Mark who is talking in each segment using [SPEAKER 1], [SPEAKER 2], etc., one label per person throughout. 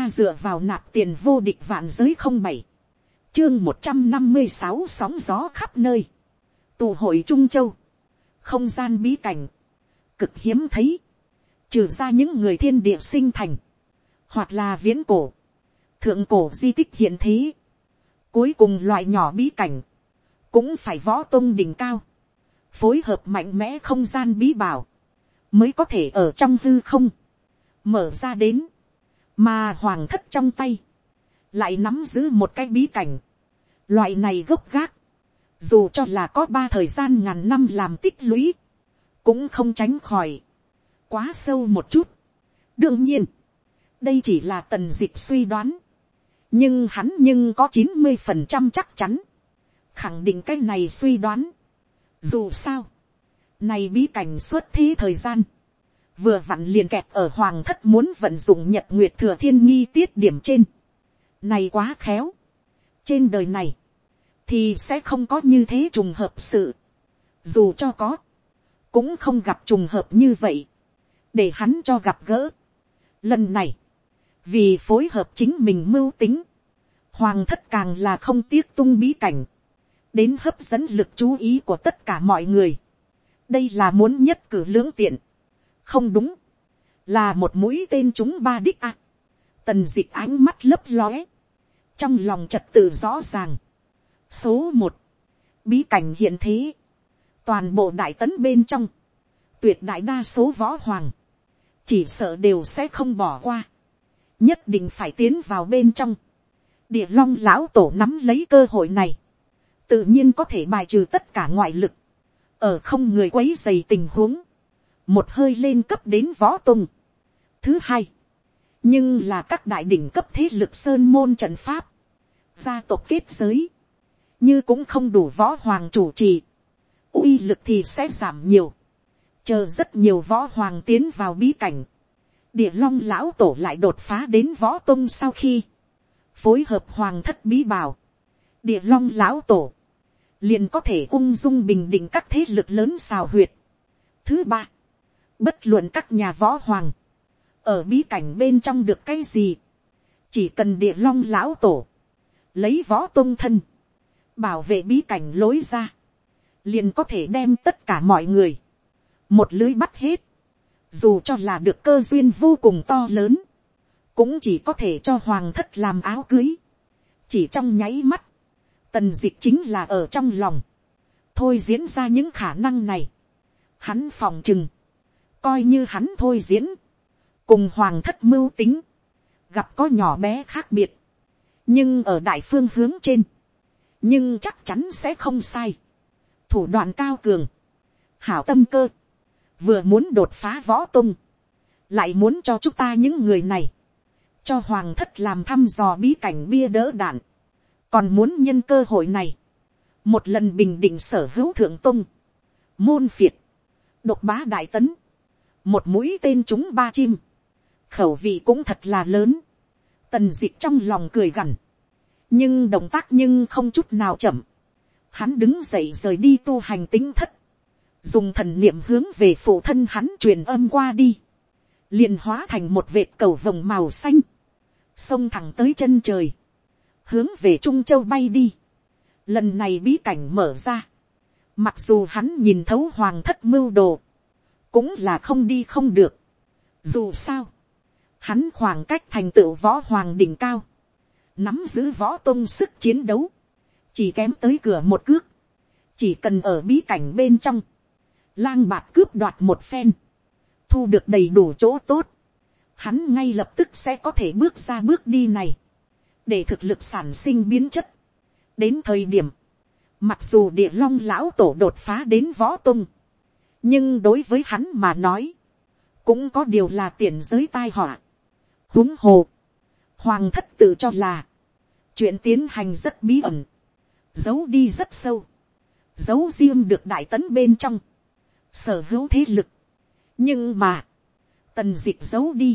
[SPEAKER 1] ta dựa vào nạp tiền vô địch vạn giới không bảy, chương một trăm năm mươi sáu sóng gió khắp nơi, tù hội trung châu, không gian bí cảnh, cực hiếm thấy, trừ ra những người thiên địa sinh thành, hoặc là viễn cổ, thượng cổ di tích hiện thế, cuối cùng loại nhỏ bí cảnh, cũng phải võ tôn đỉnh cao, phối hợp mạnh mẽ không gian bí bảo, mới có thể ở trong hư không, mở ra đến, mà hoàng thất trong tay, lại nắm giữ một cái bí cảnh, loại này gốc gác, dù cho là có ba thời gian ngàn năm làm tích lũy, cũng không tránh khỏi, quá sâu một chút. đương nhiên, đây chỉ là tần dịch suy đoán, nhưng hắn nhưng có chín mươi phần trăm chắc chắn, khẳng định cái này suy đoán. Dù sao, này bí cảnh xuất thế thời gian, vừa vặn liền kẹt ở hoàng thất muốn vận dụng nhật nguyệt thừa thiên nghi tiết điểm trên. Này quá khéo. Trên đời này, thì sẽ không có như thế trùng hợp sự. Dù cho có, cũng không gặp trùng hợp như vậy. Để hắn cho gặp gỡ. Lần này, vì phối hợp chính mình mưu tính, hoàng thất càng là không tiếc tung bí cảnh, đến hấp dẫn lực chú ý của tất cả mọi người. đây là muốn nhất cử lưỡng tiện, không đúng, là một mũi tên chúng ba đích ạ. tần d ị c h ánh mắt lấp lóe, trong lòng trật tự rõ ràng. số một, bí cảnh hiện thế, toàn bộ đại tấn bên trong, tuyệt đại đa số võ hoàng, chỉ sợ đều sẽ không bỏ qua, nhất định phải tiến vào bên trong, địa long lão tổ nắm lấy cơ hội này, tự nhiên có thể bài trừ tất cả ngoại lực, ở không người quấy dày tình huống, một hơi lên cấp đến võ tung. Thứ hai, nhưng là các đại đỉnh cấp thế lực sơn môn trận pháp, gia tộc kết giới, như cũng không đủ võ hoàng chủ trì, uy lực thì sẽ giảm nhiều, chờ rất nhiều võ hoàng tiến vào bí cảnh, địa long lão tổ lại đột phá đến võ tung sau khi, phối hợp hoàng thất bí bảo, địa long lão tổ, liền có thể ung dung bình định các thế lực lớn xào huyệt. Thứ ba, Bất luận các nhà võ hoàng. Ở bí cảnh bên trong được cái gì. Chỉ cần địa long lão tổ. Lấy võ tôn thân. Bảo vệ bí cảnh lối ra. Liền có thể đem tất cả mọi người. Một lưới bắt hết. Dù cho là được cơ duyên vô cùng to lớn. Cũng chỉ có thể cho hoàng thất làm áo cưới. Chỉ trong nháy mắt. Tần dịch chính là ở trong lòng. Thôi diễn ra những khả năng này. Hắn phòng chừng coi như hắn thôi diễn, cùng hoàng thất mưu tính, gặp có nhỏ bé khác biệt, nhưng ở đại phương hướng trên, nhưng chắc chắn sẽ không sai, thủ đoạn cao cường, hảo tâm cơ, vừa muốn đột phá võ tung, lại muốn cho chúng ta những người này, cho hoàng thất làm thăm dò bí cảnh bia đỡ đạn, còn muốn nhân cơ hội này, một lần bình định sở hữu thượng tung, môn phiệt, độc bá đại tấn, một mũi tên chúng ba chim, khẩu vị cũng thật là lớn, tần d ị c h trong lòng cười gằn, nhưng động tác nhưng không chút nào chậm, hắn đứng dậy rời đi tu hành tính thất, dùng thần niệm hướng về phụ thân hắn truyền âm qua đi, liền hóa thành một vệt cầu vồng màu xanh, xông thẳng tới chân trời, hướng về trung châu bay đi. Lần này bí cảnh mở ra, mặc dù hắn nhìn thấu hoàng thất mưu đồ, cũng là không đi không được. Dù sao, hắn khoảng cách thành tựu võ hoàng đỉnh cao, nắm giữ võ tôn sức chiến đấu, chỉ kém tới cửa một cước, chỉ cần ở bí cảnh bên trong, lang bạt cướp đoạt một phen, thu được đầy đủ chỗ tốt, hắn ngay lập tức sẽ có thể bước ra bước đi này, để thực lực sản sinh biến chất. đến thời điểm, mặc dù địa long lão tổ đột phá đến võ tung, nhưng đối với hắn mà nói, cũng có điều là tiền giới tai họa. huống hồ, hoàng thất tự cho là, chuyện tiến hành rất bí ẩn, giấu đi rất sâu, giấu riêng được đại tấn bên trong, sở hữu thế lực. nhưng mà, tần d ị c h giấu đi,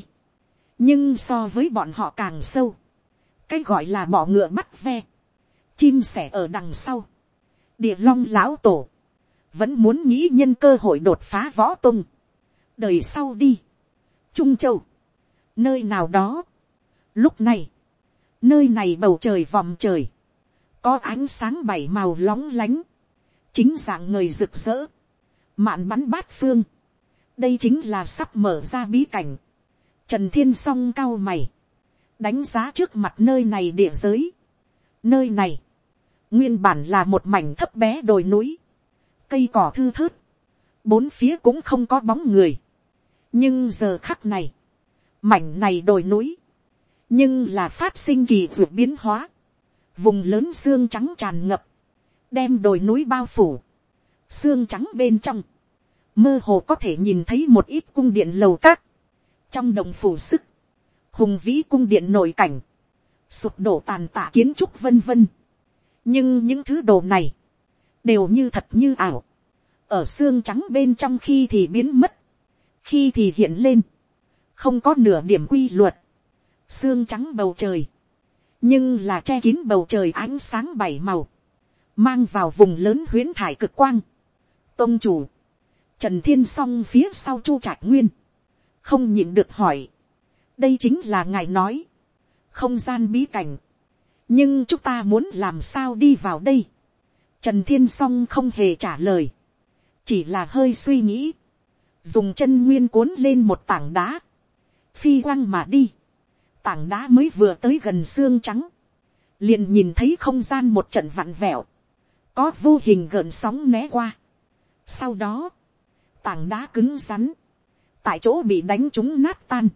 [SPEAKER 1] nhưng so với bọn họ càng sâu, cái gọi là bỏ ngựa bắt ve, chim sẻ ở đằng sau, địa long lão tổ, vẫn muốn nghĩ nhân cơ hội đột phá võ tung. đời sau đi, trung châu, nơi nào đó, Lúc này, nơi này bầu trời vòm trời, có ánh sáng bảy màu lóng lánh, chính dạng người rực rỡ, mạn bắn bát phương, đây chính là sắp mở ra bí cảnh, trần thiên s o n g cao mày, đánh giá trước mặt nơi này địa giới, nơi này, nguyên bản là một mảnh thấp bé đồi núi, cây cỏ thư thớt, bốn phía cũng không có bóng người, nhưng giờ khắc này, mảnh này đồi núi, nhưng là phát sinh kỳ ruột biến hóa, vùng lớn xương trắng tràn ngập, đem đồi núi bao phủ, xương trắng bên trong, mơ hồ có thể nhìn thấy một ít cung điện lầu các, trong đồng phủ sức, hùng vĩ cung điện nội cảnh, sụp đổ tàn tạ kiến trúc vân vân. nhưng những thứ đồ này, đều như thật như ảo, ở xương trắng bên trong khi thì biến mất, khi thì hiện lên, không có nửa điểm quy luật, xương trắng bầu trời, nhưng là che kín bầu trời ánh sáng bảy màu, mang vào vùng lớn huyến thải cực quang. Tông chủ, Trần Thiên Song phía sau Chu Trạch Nguyên. Không nhịn được hỏi. Đây chính là ngài nói. Không gian bí cảnh. Nhưng chúng ta muốn làm sao đi vào đây. Trần Thiên Song không hề trả lời. Chỉ là hơi suy nghĩ. Dùng chân nguyên cuốn lên một tảng đá. Phi quăng mà đi. Tảng đá mới vừa tới gần xương trắng. Liền nhìn thấy không gian một trận vặn vẹo. Có vô hình gợn sóng né qua. Sau đó tảng đá cứng rắn, tại chỗ bị đánh trúng nát tan.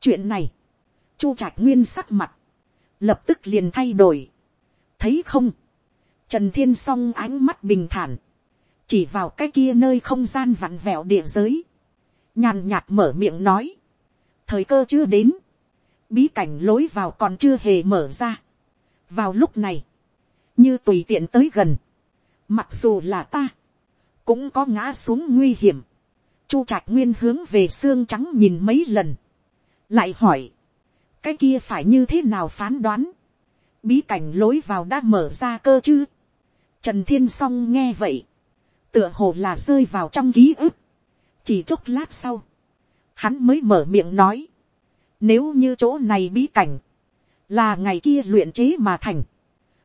[SPEAKER 1] chuyện này, chu trạch nguyên sắc mặt, lập tức liền thay đổi. thấy không, trần thiên song ánh mắt bình thản, chỉ vào cái kia nơi không gian vặn vẹo địa giới, nhàn nhạt mở miệng nói, thời cơ chưa đến, bí cảnh lối vào còn chưa hề mở ra. vào lúc này, như tùy tiện tới gần, mặc dù là ta, cũng có ngã xuống nguy hiểm. Chu trạch nguyên hướng về xương trắng nhìn mấy lần, lại hỏi, cái kia phải như thế nào phán đoán, bí cảnh lối vào đã mở ra cơ chứ. Trần thiên Song nghe vậy, tựa hồ là rơi vào trong ký ức, chỉ chút lát sau, hắn mới mở miệng nói, nếu như chỗ này bí cảnh, là ngày kia luyện chế mà thành,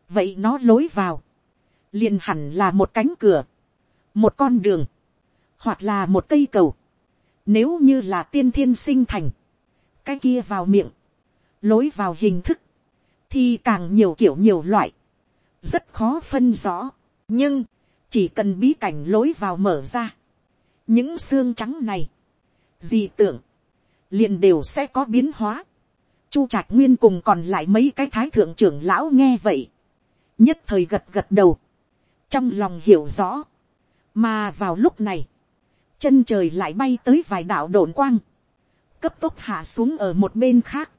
[SPEAKER 1] vậy nó lối vào, liền hẳn là một cánh cửa, một con đường, hoặc là một cây cầu, nếu như là tiên thiên sinh thành, cái kia vào miệng, lối vào hình thức, thì càng nhiều kiểu nhiều loại, rất khó phân rõ, nhưng chỉ cần bí cảnh lối vào mở ra, những xương trắng này, gì tưởng, liền đều sẽ có biến hóa. Chu trạch nguyên cùng còn lại mấy cái thái thượng trưởng lão nghe vậy, nhất thời gật gật đầu, trong lòng hiểu rõ, mà vào lúc này, chân trời lại bay tới vài đạo đồn quang, cấp tốc hạ xuống ở một bên khác,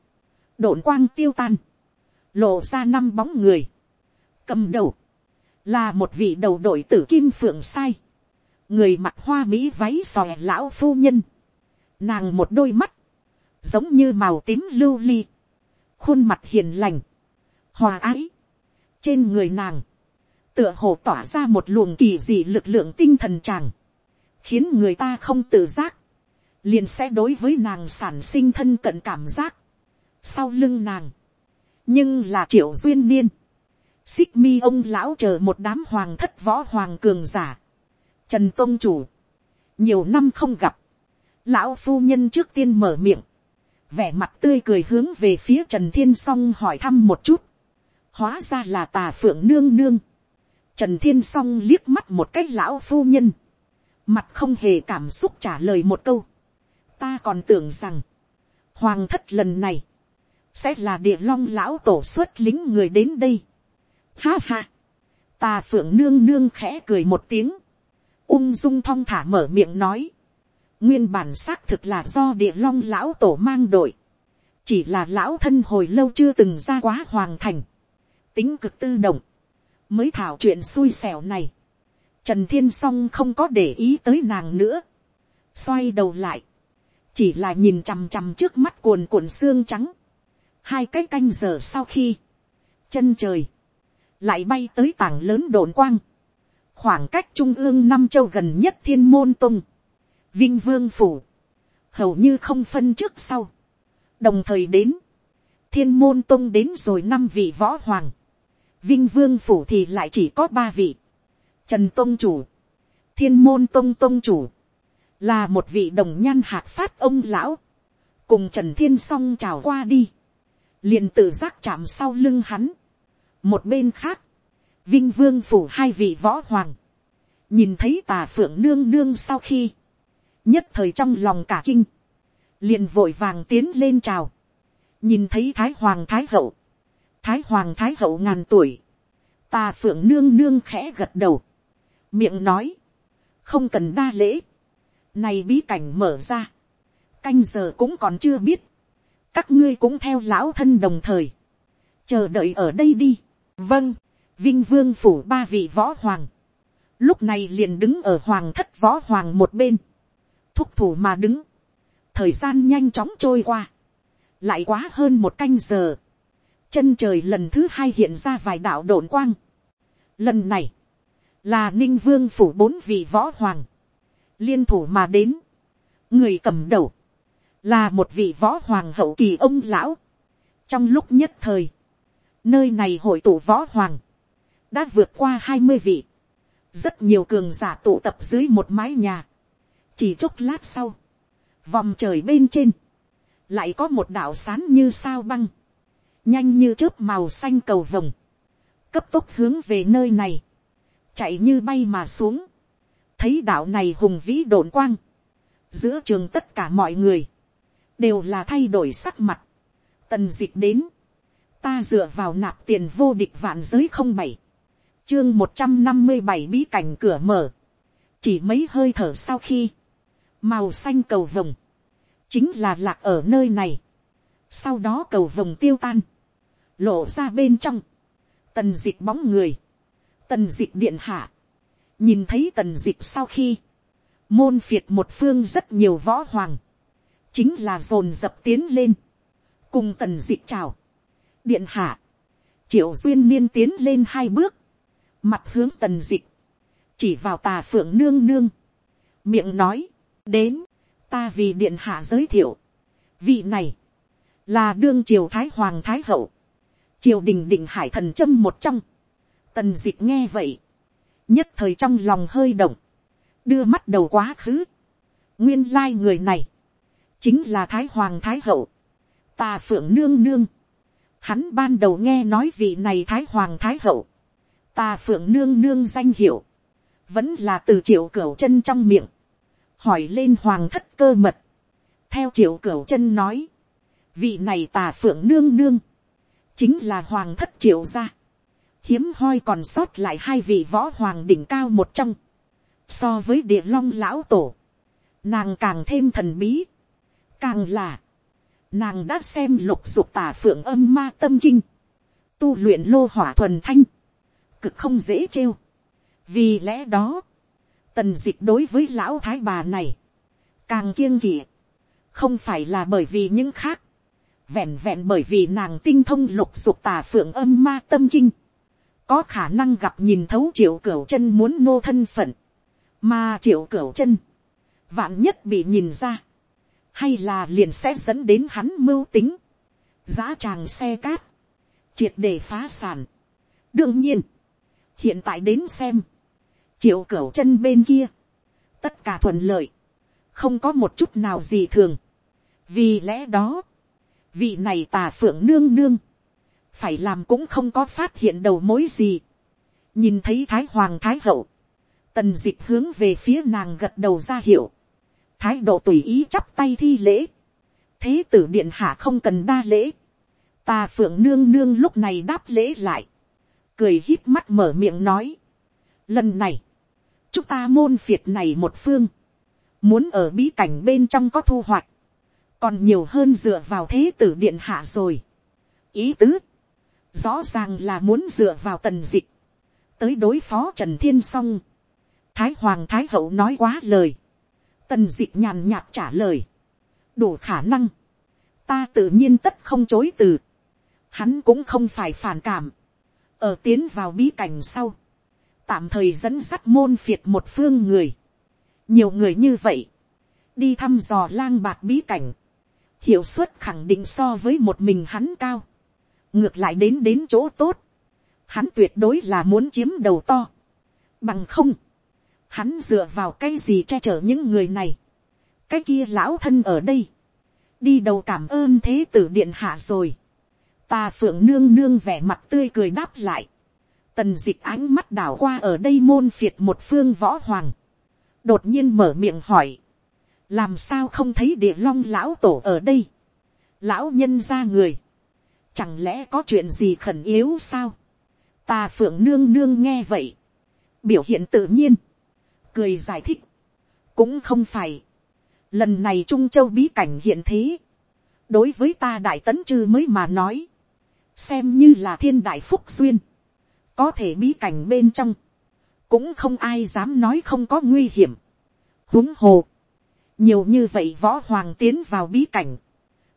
[SPEAKER 1] đồn quang tiêu tan, lộ ra năm bóng người, cầm đầu, là một vị đầu đội tử kim phượng sai, người mặc hoa mỹ váy xòe lão phu nhân, nàng một đôi mắt, giống như màu tím lưu ly, khuôn mặt hiền lành, hòa ái, trên người nàng, tựa hồ tỏa ra một luồng kỳ dị lực lượng tinh thần chàng, khiến người ta không tự giác, liền sẽ đối với nàng sản sinh thân cận cảm giác. Sau lưng nàng, nhưng là triệu duyên niên, xích mi ông lão chờ một đám hoàng thất võ hoàng cường giả, trần Tông chủ, nhiều năm không gặp, lão phu nhân trước tiên mở miệng, vẻ mặt tươi cười hướng về phía trần thiên Song hỏi thăm một chút, hóa ra là tà phượng nương nương, Trần Thiên Song liếc mắt một cách lão phu nhân. Mặt không hề cảm xúc trả lời một câu. Ta còn tưởng rằng. Hoàng thất lần này. Sẽ là địa long lão tổ xuất lính người đến đây. Ha ha. Ta phượng nương nương khẽ cười một tiếng. Ung dung thong thả mở miệng nói. Nguyên bản xác thực là do địa long lão tổ mang đội. Chỉ là lão thân hồi lâu chưa từng ra quá hoàng thành. Tính cực tư động mới thảo chuyện xui xẻo này. Trần thiên song không có để ý tới nàng nữa. xoay đầu lại, chỉ là nhìn chằm chằm trước mắt cuồn cuộn xương trắng. hai cái canh giờ sau khi, chân trời, lại bay tới tảng lớn đồn quang. khoảng cách trung ương năm châu gần nhất thiên môn tung, vinh vương phủ, hầu như không phân trước sau. đồng thời đến, thiên môn tông đến rồi năm vị võ hoàng, vinh vương phủ thì lại chỉ có ba vị, trần tông chủ, thiên môn tông tông chủ, là một vị đồng nhan hạc phát ông lão, cùng trần thiên s o n g trào qua đi, liền tự giác chạm sau lưng hắn một bên khác, vinh vương phủ hai vị võ hoàng, nhìn thấy tà phượng nương nương sau khi, nhất thời trong lòng cả kinh, liền vội vàng tiến lên chào, nhìn thấy thái hoàng thái hậu, thái hoàng thái hậu ngàn tuổi, tà phượng nương nương khẽ gật đầu, miệng nói, không cần đa lễ, này bí cảnh mở ra. Canh giờ cũng còn chưa biết. Các ngươi cũng theo lão thân đồng thời. Chờ đợi ở đây đi. Vâng. Vinh vương phủ ba vị võ hoàng. Lúc này liền đứng ở hoàng thất võ hoàng một bên. Thúc thủ mà đứng. Thời gian nhanh chóng trôi qua. Lại quá hơn một canh giờ. Chân trời lần thứ hai hiện ra vài đạo đồn quang. Lần này. Là ninh vương phủ bốn vị võ hoàng liên thủ mà đến, người cầm đầu, là một vị võ hoàng hậu kỳ ông lão. trong lúc nhất thời, nơi này hội tụ võ hoàng, đã vượt qua hai mươi vị, rất nhiều cường giả tụ tập dưới một mái nhà, chỉ chốc lát sau, vòng trời bên trên, lại có một đạo sán như sao băng, nhanh như chớp màu xanh cầu vồng, cấp tốc hướng về nơi này, chạy như bay mà xuống, thấy đạo này hùng vĩ đồn quang, giữa trường tất cả mọi người, đều là thay đổi sắc mặt, tần d ị c h đến, ta dựa vào nạp tiền vô địch vạn giới không bảy, chương một trăm năm mươi bảy bí cảnh cửa mở, chỉ mấy hơi thở sau khi, màu xanh cầu vồng, chính là lạc ở nơi này, sau đó cầu vồng tiêu tan, lộ ra bên trong, tần d ị c h bóng người, tần d ị c h điện hạ, nhìn thấy tần dịch sau khi, môn phiệt một phương rất nhiều võ hoàng, chính là dồn dập tiến lên, cùng tần dịch chào, điện hạ, triệu duyên niên tiến lên hai bước, mặt hướng tần dịch, chỉ vào tà phượng nương nương, miệng nói, đến, ta vì điện hạ giới thiệu, vị này, là đương triều thái hoàng thái hậu, triều đình định hải thần châm một trong, tần dịch nghe vậy, nhất thời trong lòng hơi động, đưa mắt đầu quá khứ, nguyên lai người này, chính là thái hoàng thái hậu, tà phượng nương nương, hắn ban đầu nghe nói vị này thái hoàng thái hậu, ta phượng nương nương danh hiệu, vẫn là từ triệu cửu chân trong miệng, hỏi lên hoàng thất cơ mật, theo triệu cửu chân nói, vị này tà phượng nương nương, chính là hoàng thất triệu gia, hiếm hoi còn sót lại hai vị võ hoàng đỉnh cao một trong, so với địa long lão tổ, nàng càng thêm thần bí, càng là, nàng đã xem lục dục tả phượng âm ma tâm kinh, tu luyện lô hỏa thuần thanh, cực không dễ trêu. vì lẽ đó, tần d ị c h đối với lão thái bà này, càng kiêng kỵ, không phải là bởi vì những khác, vẹn vẹn bởi vì nàng tinh thông lục dục tà phượng âm ma tâm kinh, có khả năng gặp nhìn thấu triệu cửu chân muốn nô thân phận, mà triệu cửu chân, vạn nhất bị nhìn ra, hay là liền sẽ dẫn đến hắn mưu tính, giá tràng xe cát, triệt để phá sản. đương nhiên, hiện tại đến xem, triệu cửa chân bên kia, tất cả thuận lợi, không có một chút nào gì thường. vì lẽ đó, vị này tà phượng nương nương, phải làm cũng không có phát hiện đầu mối gì. nhìn thấy thái hoàng thái hậu, tần d ị c h hướng về phía nàng gật đầu ra hiệu, thái độ tùy ý chắp tay thi lễ, thế tử điện hạ không cần đa lễ, ta phượng nương nương lúc này đáp lễ lại, cười hít mắt mở miệng nói, lần này, chúng ta môn phiệt này một phương, muốn ở bí cảnh bên trong có thu hoạch, còn nhiều hơn dựa vào thế tử điện hạ rồi. ý tứ, rõ ràng là muốn dựa vào tần dịch, tới đối phó trần thiên s o n g thái hoàng thái hậu nói quá lời, tần dịch nhàn nhạt trả lời, đủ khả năng, ta tự nhiên tất không chối từ, hắn cũng không phải phản cảm, ở tiến vào bí cảnh sau, tạm thời dẫn sắt môn phiệt một phương người, nhiều người như vậy, đi thăm dò lang bạc bí cảnh, hiệu suất khẳng định so với một mình hắn cao, ngược lại đến đến chỗ tốt, hắn tuyệt đối là muốn chiếm đầu to, bằng không, hắn dựa vào cái gì che chở những người này, cái kia lão thân ở đây, đi đầu cảm ơn thế tử điện hạ rồi, ta phượng nương nương vẻ mặt tươi cười đáp lại, tần d ị c h ánh mắt đảo qua ở đây môn phiệt một phương võ hoàng, đột nhiên mở miệng hỏi, làm sao không thấy địa long lão tổ ở đây, lão nhân ra người, chẳng lẽ có chuyện gì khẩn yếu sao, ta phượng nương nương nghe vậy, biểu hiện tự nhiên, cười giải thích, cũng không phải, lần này trung châu bí cảnh hiện thế, đối với ta đại tấn chư mới mà nói, xem như là thiên đại phúc duyên, có thể bí cảnh bên trong, cũng không ai dám nói không có nguy hiểm. huống hồ, nhiều như vậy võ hoàng tiến vào bí cảnh,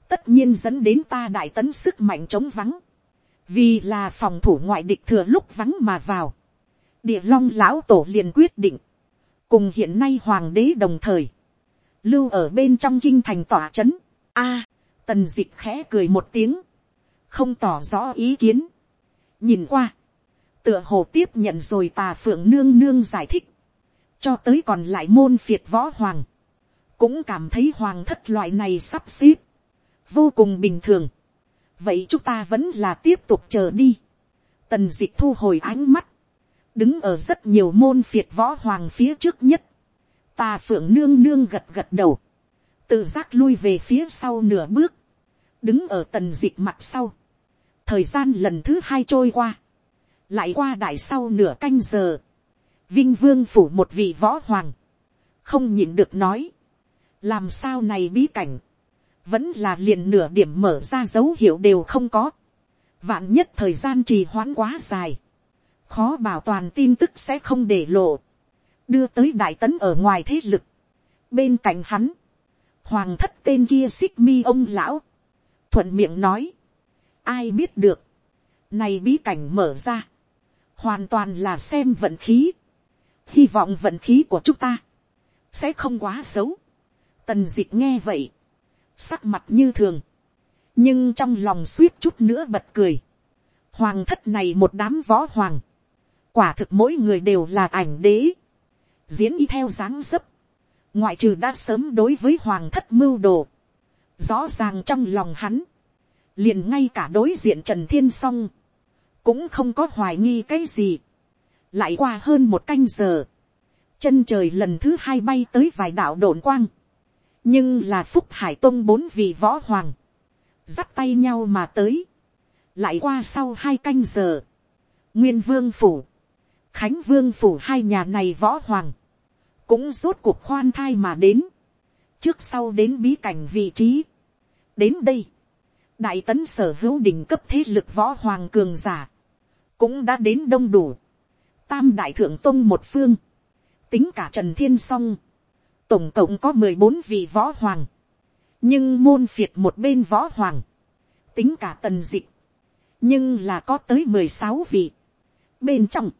[SPEAKER 1] tất nhiên dẫn đến ta đại tấn sức mạnh chống vắng, vì là phòng thủ ngoại địch thừa lúc vắng mà vào, địa long lão tổ liền quyết định, cùng hiện nay hoàng đế đồng thời, lưu ở bên trong kinh thành tỏa c h ấ n a, tần d ị c h khẽ cười một tiếng, không tỏ rõ ý kiến. nhìn qua, tựa hồ tiếp nhận rồi tà phượng nương nương giải thích, cho tới còn lại môn phiệt võ hoàng, cũng cảm thấy hoàng thất loại này sắp xếp, vô cùng bình thường. vậy chúng ta vẫn là tiếp tục chờ đi. tần d ị c h thu hồi ánh mắt, đứng ở rất nhiều môn phiệt võ hoàng phía trước nhất, tà phượng nương nương gật gật đầu, tự giác lui về phía sau nửa bước, đứng ở tần d ị c h mặt sau, thời gian lần thứ hai trôi qua, lại qua đại sau nửa canh giờ, vinh vương phủ một vị võ hoàng, không nhịn được nói, làm sao này bí cảnh, vẫn là liền nửa điểm mở ra dấu hiệu đều không có, vạn nhất thời gian trì hoãn quá dài, khó bảo toàn tin tức sẽ không để lộ, đưa tới đại tấn ở ngoài thế lực, bên cạnh hắn, hoàng thất tên kia xích mi ông lão, thuận miệng nói, ai biết được, này bí cảnh mở ra, hoàn toàn là xem vận khí, hy vọng vận khí của chúng ta, sẽ không quá xấu. Tần d ị c h nghe vậy, sắc mặt như thường, nhưng trong lòng suýt chút nữa bật cười. Hoàng thất này một đám võ hoàng, quả thực mỗi người đều là ảnh đế, diễn y theo dáng dấp, ngoại trừ đã sớm đối với hoàng thất mưu đồ, rõ ràng trong lòng hắn, liền ngay cả đối diện trần thiên song. Cũng không có hoài nghi cái gì, lại qua hơn một canh giờ, chân trời lần thứ hai bay tới vài đạo đồn quang, nhưng là phúc hải tông bốn vị võ hoàng, dắt tay nhau mà tới, lại qua sau hai canh giờ, nguyên vương phủ, khánh vương phủ hai nhà này võ hoàng, cũng rốt cuộc khoan thai mà đến, trước sau đến bí cảnh vị trí. đến đây, đại tấn sở hữu đỉnh cấp thế lực võ hoàng cường giả, cũng đã đến đông đủ. Tam đại thượng tông một phương, tính cả trần thiên song, tổng cộng có mười bốn vị võ hoàng, nhưng môn phiệt một bên võ hoàng, tính cả tần dịch, nhưng là có tới mười sáu vị. bên trong,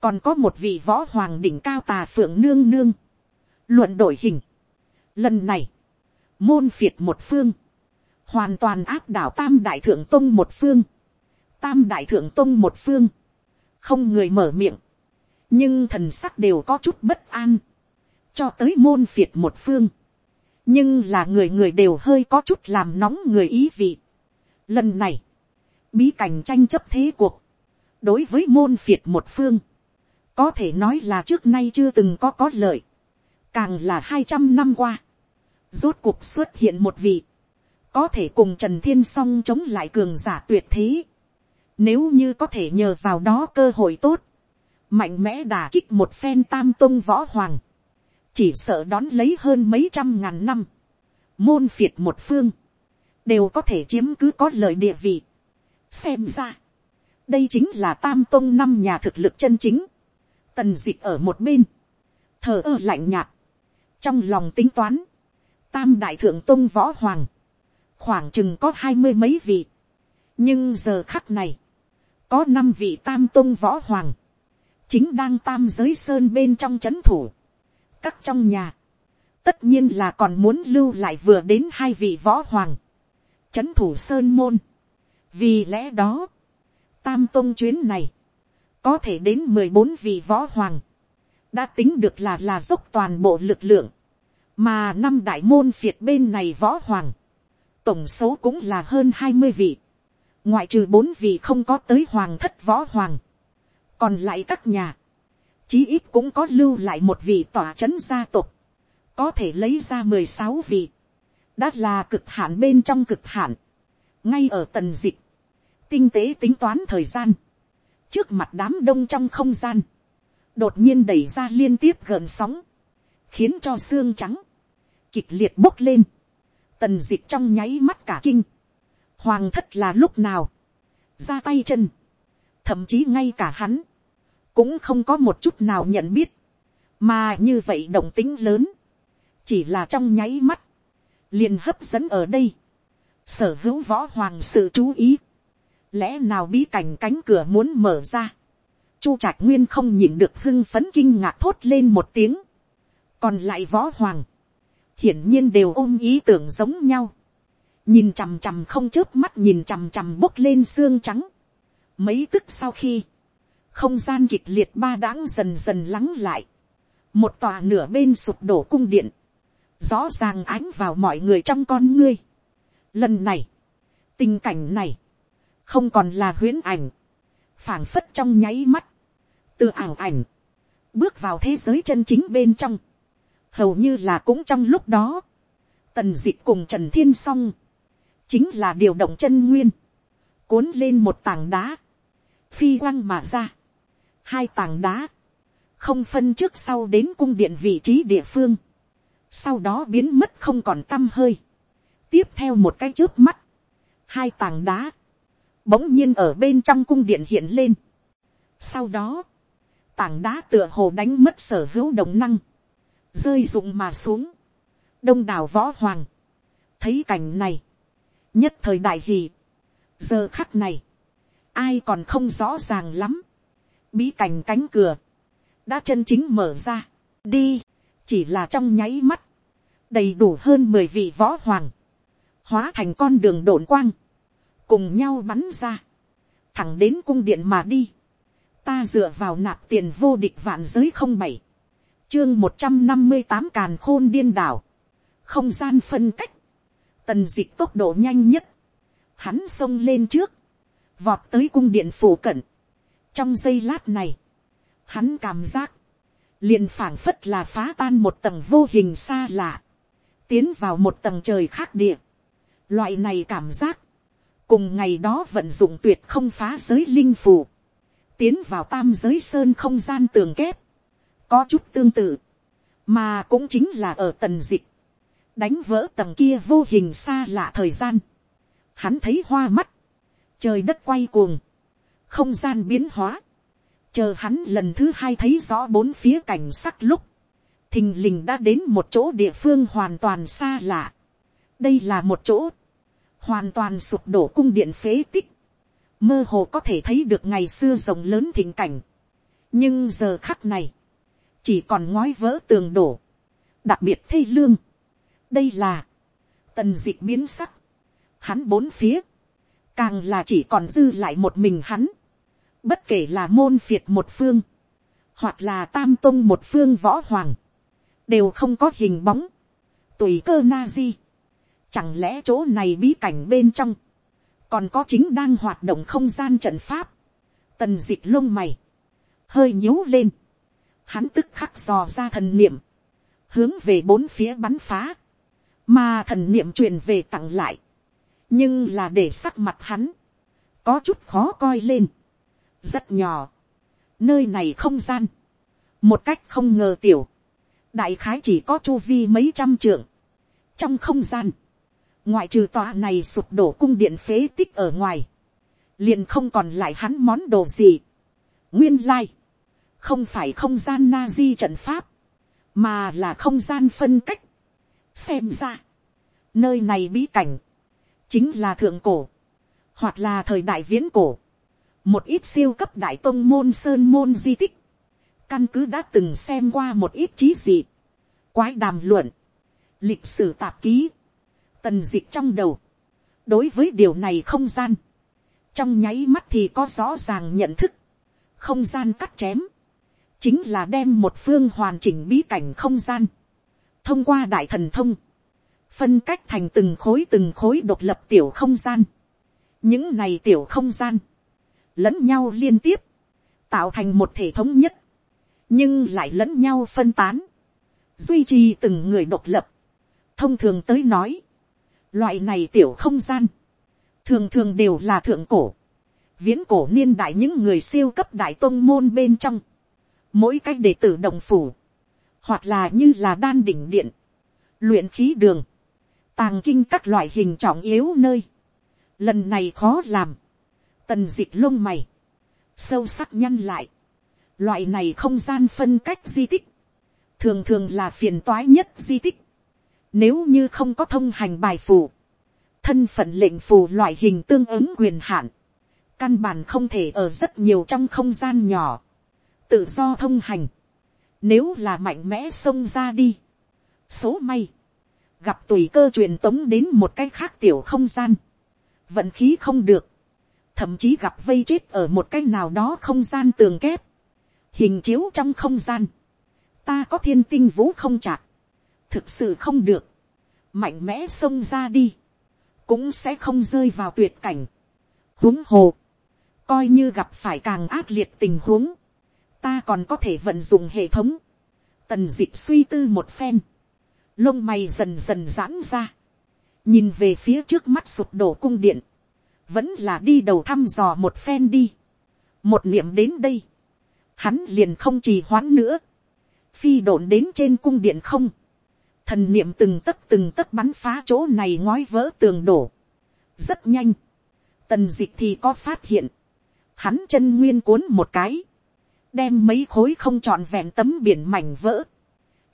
[SPEAKER 1] còn có một vị võ hoàng đỉnh cao tà phượng nương nương, luận đổi hình. lần này, môn phiệt một phương, hoàn toàn áp đảo tam đại thượng tông một phương, tam đại thượng tông một phương, không người mở miệng, nhưng thần sắc đều có chút bất an, cho tới môn phiệt một phương, nhưng là người người đều hơi có chút làm nóng người ý vị. Lần này, bí cảnh tranh chấp thế cuộc, đối với môn phiệt một phương, có thể nói là trước nay chưa từng có có lợi, càng là hai trăm năm qua, rốt cuộc xuất hiện một vị, có thể cùng trần thiên s o n g chống lại cường giả tuyệt thế. Nếu như có thể nhờ vào đó cơ hội tốt, mạnh mẽ đà kích một phen tam tôn võ hoàng, chỉ sợ đón lấy hơn mấy trăm ngàn năm, môn phiệt một phương, đều có thể chiếm cứ có lời địa vị. xem ra, đây chính là tam tôn năm nhà thực lực chân chính, tần dịch ở một bên, thờ ơ lạnh nhạt, trong lòng tính toán, tam đại thượng tôn võ hoàng, khoảng chừng có hai mươi mấy vị. nhưng giờ khắc này, có năm vị tam tôn võ hoàng, chính đang tam giới sơn bên trong c h ấ n thủ, các trong nhà, tất nhiên là còn muốn lưu lại vừa đến hai vị võ hoàng, c h ấ n thủ sơn môn. vì lẽ đó, tam tôn chuyến này, có thể đến mười bốn vị võ hoàng, đã tính được là là dốc toàn bộ lực lượng, mà năm đại môn phiệt bên này võ hoàng, tổng số cũng là hơn hai mươi vị, ngoại trừ bốn vị không có tới hoàng thất võ hoàng, còn lại các nhà, chí ít cũng có lưu lại một vị tỏa c h ấ n gia tộc, có thể lấy ra mười sáu vị, đã là cực hạn bên trong cực hạn, ngay ở tần dịch, tinh tế tính toán thời gian, trước mặt đám đông trong không gian, đột nhiên đẩy ra liên tiếp gợn sóng, khiến cho xương trắng, kịch liệt bốc lên, tần dịch trong nháy mắt cả kinh, hoàng thất là lúc nào, ra tay chân, thậm chí ngay cả hắn, cũng không có một chút nào nhận biết, mà như vậy động tính lớn, chỉ là trong nháy mắt, liền hấp dẫn ở đây, sở hữu võ hoàng sự chú ý, lẽ nào bí cảnh cánh cửa muốn mở ra, chu trạch nguyên không nhìn được hưng phấn kinh ngạc thốt lên một tiếng, còn lại võ hoàng, hiển nhiên đều ôm ý tưởng giống nhau, nhìn chằm chằm không chớp mắt nhìn chằm chằm bốc lên xương trắng, mấy tức sau khi, không gian kịch liệt ba đãng dần dần lắng lại, một tòa nửa bên sụp đổ cung điện, rõ ràng ánh vào mọi người trong con ngươi. Lần này, tình cảnh này, không còn là huyễn ảnh, phảng phất trong nháy mắt, từ ảo ảnh, bước vào thế giới chân chính bên trong, hầu như là cũng trong lúc đó, tần d ị c h cùng trần thiên s o n g chính là điều động chân nguyên, cuốn lên một tảng đá, phi quăng mà ra, hai tảng đá, không phân trước sau đến cung điện vị trí địa phương, sau đó biến mất không còn t â m hơi, tiếp theo một cái trước mắt, hai tảng đá, bỗng nhiên ở bên trong cung điện hiện lên. Sau đó, tảng đá tựa hồ đánh mất sở hữu động năng, rơi rụng mà xuống, đông đảo võ hoàng, thấy cảnh này, nhất thời đại hì, giờ khắc này, ai còn không rõ ràng lắm, bí cảnh cánh cửa, đã chân chính mở ra, đi, chỉ là trong nháy mắt, đầy đủ hơn mười vị võ hoàng, hóa thành con đường đồn quang, cùng nhau bắn ra, thẳng đến cung điện mà đi, ta dựa vào nạp tiền vô địch vạn giới không bảy, chương một trăm năm mươi tám càn khôn điên đảo, không gian phân cách, tần d ị c h tốc độ nhanh nhất, hắn xông lên trước, vọt tới cung điện phủ cận, trong giây lát này, hắn cảm giác, liền phảng phất là phá tan một tầng vô hình xa lạ, tiến vào một tầng trời khác địa. Loại này cảm giác, cùng ngày đó vận dụng tuyệt không phá giới linh phù, tiến vào tam giới sơn không gian tường kép, có chút tương tự, mà cũng chính là ở tần dịch, đánh vỡ tầng kia vô hình xa lạ thời gian, hắn thấy hoa mắt, trời đất quay cuồng, không gian biến hóa, chờ hắn lần thứ hai thấy rõ bốn phía cảnh sắc lúc, thình lình đã đến một chỗ địa phương hoàn toàn xa lạ. đây là một chỗ, hoàn toàn sụp đổ cung điện phế tích, mơ hồ có thể thấy được ngày xưa rồng lớn thịnh cảnh. nhưng giờ khắc này, chỉ còn ngói vỡ tường đổ, đặc biệt thê lương. đây là, tần d ị c h biến sắc, hắn bốn phía, càng là chỉ còn dư lại một mình hắn, bất kể là môn phiệt một phương, hoặc là tam tông một phương võ hoàng, đều không có hình bóng, tùy cơ na di, chẳng lẽ chỗ này bí cảnh bên trong, còn có chính đang hoạt động không gian trận pháp, tần d ị c h lông mày, hơi nhíu lên, hắn tức khắc dò ra thần niệm, hướng về bốn phía bắn phá, mà thần niệm truyền về tặng lại, nhưng là để sắc mặt hắn, có chút khó coi lên, rất nhỏ, nơi này không gian, một cách không ngờ tiểu, đại khái chỉ có chu vi mấy trăm trượng, trong không gian, ngoại trừ tòa này sụp đổ cung điện phế tích ở ngoài, liền không còn lại hắn món đồ gì. nguyên lai, không phải không gian na di trận pháp, mà là không gian phân cách. xem ra, nơi này bí cảnh, chính là thượng cổ, hoặc là thời đại viễn cổ, một ít siêu cấp đại tôn môn sơn môn di tích, căn cứ đã từng xem qua một ít trí dị, quái đàm luận, lịch sử tạp ký, tần dịch trong đầu, đối với điều này không gian, trong nháy mắt thì có rõ ràng nhận thức, không gian cắt chém, chính là đem một phương hoàn chỉnh bí cảnh không gian, thông qua đại thần thông, phân cách thành từng khối từng khối độc lập tiểu không gian, những này tiểu không gian, lẫn nhau liên tiếp, tạo thành một thể thống nhất, nhưng lại lẫn nhau phân tán, duy trì từng người độc lập, thông thường tới nói, loại này tiểu không gian, thường thường đều là thượng cổ, viễn cổ niên đại những người siêu cấp đại tôn môn bên trong, mỗi cách đệ tử đồng phủ, hoặc là như là đan đỉnh điện, luyện khí đường, tàng kinh các loại hình trọng yếu nơi, lần này khó làm, tần d ị c h lông mày, sâu sắc nhăn lại, loại này không gian phân cách di tích, thường thường là phiền toái nhất di tích, nếu như không có thông hành bài phù, thân phận lệnh phù loại hình tương ứng quyền hạn, căn bản không thể ở rất nhiều trong không gian nhỏ, tự do thông hành, nếu là mạnh mẽ xông ra đi, số may, gặp tùy cơ truyền tống đến một cái khác tiểu không gian, vận khí không được, thậm chí gặp vây chết ở một cái nào đó không gian tường kép, hình chiếu trong không gian, ta có thiên tinh vũ không chạc, thực sự không được, mạnh mẽ xông ra đi, cũng sẽ không rơi vào tuyệt cảnh. huống hồ, coi như gặp phải càng ác liệt tình huống, ta còn có thể vận dụng hệ thống, tần dịp suy tư một phen, lông mày dần dần giãn ra, nhìn về phía trước mắt sụp đổ cung điện, vẫn là đi đầu thăm dò một phen đi, một niệm đến đây, hắn liền không trì hoãn nữa, phi độn đến trên cung điện không, thần niệm từng tấc từng tấc bắn phá chỗ này ngói vỡ tường đổ. rất nhanh, tần dịch thì có phát hiện, hắn chân nguyên cuốn một cái, đem mấy khối không trọn vẹn tấm biển mảnh vỡ,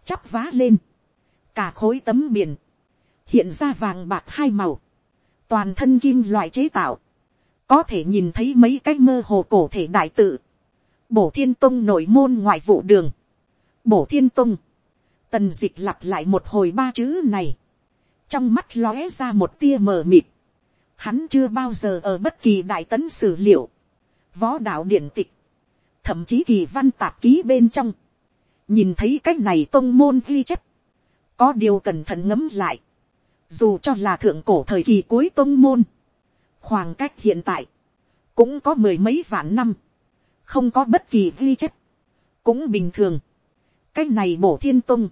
[SPEAKER 1] chắp vá lên, cả khối tấm biển, hiện ra vàng bạc hai màu, toàn thân kim loại chế tạo, có thể nhìn thấy mấy cái mơ hồ cổ thể đại tự, bổ thiên tông nội môn ngoại vụ đường, bổ thiên tông, Tần dịch lặp lại một hồi ba chữ này. Trong mắt lóe ra một tia mờ mịt. Hắn chưa bao giờ ở bất kỳ đại tấn sử liệu. Võ đạo điển tịch. Thậm chí kỳ văn tạp ký bên trong. Nhìn thấy cách này tông môn ghi chép. Có điều cẩn thận ngấm lại. Dù cho là thượng cổ thời kỳ cuối tông môn. Khoảng cách hiện tại. Cũng có mười mấy vạn năm. Không có bất kỳ ghi chép. Cũng bình thường. Cách này bổ thiên tông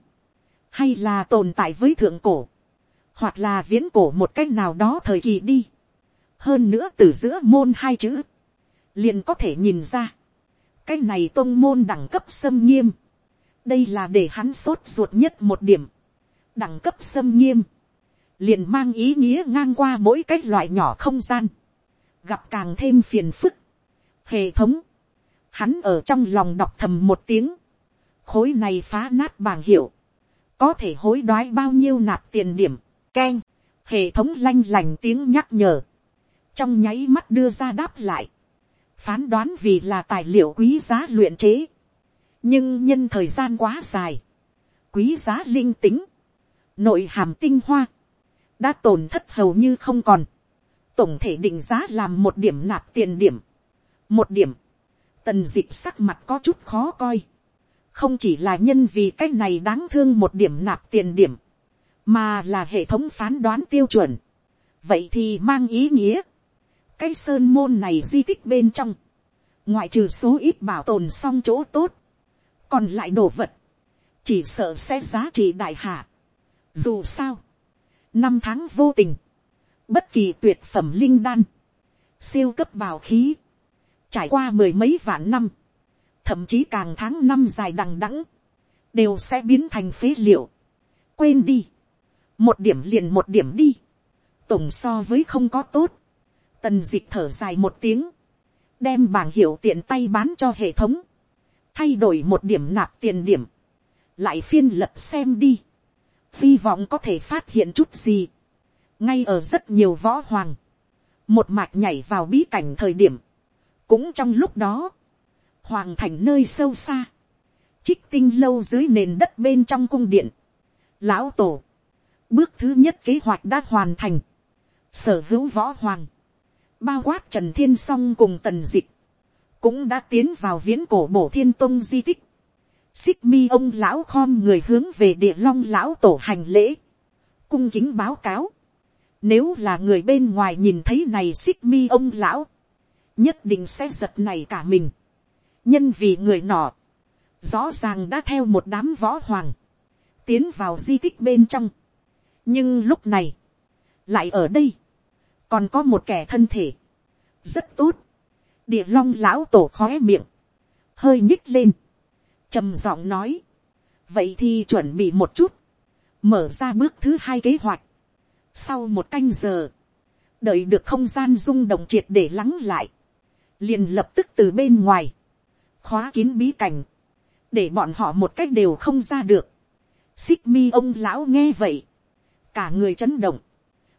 [SPEAKER 1] hay là tồn tại với thượng cổ, hoặc là viễn cổ một cách nào đó thời kỳ đi. hơn nữa từ giữa môn hai chữ, liền có thể nhìn ra, cái này tôn môn đẳng cấp xâm nghiêm, đây là để hắn sốt ruột nhất một điểm, đẳng cấp xâm nghiêm, liền mang ý nghĩa ngang qua mỗi cái loại nhỏ không gian, gặp càng thêm phiền phức. Hệ thống, hắn ở trong lòng đọc thầm một tiếng, khối này phá nát bảng hiệu, có thể hối đoái bao nhiêu nạp tiền điểm, keng, hệ thống lanh lành tiếng nhắc nhở, trong nháy mắt đưa ra đáp lại, phán đoán vì là tài liệu quý giá luyện chế, nhưng nhân thời gian quá dài, quý giá linh tính, nội hàm tinh hoa, đã tổn thất hầu như không còn, tổng thể định giá làm một điểm nạp tiền điểm, một điểm, tần dịp sắc mặt có chút khó coi, không chỉ là nhân vì cái này đáng thương một điểm nạp tiền điểm, mà là hệ thống phán đoán tiêu chuẩn. vậy thì mang ý nghĩa, cái sơn môn này di tích bên trong, ngoại trừ số ít bảo tồn xong chỗ tốt, còn lại đồ vật, chỉ sợ sẽ giá trị đại hạ. dù sao, năm tháng vô tình, bất kỳ tuyệt phẩm linh đan, siêu cấp bào khí, trải qua mười mấy vạn năm, thậm chí càng tháng năm dài đằng đẵng, đều sẽ biến thành phế liệu. quên đi, một điểm liền một điểm đi, tổng so với không có tốt, tần d ị c h thở dài một tiếng, đem bảng hiệu tiện tay bán cho hệ thống, thay đổi một điểm nạp tiền điểm, lại phiên lật xem đi, hy vọng có thể phát hiện chút gì, ngay ở rất nhiều võ hoàng, một mạch nhảy vào bí cảnh thời điểm, cũng trong lúc đó, hoàng thành nơi sâu xa, trích tinh lâu dưới nền đất bên trong cung điện, lão tổ, bước thứ nhất kế hoạch đã hoàn thành, sở hữu võ hoàng, bao quát trần thiên song cùng tần dịch, cũng đã tiến vào viễn cổ bổ thiên tông di tích, xích mi ông lão khom người hướng về địa long lão tổ hành lễ, cung kính báo cáo, nếu là người bên ngoài nhìn thấy này xích mi ông lão, nhất định sẽ giật này cả mình, nhân vì người nọ, rõ ràng đã theo một đám võ hoàng, tiến vào di tích bên trong, nhưng lúc này, lại ở đây, còn có một kẻ thân thể, rất tốt, địa long lão tổ khóe miệng, hơi nhích lên, trầm giọng nói, vậy thì chuẩn bị một chút, mở ra bước thứ hai kế hoạch, sau một canh giờ, đợi được không gian rung động triệt để lắng lại, liền lập tức từ bên ngoài, khóa kín bí cảnh, để bọn họ một cách đều không ra được. xích mi ông lão nghe vậy, cả người chấn động,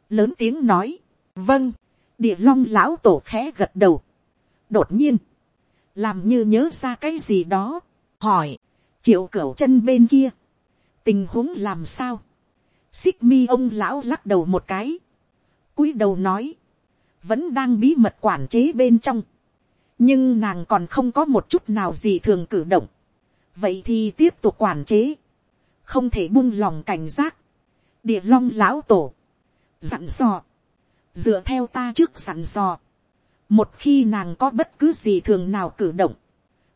[SPEAKER 1] lớn tiếng nói, vâng, địa long lão tổ khẽ gật đầu. đột nhiên, làm như nhớ ra cái gì đó, hỏi, triệu cửu chân bên kia, tình huống làm sao, xích mi ông lão lắc đầu một cái, cúi đầu nói, vẫn đang bí mật quản chế bên trong, nhưng nàng còn không có một chút nào gì thường cử động, vậy thì tiếp tục quản chế, không thể buông lòng cảnh giác, địa long lão tổ, dặn dò, dựa theo ta trước dặn dò, một khi nàng có bất cứ gì thường nào cử động,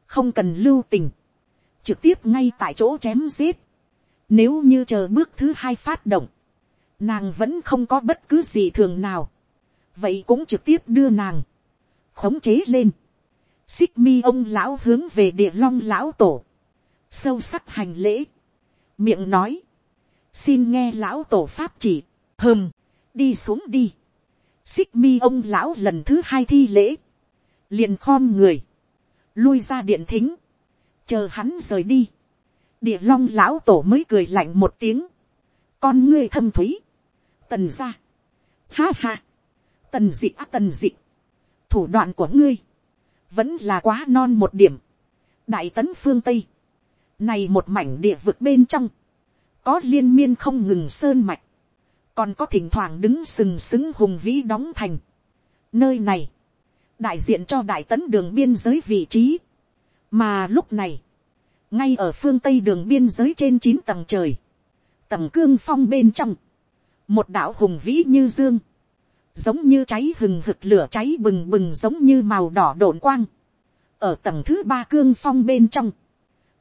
[SPEAKER 1] không cần lưu tình, trực tiếp ngay tại chỗ chém giết, nếu như chờ bước thứ hai phát động, nàng vẫn không có bất cứ gì thường nào, vậy cũng trực tiếp đưa nàng, khống chế lên, xích mi ông lão hướng về địa long lão tổ, sâu sắc hành lễ, miệng nói, xin nghe lão tổ pháp chỉ, hơm, đi xuống đi, xích mi ông lão lần thứ hai thi lễ, liền khom người, lui ra điện thính, chờ hắn rời đi, địa long lão tổ mới cười lạnh một tiếng, con ngươi thâm thúy, tần ra, ha ha, tần dị á tần dị, thủ đoạn của ngươi, vẫn là quá non một điểm, đại tấn phương tây, này một mảnh địa vực bên trong, có liên miên không ngừng sơn mạch, còn có thỉnh thoảng đứng sừng sững hùng vĩ đóng thành. Nơi này, đại diện cho đại tấn đường biên giới vị trí, mà lúc này, ngay ở phương tây đường biên giới trên chín tầng trời, tầng cương phong bên trong, một đạo hùng vĩ như dương, giống như cháy hừng hực lửa cháy bừng bừng giống như màu đỏ đổn quang, ở tầng thứ ba cương phong bên trong,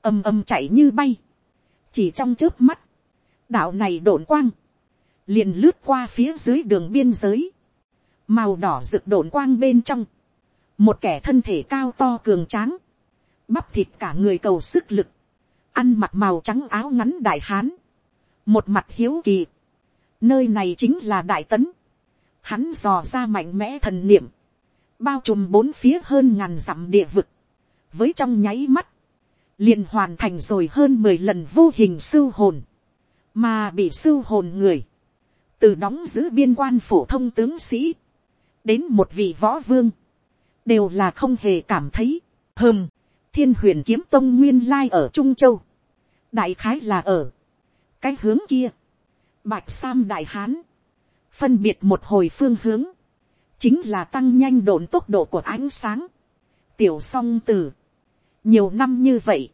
[SPEAKER 1] âm âm chạy như bay, chỉ trong trước mắt, đạo này đổn quang, liền lướt qua phía dưới đường biên giới, màu đỏ rực đổn quang bên trong, một kẻ thân thể cao to cường tráng, bắp thịt cả người cầu sức lực, ăn mặc màu trắng áo ngắn đại hán, một mặt hiếu kỳ, nơi này chính là đại tấn, hắn dò ra mạnh mẽ thần niệm, bao trùm bốn phía hơn ngàn dặm địa vực, với trong nháy mắt, liền hoàn thành rồi hơn mười lần vô hình sưu hồn, mà bị sưu hồn người, từ đóng giữ biên quan phổ thông tướng sĩ, đến một vị võ vương, đều là không hề cảm thấy, hơm, thiên huyền kiếm tông nguyên lai ở trung châu, đại khái là ở cái hướng kia, bạch sam đại hán, phân biệt một hồi phương hướng, chính là tăng nhanh độn tốc độ của ánh sáng, tiểu song từ, nhiều năm như vậy,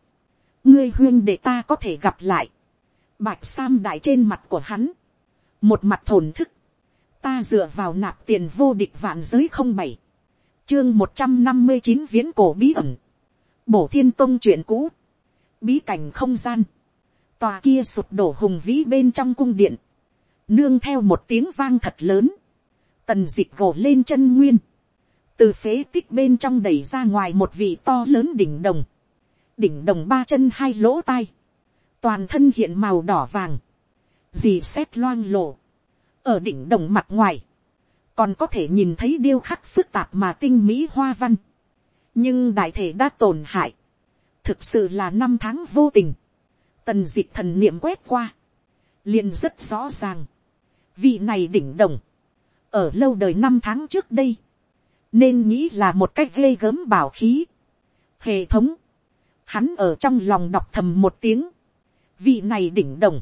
[SPEAKER 1] ngươi huyên để ta có thể gặp lại, bạch sam đại trên mặt của hắn, một mặt thổn thức, ta dựa vào nạp tiền vô địch vạn giới không bảy, chương một trăm năm mươi chín viễn cổ bí ẩn, bổ thiên tông chuyện cũ, bí cảnh không gian, tòa kia sụp đổ hùng vĩ bên trong cung điện, nương theo một tiếng vang thật lớn, tần d ị gồ lên chân nguyên, từ phế tích bên trong đẩy ra ngoài một vị to lớn đỉnh đồng, đỉnh đồng ba chân hai lỗ tai, toàn thân hiện màu đỏ vàng, dì xét loang lộ, ở đỉnh đồng mặt ngoài, còn có thể nhìn thấy điêu khắc phức tạp mà tinh mỹ hoa văn, nhưng đại thể đã tổn hại, thực sự là năm tháng vô tình, tần d ị thần niệm quét qua, liền rất rõ ràng, vị này đỉnh đồng, ở lâu đời năm tháng trước đây, nên nghĩ là một cách ghê gớm bảo khí. Hệ thống, hắn ở trong lòng đọc thầm một tiếng, vị này đỉnh đồng,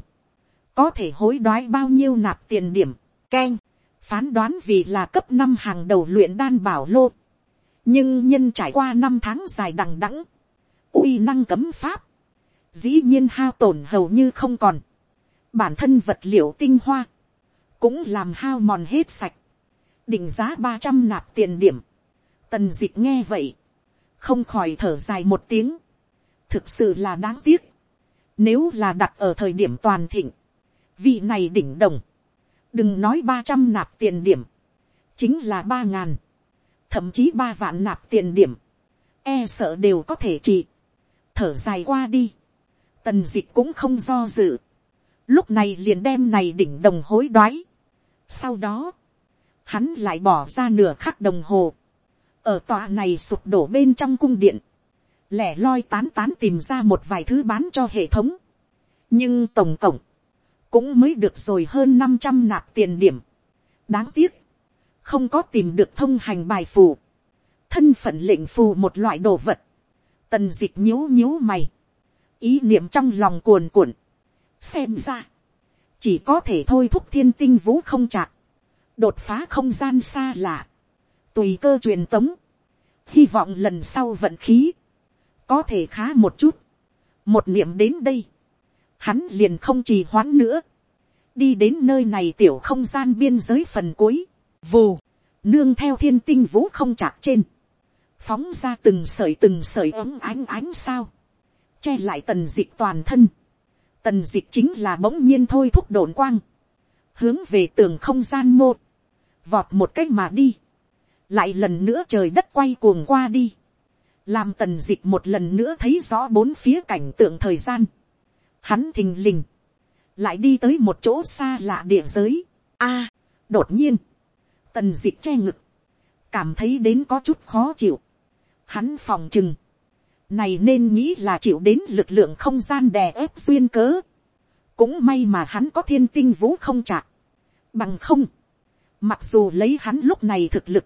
[SPEAKER 1] có thể hối đoái bao nhiêu nạp tiền điểm, keng, phán đoán vì là cấp năm hàng đầu luyện đan bảo lô, nhưng nhân trải qua năm tháng dài đằng đẵng, uy năng cấm pháp, dĩ nhiên hao tổn hầu như không còn, bản thân vật liệu tinh hoa, cũng làm hao mòn hết sạch, định giá ba trăm nạp tiền điểm, tần d ị c h nghe vậy, không khỏi thở dài một tiếng, thực sự là đáng tiếc, nếu là đặt ở thời điểm toàn thịnh, vị này đỉnh đồng, đừng nói ba trăm nạp tiền điểm, chính là ba ngàn, thậm chí ba vạn nạp tiền điểm, e sợ đều có thể trị, thở dài qua đi, tần d ị c h cũng không do dự, lúc này liền đem này đỉnh đồng hối đoái, sau đó, hắn lại bỏ ra nửa khắc đồng hồ. Ở tòa này sụp đổ bên trong cung điện. Lẻ loi tán tán tìm ra một vài thứ bán cho hệ thống. Nhưng tổng cộng. Cũng mới được rồi hơn năm trăm nạp tiền điểm. Đáng tiếc. Không có tìm được thông hành bài phù. Thân phận lệnh phù một loại đồ vật. Tần dịch nhíu nhíu mày. Ý niệm trong lòng cuồn cuộn. Xem ra chỉ có thể thôi thúc thiên tinh vũ không chạc, đột phá không gian xa lạ, tùy cơ truyền tống, hy vọng lần sau vận khí, có thể khá một chút, một niệm đến đây, hắn liền không trì hoãn nữa, đi đến nơi này tiểu không gian biên giới phần cuối, vù, nương theo thiên tinh vũ không chạc trên, phóng ra từng sợi từng sợi ấm ánh ánh sao, che lại tần d ị toàn thân, tần dịch chính là bỗng nhiên thôi thúc đồn quang, hướng về tường không gian mô, vọt một cách mà đi, lại lần nữa trời đất quay cuồng qua đi, làm tần dịch một lần nữa thấy rõ bốn phía cảnh tượng thời gian, hắn thình lình, lại đi tới một chỗ xa lạ địa giới, a, đột nhiên, tần dịch che ngực, cảm thấy đến có chút khó chịu, hắn phòng chừng, này nên nghĩ là chịu đến lực lượng không gian đè ép duyên cớ. cũng may mà hắn có thiên tinh vũ không chạc. bằng không, mặc dù lấy hắn lúc này thực lực,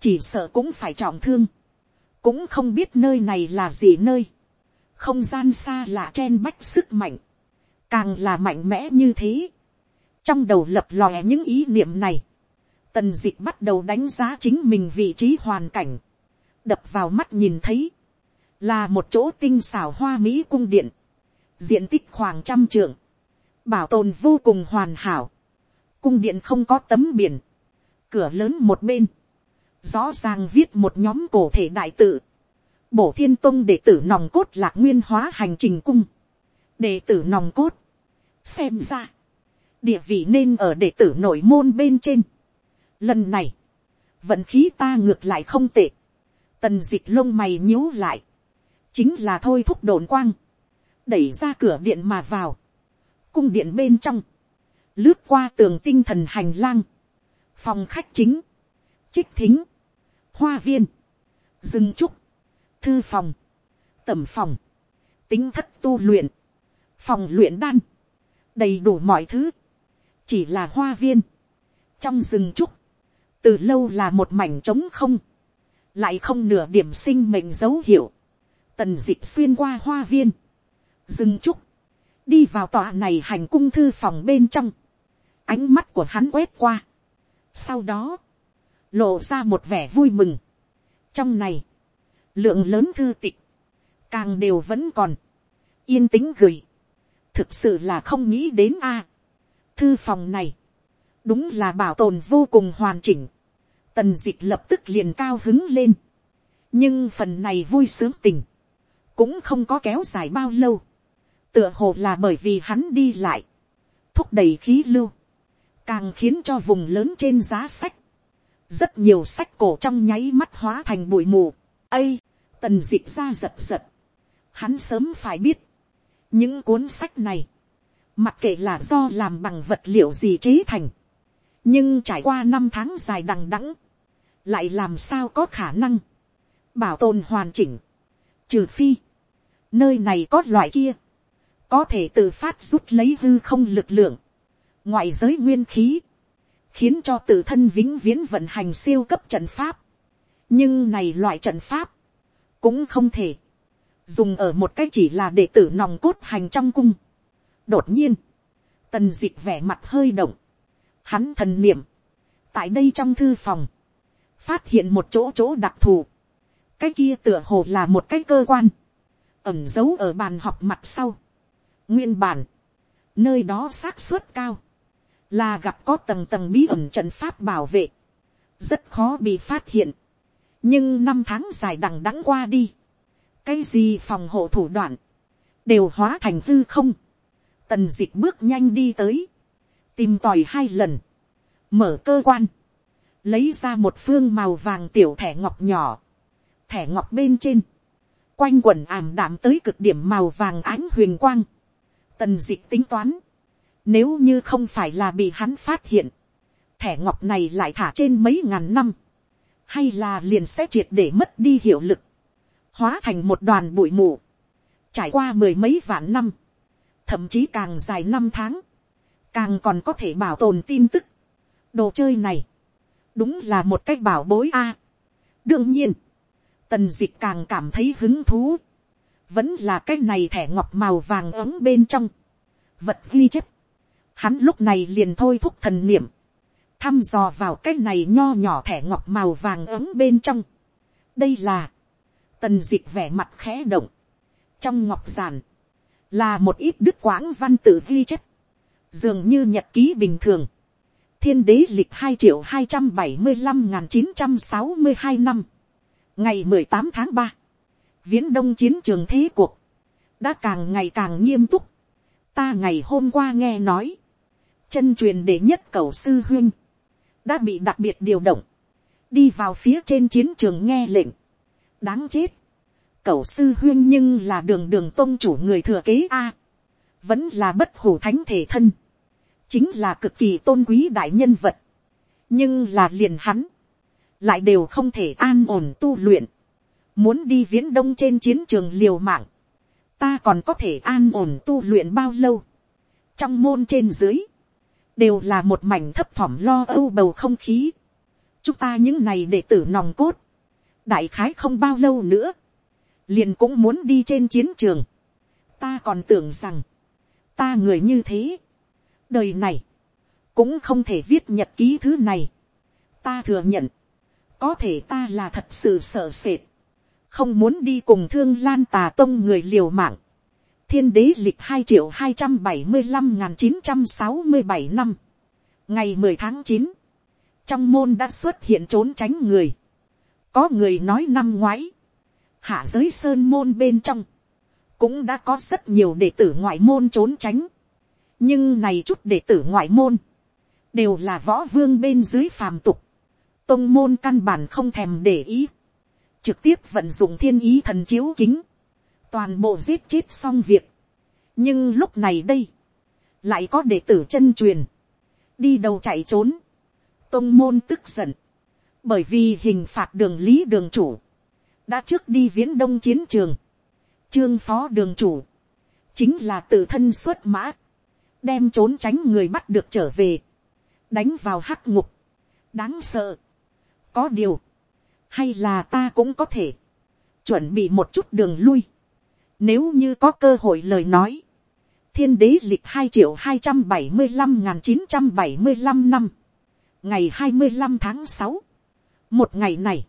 [SPEAKER 1] chỉ sợ cũng phải trọng thương, cũng không biết nơi này là gì nơi, không gian xa là chen bách sức mạnh, càng là mạnh mẽ như thế. trong đầu lập lòe những ý niệm này, tần d ị c h bắt đầu đánh giá chính mình vị trí hoàn cảnh, đập vào mắt nhìn thấy, là một chỗ tinh xảo hoa mỹ cung điện, diện tích khoảng trăm trượng, bảo tồn vô cùng hoàn hảo, cung điện không có tấm biển, cửa lớn một bên, rõ ràng viết một nhóm cổ thể đại tự, bổ thiên tông đệ tử nòng cốt lạc nguyên hóa hành trình cung, đệ tử nòng cốt, xem ra, địa vị nên ở đệ tử nội môn bên trên. Lần này, vận khí ta ngược lại không tệ, tần d ị c h lông mày nhíu lại, chính là thôi thúc đồn quang, đẩy ra cửa điện mà vào, cung điện bên trong, lướt qua tường tinh thần hành lang, phòng khách chính, trích thính, hoa viên, rừng trúc, thư phòng, tẩm phòng, tính thất tu luyện, phòng luyện đan, đầy đủ mọi thứ, chỉ là hoa viên, trong rừng trúc, từ lâu là một mảnh trống không, lại không nửa điểm sinh mệnh dấu hiệu, tần dịp xuyên qua hoa viên, dừng trúc, đi vào tòa này hành cung thư phòng bên trong, ánh mắt của hắn quét qua, sau đó, lộ ra một vẻ vui mừng, trong này, lượng lớn thư tịch, càng đều vẫn còn, yên tĩnh gửi, thực sự là không nghĩ đến a. thư phòng này, đúng là bảo tồn vô cùng hoàn chỉnh, tần d ị c h lập tức liền cao hứng lên, nhưng phần này vui sướng tình, cũng không có kéo dài bao lâu, tựa hồ là bởi vì hắn đi lại, thúc đẩy khí lưu, càng khiến cho vùng lớn trên giá sách, rất nhiều sách cổ trong nháy mắt hóa thành bụi mù, ây, tần d ị ra giật giật, hắn sớm phải biết, những cuốn sách này, mặc kệ là do làm bằng vật liệu gì chế thành, nhưng trải qua năm tháng dài đằng đẵng, lại làm sao có khả năng bảo tồn hoàn chỉnh, trừ phi nơi này có loại kia, có thể tự phát rút lấy hư không lực lượng, ngoại giới nguyên khí, khiến cho tự thân vĩnh viễn vận hành siêu cấp trận pháp. nhưng này loại trận pháp, cũng không thể, dùng ở một cách chỉ là để tử nòng cốt hành trong cung. đột nhiên, tần d ị c h vẻ mặt hơi động, hắn thần niệm, tại đây trong thư phòng, phát hiện một chỗ chỗ đặc thù, cái kia tựa hồ là một cái cơ quan, ẩm giấu ở bàn học mặt sau, nguyên bản, nơi đó xác suất cao, là gặp có tầng tầng bí ẩn trận pháp bảo vệ, rất khó bị phát hiện, nhưng năm tháng dài đằng đẵng qua đi, cái gì phòng hộ thủ đoạn, đều hóa thành hư không, tần dịch bước nhanh đi tới, tìm tòi hai lần, mở cơ quan, lấy ra một phương màu vàng tiểu thẻ ngọc nhỏ, thẻ ngọc bên trên, quanh quần ảm đạm tới cực điểm màu vàng ánh huyền quang, tần dịch tính toán, nếu như không phải là bị hắn phát hiện, thẻ ngọc này lại thả trên mấy ngàn năm, hay là liền sẽ triệt để mất đi hiệu lực, hóa thành một đoàn bụi mù, trải qua mười mấy vạn năm, thậm chí càng dài năm tháng, càng còn có thể bảo tồn tin tức. đồ chơi này, đúng là một cách bảo bối a. đương nhiên, tần d ị c h càng cảm thấy hứng thú, vẫn là cái này thẻ ngọc màu vàng ấm bên trong, vật ghi chép. Hắn lúc này liền thôi thúc thần niệm, thăm dò vào cái này nho nhỏ thẻ ngọc màu vàng ấm bên trong. đây là, tần d ị c h vẻ mặt khẽ động, trong ngọc giản, là một ít đức quãng văn tự ghi chép, dường như nhật ký bình thường, thiên đế lịch hai triệu hai trăm bảy mươi năm n chín trăm sáu mươi hai năm, ngày mười tám tháng ba, viễn đông chiến trường thế cuộc, đã càng ngày càng nghiêm túc, ta ngày hôm qua nghe nói, chân truyền đệ nhất cầu sư huyên, đã bị đặc biệt điều động, đi vào phía trên chiến trường nghe lệnh, đáng chết, cẩu sư huyên nhưng là đường đường tôn chủ người thừa kế a. vẫn là bất hủ thánh thể thân. chính là cực kỳ tôn quý đại nhân vật. nhưng là liền hắn lại đều không thể an ổn tu luyện. muốn đi viễn đông trên chiến trường liều mạng. ta còn có thể an ổn tu luyện bao lâu. trong môn trên dưới, đều là một mảnh thấp thỏm lo âu bầu không khí. chúng ta những này để tử nòng cốt. đại khái không bao lâu nữa liền cũng muốn đi trên chiến trường. ta còn tưởng rằng, ta người như thế, đời này, cũng không thể viết nhật ký thứ này. ta thừa nhận, có thể ta là thật sự sợ sệt, không muốn đi cùng thương lan tà tông người liều mạng. thiên đế lịch hai triệu hai trăm bảy mươi năm n g h n chín trăm sáu mươi bảy năm, ngày mười tháng chín, trong môn đã xuất hiện trốn tránh người. có người nói năm ngoái, hạ giới sơn môn bên trong, cũng đã có rất nhiều đệ tử ngoại môn trốn tránh. nhưng này chút đệ tử ngoại môn, đều là võ vương bên dưới phàm tục, tông môn căn bản không thèm để ý, trực tiếp vận dụng thiên ý thần chiếu kính, toàn bộ giết chết xong việc. nhưng lúc này đây, lại có đệ tử chân truyền, đi đầu chạy trốn, tông môn tức giận, bởi vì hình phạt đường lý đường chủ, đã trước đi viễn đông chiến trường, trương phó đường chủ, chính là tự thân xuất mã, đem trốn tránh người bắt được trở về, đánh vào hắc ngục, đáng sợ có điều, hay là ta cũng có thể, chuẩn bị một chút đường lui, nếu như có cơ hội lời nói, thiên đế lịch hai triệu hai trăm bảy mươi năm n chín trăm bảy mươi năm năm, ngày hai mươi năm tháng sáu, một ngày này,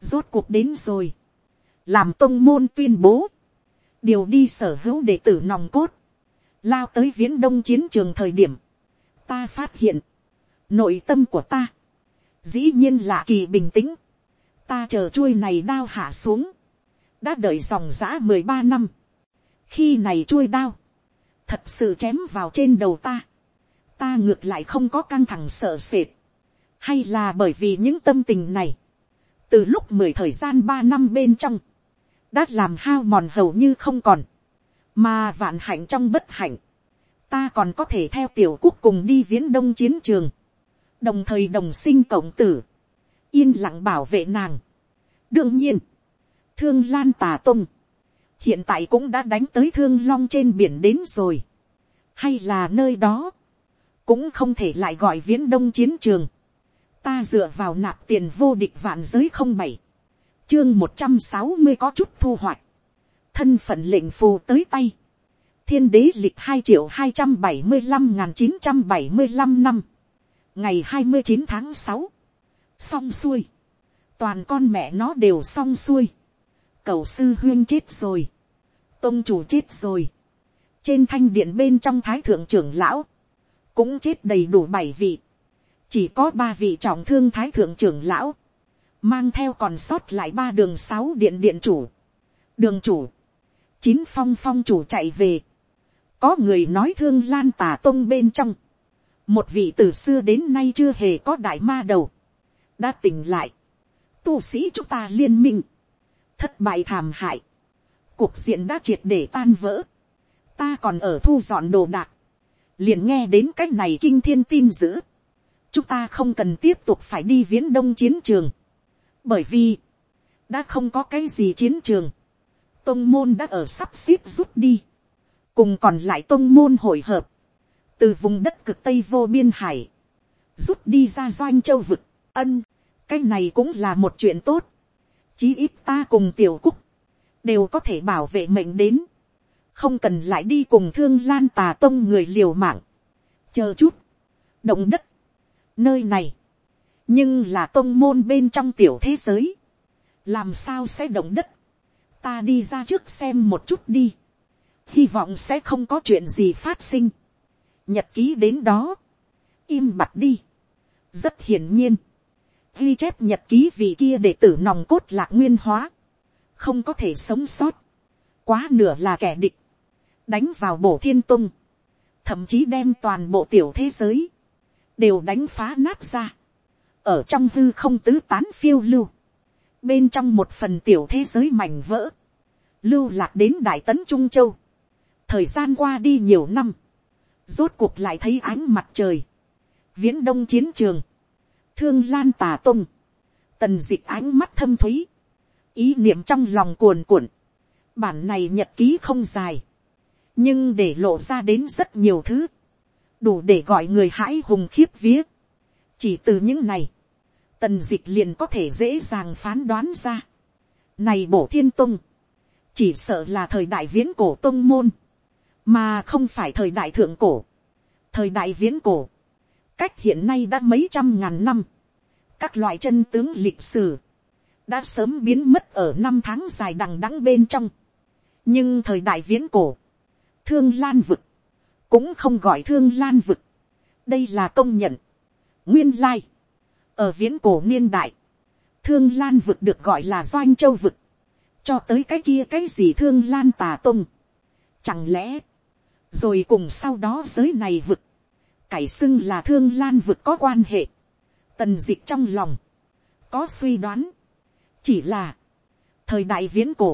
[SPEAKER 1] rốt cuộc đến rồi, làm tông môn tuyên bố, điều đi sở hữu đệ tử nòng cốt, lao tới viễn đông chiến trường thời điểm, ta phát hiện, nội tâm của ta, dĩ nhiên là kỳ bình tĩnh, ta chờ chuôi này đao hạ xuống, đã đợi dòng giã mười ba năm, khi này chuôi đao, thật sự chém vào trên đầu ta, ta ngược lại không có căng thẳng sợ sệt, hay là bởi vì những tâm tình này, từ lúc mười thời gian ba năm bên trong, đã làm hao mòn hầu như không còn, mà vạn hạnh trong bất hạnh, ta còn có thể theo tiểu quốc cùng đi viễn đông chiến trường, đồng thời đồng sinh cộng tử, yên lặng bảo vệ nàng. đương nhiên, thương lan tà tung, hiện tại cũng đã đánh tới thương long trên biển đến rồi, hay là nơi đó, cũng không thể lại gọi viễn đông chiến trường, ta dựa vào nạp tiền vô địch vạn giới không bảy, chương một trăm sáu mươi có chút thu hoạch, thân phận lệnh phù tới tay, thiên đế lịch hai triệu hai trăm bảy mươi năm n chín trăm bảy mươi năm năm, ngày hai mươi chín tháng sáu, xong xuôi, toàn con mẹ nó đều xong xuôi, cầu sư huyên chết rồi, tôn chủ chết rồi, trên thanh điện bên trong thái thượng trưởng lão, cũng chết đầy đủ bảy vị, chỉ có ba vị trọng thương thái thượng trưởng lão, mang theo còn sót lại ba đường sáu điện điện chủ, đường chủ, chín phong phong chủ chạy về, có người nói thương lan tà tôn bên trong, một vị từ xưa đến nay chưa hề có đại ma đầu, đã tỉnh lại, tu sĩ chúng ta liên minh, thất bại thảm hại, cuộc diện đã triệt để tan vỡ, ta còn ở thu dọn đồ đạc, liền nghe đến cái này kinh thiên tin dữ, chúng ta không cần tiếp tục phải đi viễn đông chiến trường, bởi vì, đã không có cái gì chiến trường, tông môn đã ở sắp xếp rút đi, cùng còn lại tông môn hội hợp, từ vùng đất cực tây vô biên hải, rút đi ra doanh châu vực, ân, cái này cũng là một chuyện tốt, chí ít ta cùng tiểu cúc, đều có thể bảo vệ mệnh đến, không cần lại đi cùng thương lan tà tông người liều mạng, chờ chút, động đất, nơi này, nhưng là tông môn bên trong tiểu thế giới, làm sao sẽ động đất, ta đi ra trước xem một chút đi, hy vọng sẽ không có chuyện gì phát sinh, nhật ký đến đó, im bặt đi, rất hiển nhiên, ghi chép nhật ký vì kia để tử nòng cốt lạc nguyên hóa, không có thể sống sót, quá nửa là kẻ địch, đánh vào bổ thiên tung, thậm chí đem toàn bộ tiểu thế giới, đều đánh phá nát ra, ở trong hư không tứ tán phiêu lưu, bên trong một phần tiểu thế giới mảnh vỡ, lưu lạc đến đại tấn trung châu, thời gian qua đi nhiều năm, rốt cuộc lại thấy ánh mặt trời, viễn đông chiến trường, thương lan tà tung, tần dịch ánh mắt thâm thúy, ý niệm trong lòng cuồn cuộn, bản này nhật ký không dài, nhưng để lộ ra đến rất nhiều thứ, đủ để gọi người hãi hùng khiếp vía. chỉ từ những này, tần dịch liền có thể dễ dàng phán đoán ra. này bổ thiên tung, chỉ sợ là thời đại viễn cổ tung môn, mà không phải thời đại thượng cổ, thời đại viễn cổ, cách hiện nay đã mấy trăm ngàn năm, các loại chân tướng lịch sử, đã sớm biến mất ở năm tháng dài đằng đẵng bên trong. nhưng thời đại viễn cổ, thương lan vực, cũng không gọi thương lan vực, đây là công nhận, nguyên lai, ở viễn cổ niên đại, thương lan vực được gọi là doanh châu vực, cho tới cái kia cái gì thương lan tà tung, chẳng lẽ, rồi cùng sau đó giới này vực, cải xưng là thương lan vực có quan hệ, tần d ị c h trong lòng, có suy đoán, chỉ là, thời đại viễn cổ,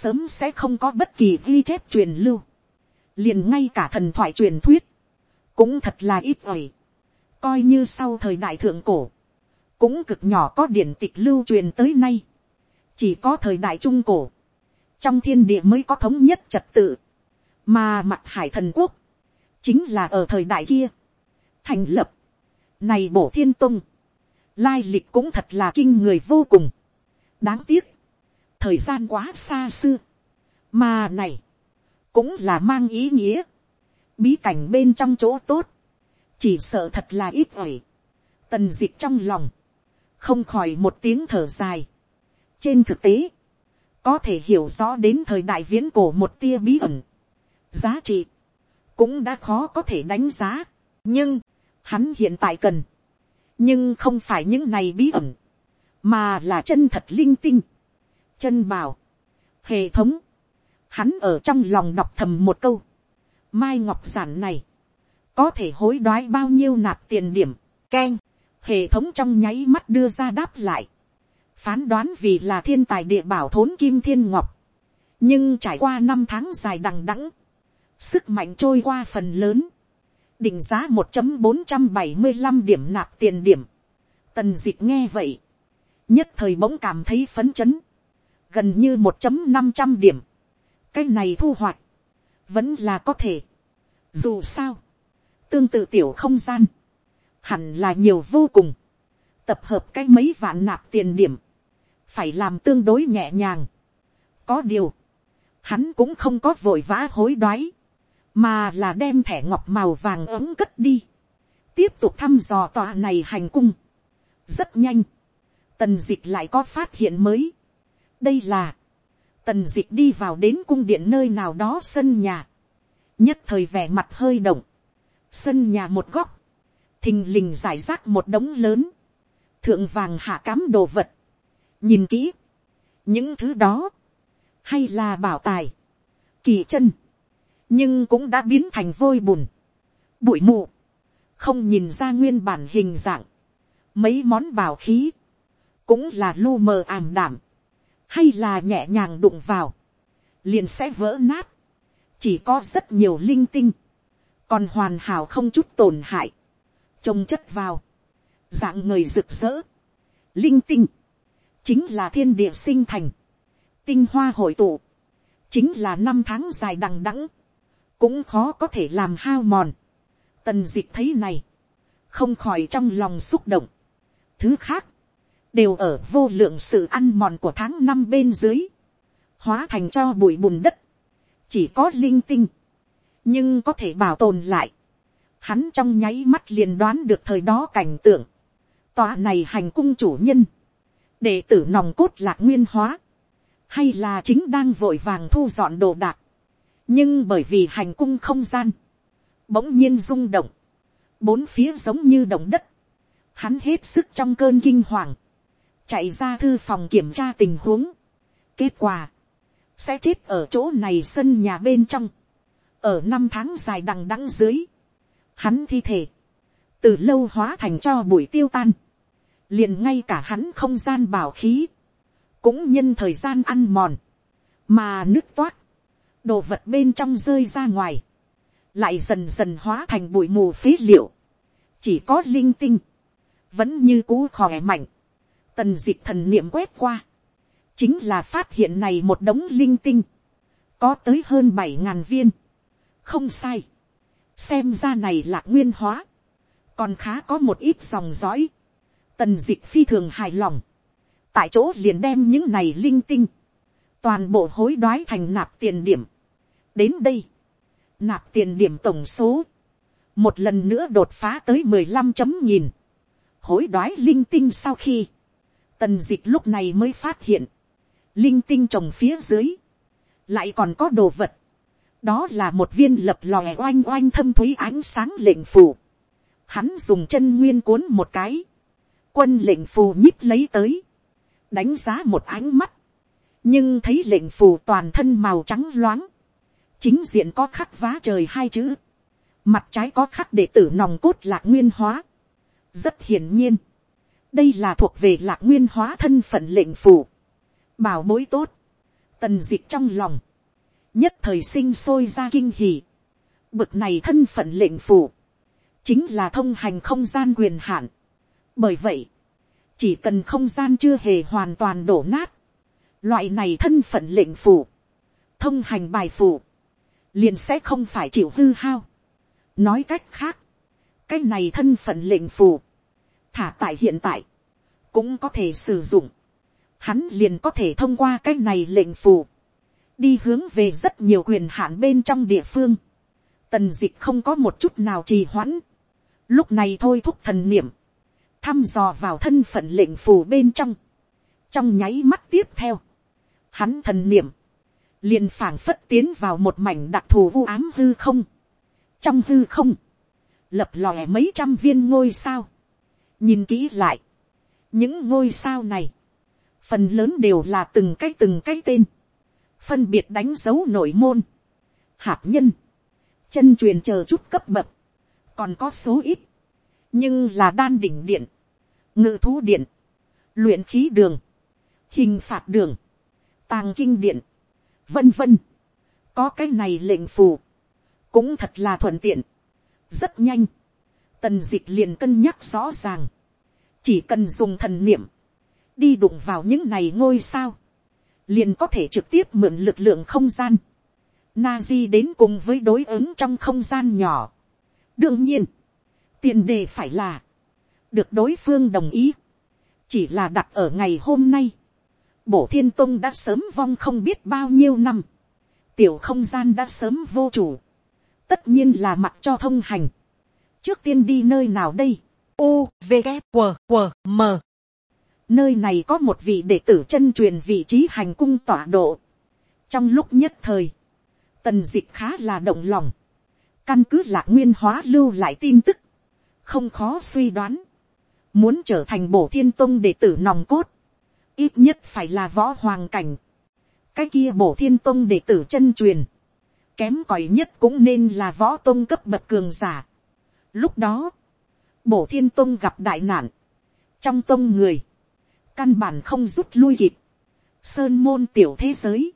[SPEAKER 1] sớm sẽ không có bất kỳ ghi chép truyền lưu, liền ngay cả thần thoại truyền thuyết, cũng thật là ít ỏi, coi như sau thời đại thượng cổ, cũng cực nhỏ có điển tịch lưu truyền tới nay, chỉ có thời đại trung cổ, trong thiên địa mới có thống nhất trật tự, mà mặt hải thần quốc, chính là ở thời đại kia, thành lập, này bổ thiên tung, lai lịch cũng thật là kinh người vô cùng, đáng tiếc, thời gian quá xa xưa, mà này, cũng là mang ý nghĩa, bí cảnh bên trong chỗ tốt, chỉ sợ thật là ít ỏi, tần dịch trong lòng, không khỏi một tiếng thở dài. trên thực tế, có thể hiểu rõ đến thời đại viễn cổ một tia bí ẩn, giá trị, cũng đã khó có thể đánh giá. nhưng, hắn hiện tại cần, nhưng không phải những này bí ẩn, mà là chân thật linh tinh, chân bảo, hệ thống, hắn ở trong lòng đọc thầm một câu, mai ngọc giản này, có thể hối đoái bao nhiêu nạp tiền điểm, k hệ thống trong nháy mắt đưa ra đáp lại, phán đoán vì là thiên tài địa bảo thốn kim thiên ngọc, nhưng trải qua năm tháng dài đằng đẵng, sức mạnh trôi qua phần lớn, định giá một bốn trăm bảy mươi năm điểm nạp tiền điểm, tần d nghe vậy, nhất thời bỗng cảm thấy phấn chấn, gần như một năm trăm điểm, cái này thu hoạch, vẫn là có thể. Dù sao, tương tự tiểu không gian, hẳn là nhiều vô cùng, tập hợp cái mấy vạn nạp tiền điểm, phải làm tương đối nhẹ nhàng. có điều, hắn cũng không có vội vã hối đoái, mà là đem thẻ ngọc màu vàng ấm cất đi, tiếp tục thăm dò tòa này hành cung. rất nhanh, tần d ị c h lại có phát hiện mới. đây là, tần d ị c h đi vào đến cung điện nơi nào đó sân nhà, nhất thời vẻ mặt hơi động, sân nhà một góc, thình lình giải rác một đống lớn, thượng vàng hạ cám đồ vật, nhìn kỹ, những thứ đó, hay là bảo tài, kỳ chân, nhưng cũng đã biến thành vôi bùn, bụi mù, không nhìn ra nguyên bản hình dạng, mấy món bảo khí, cũng là lu mờ ảm đảm, hay là nhẹ nhàng đụng vào, liền sẽ vỡ nát, chỉ có rất nhiều linh tinh, còn hoàn hảo không chút tổn hại, trông chất vào, dạng người rực rỡ, linh tinh, chính là thiên địa sinh thành, tinh hoa hội tụ, chính là năm tháng dài đằng đẵng, cũng khó có thể làm hao mòn. Tần d thấy này, không khỏi trong lòng xúc động. Thứ khác, đều ở vô lượng sự ăn mòn của tháng năm bên dưới, hóa thành cho bụi bùn đất, chỉ có linh tinh, nhưng có thể bảo tồn lại. Hắn trong nháy mắt liền đoán được thời đó cảnh tượng, tòa này hành cung chủ nhân, đệ tử nòng cốt lạc nguyên hóa, hay là chính đang vội vàng thu dọn đồ đạc, nhưng bởi vì hành cung không gian, bỗng nhiên rung động, bốn phía giống như động đất, hắn hết sức trong cơn kinh hoàng, chạy ra thư phòng kiểm tra tình huống. kết quả, sẽ chết ở chỗ này sân nhà bên trong, ở năm tháng dài đằng đẵng dưới, hắn thi thể, từ lâu hóa thành cho bụi tiêu tan, liền ngay cả hắn không gian bảo khí, cũng nhân thời gian ăn mòn, mà nước toát, đồ vật bên trong rơi ra ngoài, lại dần dần hóa thành bụi mù phế liệu, chỉ có linh tinh, vẫn như cũ khỏe mạnh, tần d ị thần niệm quét qua, chính là phát hiện này một đống linh tinh, có tới hơn bảy ngàn viên, không sai, xem ra này là nguyên hóa, còn khá có một ít dòng dõi, tần d ị phi thường hài lòng, tại chỗ liền đem những này linh tinh, toàn bộ hối đoái thành nạp tiền điểm, đến đây, nạp tiền điểm tổng số, một lần nữa đột phá tới mười lăm chấm nhìn, hối đoái linh tinh sau khi, Tần dịch lúc này mới phát hiện. Linh tinh trồng phía dưới. Lại còn có đồ vật. Đó là một viên lập lòe oanh oanh thâm thúy ánh sáng lệnh phù. Hắn dùng chân nguyên cuốn một cái. Quân lệnh phù nhích lấy tới. Đánh giá một ánh mắt. Nhưng thấy lệnh phù toàn thân màu trắng loáng. Chính diện có khắc vá trời hai chữ. Mặt trái có khắc đệ tử nòng cốt lạc nguyên hóa. Rất hiển nhiên. Đây là thuộc về lạc nguyên hóa thân phận lệnh phủ, bảo bối tốt, tần d ị c h trong lòng, nhất thời sinh sôi ra kinh hì, bực này thân phận lệnh phủ, chính là thông hành không gian quyền hạn, bởi vậy, chỉ cần không gian chưa hề hoàn toàn đổ nát, loại này thân phận lệnh phủ, thông hành bài phủ, liền sẽ không phải chịu hư hao. nói cách khác, cái này thân phận lệnh phủ, thả tại hiện tại, cũng có thể sử dụng, hắn liền có thể thông qua cái này lệnh phủ đi hướng về rất nhiều quyền hạn bên trong địa phương, tần d ị c h không có một chút nào trì hoãn, lúc này thôi thúc thần niệm, thăm dò vào thân phận lệnh phù bên trong, trong nháy mắt tiếp theo, hắn thần niệm, liền phảng phất tiến vào một mảnh đặc thù vu ám hư không, trong hư không, lập lòe mấy trăm viên ngôi sao, nhìn kỹ lại, những ngôi sao này, phần lớn đều là từng cái từng cái tên, phân biệt đánh dấu nội môn, hạt nhân, chân truyền chờ chút cấp bậc, còn có số ít, nhưng là đan đỉnh điện, ngự thú điện, luyện khí đường, hình phạt đường, tàng kinh điện, vân vân, có cái này lệnh phù, cũng thật là thuận tiện, rất nhanh, tần d ị c h liền cân nhắc rõ ràng, chỉ cần dùng thần niệm, đi đụng vào những này ngôi sao, liền có thể trực tiếp mượn lực lượng không gian, na di đến cùng với đối ứng trong không gian nhỏ. đương nhiên, tiền đề phải là, được đối phương đồng ý, chỉ là đặt ở ngày hôm nay, bổ thiên tông đã sớm vong không biết bao nhiêu năm, tiểu không gian đã sớm vô chủ, tất nhiên là mặc cho thông hành, trước tiên đi nơi nào đây,
[SPEAKER 2] u v g q q m.
[SPEAKER 1] Nơi này có một vị đệ tử chân truyền vị trí hành cung tọa độ, trong lúc nhất thời, tần d ị c h khá là động lòng, căn cứ lạc nguyên hóa lưu lại tin tức, không khó suy đoán, muốn trở thành bổ thiên tông đệ tử nòng cốt, ít nhất phải là võ hoàng cảnh, cái kia bổ thiên tông đệ tử chân truyền, kém cỏi nhất cũng nên là võ tông cấp bậc cường giả. Lúc đó, bổ thiên tông gặp đại nạn, trong tông người, căn bản không rút lui kịp, sơn môn tiểu thế giới,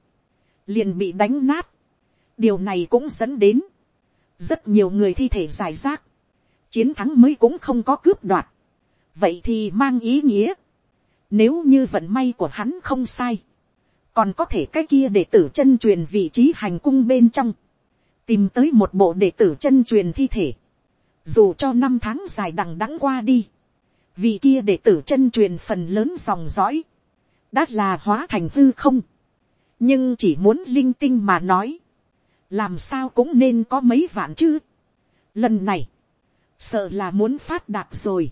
[SPEAKER 1] liền bị đánh nát. điều này cũng dẫn đến, rất nhiều người thi thể giải rác, chiến thắng mới cũng không có cướp đoạt. vậy thì mang ý nghĩa, nếu như vận may của hắn không sai, còn có thể cái kia để tử chân truyền vị trí hành cung bên trong, tìm tới một bộ đệ tử chân truyền thi thể, dù cho năm tháng dài đằng đẵng qua đi, vì kia đệ tử chân truyền phần lớn dòng dõi, đã là hóa thành hư không, nhưng chỉ muốn linh tinh mà nói, làm sao cũng nên có mấy vạn chứ. Lần này, sợ là muốn phát đạt rồi.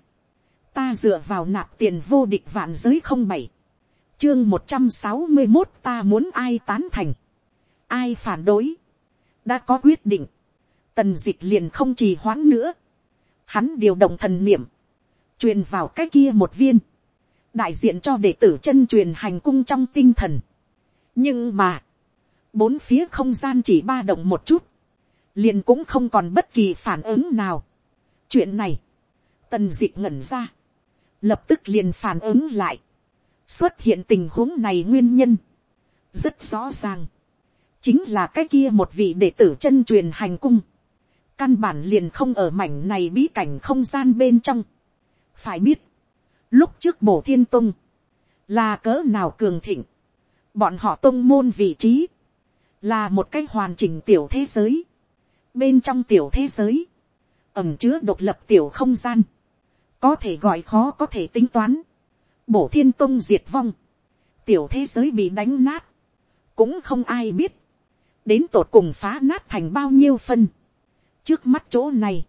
[SPEAKER 1] Ta dựa vào nạp tiền vô địch vạn giới không bảy. Chương một trăm sáu mươi một ta muốn ai tán thành. Ai phản đối. Đã có quyết định. Tần dịch liền không trì hoãn nữa. Hắn điều động thần niệm. truyền vào cái kia một viên. Đại diện cho đệ tử chân truyền hành cung trong tinh thần nhưng mà, bốn phía không gian chỉ ba động một chút, liền cũng không còn bất kỳ phản ứng nào. chuyện này, tần d ị ngẩn ra, lập tức liền phản ứng lại, xuất hiện tình huống này nguyên nhân, rất rõ ràng, chính là cái kia một vị đệ tử chân truyền hành cung, căn bản liền không ở mảnh này bí cảnh không gian bên trong. phải biết, lúc trước bổ thiên tung, là cỡ nào cường thịnh, Bọn họ tông môn vị trí. Là một cái hoàn chỉnh tiểu thế giới. Bên trong tiểu thế giới. Ẩm chứa độc lập tiểu không gian. Có thể gọi khó có thể tính toán. Bổ thiên tông diệt vong. Tiểu thế giới bị đánh nát. Cũng không ai biết. Đến tột cùng phá nát thành bao nhiêu phân. Trước mắt chỗ này.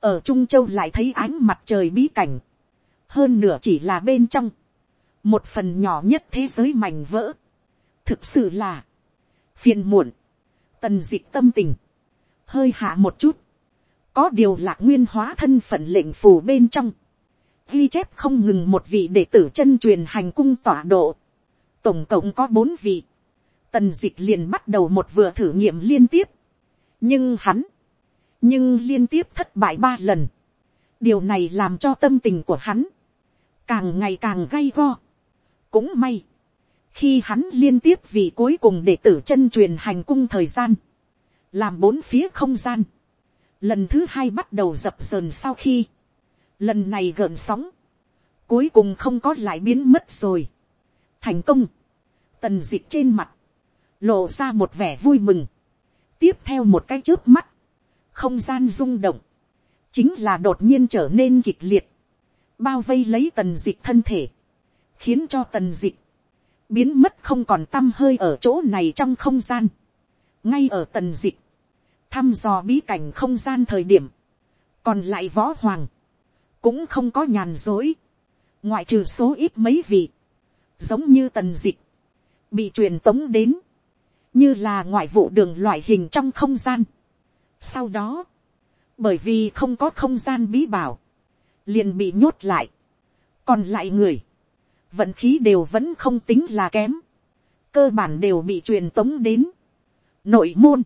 [SPEAKER 1] Ở Trung Châu lại thấy ánh mặt trời bí cảnh. Hơn nửa chỉ là bên trong một phần nhỏ nhất thế giới mảnh vỡ, thực sự là phiền muộn, tần d ị tâm tình, hơi hạ một chút, có điều là nguyên hóa thân phận lệnh phù bên trong, ghi chép không ngừng một vị đệ tử chân truyền hành cung tọa độ, tổng cộng có bốn vị, tần dịch liền bắt đầu một vừa thử nghiệm liên tiếp, nhưng hắn, nhưng liên tiếp thất bại ba lần, điều này làm cho tâm tình của hắn, càng ngày càng gay go, cũng may, khi hắn liên tiếp vì cuối cùng để tử chân truyền hành cung thời gian, làm bốn phía không gian, lần thứ hai bắt đầu dập dờn sau khi, lần này gợn sóng, cuối cùng không có lại biến mất rồi, thành công, tần d ị c h trên mặt, lộ ra một vẻ vui mừng, tiếp theo một cái trước mắt, không gian rung động, chính là đột nhiên trở nên kịch liệt, bao vây lấy tần d ị c h thân thể, khiến cho tần d ị c h biến mất không còn t â m hơi ở chỗ này trong không gian, ngay ở tần dịch, thăm dò bí cảnh không gian thời điểm, còn lại võ hoàng, cũng không có nhàn dối, ngoại trừ số ít mấy vị, giống như tần dịch, bị truyền tống đến, như là ngoại vụ đường loại hình trong không gian. Sau đó, bởi vì không có không gian bí bảo, liền bị nhốt lại, còn lại người, vận khí đều vẫn không tính là kém, cơ bản đều bị truyền tống đến. Nội môn,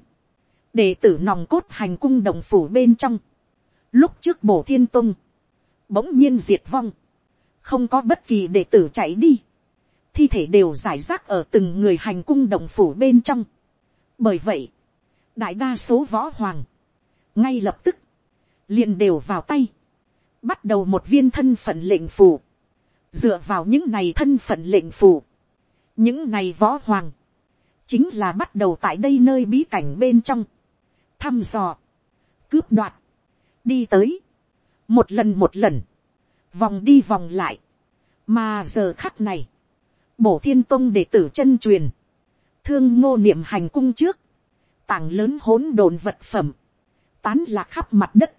[SPEAKER 1] đệ tử nòng cốt hành cung đồng phủ bên trong, lúc trước bổ thiên tung, bỗng nhiên diệt vong, không có bất kỳ đệ tử chạy đi, thi thể đều giải rác ở từng người hành cung đồng phủ bên trong. bởi vậy, đại đa số võ hoàng, ngay lập tức, liền đều vào tay, bắt đầu một viên thân phận lệnh phủ, dựa vào những này thân phận lệnh phù, những này võ hoàng, chính là bắt đầu tại đây nơi bí cảnh bên trong, thăm dò, cướp đoạt, đi tới, một lần một lần, vòng đi vòng lại, mà giờ khắc này, bổ thiên tông để tử chân truyền, thương ngô niệm hành cung trước, tảng lớn hỗn độn vật phẩm, tán lạc khắp mặt đất,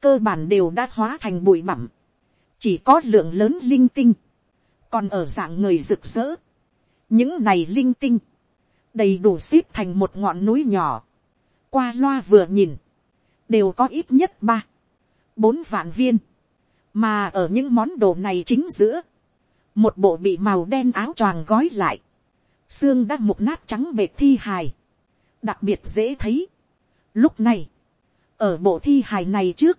[SPEAKER 1] cơ bản đều đã hóa thành bụi bặm, chỉ có lượng lớn linh tinh, còn ở dạng người rực rỡ. những này linh tinh, đầy đủ xếp thành một ngọn núi nhỏ, qua loa vừa nhìn, đều có ít nhất ba, bốn vạn viên, mà ở những món đồ này chính giữa, một bộ bị màu đen áo choàng gói lại, xương đã mục nát trắng bệt thi hài, đặc biệt dễ thấy. Lúc này, ở bộ thi hài này trước,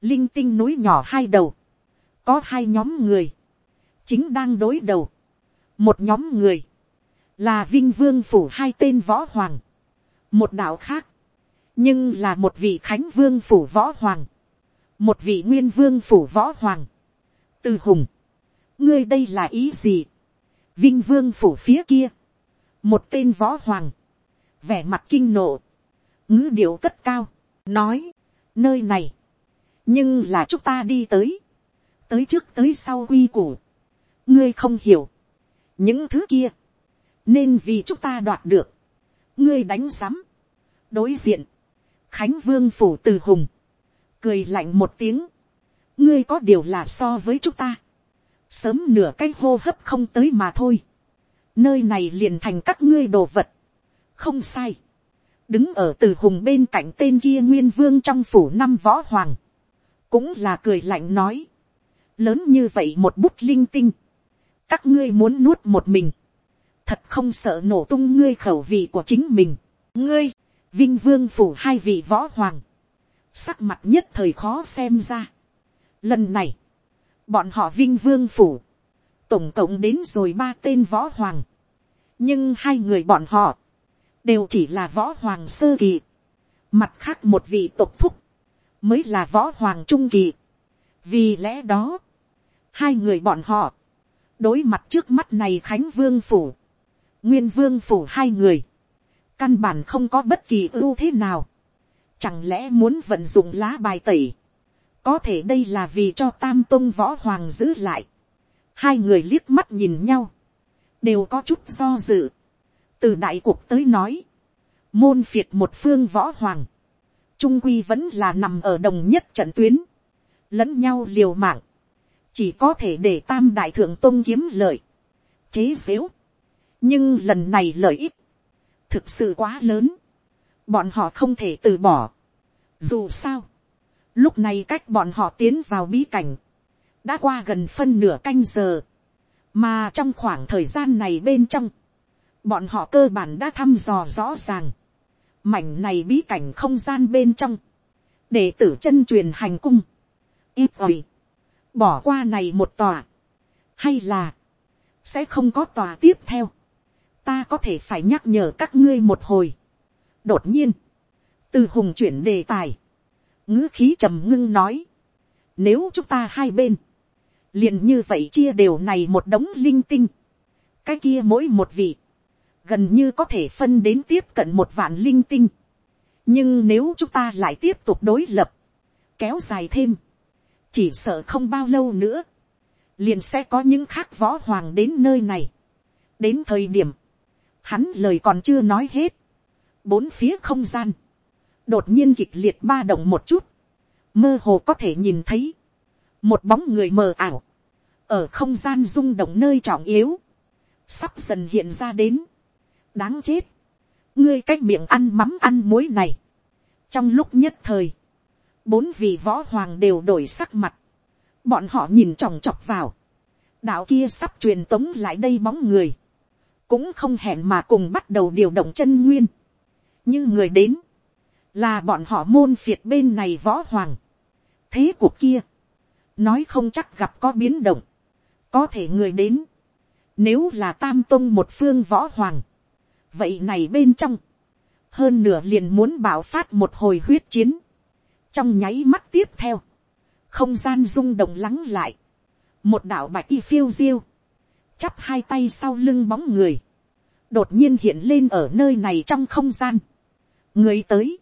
[SPEAKER 1] linh tinh núi nhỏ hai đầu, có hai nhóm người, chính đang đối đầu. một nhóm người, là vinh vương phủ hai tên võ hoàng, một đạo khác, nhưng là một vị khánh vương phủ võ hoàng, một vị nguyên vương phủ võ hoàng, từ hùng, ngươi đây là ý gì, vinh vương phủ phía kia, một tên võ hoàng, vẻ mặt kinh nộ, ngữ điệu cất cao, nói, nơi này, nhưng là chúng ta đi tới, tới trước tới sau quy củ, ngươi không hiểu, những thứ kia, nên vì chúng ta đoạt được, ngươi đánh sắm, đối diện, khánh vương phủ từ hùng, cười lạnh một tiếng, ngươi có điều là so với chúng ta, sớm nửa cái hô hấp không tới mà thôi, nơi này liền thành các ngươi đồ vật, không sai, đứng ở từ hùng bên cạnh tên kia nguyên vương trong phủ năm võ hoàng, cũng là cười lạnh nói, lớn như vậy một bút linh tinh, các ngươi muốn nuốt một mình, thật không sợ nổ tung ngươi khẩu vị của chính mình, ngươi, vinh vương phủ hai vị võ hoàng, sắc mặt nhất thời khó xem ra. Lần này, bọn họ vinh vương phủ, tổng cộng đến rồi ba tên võ hoàng, nhưng hai người bọn họ, đều chỉ là võ hoàng sơ kỳ, mặt khác một vị tộc thúc, mới là võ hoàng trung kỳ. vì lẽ đó, hai người bọn họ, đối mặt trước mắt này khánh vương phủ, nguyên vương phủ hai người, căn bản không có bất kỳ ưu thế nào, chẳng lẽ muốn vận dụng lá bài tẩy, có thể đây là vì cho tam tôn võ hoàng giữ lại, hai người liếc mắt nhìn nhau, đều có chút do dự, từ đại cuộc tới nói, môn phiệt một phương võ hoàng, trung quy vẫn là nằm ở đồng nhất trận tuyến, lẫn nhau liều mạng, chỉ có thể để tam đại thượng tôn kiếm lợi, chế xếu. nhưng lần này lợi ích, thực sự quá lớn, bọn họ không thể từ bỏ. dù sao, lúc này cách bọn họ tiến vào bí cảnh, đã qua gần phân nửa canh giờ, mà trong khoảng thời gian này bên trong, bọn họ cơ bản đã thăm dò rõ ràng, mảnh này bí cảnh không gian bên trong, để tử chân truyền hành cung, ít ỏi, bỏ qua này một tòa, hay là, sẽ không có tòa tiếp theo, ta có thể phải nhắc nhở các ngươi một hồi. đột nhiên, từ hùng chuyển đề tài, ngữ khí trầm ngưng nói, nếu chúng ta hai bên, liền như vậy chia đều này một đống linh tinh, cái kia mỗi một vị, gần như có thể phân đến tiếp cận một vạn linh tinh. nhưng nếu chúng ta lại tiếp tục đối lập, kéo dài thêm, chỉ sợ không bao lâu nữa, liền sẽ có những khác võ hoàng đến nơi này. đến thời điểm, hắn lời còn chưa nói hết, bốn phía không gian, đột nhiên kịch liệt ba động một chút, mơ hồ có thể nhìn thấy, một bóng người mờ ảo, ở không gian rung động nơi trọng yếu, sắp dần hiện ra đến, đáng chết, ngươi cách miệng ăn mắm ăn muối này, trong lúc nhất thời, bốn vị võ hoàng đều đổi sắc mặt, bọn họ nhìn chòng chọc vào, đạo kia sắp truyền tống lại đây bóng người, cũng không hẹn mà cùng bắt đầu điều động chân nguyên, như người đến, là bọn họ môn phiệt bên này võ hoàng, thế cuộc kia, nói không chắc gặp có biến động, có thể người đến, nếu là tam tông một phương võ hoàng, vậy này bên trong, hơn nửa liền muốn bảo phát một hồi huyết chiến, trong nháy mắt tiếp theo, không gian rung động lắng lại, một đạo bạch y phiêu diêu, chắp hai tay sau lưng bóng người, đột nhiên hiện lên ở nơi này trong không gian. người tới,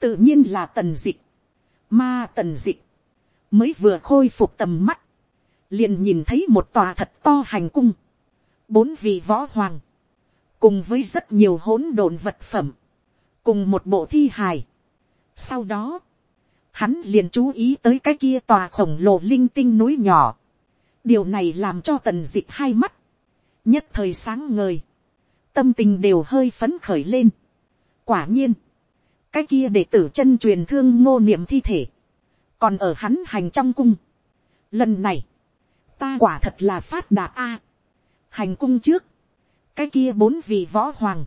[SPEAKER 1] tự nhiên là tần dịch, ma tần dịch, mới vừa khôi phục tầm mắt, liền nhìn thấy một tòa thật to hành cung, bốn vị võ hoàng, cùng với rất nhiều hỗn độn vật phẩm, cùng một bộ thi hài, Sau đó, hắn liền chú ý tới cái kia tòa khổng lồ linh tinh núi nhỏ điều này làm cho tần d ị c h hai mắt, nhất thời sáng ngời, tâm tình đều hơi phấn khởi lên. quả nhiên, cái kia để tử chân truyền thương ngô niệm thi thể, còn ở hắn hành trong cung. lần này, ta quả thật là phát đạt a. hành cung trước, cái kia bốn vị võ hoàng,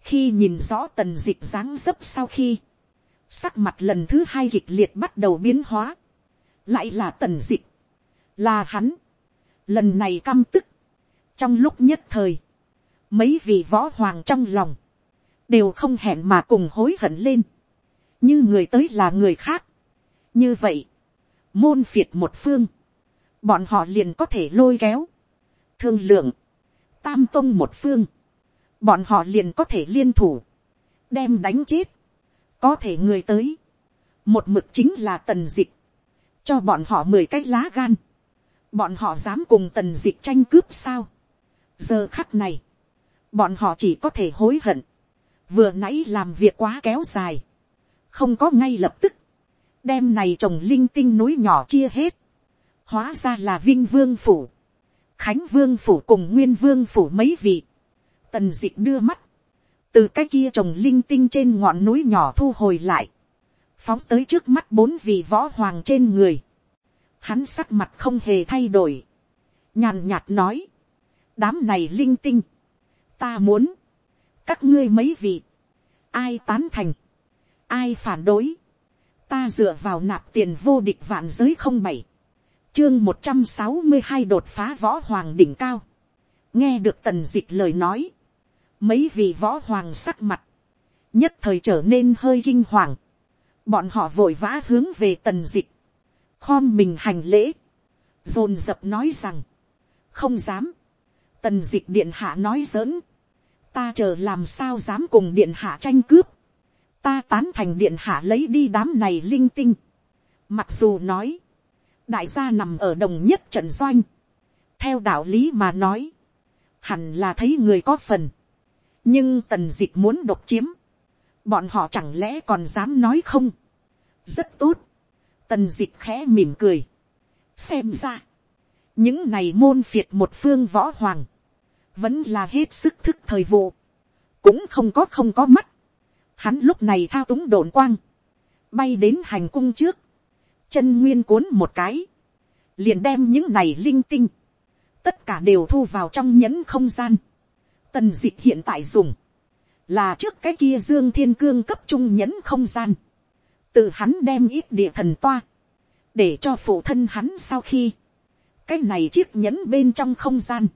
[SPEAKER 1] khi nhìn rõ tần d ị c h dáng dấp sau khi, sắc mặt lần thứ hai kịch liệt bắt đầu biến hóa, lại là tần dịch, là hắn, lần này căm tức, trong lúc nhất thời, mấy vị võ hoàng trong lòng, đều không hẹn mà cùng hối hận lên, như người tới là người khác. như vậy, môn phiệt một phương, bọn họ liền có thể lôi kéo, thương lượng, tam tông một phương, bọn họ liền có thể liên thủ, đem đánh chết, có thể người tới, một mực chính là tần dịch, cho bọn họ mười cái lá gan, bọn họ dám cùng tần dịch tranh cướp sao. giờ khắc này, bọn họ chỉ có thể hối hận, vừa nãy làm việc quá kéo dài, không có ngay lập tức, đem này trồng linh tinh núi nhỏ chia hết, hóa ra là vinh vương phủ, khánh vương phủ cùng nguyên vương phủ mấy vị, tần d ị đưa mắt, từ cái kia trồng linh tinh trên ngọn núi nhỏ thu hồi lại, phóng tới trước mắt bốn vị võ hoàng trên người, hắn sắc mặt không hề thay đổi, nhàn nhạt nói, đám này linh tinh, ta muốn, các ngươi mấy vị, ai tán thành, ai phản đối, ta dựa vào nạp tiền vô địch vạn giới không bảy, chương một trăm sáu mươi hai đột phá võ hoàng đỉnh cao, nghe được tần d ị c h lời nói, mấy vị võ hoàng sắc mặt, nhất thời trở nên hơi kinh hoàng, bọn họ vội vã hướng về tần dịch, khom mình hành lễ, dồn dập nói rằng, không dám, tần dịch điện hạ nói giỡn, ta chờ làm sao dám cùng điện hạ tranh cướp, ta tán thành điện hạ lấy đi đám này linh tinh, mặc dù nói, đại gia nằm ở đồng nhất trận doanh, theo đạo lý mà nói, hẳn là thấy người có phần, nhưng tần dịch muốn độc chiếm, bọn họ chẳng lẽ còn dám nói không. rất tốt, tần dịch khẽ mỉm cười. xem ra, những này môn phiệt một phương võ hoàng, vẫn là hết sức thức thời vụ, cũng không có không có mắt. Hắn lúc này thao túng đồn quang, bay đến hành cung trước, chân nguyên cuốn một cái, liền đem những này linh tinh, tất cả đều thu vào trong nhẫn không gian. Tần dịch hiện tại dùng. Là trước cái kia Dương Thiên Cương cấp trung nhẫn không gian. Tự hắn đem ít địa thần toa. Để cho phụ thân hắn sau khi. Cái này chiếc nhẫn bên trong không gian.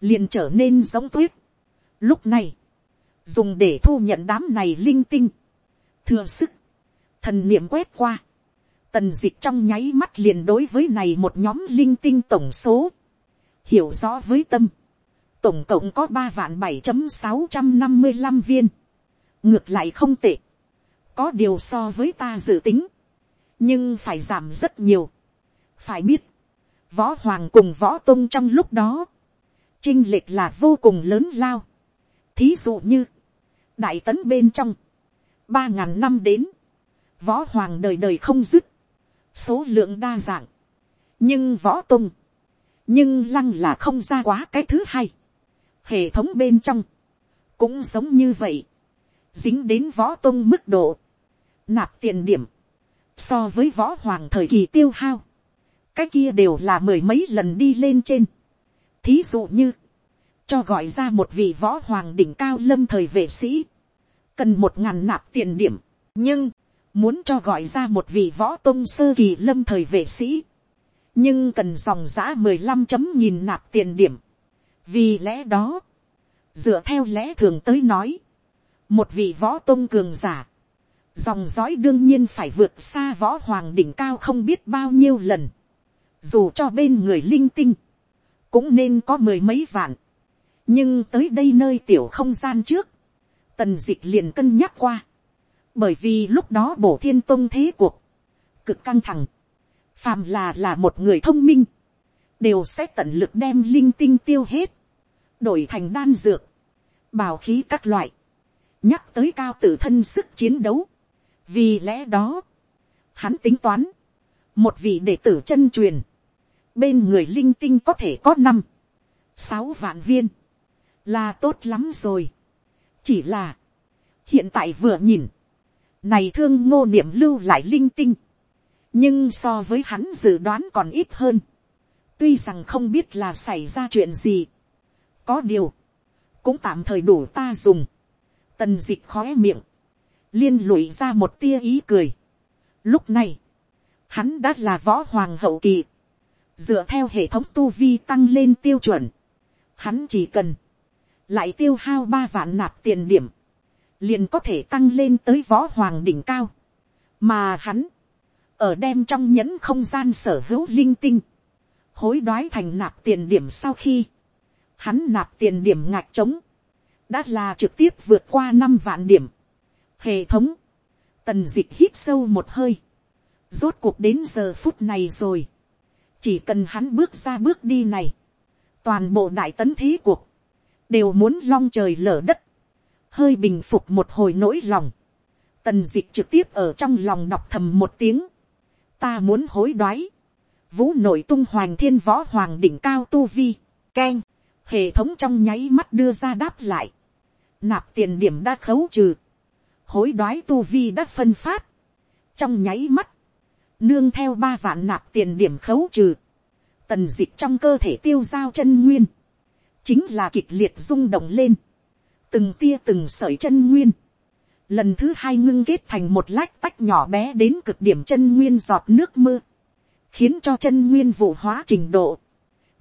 [SPEAKER 1] Liền trở nên giống tuyết. Lúc này. Dùng để thu nhận đám này linh tinh. Thừa sức. Thần niệm quét qua. Tần dịch trong nháy mắt liền đối với này một nhóm linh tinh tổng số. Hiểu rõ với tâm tổng cộng có ba vạn bảy trăm sáu trăm năm mươi năm viên, ngược lại không tệ, có điều so với ta dự tính, nhưng phải giảm rất nhiều. phải biết, võ hoàng cùng võ tôn trong lúc đó, chinh lệch là vô cùng lớn lao. thí dụ như, đại tấn bên trong, ba ngàn năm đến, võ hoàng đời đời không dứt, số lượng đa dạng, nhưng võ tôn, nhưng lăng là không ra quá cái thứ hai hệ thống bên trong, cũng giống như vậy, dính đến võ tôn mức độ, nạp tiền điểm, so với võ hoàng thời kỳ tiêu hao, cái kia đều là mười mấy lần đi lên trên. thí dụ như, cho gọi ra một vị võ hoàng đỉnh cao lâm thời vệ sĩ, cần một ngàn nạp tiền điểm, nhưng, muốn cho gọi ra một vị võ tôn sơ kỳ lâm thời vệ sĩ, nhưng cần dòng giã mười lăm chấm nghìn nạp tiền điểm, vì lẽ đó, dựa theo lẽ thường tới nói, một vị võ tôn cường giả, dòng dõi đương nhiên phải vượt xa võ hoàng đỉnh cao không biết bao nhiêu lần, dù cho bên người linh tinh, cũng nên có mười mấy vạn, nhưng tới đây nơi tiểu không gian trước, tần d ị c h liền cân nhắc qua, bởi vì lúc đó bổ thiên tôn thế cuộc, cực căng thẳng, phàm là là một người thông minh, đều sẽ tận lực đem linh tinh tiêu hết, đổi thành đan dược, bào khí các loại, nhắc tới cao tự thân sức chiến đấu, vì lẽ đó, hắn tính toán, một vị đệ tử chân truyền, bên người linh tinh có thể có năm, sáu vạn viên, là tốt lắm rồi. chỉ là, hiện tại vừa nhìn, này thương ngô niệm lưu lại linh tinh, nhưng so với hắn dự đoán còn ít hơn, tuy rằng không biết là xảy ra chuyện gì, có điều, cũng tạm thời đủ ta dùng, tần d ị c h khói miệng, liên lụy ra một tia ý cười. Lúc này, hắn đã là võ hoàng hậu kỳ, dựa theo hệ thống tu vi tăng lên tiêu chuẩn, hắn chỉ cần, lại tiêu hao ba vạn nạp tiền điểm, liền có thể tăng lên tới võ hoàng đỉnh cao, mà hắn, ở đem trong nhẫn không gian sở hữu linh tinh, hối đoái thành nạp tiền điểm sau khi, hắn nạp tiền điểm ngạc trống, đã là trực tiếp vượt qua năm vạn điểm. Hệ thống, tần dịch hít sâu một hơi, rốt cuộc đến giờ phút này rồi, chỉ cần hắn bước ra bước đi này, toàn bộ đại tấn thế cuộc, đều muốn long trời lở đất, hơi bình phục một hồi nỗi lòng, tần dịch trực tiếp ở trong lòng đọc thầm một tiếng, ta muốn hối đoái, vũ nội tung hoàng thiên võ hoàng đỉnh cao tu vi, k hệ thống trong nháy mắt đưa ra đáp lại, nạp tiền điểm đã khấu trừ, hối đoái tu vi đã phân phát, trong nháy mắt, nương theo ba vạn nạp tiền điểm khấu trừ, tần d ị c h trong cơ thể tiêu giao chân nguyên, chính là kịch liệt rung động lên, từng tia từng sợi chân nguyên, lần thứ hai ngưng kết thành một lách tách nhỏ bé đến cực điểm chân nguyên giọt nước mưa, khiến cho chân nguyên vụ hóa trình độ,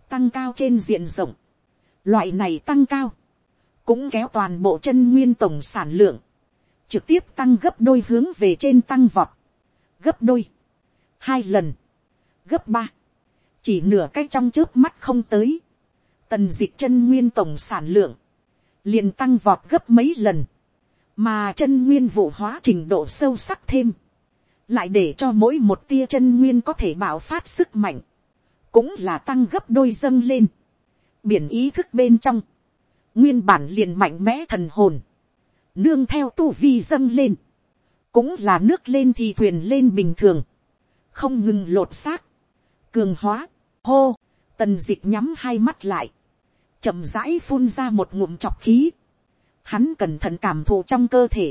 [SPEAKER 1] tăng cao trên diện rộng, loại này tăng cao, cũng kéo toàn bộ chân nguyên tổng sản lượng, trực tiếp tăng gấp đôi hướng về trên tăng vọt, gấp đôi, hai lần, gấp ba, chỉ nửa cách trong trước mắt không tới, tần dịch chân nguyên tổng sản lượng, liền tăng vọt gấp mấy lần, mà chân nguyên vụ hóa trình độ sâu sắc thêm, lại để cho mỗi một tia chân nguyên có thể bảo phát sức mạnh, cũng là tăng gấp đôi dâng lên, biển ý thức bên trong, nguyên bản liền mạnh mẽ thần hồn, nương theo tu vi dâng lên, cũng là nước lên thì thuyền lên bình thường, không ngừng lột xác, cường hóa, hô, tần d ị c h nhắm hai mắt lại, chậm rãi phun ra một ngụm chọc khí, hắn cẩn thận cảm thụ trong cơ thể,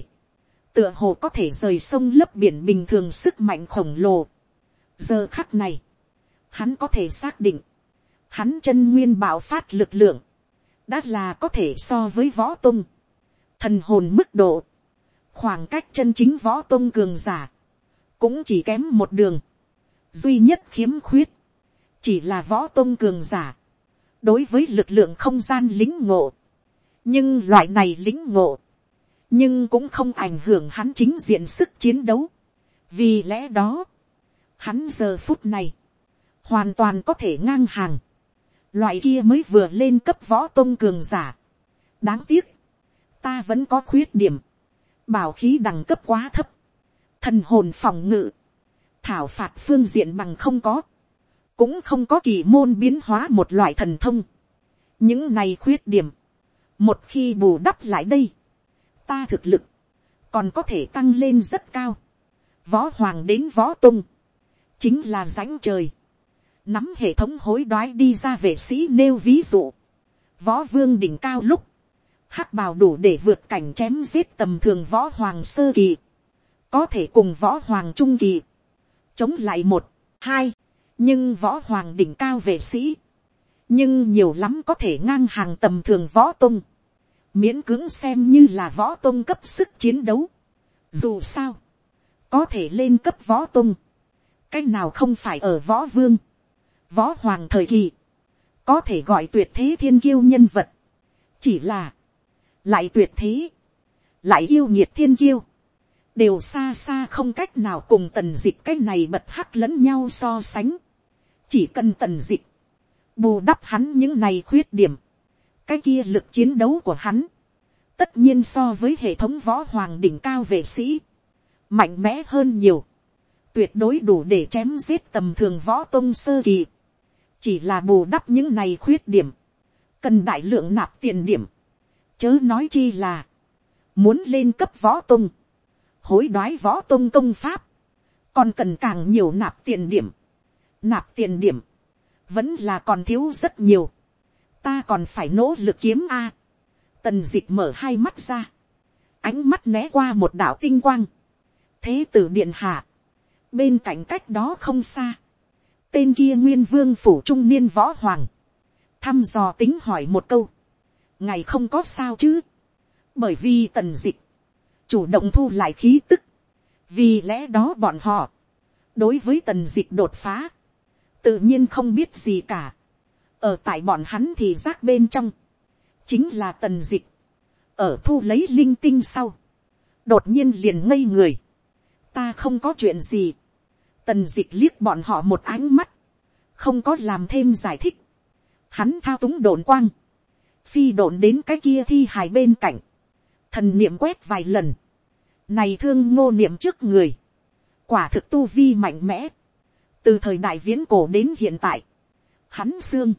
[SPEAKER 1] tựa hồ có thể rời sông lấp biển bình thường sức mạnh khổng lồ. giờ khắc này, hắn có thể xác định, hắn chân nguyên bạo phát lực lượng, đã là có thể so với võ tung, thần hồn mức độ, khoảng cách chân chính võ tôn cường giả, cũng chỉ kém một đường, duy nhất khiếm khuyết, chỉ là võ tôn cường giả, đối với lực lượng không gian lính ngộ, nhưng loại này lính ngộ, nhưng cũng không ảnh hưởng hắn chính diện sức chiến đấu, vì lẽ đó, hắn giờ phút này, hoàn toàn có thể ngang hàng, loại kia mới vừa lên cấp võ tôn cường giả. đáng tiếc, ta vẫn có khuyết điểm, bảo khí đẳng cấp quá thấp, thần hồn phòng ngự, thảo phạt phương diện bằng không có, cũng không có kỳ môn biến hóa một loại thần thông. những này khuyết điểm, một khi bù đắp lại đây, ta thực lực, còn có thể tăng lên rất cao, võ hoàng đến võ tung, chính là rãnh trời, nắm hệ thống hối đoái đi ra vệ sĩ nêu ví dụ, võ vương đỉnh cao lúc, hắc bào đủ để vượt cảnh chém giết tầm thường võ hoàng sơ kỳ, có thể cùng võ hoàng trung kỳ, chống lại một, hai, nhưng võ hoàng đỉnh cao vệ sĩ, nhưng nhiều lắm có thể ngang hàng tầm thường võ tung, miễn cưỡng xem như là võ tung cấp sức chiến đấu. Dù sao, có thể lên cấp võ tung, cái nào không phải ở võ vương, võ hoàng thời kỳ, có thể gọi tuyệt thế thiên kiêu nhân vật, chỉ là, lại tuyệt thế, lại yêu nhiệt thiên kiêu, đều xa xa không cách nào cùng tần dịch cái này bật hắc lẫn nhau so sánh, chỉ cần tần dịch, bù đắp hắn những này khuyết điểm, cái kia lực chiến đấu của hắn, tất nhiên so với hệ thống võ hoàng đỉnh cao vệ sĩ, mạnh mẽ hơn nhiều, tuyệt đối đủ để chém giết tầm thường võ tôn sơ kỳ, chỉ là bù đắp những này khuyết điểm, cần đại lượng nạp tiền điểm, chớ nói chi là, muốn lên cấp võ tung, hối đoái võ tung công pháp, còn cần càng nhiều nạp tiền điểm, nạp tiền điểm, vẫn là còn thiếu rất nhiều, ta còn phải nỗ lực kiếm a, tần d ị c h mở hai mắt ra, ánh mắt né qua một đạo tinh quang, thế tử điện hạ, bên cạnh cách đó không xa, tên kia nguyên vương phủ trung niên võ hoàng, thăm dò tính hỏi một câu, ngày không có sao chứ, bởi vì tần dịch. Chủ động thu lại khí tức, vì lẽ đó bọn họ, đối với tần dịch đột phá, tự nhiên không biết gì cả. ở tại bọn hắn thì rác bên trong, chính là tần dịch, ở thu lấy linh tinh sau, đột nhiên liền ngây người, ta không có chuyện gì, tần dịch liếc bọn họ một ánh mắt, không có làm thêm giải thích, hắn thao túng đồn quang, phi độn đến cái kia thi hài bên cạnh, thần niệm quét vài lần, này thương ngô niệm trước người, quả thực tu vi mạnh mẽ, từ thời đại viễn cổ đến hiện tại, hắn xương,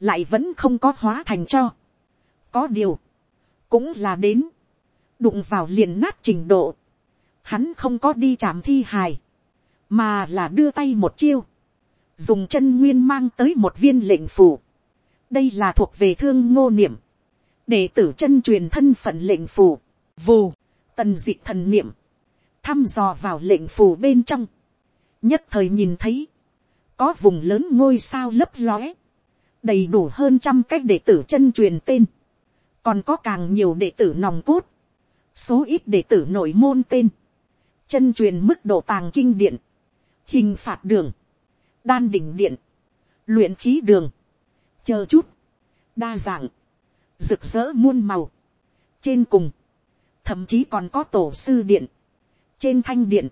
[SPEAKER 1] lại vẫn không có hóa thành cho. có điều, cũng là đến, đụng vào liền nát trình độ, hắn không có đi chạm thi hài, mà là đưa tay một chiêu, dùng chân nguyên mang tới một viên lệnh phù đây là thuộc về thương ngô niệm, để tử chân truyền thân phận lệnh phù, vù, tần d ị thần niệm, thăm dò vào lệnh phù bên trong, nhất thời nhìn thấy, có vùng lớn ngôi sao lấp lóe, đầy đủ hơn trăm cách đệ tử chân truyền tên, còn có càng nhiều đệ tử nòng cốt, số ít đệ tử nội môn tên, chân truyền mức độ tàng kinh điện, hình phạt đường, đan đỉnh điện, luyện khí đường, chờ chút, đa dạng, rực rỡ muôn màu, trên cùng, thậm chí còn có tổ sư điện, trên thanh điện,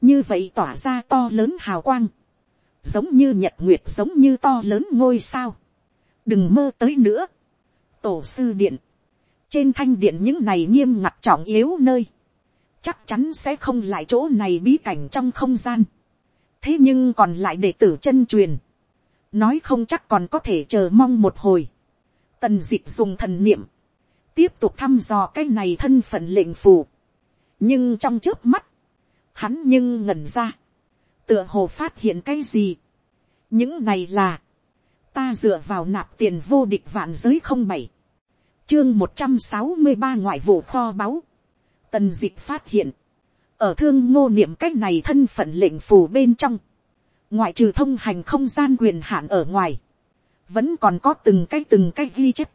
[SPEAKER 1] như vậy tỏa ra to lớn hào quang, giống như nhật nguyệt giống như to lớn ngôi sao, đừng mơ tới nữa, tổ sư điện, trên thanh điện những này nghiêm ngặt trọng yếu nơi, chắc chắn sẽ không lại chỗ này bí cảnh trong không gian, thế nhưng còn lại đệ tử chân truyền, nói không chắc còn có thể chờ mong một hồi, tần dịch dùng thần niệm, tiếp tục thăm dò cái này thân phận lệnh phù, nhưng trong trước mắt, hắn nhưng ngẩn ra, tựa hồ phát hiện cái gì. những này là, ta dựa vào nạp tiền vô địch vạn giới không bảy, chương một trăm sáu mươi ba ngoại vụ kho báu, tần dịch phát hiện, ở thương ngô niệm cái này thân phận lệnh phù bên trong, ngoại trừ thông hành không gian quyền hạn ở ngoài, vẫn còn có từng cái từng cái ghi chép,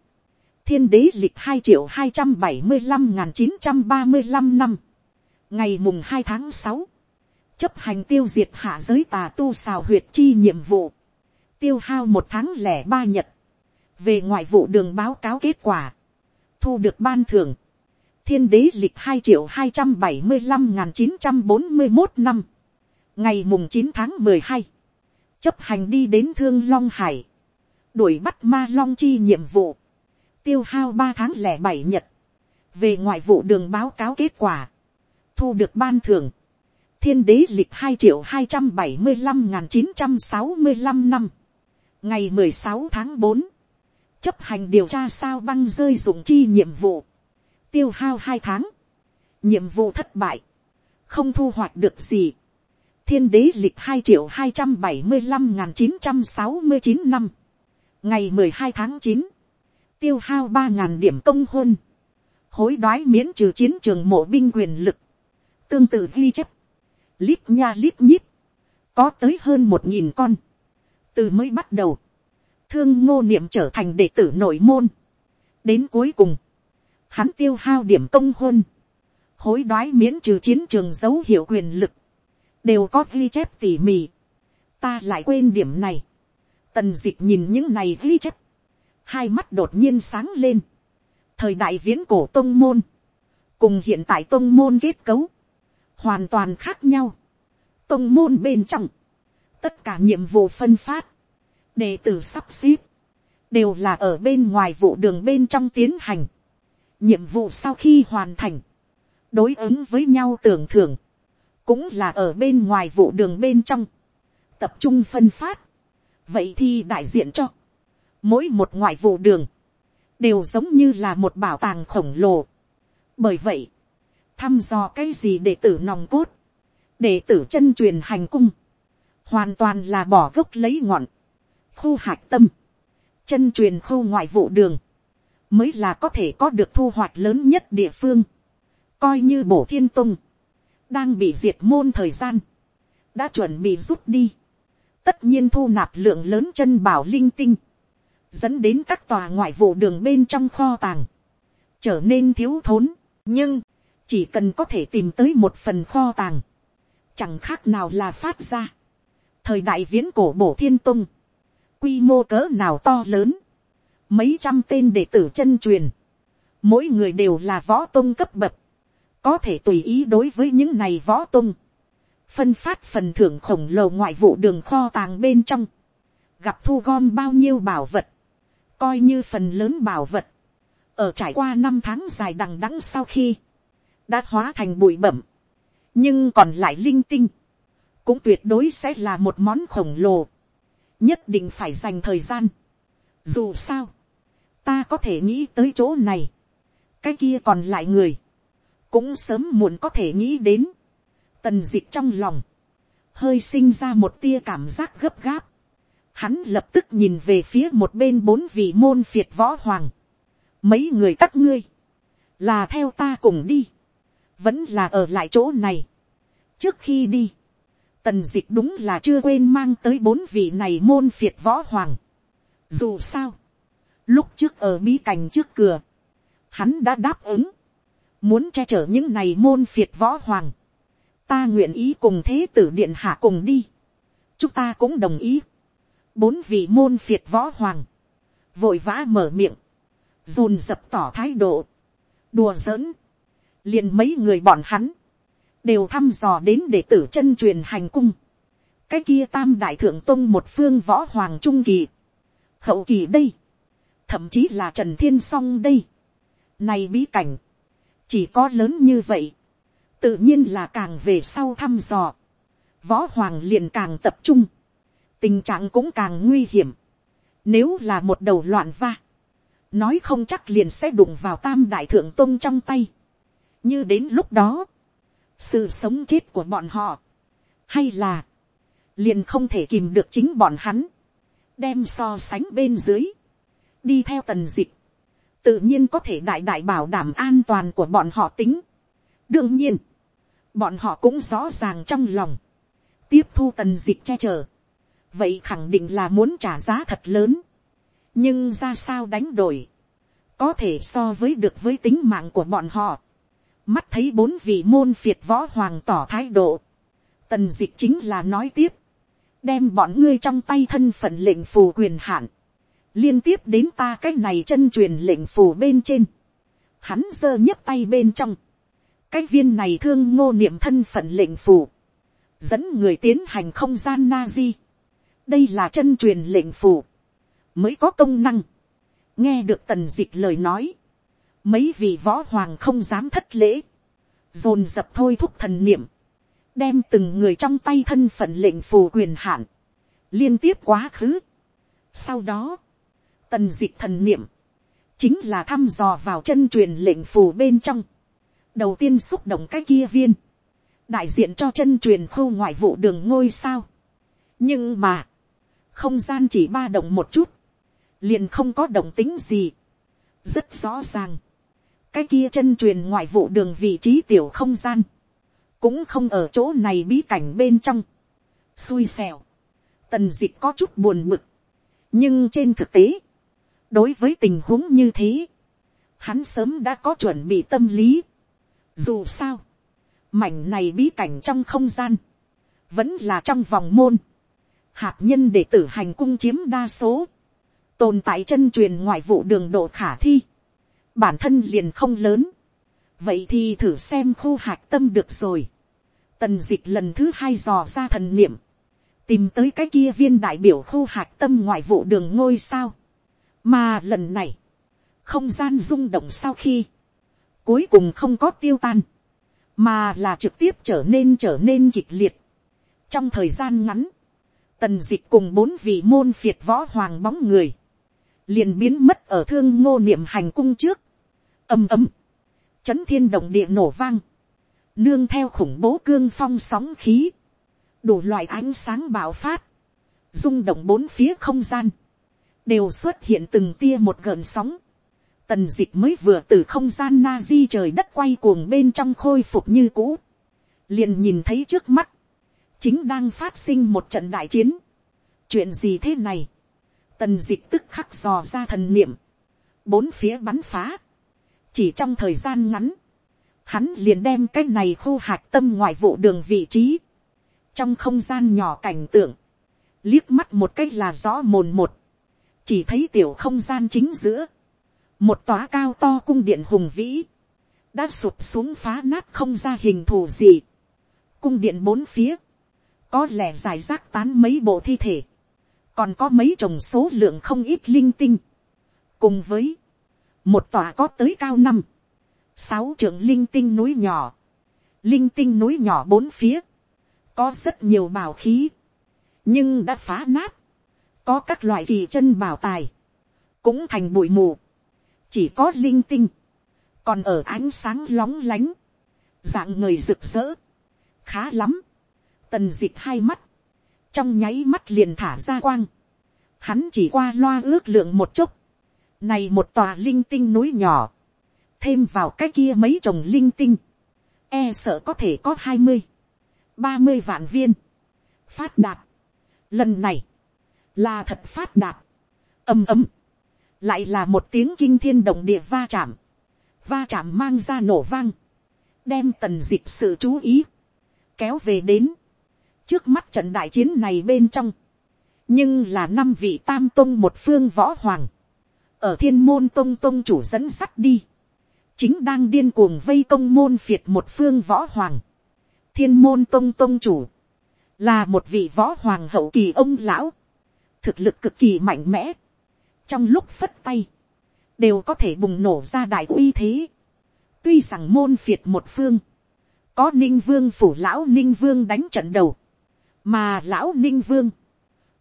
[SPEAKER 1] thiên đế lịch hai triệu hai trăm bảy mươi năm n chín trăm ba mươi năm năm, ngày mùng hai tháng sáu, chấp hành tiêu diệt hạ giới tà tu xào huyệt chi nhiệm vụ, tiêu hao một tháng lẻ ba nhật, về ngoại vụ đường báo cáo kết quả, thu được ban thưởng, thiên đế lịch hai triệu hai trăm bảy mươi năm n chín trăm bốn mươi một năm, ngày mùng chín tháng mười hai, chấp hành đi đến thương long hải, đuổi bắt ma long chi nhiệm vụ, tiêu hao ba tháng lẻ bảy nhật, về ngoại vụ đường báo cáo kết quả, thu được ban thưởng, thiên đế lịch hai triệu hai trăm bảy mươi năm n g h n chín trăm sáu mươi năm năm, ngày mười sáu tháng bốn, chấp hành điều tra sao băng rơi dụng chi nhiệm vụ, tiêu hao hai tháng, nhiệm vụ thất bại, không thu hoạch được gì, thiên đế lịch hai triệu hai trăm bảy mươi năm n g h n chín trăm sáu mươi chín năm, ngày mười hai tháng chín, tiêu hao ba ngàn điểm công hôn, hối đoái miễn trừ chiến trường mộ binh quyền lực, tương tự ghi chép, lít nha lít nhít, có tới hơn một nghìn con, từ mới bắt đầu, thương ngô niệm trở thành đệ tử nội môn, đến cuối cùng, hắn tiêu hao điểm công hôn, hối đoái miễn trừ chiến trường dấu hiệu quyền lực, đều có ghi chép tỉ mỉ, ta lại quên điểm này, tần d ị c h nhìn những này ghi chép, hai mắt đột nhiên sáng lên, thời đại viễn cổ tông môn, cùng hiện tại tông môn kết cấu, hoàn toàn khác nhau. Tông môn bên trong, tất cả nhiệm vụ phân phát, đệ tử sắp xếp, đều là ở bên ngoài vụ đường bên trong tiến hành. Nhiệm vụ sau khi hoàn thành, đối ứng với nhau tưởng thưởng, cũng là ở bên ngoài vụ đường bên trong, tập trung phân phát. Vậy thì đại diện cho, mỗi một ngoại vụ đường, đều giống như là một bảo tàng khổng lồ. Bởi vậy, thăm dò cái gì đệ tử nòng cốt, đệ tử chân truyền hành cung, hoàn toàn là bỏ gốc lấy ngọn, khu hạc tâm, chân truyền khu ngoại vụ đường, mới là có thể có được thu hoạch lớn nhất địa phương, coi như bổ thiên tung, đang bị diệt môn thời gian, đã chuẩn bị rút đi, tất nhiên thu nạp lượng lớn chân bảo linh tinh, dẫn đến các tòa ngoại vụ đường bên trong kho tàng, trở nên thiếu thốn, nhưng, chỉ cần có thể tìm tới một phần kho tàng, chẳng khác nào là phát ra. thời đại viễn cổ bổ thiên tung, quy mô cỡ nào to lớn, mấy trăm tên đệ tử chân truyền, mỗi người đều là võ tung cấp bậc, có thể tùy ý đối với những này võ tung, phân phát phần thưởng khổng lồ ngoại vụ đường kho tàng bên trong, gặp thu gom bao nhiêu bảo vật, coi như phần lớn bảo vật, ở trải qua năm tháng dài đằng đẵng sau khi, đã hóa thành bụi bẩm, nhưng còn lại linh tinh, cũng tuyệt đối sẽ là một món khổng lồ, nhất định phải dành thời gian. Dù sao, ta có thể nghĩ tới chỗ này, cái kia còn lại người, cũng sớm muộn có thể nghĩ đến, tần dịch trong lòng, hơi sinh ra một tia cảm giác gấp gáp, hắn lập tức nhìn về phía một bên bốn vị môn phiệt võ hoàng, mấy người các ngươi, là theo ta cùng đi, vẫn là ở lại chỗ này. trước khi đi, tần dịch đúng là chưa quên mang tới bốn vị này môn phiệt võ hoàng. dù sao, lúc trước ở bí cảnh trước cửa, hắn đã đáp ứng, muốn che chở những này môn phiệt võ hoàng, ta nguyện ý cùng thế tử điện hạ cùng đi, chúng ta cũng đồng ý, bốn vị môn phiệt võ hoàng, vội vã mở miệng, dồn dập tỏ thái độ, đùa giỡn, liền mấy người bọn hắn, đều thăm dò đến để tử chân truyền hành cung, cái kia tam đại thượng tông một phương võ hoàng trung kỳ, hậu kỳ đây, thậm chí là trần thiên song đây, này bí cảnh, chỉ có lớn như vậy, tự nhiên là càng về sau thăm dò, võ hoàng liền càng tập trung, tình trạng cũng càng nguy hiểm, nếu là một đầu loạn va, nói không chắc liền sẽ đụng vào tam đại thượng tôn trong tay, như đến lúc đó, sự sống chết của bọn họ, hay là, liền không thể kìm được chính bọn hắn, đem so sánh bên dưới, đi theo tần dịch, tự nhiên có thể đại đại bảo đảm an toàn của bọn họ tính. đương nhiên, bọn họ cũng rõ ràng trong lòng, tiếp thu tần dịch che chở, vậy khẳng định là muốn trả giá thật lớn, nhưng ra sao đánh đổi, có thể so với được với tính mạng của bọn họ, mắt thấy bốn vị môn phiệt võ hoàng tỏ thái độ, tần dịch chính là nói tiếp, đem bọn ngươi trong tay thân phận lệnh phù quyền hạn, liên tiếp đến ta cái này chân truyền lệnh phù bên trên, hắn giơ nhấc tay bên trong, cái viên này thương ngô niệm thân phận lệnh phù, dẫn người tiến hành không gian na di. đây là chân truyền lệnh phù, mới có công năng. nghe được tần d ị c h lời nói, mấy vị võ hoàng không dám thất lễ, dồn dập thôi thúc thần niệm, đem từng người trong tay thân phận lệnh phù quyền hạn, liên tiếp quá khứ. sau đó, tần dịch thần niệm, chính là thăm dò vào chân truyền lệnh phù bên trong, đầu tiên xúc động cái kia viên, đại diện cho chân truyền khu ngoại vụ đường ngôi sao. nhưng mà, không gian chỉ ba động một chút, liền không có động tính gì. rất rõ ràng, cái kia chân truyền ngoại vụ đường vị trí tiểu không gian, cũng không ở chỗ này bí cảnh bên trong. xui xẻo, tần dịch có chút buồn bực, nhưng trên thực tế, đối với tình huống như thế, hắn sớm đã có chuẩn bị tâm lý, dù sao, mảnh này bí cảnh trong không gian, vẫn là trong vòng môn, hạt nhân để tử hành cung chiếm đa số, tồn tại chân truyền ngoại vụ đường độ khả thi, bản thân liền không lớn, vậy thì thử xem khu hạt tâm được rồi, tần dịch lần thứ hai dò ra thần niệm, tìm tới cái kia viên đại biểu khu hạt tâm ngoại vụ đường ngôi sao, mà lần này, không gian rung động sau khi, cuối cùng không có tiêu tan, mà là trực tiếp trở nên trở nên kịch liệt. trong thời gian ngắn, tần dịch cùng bốn vị môn phiệt võ hoàng bóng người, liền biến mất ở thương ngô niệm hành cung trước, ầm ầm, chấn thiên động địa nổ vang, nương theo khủng bố cương phong sóng khí, đủ loại ánh sáng bạo phát, rung động bốn phía không gian, đều xuất hiện từng tia một gợn sóng, tần dịch mới vừa từ không gian na di trời đất quay cuồng bên trong khôi phục như cũ, liền nhìn thấy trước mắt, chính đang phát sinh một trận đại chiến. chuyện gì thế này, tần dịch tức khắc dò ra thần niệm, bốn phía bắn phá, chỉ trong thời gian ngắn, hắn liền đem cái này khu hạt tâm ngoại vụ đường vị trí, trong không gian nhỏ cảnh tượng, liếc mắt một cách là rõ mồn một, chỉ thấy tiểu không gian chính giữa, một tòa cao to cung điện hùng vĩ, đã sụp xuống phá nát không ra hình thù gì. cung điện bốn phía, có lẽ dài rác tán mấy bộ thi thể, còn có mấy chồng số lượng không ít linh tinh, cùng với một tòa có tới cao năm, sáu trưởng linh tinh núi nhỏ, linh tinh núi nhỏ bốn phía, có rất nhiều bảo khí, nhưng đã phá nát, có các loại kỳ chân bảo tài, cũng thành bụi mù, chỉ có linh tinh, còn ở ánh sáng lóng lánh, dạng người rực rỡ, khá lắm, tần d ị c h hai mắt, trong nháy mắt liền thả ra quang, hắn chỉ qua loa ước lượng một chút, này một tòa linh tinh núi nhỏ, thêm vào cái kia mấy chồng linh tinh, e sợ có thể có hai mươi, ba mươi vạn viên, phát đạt, lần này, là thật phát đạt, ầm ầm, lại là một tiếng kinh thiên động địa va chạm, va chạm mang ra nổ vang, đem tần dịp sự chú ý, kéo về đến, trước mắt trận đại chiến này bên trong, nhưng là năm vị tam tông một phương võ hoàng, ở thiên môn tông tông chủ dẫn sắt đi, chính đang điên cuồng vây công môn phiệt một phương võ hoàng, thiên môn tông tông chủ, là một vị võ hoàng hậu kỳ ông lão, thực lực cực kỳ mạnh mẽ, trong lúc phất tay, đều có thể bùng nổ ra đại uy thế. tuy rằng môn phiệt một phương, có ninh vương phủ lão ninh vương đánh trận đầu, mà lão ninh vương,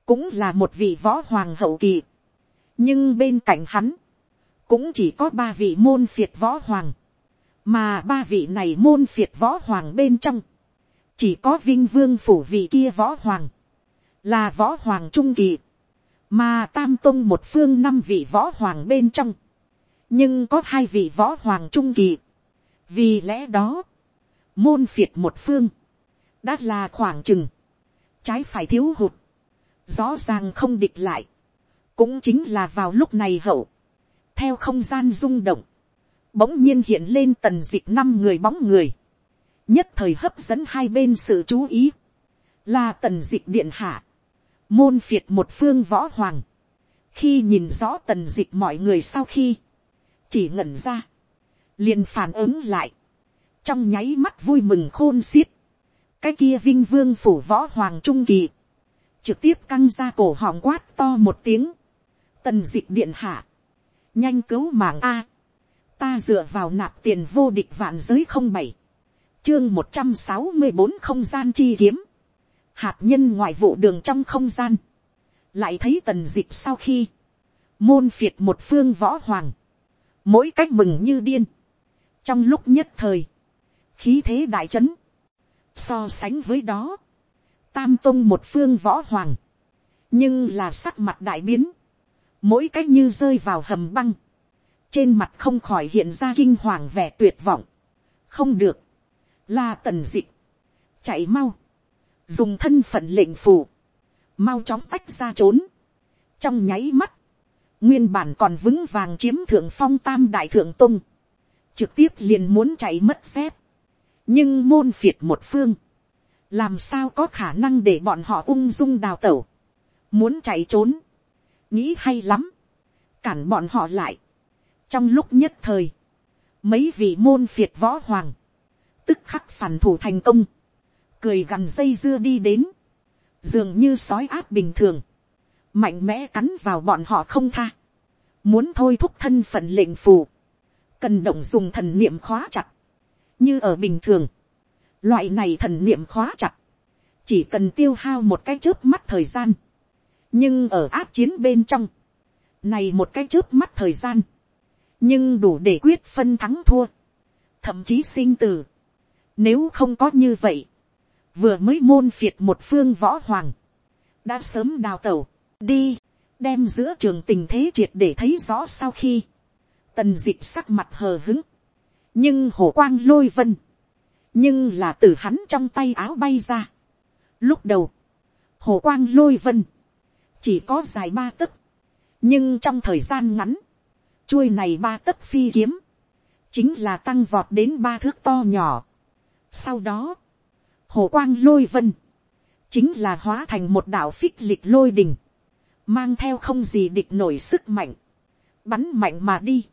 [SPEAKER 1] cũng là một vị võ hoàng hậu kỳ, nhưng bên cạnh hắn, cũng chỉ có ba vị môn phiệt võ hoàng, mà ba vị này môn phiệt võ hoàng bên trong, chỉ có vinh vương phủ vị kia võ hoàng, là võ hoàng trung kỳ, mà tam tông một phương năm vị võ hoàng bên trong, nhưng có hai vị võ hoàng trung kỳ. vì lẽ đó, môn phiệt một phương, đã là khoảng chừng, trái phải thiếu hụt, rõ ràng không địch lại, cũng chính là vào lúc này hậu, theo không gian rung động, bỗng nhiên hiện lên tần d ị c h năm người bóng người, nhất thời hấp dẫn hai bên sự chú ý, là tần d ị c h điện hạ, môn phiệt một phương võ hoàng, khi nhìn rõ tần dịch mọi người sau khi, chỉ ngẩn ra, liền phản ứng lại, trong nháy mắt vui mừng khôn xiết, cái kia vinh vương phủ võ hoàng trung kỳ, trực tiếp căng ra cổ họng quát to một tiếng, tần dịch điện hạ, nhanh cứu mạng a, ta dựa vào nạp tiền vô địch vạn giới không bảy, chương một trăm sáu mươi bốn không gian chi kiếm, hạt nhân ngoại vụ đường trong không gian, lại thấy tần dịp sau khi, môn phiệt một phương võ hoàng, mỗi cách mừng như điên, trong lúc nhất thời, khí thế đại trấn, so sánh với đó, tam tông một phương võ hoàng, nhưng là sắc mặt đại biến, mỗi cách như rơi vào hầm băng, trên mặt không khỏi hiện ra kinh hoàng vẻ tuyệt vọng, không được, là tần dịp chạy mau, dùng thân phận lệnh phủ mau chóng tách ra trốn, trong nháy mắt, nguyên bản còn vững vàng chiếm thượng phong tam đại thượng tung, trực tiếp liền muốn chạy mất dép, nhưng môn phiệt một phương, làm sao có khả năng để bọn họ ung dung đào tẩu, muốn chạy trốn, nghĩ hay lắm, cản bọn họ lại, trong lúc nhất thời, mấy vị môn phiệt võ hoàng, tức khắc phản thủ thành công, cười gằn dây dưa đi đến, dường như sói áp bình thường, mạnh mẽ cắn vào bọn họ không tha, muốn thôi thúc thân phận lệnh phù, cần động dùng thần niệm khóa chặt, như ở bình thường, loại này thần niệm khóa chặt, chỉ cần tiêu hao một cái trước mắt thời gian, nhưng ở áp chiến bên trong, này một cái trước mắt thời gian, nhưng đủ để quyết phân thắng thua, thậm chí sinh tử, Nếu không có như vậy, vừa mới môn phiệt một phương võ hoàng, đã sớm đào tẩu, đi, đem giữa trường tình thế triệt để thấy rõ sau khi, tần dịch sắc mặt hờ hứng, nhưng hổ quang lôi vân, nhưng là từ hắn trong tay áo bay ra. Lúc đầu, hổ quang lôi vân, chỉ có dài ba tấc, nhưng trong thời gian ngắn, chuôi này ba tấc phi kiếm, chính là tăng vọt đến ba thước to nhỏ. Sau đó, hổ quang lôi vân, chính là hóa thành một đạo phích lịch lôi đình, mang theo không gì địch nổi sức mạnh, bắn mạnh mà đi,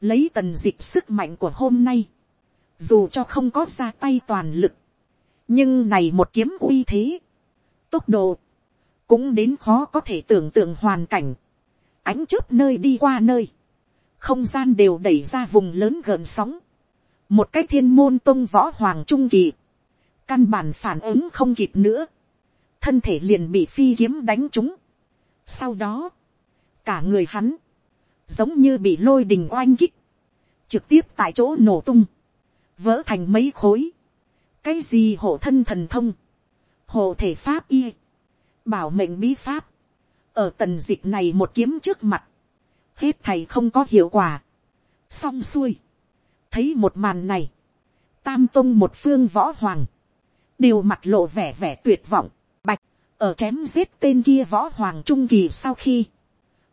[SPEAKER 1] lấy tần dịp sức mạnh của hôm nay, dù cho không có ra tay toàn lực, nhưng này một kiếm uy thế, tốc độ, cũng đến khó có thể tưởng tượng hoàn cảnh, ánh chớp nơi đi qua nơi, không gian đều đẩy ra vùng lớn gợn sóng, một cái thiên môn tông võ hoàng trung kỳ, căn bản phản ứng không kịp nữa, thân thể liền bị phi kiếm đánh trúng. Sau đó, cả người hắn, giống như bị lôi đình oanh kích, trực tiếp tại chỗ nổ tung, vỡ thành mấy khối, cái gì hộ thân thần thông, hộ thể pháp y, bảo mệnh bí pháp, ở tần dịch này một kiếm trước mặt, hết thầy không có hiệu quả, xong xuôi, thấy một màn này, tam tông một phương võ hoàng, đều mặt lộ vẻ vẻ tuyệt vọng, bạch, ở chém giết tên kia võ hoàng trung kỳ sau khi,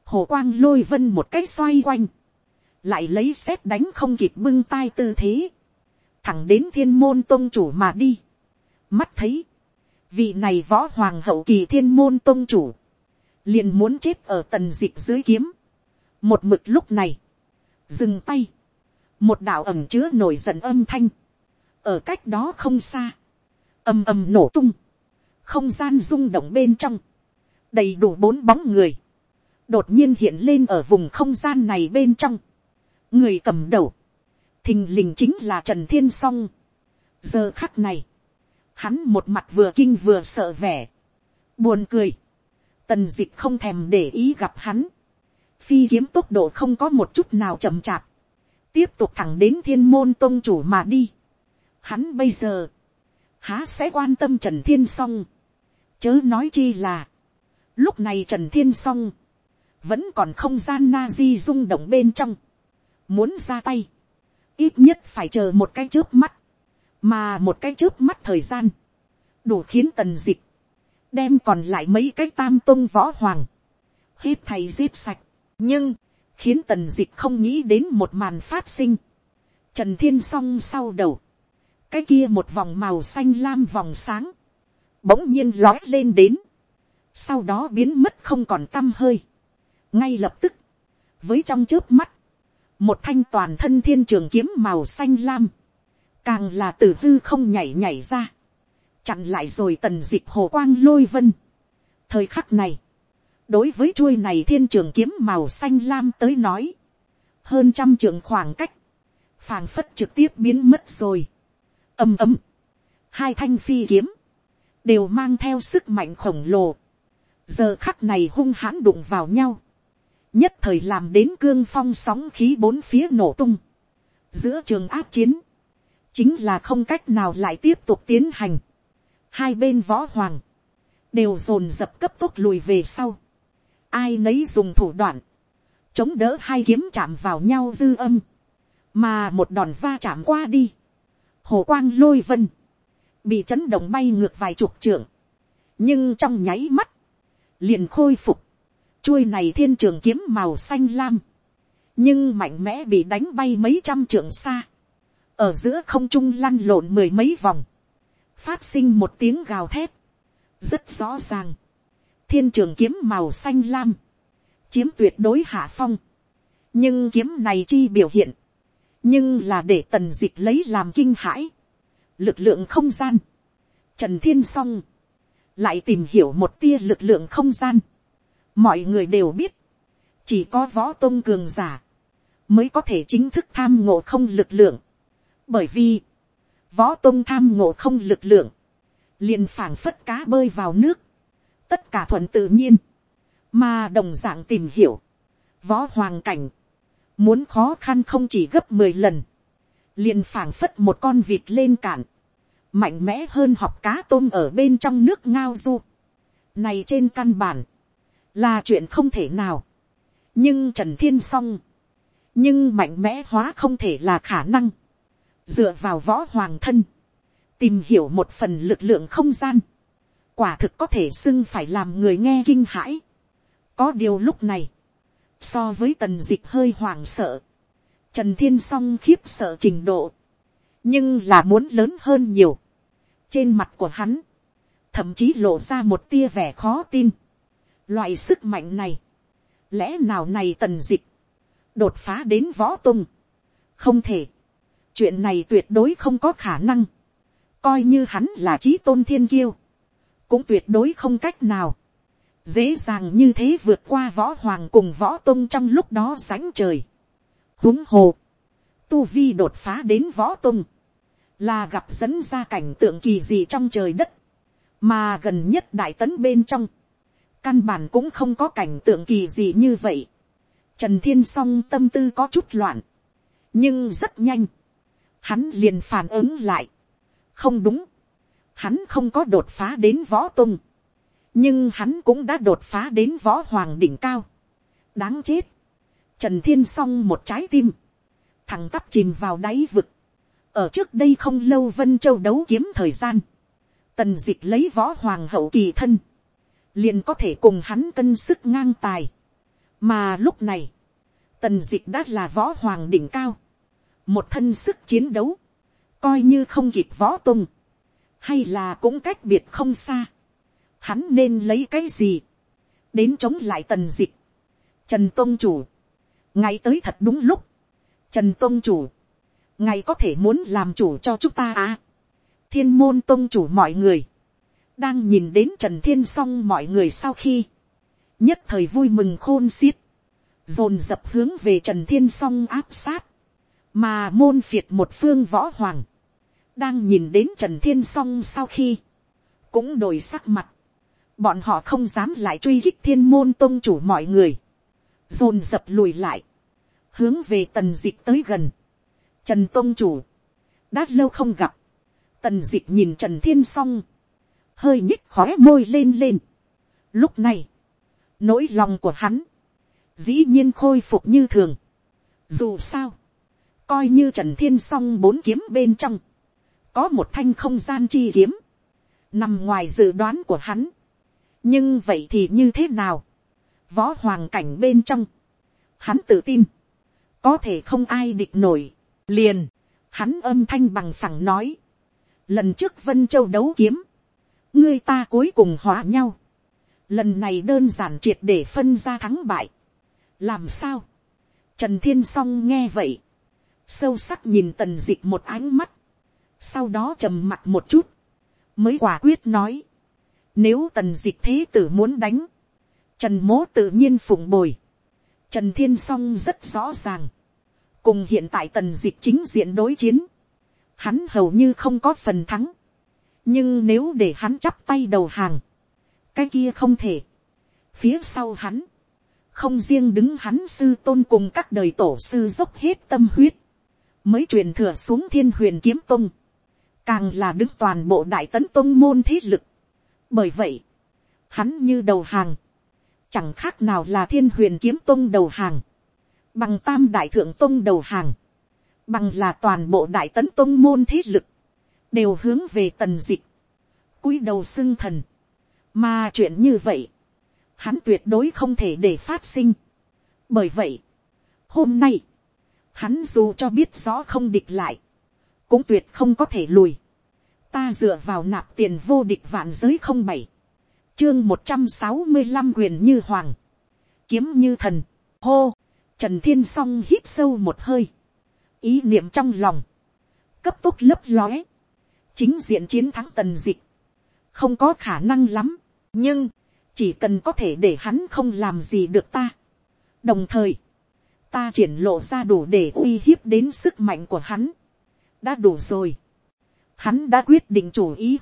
[SPEAKER 1] hồ quang lôi vân một cái xoay quanh, lại lấy xét đánh không kịp bưng tai tư thế, thẳng đến thiên môn tôn chủ mà đi. mắt thấy, vị này võ hoàng hậu kỳ thiên môn tôn chủ, liền muốn chết ở tần dịch dưới kiếm. một mực lúc này, dừng tay, một đạo ẩm chứa nổi giận âm thanh, ở cách đó không xa, ầm ầm nổ tung, không gian rung động bên trong, đầy đủ bốn bóng người, đột nhiên hiện lên ở vùng không gian này bên trong, người cầm đầu, thình lình chính là trần thiên s o n g giờ khắc này, hắn một mặt vừa kinh vừa sợ vẻ, buồn cười, tần d ị c h không thèm để ý gặp hắn, phi kiếm tốc độ không có một chút nào chậm chạp, tiếp tục thẳng đến thiên môn tôn chủ mà đi. Hắn bây giờ, há sẽ quan tâm trần thiên s o n g chớ nói chi là, lúc này trần thiên s o n g vẫn còn không gian na di rung động bên trong, muốn ra tay, ít nhất phải chờ một cái trước mắt, mà một cái trước mắt thời gian, đủ khiến tần dịch, đem còn lại mấy cái tam tôn võ hoàng, hết thầy giết sạch, nhưng, khiến tần dịch không nghĩ đến một màn phát sinh, trần thiên s o n g sau đầu, cái kia một vòng màu xanh lam vòng sáng, bỗng nhiên lói lên đến, sau đó biến mất không còn t â m hơi, ngay lập tức, với trong trước mắt, một thanh toàn thân thiên trường kiếm màu xanh lam, càng là từ hư không nhảy nhảy ra, chặn lại rồi tần d ị c h hồ quang lôi vân. thời khắc này, đối với chuôi này thiên trường kiếm màu xanh lam tới nói, hơn trăm trường khoảng cách, phàng phất trực tiếp biến mất rồi ầm ầm, hai thanh phi kiếm, đều mang theo sức mạnh khổng lồ, giờ khắc này hung hãn đụng vào nhau, nhất thời làm đến cương phong sóng khí bốn phía nổ tung. giữa trường áp chiến, chính là không cách nào lại tiếp tục tiến hành. hai bên võ hoàng, đều dồn dập cấp tốc lùi về sau. ai nấy dùng thủ đoạn, chống đỡ hai kiếm chạm vào nhau dư âm, mà một đòn va chạm qua đi hồ quang lôi vân, bị chấn động bay ngược vài chục trưởng, nhưng trong nháy mắt, liền khôi phục, chuôi này thiên trường kiếm màu xanh lam, nhưng mạnh mẽ bị đánh bay mấy trăm trưởng xa, ở giữa không trung lăn lộn mười mấy vòng, phát sinh một tiếng gào thét, rất rõ ràng, thiên trường kiếm màu xanh lam, chiếm tuyệt đối hạ phong, nhưng kiếm này chi biểu hiện, nhưng là để tần dịch lấy làm kinh hãi, lực lượng không gian, trần thiên s o n g lại tìm hiểu một tia lực lượng không gian, mọi người đều biết, chỉ có võ tôn cường giả, mới có thể chính thức tham ngộ không lực lượng, bởi vì, võ tôn tham ngộ không lực lượng, liền phảng phất cá bơi vào nước, tất cả thuận tự nhiên, mà đồng d ạ n g tìm hiểu, võ hoàng cảnh, muốn khó khăn không chỉ gấp mười lần, liền phảng phất một con vịt lên cạn, mạnh mẽ hơn học cá tôm ở bên trong nước ngao du. Này trên căn bản, là chuyện không thể nào. nhưng trần thiên s o n g nhưng mạnh mẽ hóa không thể là khả năng. dựa vào võ hoàng thân, tìm hiểu một phần lực lượng không gian, quả thực có thể xưng phải làm người nghe kinh hãi. có điều lúc này, so với tần dịch hơi hoảng sợ, trần thiên s o n g khiếp sợ trình độ, nhưng là muốn lớn hơn nhiều. trên mặt của hắn, thậm chí lộ ra một tia vẻ khó tin. Loại sức mạnh này, lẽ nào này tần dịch, đột phá đến võ tung. Không thể, chuyện này tuyệt đối không có khả năng. Coi như hắn là trí tôn thiên kiêu, cũng tuyệt đối không cách nào. Dễ dàng như thế vượt qua võ hoàng cùng võ tông trong lúc đó sánh trời. huống hồ, tu vi đột phá đến võ tông là gặp dẫn ra cảnh tượng kỳ dị trong trời đất, mà gần nhất đại tấn bên trong, căn bản cũng không có cảnh tượng kỳ gì như vậy. Trần thiên song tâm tư có chút loạn, nhưng rất nhanh, hắn liền phản ứng lại. không đúng, hắn không có đột phá đến võ tung, nhưng hắn cũng đã đột phá đến võ hoàng đỉnh cao. đáng chết, trần thiên song một trái tim, thằng tắp chìm vào đáy vực, ở trước đây không lâu vân châu đấu kiếm thời gian, tần d ị c h lấy võ hoàng hậu kỳ thân, liền có thể cùng hắn cân sức ngang tài. mà lúc này, tần d ị c h đã là võ hoàng đỉnh cao, một thân sức chiến đấu, coi như không kịp võ tung, hay là cũng cách biệt không xa, hắn nên lấy cái gì, đến chống lại tần dịch. Trần tôn chủ, ngày tới thật đúng lúc, trần tôn chủ, ngày có thể muốn làm chủ cho chúng ta à, thiên môn tôn chủ mọi người, đang nhìn đến trần thiên s o n g mọi người sau khi, nhất thời vui mừng khôn xiết, dồn dập hướng về trần thiên s o n g áp sát, mà môn phiệt một phương võ hoàng, đang nhìn đến trần thiên s o n g sau khi, cũng đổi sắc mặt, bọn họ không dám lại truy kích thiên môn tôn chủ mọi người, dồn dập lùi lại, hướng về tần d ị c h tới gần, trần tôn chủ, đã lâu không gặp, tần d ị c h nhìn trần thiên s o n g hơi nhích khóe môi lên lên. Lúc này, nỗi lòng của hắn, dĩ nhiên khôi phục như thường. Dù sao, coi như trần thiên song bốn kiếm bên trong, có một thanh không gian chi kiếm, nằm ngoài dự đoán của hắn nhưng vậy thì như thế nào, võ hoàng cảnh bên trong, hắn tự tin, có thể không ai địch nổi, liền, hắn âm thanh bằng phẳng nói, lần trước vân châu đấu kiếm, ngươi ta cuối cùng hóa nhau. Lần này đơn giản triệt để phân ra thắng bại. Làm sao? Trần Thiên Song nghe vậy. Sâu sắc nhìn tần dịch một ánh mắt. Sau đó trầm mặt một chút. Mới quả quyết nói. Nếu tần dịch thế tử muốn đánh. Trần mố tự nhiên phụng bồi. Trần Thiên Song rất rõ ràng. Cùng hiện tại tần dịch chính diện đối chiến. Hắn hầu như không có phần thắng nhưng nếu để hắn chắp tay đầu hàng, cái kia không thể. phía sau hắn, không riêng đứng hắn sư tôn cùng các đời tổ sư dốc hết tâm huyết, mới truyền thừa xuống thiên huyền kiếm tôn, càng là đứng toàn bộ đại tấn tôn môn thế lực bởi vậy, hắn như đầu hàng, chẳng khác nào là thiên huyền kiếm tôn đầu hàng, bằng tam đại thượng tôn đầu hàng, bằng là toàn bộ đại tấn tôn môn thế lực, đều hướng về tần dịch, cúi đầu xưng thần, mà chuyện như vậy, hắn tuyệt đối không thể để phát sinh. bởi vậy, hôm nay, hắn dù cho biết rõ không địch lại, cũng tuyệt không có thể lùi ta dựa vào nạp tiền vô địch vạn giới không bảy, chương một trăm sáu mươi năm quyền như hoàng, kiếm như thần, hô, trần thiên s o n g hít sâu một hơi, ý niệm trong lòng, cấp tốc lấp lóe, chính diện chiến thắng tần dịch, không có khả năng lắm, nhưng, chỉ cần có thể để hắn không làm gì được ta. đồng thời, ta triển lộ ra đủ để uy hiếp đến sức mạnh của hắn, đã đủ rồi hắn đã quyết định chủ ý.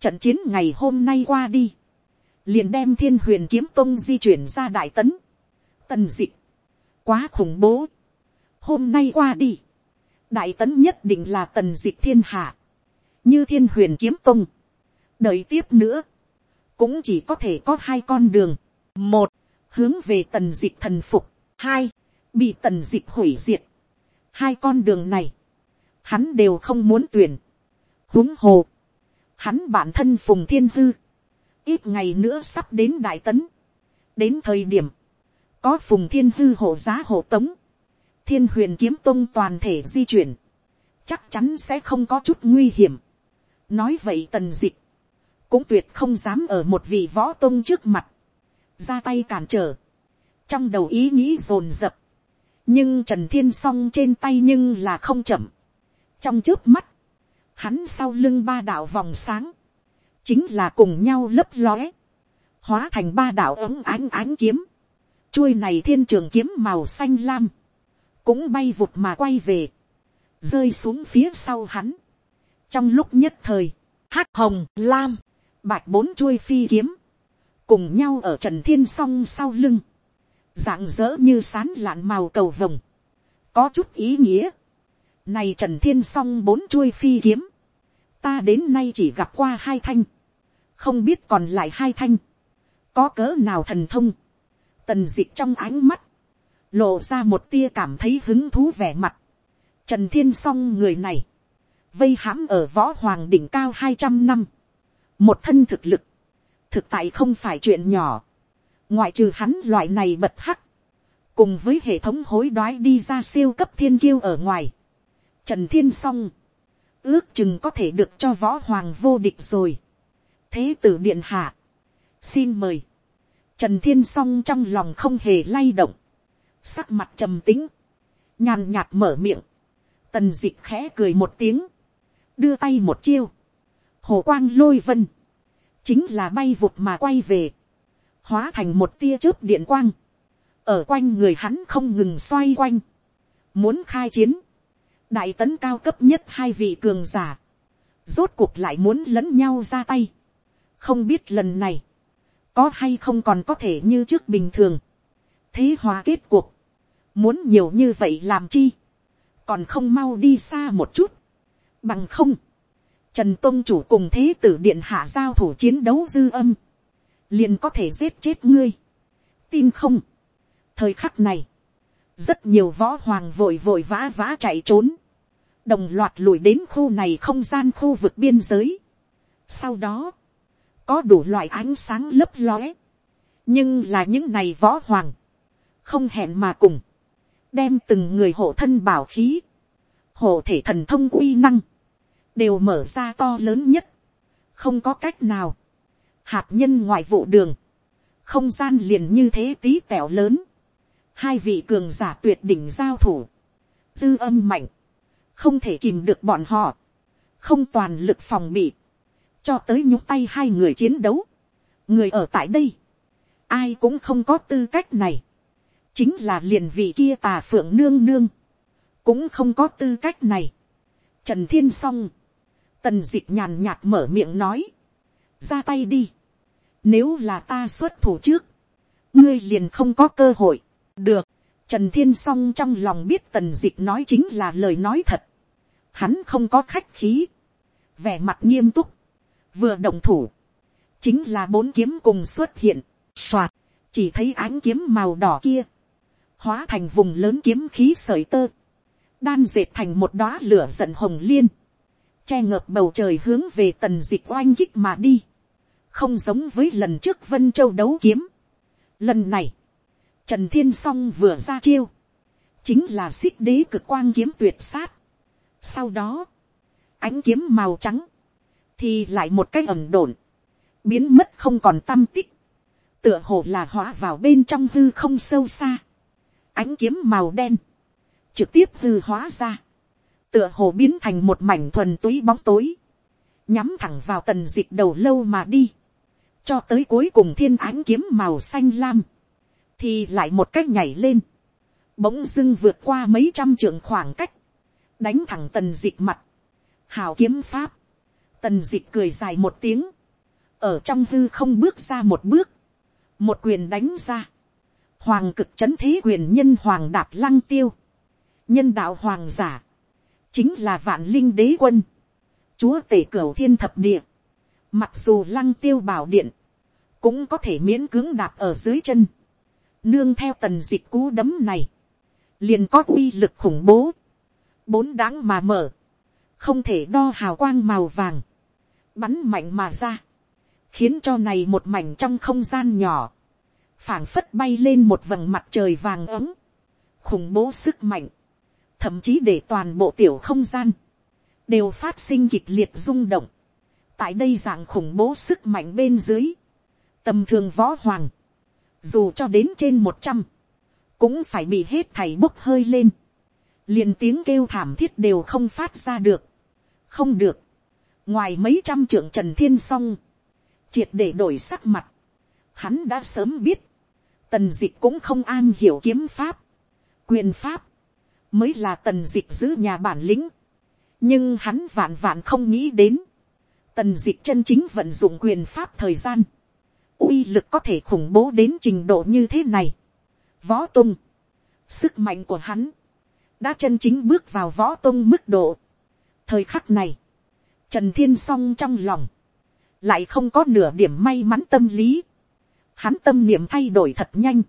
[SPEAKER 1] trận chiến ngày hôm nay qua đi, liền đem thiên huyền kiếm tông di chuyển ra đại tấn. tần dị quá khủng bố. hôm nay qua đi, đại tấn nhất định là tần dị thiên hạ. Như thiên huyền kiếm tông. Đợi tiếp nữa, cũng chỉ có thể có hai con đường, một, hướng về tần dị thần phục, hai, bị tần dị hủy diệt, hai con đường này, hắn đều không muốn tuyển, huống hồ, hắn bản thân phùng thiên hư, ít ngày nữa sắp đến đại tấn, đến thời điểm, có phùng thiên hư hộ giá hộ tống, thiên huyền kiếm tông toàn thể di chuyển, chắc chắn sẽ không có chút nguy hiểm. nói vậy tần dịch, cũng tuyệt không dám ở một vị võ tông trước mặt, ra tay cản trở, trong đầu ý nghĩ rồn rập, nhưng trần thiên s o n g trên tay nhưng là không chậm, trong trước mắt, hắn sau lưng ba đạo vòng sáng, chính là cùng nhau lấp lóe, hóa thành ba đạo ống ánh ánh kiếm, chuôi này thiên trường kiếm màu xanh lam, cũng bay vụt mà quay về, rơi xuống phía sau hắn. trong lúc nhất thời, hắc hồng, lam, bạch bốn chuôi phi kiếm, cùng nhau ở trần thiên song sau lưng, dạng dỡ như sán lạn màu cầu vồng, có chút ý nghĩa. Này trần thiên song bốn chuôi phi kiếm, ta đến nay chỉ gặp qua hai thanh, không biết còn lại hai thanh, có cỡ nào thần thông, tần d ị trong ánh mắt, lộ ra một tia cảm thấy hứng thú vẻ mặt, trần thiên song người này, vây hãm ở võ hoàng đỉnh cao hai trăm năm, một thân thực lực, thực tại không phải chuyện nhỏ, ngoại trừ hắn loại này bật hắc, cùng với hệ thống hối đoái đi ra siêu cấp thiên kiêu ở ngoài, trần thiên s o n g ước chừng có thể được cho võ hoàng vô địch rồi, thế tử điện hạ, xin mời, trần thiên s o n g trong lòng không hề lay động, sắc mặt trầm tính, nhàn nhạt mở miệng, tần d ị c h khẽ cười một tiếng, đưa tay một chiêu, hồ quang lôi vân, chính là bay vụt mà quay về, hóa thành một tia chớp điện quang, ở quanh người hắn không ngừng xoay quanh, muốn khai chiến, đại tấn cao cấp nhất hai vị cường giả, rốt cuộc lại muốn lẫn nhau ra tay, không biết lần này, có hay không còn có thể như trước bình thường, thế hòa kết cuộc, muốn nhiều như vậy làm chi, còn không mau đi xa một chút, bằng không, Trần Tông chủ cùng thế tử điện hạ giao thủ chiến đấu dư âm. Liền có thể giết chết ngươi. Tin không? Thời khắc này. Rất nhiều võ hoàng vội vội vã vã chạy trốn. Đồng loạt lùi đến khu này không gian khu vực biên giới. Sau đó. Có đủ loại ánh sáng lấp lóe. Nhưng là những này võ hoàng. Không hẹn mà cùng. Đem từng người hộ thân bảo khí. Hộ thể thần thông uy năng đều mở ra to lớn nhất, không có cách nào, hạt nhân ngoại vụ đường, không gian liền như thế tí tẹo lớn, hai vị cường giả tuyệt đỉnh giao thủ, dư âm mạnh, không thể kìm được bọn họ, không toàn lực phòng bị, cho tới nhúng tay hai người chiến đấu, người ở tại đây, ai cũng không có tư cách này, chính là liền vị kia tà phượng nương nương, cũng không có tư cách này. Trần thiên s o n g Tần dịch nhàn nhạt mở miệng nói. Ra tay đi. Nếu là ta xuất thủ trước. Ngươi liền không có cơ hội. Được. Trần Thiên Song trong lòng biết tần dịch nói chính là lời nói thật. Hắn không có khách khí. Vẻ mặt nghiêm túc. Vừa động thủ. Chính là bốn kiếm cùng xuất hiện. soạt, Chỉ thấy ánh kiếm màu đỏ kia. Hóa thành vùng lớn kiếm khí sởi tơ. Đan dệt thành một đóa lửa giận hồng liên che ngợp bầu trời hướng về tần dịch oanh kích mà đi, không giống với lần trước vân châu đấu kiếm. Lần này, trần thiên s o n g vừa ra chiêu, chính là xích đế cực quang kiếm tuyệt sát sau đó, ánh kiếm màu trắng, thì lại một cái ẩm độn, biến mất không còn tâm tích, tựa hồ là hóa vào bên trong hư không sâu xa, ánh kiếm màu đen, trực tiếp hư hóa ra, tựa hồ biến thành một mảnh thuần túy bóng tối, nhắm thẳng vào tần d ị c h đầu lâu mà đi, cho tới cuối cùng thiên ánh kiếm màu xanh lam, thì lại một cách nhảy lên, bỗng dưng vượt qua mấy trăm trượng khoảng cách, đánh thẳng tần dịch mặt, hào kiếm pháp, tần dịch cười dài một tiếng, ở trong hư không bước ra một bước, một quyền đánh ra, hoàng cực c h ấ n thế quyền nhân hoàng đạp lăng tiêu, nhân đạo hoàng giả, chính là vạn linh đế quân, chúa tể cửu thiên thập địa, mặc dù lăng tiêu bảo điện, cũng có thể miễn cưỡng đạp ở dưới chân, nương theo tần dịch cú đấm này, liền có uy lực khủng bố, bốn đáng mà mở, không thể đo hào quang màu vàng, bắn mạnh mà ra, khiến cho này một mảnh trong không gian nhỏ, phảng phất bay lên một vầng mặt trời vàng ấm, khủng bố sức mạnh, thậm chí để toàn bộ tiểu không gian, đều phát sinh kịch liệt rung động. tại đây dạng khủng bố sức mạnh bên dưới, tầm thường võ hoàng, dù cho đến trên một trăm, cũng phải bị hết thảy bốc hơi lên, liền tiếng kêu thảm thiết đều không phát ra được, không được, ngoài mấy trăm trưởng trần thiên s triệt để đổi sắc mặt, hắn đã sớm biết, tần d ị c h cũng không an hiểu kiếm pháp, quyền pháp, mới là tần d ị c h giữ nhà bản lĩnh, nhưng hắn vạn vạn không nghĩ đến, tần d ị c h chân chính vận dụng quyền pháp thời gian, uy lực có thể khủng bố đến trình độ như thế này. Võ tung, sức mạnh của hắn, đã chân chính bước vào võ tôn mức độ. thời khắc này, trần thiên s o n g trong lòng, lại không có nửa điểm may mắn tâm lý, hắn tâm niệm thay đổi thật nhanh,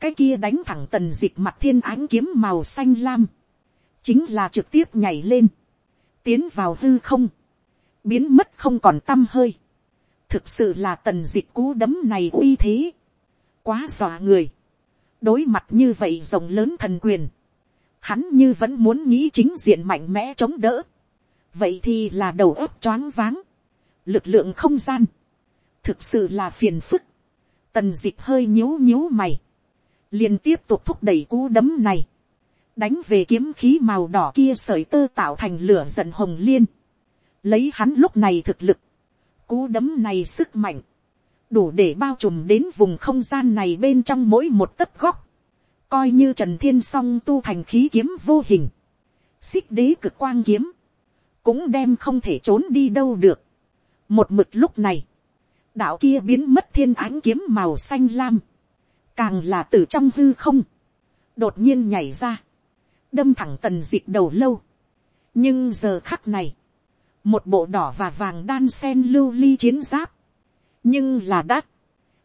[SPEAKER 1] cái kia đánh thẳng tần dịp mặt thiên ánh kiếm màu xanh lam, chính là trực tiếp nhảy lên, tiến vào hư không, biến mất không còn t â m hơi, thực sự là tần dịp cú đấm này uy thế, quá dọa người, đối mặt như vậy rộng lớn thần quyền, hắn như vẫn muốn nghĩ chính diện mạnh mẽ chống đỡ, vậy thì là đầu óc choáng váng, lực lượng không gian, thực sự là phiền phức, tần dịp hơi nhíu nhíu mày, liền tiếp tục thúc đẩy cú đấm này, đánh về kiếm khí màu đỏ kia sởi tơ tạo thành lửa giận hồng liên, lấy hắn lúc này thực lực, cú đấm này sức mạnh, đủ để bao trùm đến vùng không gian này bên trong mỗi một tấc góc, coi như trần thiên song tu thành khí kiếm vô hình, xích đế cực quang kiếm, cũng đem không thể trốn đi đâu được. một mực lúc này, đạo kia biến mất thiên ánh kiếm màu xanh lam, càng là từ trong hư không, đột nhiên nhảy ra, đâm thẳng tần dịp đầu lâu. nhưng giờ khắc này, một bộ đỏ và vàng đan sen lưu ly chiến giáp, nhưng là đắt,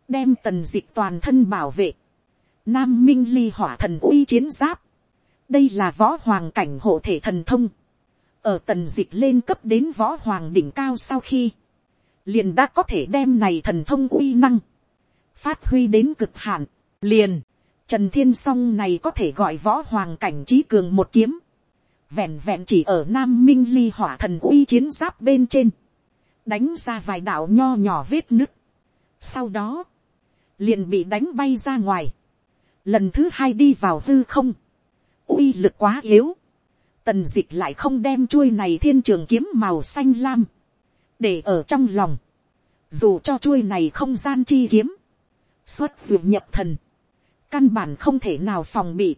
[SPEAKER 1] đem tần dịp toàn thân bảo vệ, nam minh ly hỏa thần uy chiến giáp, đây là võ hoàng cảnh hộ thể thần thông, ở tần dịch lên cấp đến võ hoàng đỉnh cao sau khi, liền đã có thể đem này thần thông uy năng, phát huy đến cực hạn, liền, Trần Thiên Song này có thể gọi võ hoàng cảnh trí cường một kiếm. Vẹn vẹn chỉ ở Nam Minh Ly hỏa thần uy chiến giáp bên trên. Đánh ra vài đạo nho nhỏ vết nứt. Sau đó, liền bị đánh bay ra ngoài. Lần thứ hai đi vào hư không. uy lực quá yếu. Tần dịch lại không đem chuôi này thiên trường kiếm màu xanh lam. Để ở trong lòng. Dù cho chuôi này không gian chi kiếm. Xuất dụ nhập thần căn bản không thể nào phòng bị.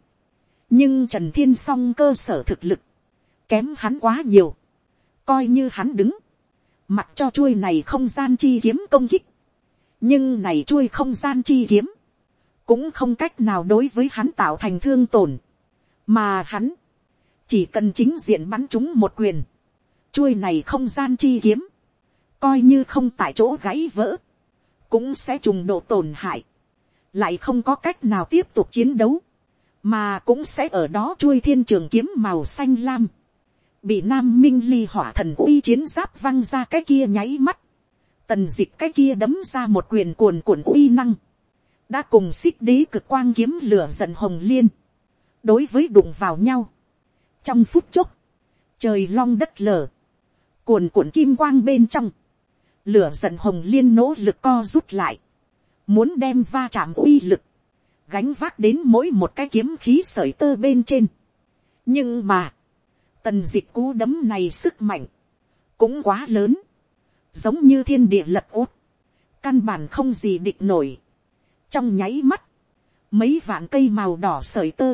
[SPEAKER 1] nhưng trần thiên s o n g cơ sở thực lực, kém hắn quá nhiều, coi như hắn đứng, mặc cho chuôi này không gian chi kiếm công kích, nhưng này chuôi không gian chi kiếm, cũng không cách nào đối với hắn tạo thành thương tổn, mà hắn, chỉ cần chính diện bắn chúng một quyền, chuôi này không gian chi kiếm, coi như không tại chỗ gãy vỡ, cũng sẽ trùng độ tổn hại lại không có cách nào tiếp tục chiến đấu, mà cũng sẽ ở đó chuôi thiên trường kiếm màu xanh lam, bị nam minh ly hỏa thần uy chiến giáp văng ra cái kia nháy mắt, tần d ị c h cái kia đấm ra một quyền cuồn cuộn uy năng, đã cùng xích đế cực quang kiếm lửa giận hồng liên, đối với đụng vào nhau. trong phút chốc, trời long đất lở, cuồn cuộn kim quang bên trong, lửa giận hồng liên nỗ lực co rút lại, muốn đem va chạm uy lực, gánh vác đến mỗi một cái kiếm khí sởi tơ bên trên. nhưng mà, tần dịch cú đấm này sức mạnh, cũng quá lớn, giống như thiên địa lật út, căn bản không gì địch nổi trong nháy mắt, mấy vạn cây màu đỏ sởi tơ,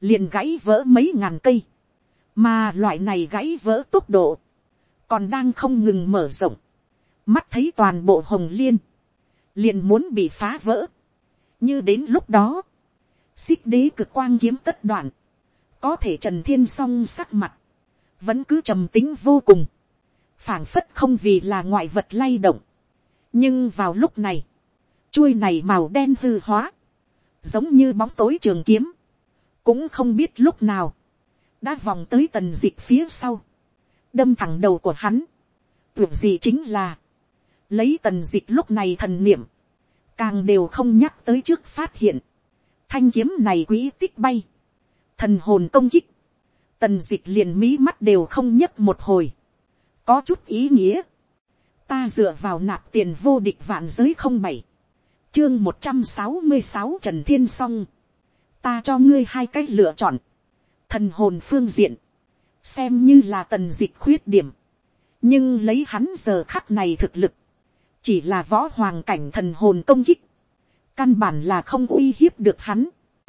[SPEAKER 1] liền gãy vỡ mấy ngàn cây, mà loại này gãy vỡ tốc độ, còn đang không ngừng mở rộng, mắt thấy toàn bộ hồng liên, liền muốn bị phá vỡ. như đến lúc đó, xích đế cực quang kiếm tất đoạn, có thể trần thiên song sắc mặt, vẫn cứ trầm tính vô cùng. phảng phất không vì là ngoại vật lay động, nhưng vào lúc này, chuôi này màu đen hư hóa, giống như bóng tối trường kiếm, cũng không biết lúc nào, đã vòng tới tần dịch phía sau, đâm thẳng đầu của hắn, tưởng gì chính là, lấy tần dịch lúc này thần niệm, càng đều không nhắc tới trước phát hiện, thanh kiếm này quỹ tích bay, thần hồn công kích, tần dịch liền mí mắt đều không nhấc một hồi, có chút ý nghĩa, ta dựa vào nạp tiền vô địch vạn giới không bảy, chương một trăm sáu mươi sáu trần thiên s o n g ta cho ngươi hai cách lựa chọn, thần hồn phương diện, xem như là tần dịch khuyết điểm, nhưng lấy hắn giờ khắc này thực lực, chỉ là võ hoàng cảnh thần hồn công kích, căn bản là không uy hiếp được hắn,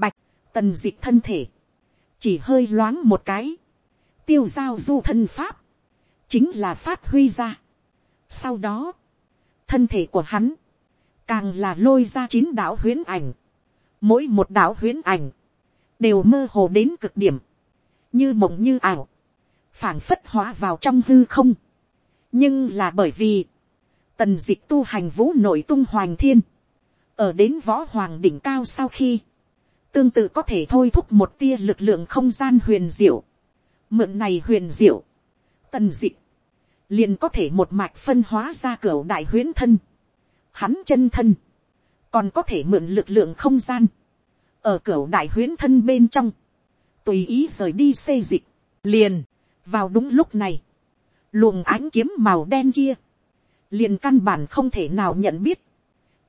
[SPEAKER 1] bạch, tần dịch thân thể, chỉ hơi loáng một cái, tiêu giao du thân pháp, chính là phát huy ra. Sau đó, thân thể của hắn, càng là lôi ra chín đạo huyến ảnh, mỗi một đạo huyến ảnh, đều mơ hồ đến cực điểm, như mộng như ảo, phảng phất hóa vào trong hư không. nhưng là bởi vì, tần dịch tu hành vũ nội tung hoàng thiên, ở đến võ hoàng đỉnh cao sau khi, tương tự có thể thôi thúc một tia lực lượng không gian huyền diệu, mượn này huyền diệu, tần dịch liền có thể một mạch phân hóa ra cửa đại huyến thân, hắn chân thân, còn có thể mượn lực lượng không gian, ở cửa đại huyến thân bên trong, tùy ý rời đi xây dịch, liền, vào đúng lúc này, luồng ánh kiếm màu đen kia, liền căn bản không thể nào nhận biết,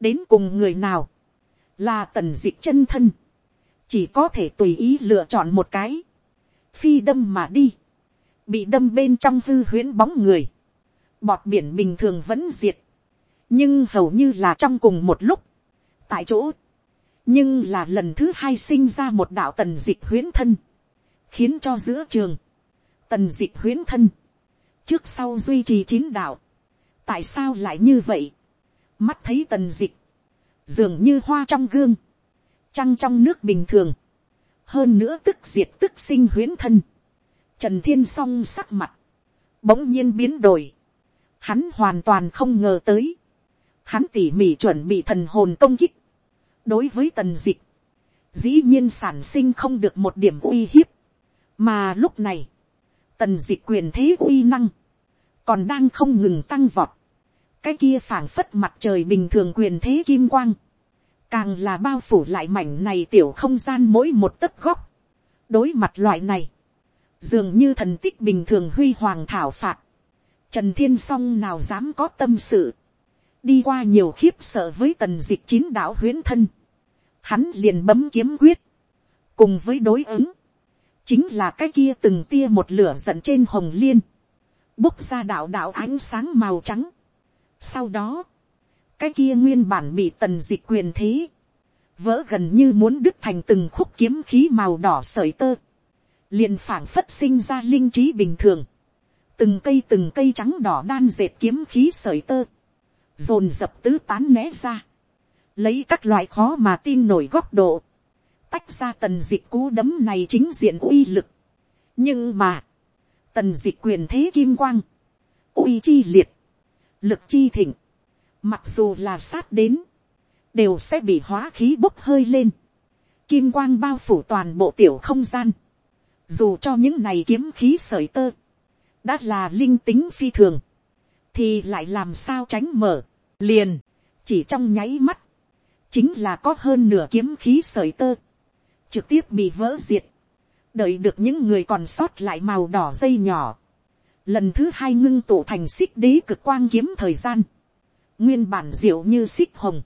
[SPEAKER 1] đến cùng người nào, là tần dịch chân thân, chỉ có thể tùy ý lựa chọn một cái, phi đâm mà đi, bị đâm bên trong hư huyễn bóng người, bọt biển bình thường vẫn diệt, nhưng hầu như là trong cùng một lúc, tại chỗ, nhưng là lần thứ hai sinh ra một đạo tần dịch huyến thân, khiến cho giữa trường, tần dịch huyến thân, trước sau duy trì chín đạo, tại sao lại như vậy, mắt thấy tần dịch, dường như hoa trong gương, trăng trong nước bình thường, hơn nữa tức diệt tức sinh huyến thân, trần thiên s o n g sắc mặt, bỗng nhiên biến đổi, hắn hoàn toàn không ngờ tới, hắn tỉ mỉ chuẩn bị thần hồn công kích. đối với tần dịch, dĩ nhiên sản sinh không được một điểm uy hiếp, mà lúc này, tần dịch quyền thế uy năng, còn đang không ngừng tăng vọt, cái kia phảng phất mặt trời bình thường quyền thế kim quang, càng là bao phủ lại mảnh này tiểu không gian mỗi một tấc góc, đối mặt loại này, dường như thần tích bình thường huy hoàng thảo phạt, trần thiên s o n g nào dám có tâm sự, đi qua nhiều khiếp sợ với tần dịch chín đạo huyễn thân, hắn liền bấm kiếm quyết, cùng với đối ứng, chính là cái kia từng tia một lửa giận trên hồng liên, bốc ra đạo đạo ánh sáng màu trắng. Sau đó, cái kia nguyên bản bị tần dịch quyền thế, vỡ gần như muốn đứt thành từng khúc kiếm khí màu đỏ sởi tơ, liền phảng phất sinh ra linh trí bình thường, từng cây từng cây trắng đỏ đan dệt kiếm khí sởi tơ, dồn dập tứ tán né ra, lấy các loại khó mà tin nổi góc độ, tách ra tần dịch cú đấm này chính diện uy lực. nhưng mà, tần dịch quyền thế kim quang, uy chi liệt, lực chi thịnh, mặc dù là sát đến, đều sẽ bị hóa khí bốc hơi lên, kim quang bao phủ toàn bộ tiểu không gian, dù cho những này kiếm khí sởi tơ, đã là linh tính phi thường, thì lại làm sao tránh mở, liền, chỉ trong nháy mắt, chính là có hơn nửa kiếm khí sởi tơ, trực tiếp bị vỡ diệt, đợi được những người còn sót lại màu đỏ dây nhỏ, lần thứ hai ngưng tụ thành xích đế cực quang kiếm thời gian, nguyên bản diệu như xích hồng,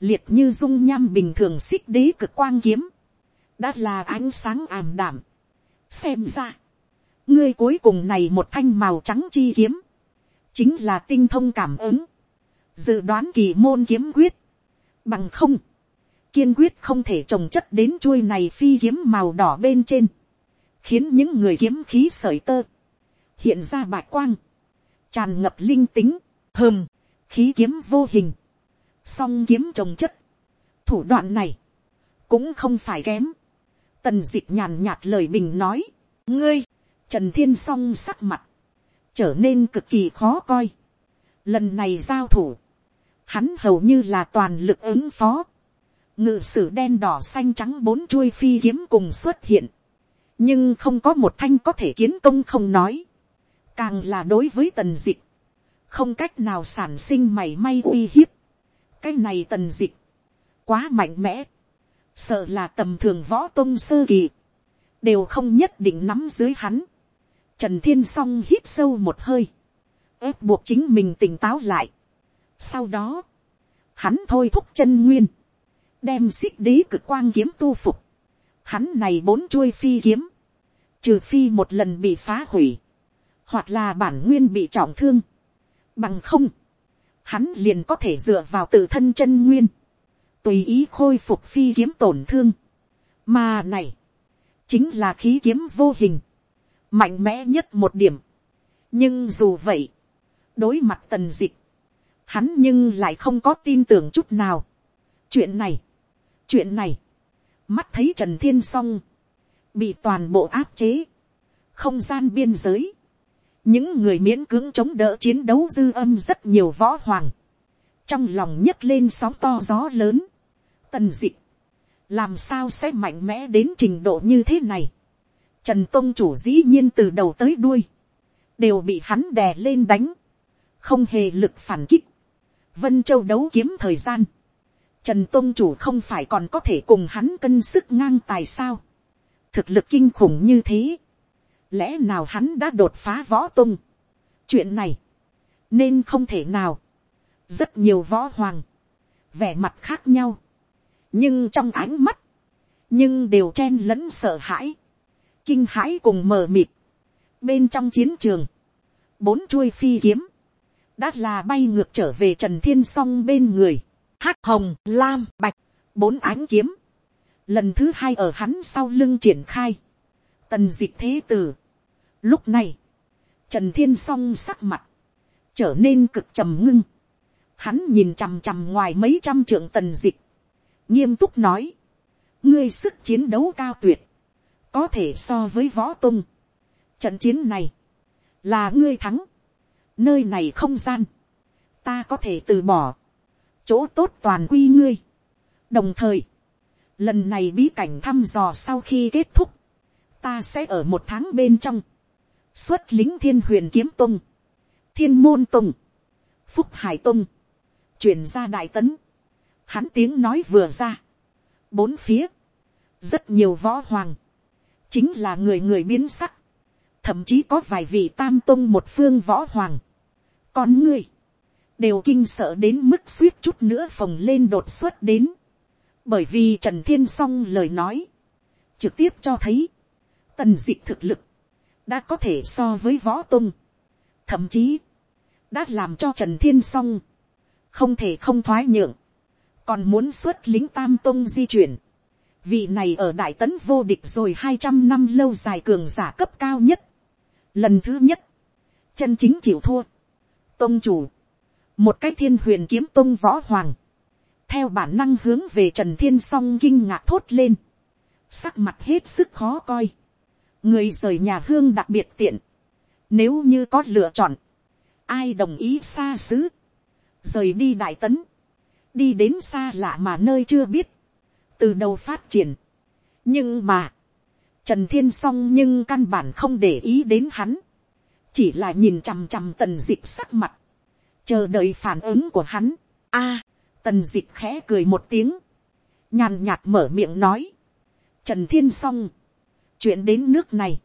[SPEAKER 1] liệt như dung nham bình thường xích đế cực quang kiếm, đã là ánh sáng ảm đảm. xem ra, ngươi cuối cùng này một thanh màu trắng chi kiếm, chính là tinh thông cảm ứng, dự đoán kỳ môn kiếm quyết, bằng không, kiên quyết không thể trồng chất đến chuôi này phi kiếm màu đỏ bên trên, khiến những người kiếm khí sởi tơ, hiện ra bạc quang, tràn ngập linh tính, hơm, khí kiếm vô hình, song kiếm trồng chất, thủ đoạn này, cũng không phải kém, tần d ị c h nhàn nhạt lời bình nói, ngươi, trần thiên song sắc mặt, trở nên cực kỳ khó coi. Lần này giao thủ, hắn hầu như là toàn lực ứng phó. Ngự sử đen đỏ xanh trắng bốn chuôi phi kiếm cùng xuất hiện. Nhưng không có một thanh có thể kiến công không nói. Càng là đối với tần dịch. Không cách nào sản sinh mảy may uy hiếp. Cái này tần dịch. Quá mạnh mẽ. Sợ là tầm thường võ tôn sơ kỳ. Đều không nhất định nắm dưới hắn. Trần Thiên Song hít sâu một hơi. ép buộc chính mình tỉnh táo lại. Sau đó. Hắn thôi thúc chân nguyên. Đem xích đế cực quang kiếm tu phục. Hắn này bốn chuôi phi kiếm. Trừ phi một lần bị phá hủy. Hoặc là bản nguyên bị trọng thương. Bằng không. Hắn liền có thể dựa vào tự thân chân nguyên. Tùy ý khôi phục phi kiếm tổn thương. Mà này. Chính là khí kiếm vô hình. Mạnh mẽ nhất một điểm. Nhưng dù vậy. Đối mặt tần dịch hắn nhưng lại không có tin tưởng chút nào. chuyện này, chuyện này, mắt thấy trần thiên s o n g bị toàn bộ áp chế, không gian biên giới, những người miễn cưỡng chống đỡ chiến đấu dư âm rất nhiều võ hoàng, trong lòng nhấc lên sóng to gió lớn, tần dịch, làm sao sẽ mạnh mẽ đến trình độ như thế này. Trần tôn chủ dĩ nhiên từ đầu tới đuôi, đều bị hắn đè lên đánh, không hề lực phản kích, vân châu đấu kiếm thời gian, trần tôn chủ không phải còn có thể cùng hắn cân sức ngang tài sao, thực lực kinh khủng như thế, lẽ nào hắn đã đột phá võ tung, chuyện này, nên không thể nào, rất nhiều võ hoàng, vẻ mặt khác nhau, nhưng trong ánh mắt, nhưng đều chen lẫn sợ hãi, kinh hãi cùng mờ mịt, bên trong chiến trường, bốn chuôi phi kiếm, đã là bay ngược trở về trần thiên s o n g bên người, hắc hồng, lam, bạch, bốn ánh kiếm, lần thứ hai ở hắn sau lưng triển khai, tần d ị c h thế tử. Lúc này, trần thiên s o n g sắc mặt, trở nên cực trầm ngưng, hắn nhìn chằm chằm ngoài mấy trăm trượng tần d ị c h nghiêm túc nói, ngươi sức chiến đấu cao tuyệt, có thể so với võ tung. Trận chiến này, là ngươi thắng, nơi này không gian, ta có thể từ bỏ, chỗ tốt toàn quy ngươi. đồng thời, lần này bí cảnh thăm dò sau khi kết thúc, ta sẽ ở một tháng bên trong, xuất lính thiên huyền kiếm tung, thiên môn tung, phúc hải tung, chuyển ra đại tấn, hắn tiếng nói vừa ra, bốn phía, rất nhiều võ hoàng, chính là người người biến sắc, thậm chí có vài vị tam tôn một phương võ hoàng, con ngươi, đều kinh sợ đến mức suýt chút nữa phồng lên đột xuất đến, bởi vì trần thiên s o n g lời nói, trực tiếp cho thấy, tần d ị thực lực, đã có thể so với võ tung, thậm chí, đã làm cho trần thiên s o n g không thể không thoái nhượng, còn muốn xuất lính tam tôn di chuyển, vị này ở đại tấn vô địch rồi hai trăm năm lâu dài cường giả cấp cao nhất, lần thứ nhất, chân chính chịu thua, tôn chủ, một cái thiên huyền kiếm tôn võ hoàng, theo bản năng hướng về trần thiên s o n g kinh ngạc thốt lên, sắc mặt hết sức khó coi, người rời nhà hương đặc biệt tiện, nếu như có lựa chọn, ai đồng ý xa xứ, rời đi đại tấn, đi đến xa lạ mà nơi chưa biết, từ đầu phát triển. nhưng mà, trần thiên Song nhưng căn bản không để ý đến hắn, chỉ là nhìn chằm chằm tần dịch sắc mặt, chờ đợi phản ứng của hắn. a, tần dịch khẽ cười một tiếng, nhàn nhạt mở miệng nói, trần thiên Song, chuyện đến nước này,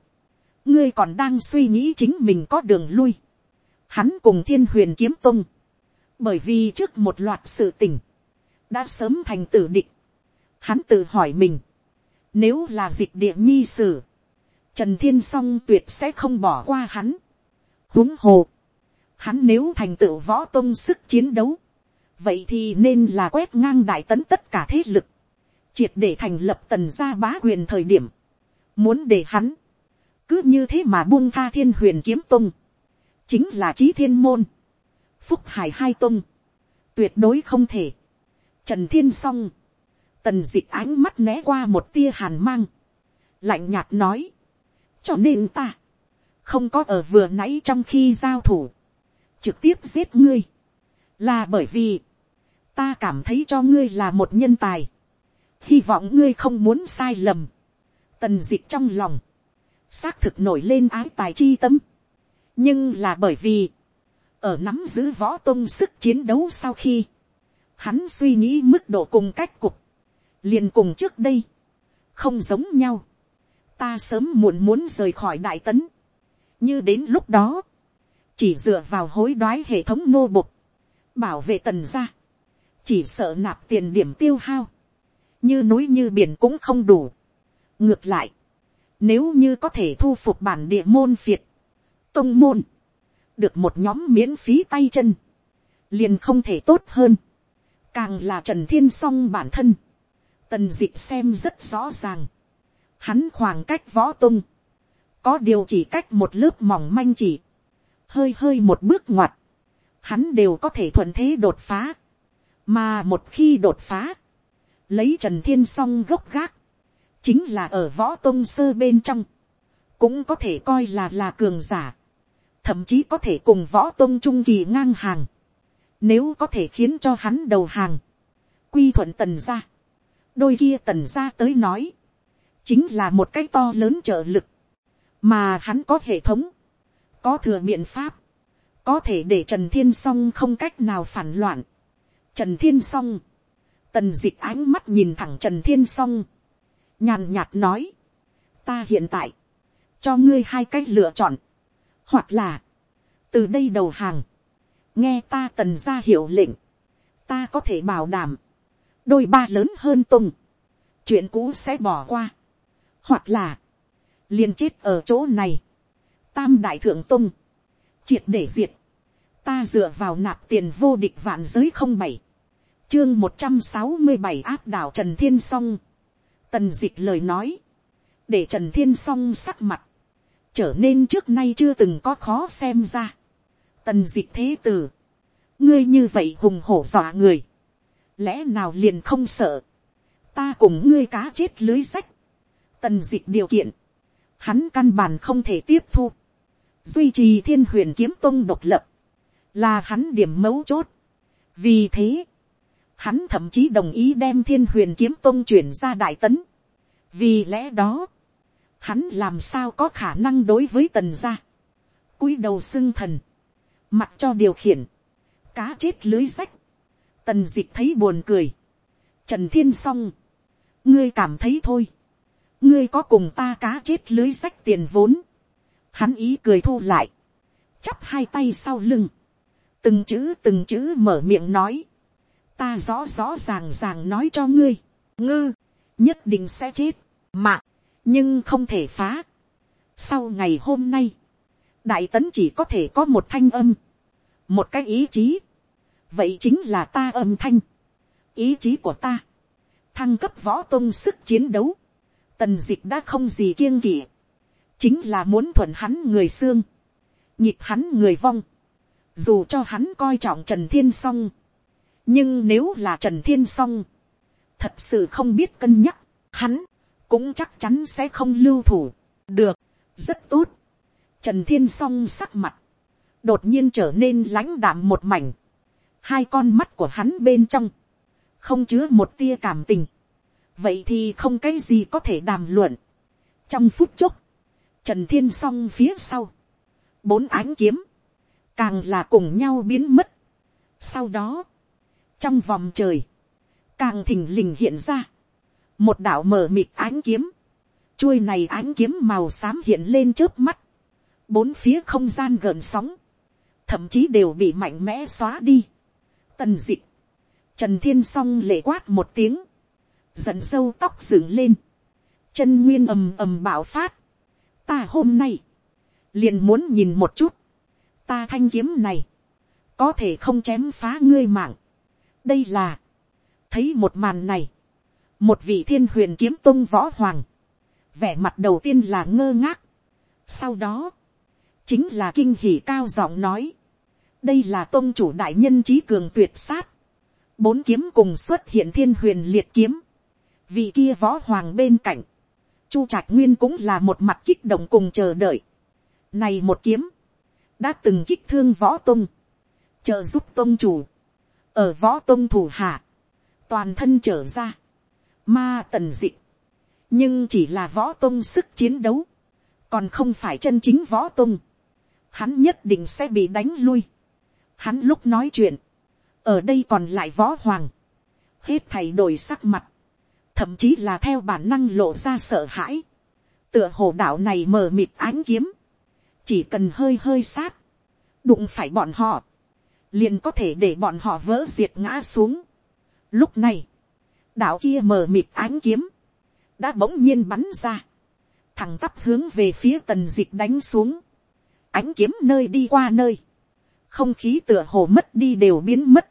[SPEAKER 1] ngươi còn đang suy nghĩ chính mình có đường lui, hắn cùng thiên huyền kiếm tung, bởi vì trước một loạt sự tình, đã sớm thành tử định, hắn tự hỏi mình, nếu là dịch địa nhi sử, trần thiên song tuyệt sẽ không bỏ qua hắn, huống hồ, hắn nếu thành tựu võ tôn sức chiến đấu, vậy thì nên là quét ngang đại tấn tất cả thế lực, triệt để thành lập tần gia bá quyền thời điểm, muốn để hắn, cứ như thế mà buông tha thiên huyền kiếm tôn, chính là trí thiên môn, phúc hải hai tôn, tuyệt đối không thể, trần thiên s o n g tần d ị ánh mắt né qua một tia hàn mang, lạnh nhạt nói, cho nên ta, không có ở vừa nãy trong khi giao thủ, trực tiếp giết ngươi, là bởi vì, ta cảm thấy cho ngươi là một nhân tài, hy vọng ngươi không muốn sai lầm, tần d ị trong lòng, xác thực nổi lên ái tài chi tâm, nhưng là bởi vì, ở nắm giữ võ tôn sức chiến đấu sau khi, hắn suy nghĩ mức độ cùng cách cục, liền cùng trước đây, không giống nhau, ta sớm muộn muốn rời khỏi đại tấn, như đến lúc đó, chỉ dựa vào hối đoái hệ thống nô bục, bảo vệ tần gia, chỉ sợ nạp tiền điểm tiêu hao, như núi như biển cũng không đủ. ngược lại, nếu như có thể thu phục bản địa môn phiệt, tông môn, được một nhóm miễn phí tay chân, liền không thể tốt hơn, càng là trần thiên song bản thân, tần dịp xem rất rõ ràng, hắn khoảng cách võ tung, có điều chỉ cách một lớp mỏng manh chỉ, hơi hơi một bước ngoặt, hắn đều có thể thuận thế đột phá, mà một khi đột phá, lấy trần thiên song gốc gác, chính là ở võ tông sơ bên trong, cũng có thể coi là là cường giả, thậm chí có thể cùng võ tông trung kỳ ngang hàng, nếu có thể khiến cho hắn đầu hàng, quy thuận tần ra, đôi kia tần ra tới nói, chính là một cái to lớn trợ lực, mà hắn có hệ thống, có thừa biện pháp, có thể để trần thiên song không cách nào phản loạn, Trần Thiên Song. Tần dịch ánh mắt nhìn thẳng Trần Thiên Song. Nhàn nhạt nói. Ta hiện tại. Cho ngươi hai cách lựa chọn. Hoặc là. Từ đây đầu hàng. Nghe ta tần ra hiệu lệnh. Ta có thể bảo đảm. Đôi ba lớn hơn tung. Chuyện cũ sẽ bỏ qua. Hoặc là. liền chết ở chỗ này. Tam đại thượng tung. Triệt để diệt ta dựa vào nạp tiền vô địch vạn giới không bảy chương một trăm sáu mươi bảy áp đảo trần thiên s o n g tần d ị c h lời nói, để trần thiên s o n g sắc mặt, trở nên trước nay chưa từng có khó xem ra. tần d ị c h thế t ử ngươi như vậy hùng hổ dọa người, lẽ nào liền không sợ, ta cùng ngươi cá chết lưới sách, tần d ị c h điều kiện, hắn căn bản không thể tiếp thu, duy trì thiên huyền kiếm tông độc lập, là hắn điểm mấu chốt. vì thế, hắn thậm chí đồng ý đem thiên huyền kiếm tôn chuyển ra đại tấn. vì lẽ đó, hắn làm sao có khả năng đối với tần gia, cúi đầu xưng thần, mặt cho điều khiển, cá chết lưới sách, tần dịch thấy buồn cười, trần thiên s o n g ngươi cảm thấy thôi, ngươi có cùng ta cá chết lưới sách tiền vốn, hắn ý cười thu lại, chắp hai tay sau lưng, từng chữ từng chữ mở miệng nói, ta rõ rõ ràng ràng nói cho ngươi, ngư, nhất định sẽ chết, mà, nhưng không thể phá. Sau ngày hôm nay, đại tấn chỉ có thể có một thanh âm, một cái ý chí, vậy chính là ta âm thanh, ý chí của ta, thăng cấp võ tôn sức chiến đấu, tần d ị c h đã không gì kiêng kỵ, chính là muốn thuận hắn người xương, nhịp hắn người vong, dù cho hắn coi trọng trần thiên s o n g nhưng nếu là trần thiên s o n g thật sự không biết cân nhắc, hắn cũng chắc chắn sẽ không lưu thủ. được, rất tốt. trần thiên s o n g sắc mặt, đột nhiên trở nên lãnh đạm một mảnh, hai con mắt của hắn bên trong, không chứa một tia cảm tình, vậy thì không cái gì có thể đàm luận. trong phút chốc, trần thiên s o n g phía sau, bốn ánh kiếm, càng là cùng nhau biến mất. sau đó, trong vòng trời, càng thình lình hiện ra, một đạo mờ mịt ánh kiếm, chuôi này ánh kiếm màu xám hiện lên trước mắt, bốn phía không gian gợn sóng, thậm chí đều bị mạnh mẽ xóa đi. Tần dịch, trần thiên s o n g lệ quát một tiếng, dẫn sâu tóc dựng lên, chân nguyên ầm ầm bạo phát, ta hôm nay, liền muốn nhìn một chút, ta thanh kiếm này, có thể không chém phá ngươi mạng, đây là, thấy một màn này, một vị thiên huyền kiếm tôn võ hoàng, vẻ mặt đầu tiên là ngơ ngác, sau đó, chính là kinh hỉ cao giọng nói, đây là tôn chủ đại nhân trí cường tuyệt sát, bốn kiếm cùng xuất hiện thiên huyền liệt kiếm, vị kia võ hoàng bên cạnh, chu trạch nguyên cũng là một mặt kích động cùng chờ đợi, Này một kiếm. Đã từng kích thương võ tông Trợ giúp tông chủ. Ở võ tông thủ hạ. Toàn thân trở ra. Ma tần dịch. Nhưng chỉ là võ tông sức chiến đấu. Còn không phải chân chính võ tông Hắn nhất định sẽ bị đánh lui. Hắn lúc nói chuyện. Ở đây còn lại võ hoàng. Hết thầy đổi sắc mặt. Thậm chí là theo bản năng lộ ra sợ hãi tựa hồ đạo này mờ mịt ánh kiếm, chỉ cần hơi hơi sát, đụng phải bọn họ, liền có thể để bọn họ vỡ diệt ngã xuống. Lúc này, đạo kia mờ mịt ánh kiếm, đã bỗng nhiên bắn ra, thằng tắp hướng về phía tần dịch đánh xuống, ánh kiếm nơi đi qua nơi, không khí tựa hồ mất đi đều biến mất,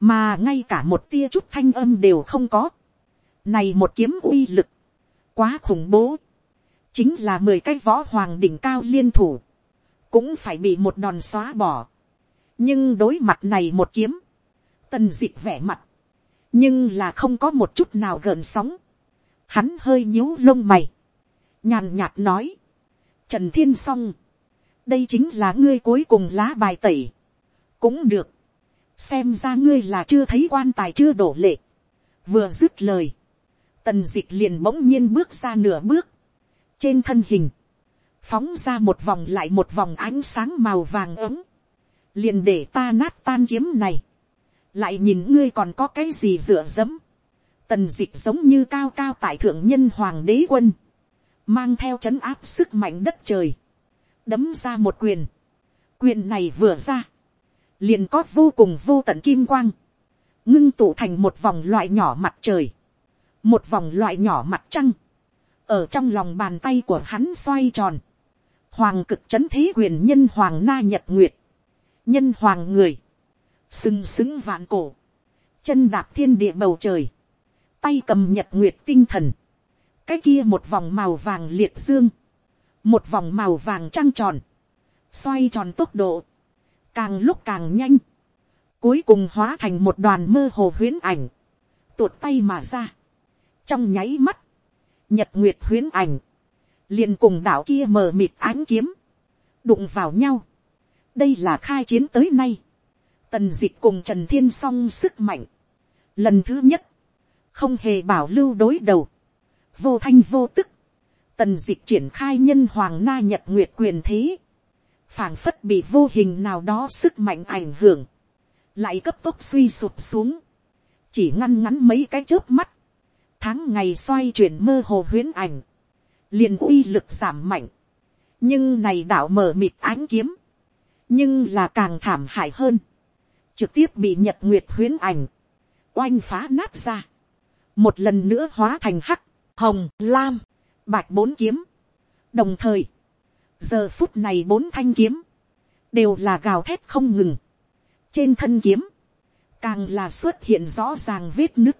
[SPEAKER 1] mà ngay cả một tia chút thanh âm đều không có. Này một kiếm uy lực, quá khủng bố chính là mười cái võ hoàng đỉnh cao liên thủ, cũng phải bị một đòn xóa bỏ. nhưng đối mặt này một kiếm, tần d ị vẻ mặt, nhưng là không có một chút nào gợn sóng, hắn hơi nhíu lông mày, nhàn nhạt nói, trần thiên s o n g đây chính là ngươi cuối cùng lá bài tẩy, cũng được, xem ra ngươi là chưa thấy quan tài chưa đổ lệ, vừa dứt lời, tần d ị liền bỗng nhiên bước ra nửa bước, trên thân hình, phóng ra một vòng lại một vòng ánh sáng màu vàng ấm, liền để ta nát tan kiếm này, lại nhìn ngươi còn có cái gì dựa dẫm, tần d ị c h giống như cao cao tại thượng nhân hoàng đế quân, mang theo c h ấ n áp sức mạnh đất trời, đấm ra một quyền, quyền này vừa ra, liền có vô cùng vô tận kim quang, ngưng tụ thành một vòng loại nhỏ mặt trời, một vòng loại nhỏ mặt trăng, ở trong lòng bàn tay của hắn xoay tròn, hoàng cực c h ấ n thế quyền nhân hoàng na nhật nguyệt, nhân hoàng người, sừng sững vạn cổ, chân đạp thiên địa bầu trời, tay cầm nhật nguyệt tinh thần, cái kia một vòng màu vàng liệt dương, một vòng màu vàng trăng tròn, xoay tròn tốc độ, càng lúc càng nhanh, cuối cùng hóa thành một đoàn mơ hồ huyến ảnh, tuột tay mà ra, trong nháy mắt, nhật nguyệt huyến ảnh, liền cùng đảo kia mờ mịt ánh kiếm, đụng vào nhau. đây là khai chiến tới nay, tần dịch cùng trần thiên s o n g sức mạnh. lần thứ nhất, không hề bảo lưu đối đầu, vô thanh vô tức, tần d ị c h triển khai nhân hoàng na nhật nguyệt quyền thế, phảng phất bị vô hình nào đó sức mạnh ảnh hưởng, lại cấp tốc suy sụp xuống, chỉ ngăn ngắn mấy cái chớp mắt, tháng ngày xoay chuyển mơ hồ huyến ảnh, liền uy lực giảm mạnh, nhưng này đạo mở mịt ánh kiếm, nhưng là càng thảm hại hơn, trực tiếp bị nhật nguyệt huyến ảnh, oanh phá nát ra, một lần nữa hóa thành hắc, hồng, lam, bạch bốn kiếm, đồng thời, giờ phút này bốn thanh kiếm, đều là gào thét không ngừng, trên thân kiếm, càng là xuất hiện rõ ràng vết nứt,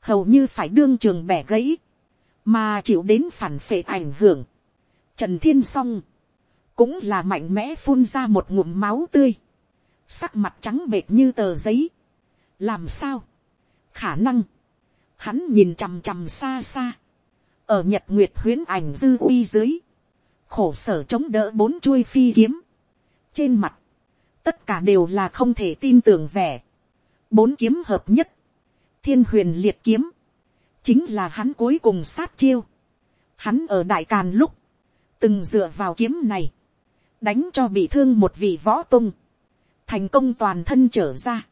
[SPEAKER 1] hầu như phải đương trường bẻ gãy, mà chịu đến phản phệ ảnh hưởng. Trần thiên s o n g cũng là mạnh mẽ phun ra một ngụm máu tươi, sắc mặt trắng bệt như tờ giấy. làm sao, khả năng, hắn nhìn chằm chằm xa xa, ở nhật nguyệt huyến ảnh dư uy dưới, khổ sở chống đỡ bốn chuôi phi kiếm, trên mặt, tất cả đều là không thể tin tưởng vẻ, bốn kiếm hợp nhất, thiên huyền liệt kiếm, chính là hắn cuối cùng sát chiêu. Hắn ở đại càn lúc, từng dựa vào kiếm này, đánh cho bị thương một vị võ tung, thành công toàn thân trở ra,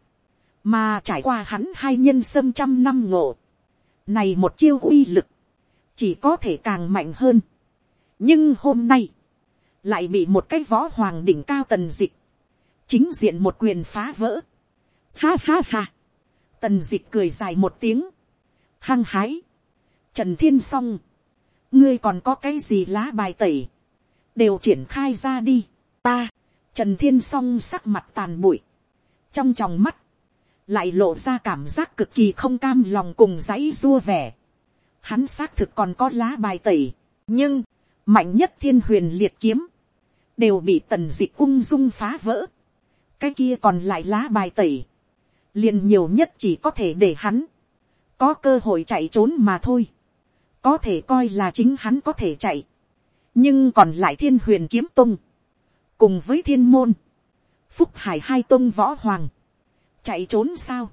[SPEAKER 1] mà trải qua hắn hai nhân sâm trăm năm ngộ, này một chiêu uy lực, chỉ có thể càng mạnh hơn. nhưng hôm nay, lại bị một cái võ hoàng đỉnh cao tần dịch, chính diện một quyền phá vỡ. Ha ha ha, tần dịch cười dài một tiếng, hăng hái, trần thiên s o n g ngươi còn có cái gì lá bài tẩy, đều triển khai ra đi, ta, trần thiên s o n g sắc mặt tàn bụi, trong tròng mắt, lại lộ ra cảm giác cực kỳ không cam lòng cùng dãy dua vẻ, hắn xác thực còn có lá bài tẩy, nhưng, mạnh nhất thiên huyền liệt kiếm, đều bị tần d ị ung dung phá vỡ, cái kia còn lại lá bài tẩy, liền nhiều nhất chỉ có thể để hắn, có cơ hội chạy trốn mà thôi, có thể coi là chính hắn có thể chạy, nhưng còn lại thiên huyền kiếm tung, cùng với thiên môn, phúc hải hai tung võ hoàng, chạy trốn sao.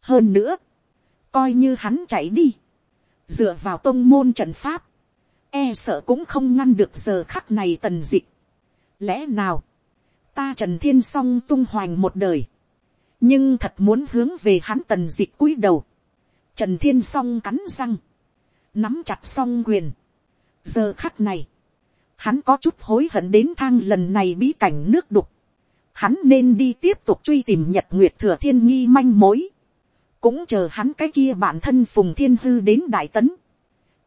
[SPEAKER 1] hơn nữa, coi như hắn chạy đi, dựa vào tông môn trận pháp, e sợ cũng không ngăn được giờ khắc này tần dịch. lẽ nào, ta trần thiên s o n g tung hoành một đời, nhưng thật muốn hướng về hắn tần dịch cúi đầu, trần thiên s o n g cắn răng, nắm chặt s o n g quyền, giờ khắc này, hắn có chút hối hận đến thang lần này bí cảnh nước đục, hắn nên đi tiếp tục truy tìm nhật nguyệt thừa thiên nghi manh mối, cũng chờ hắn cái kia bản thân phùng thiên hư đến đại tấn.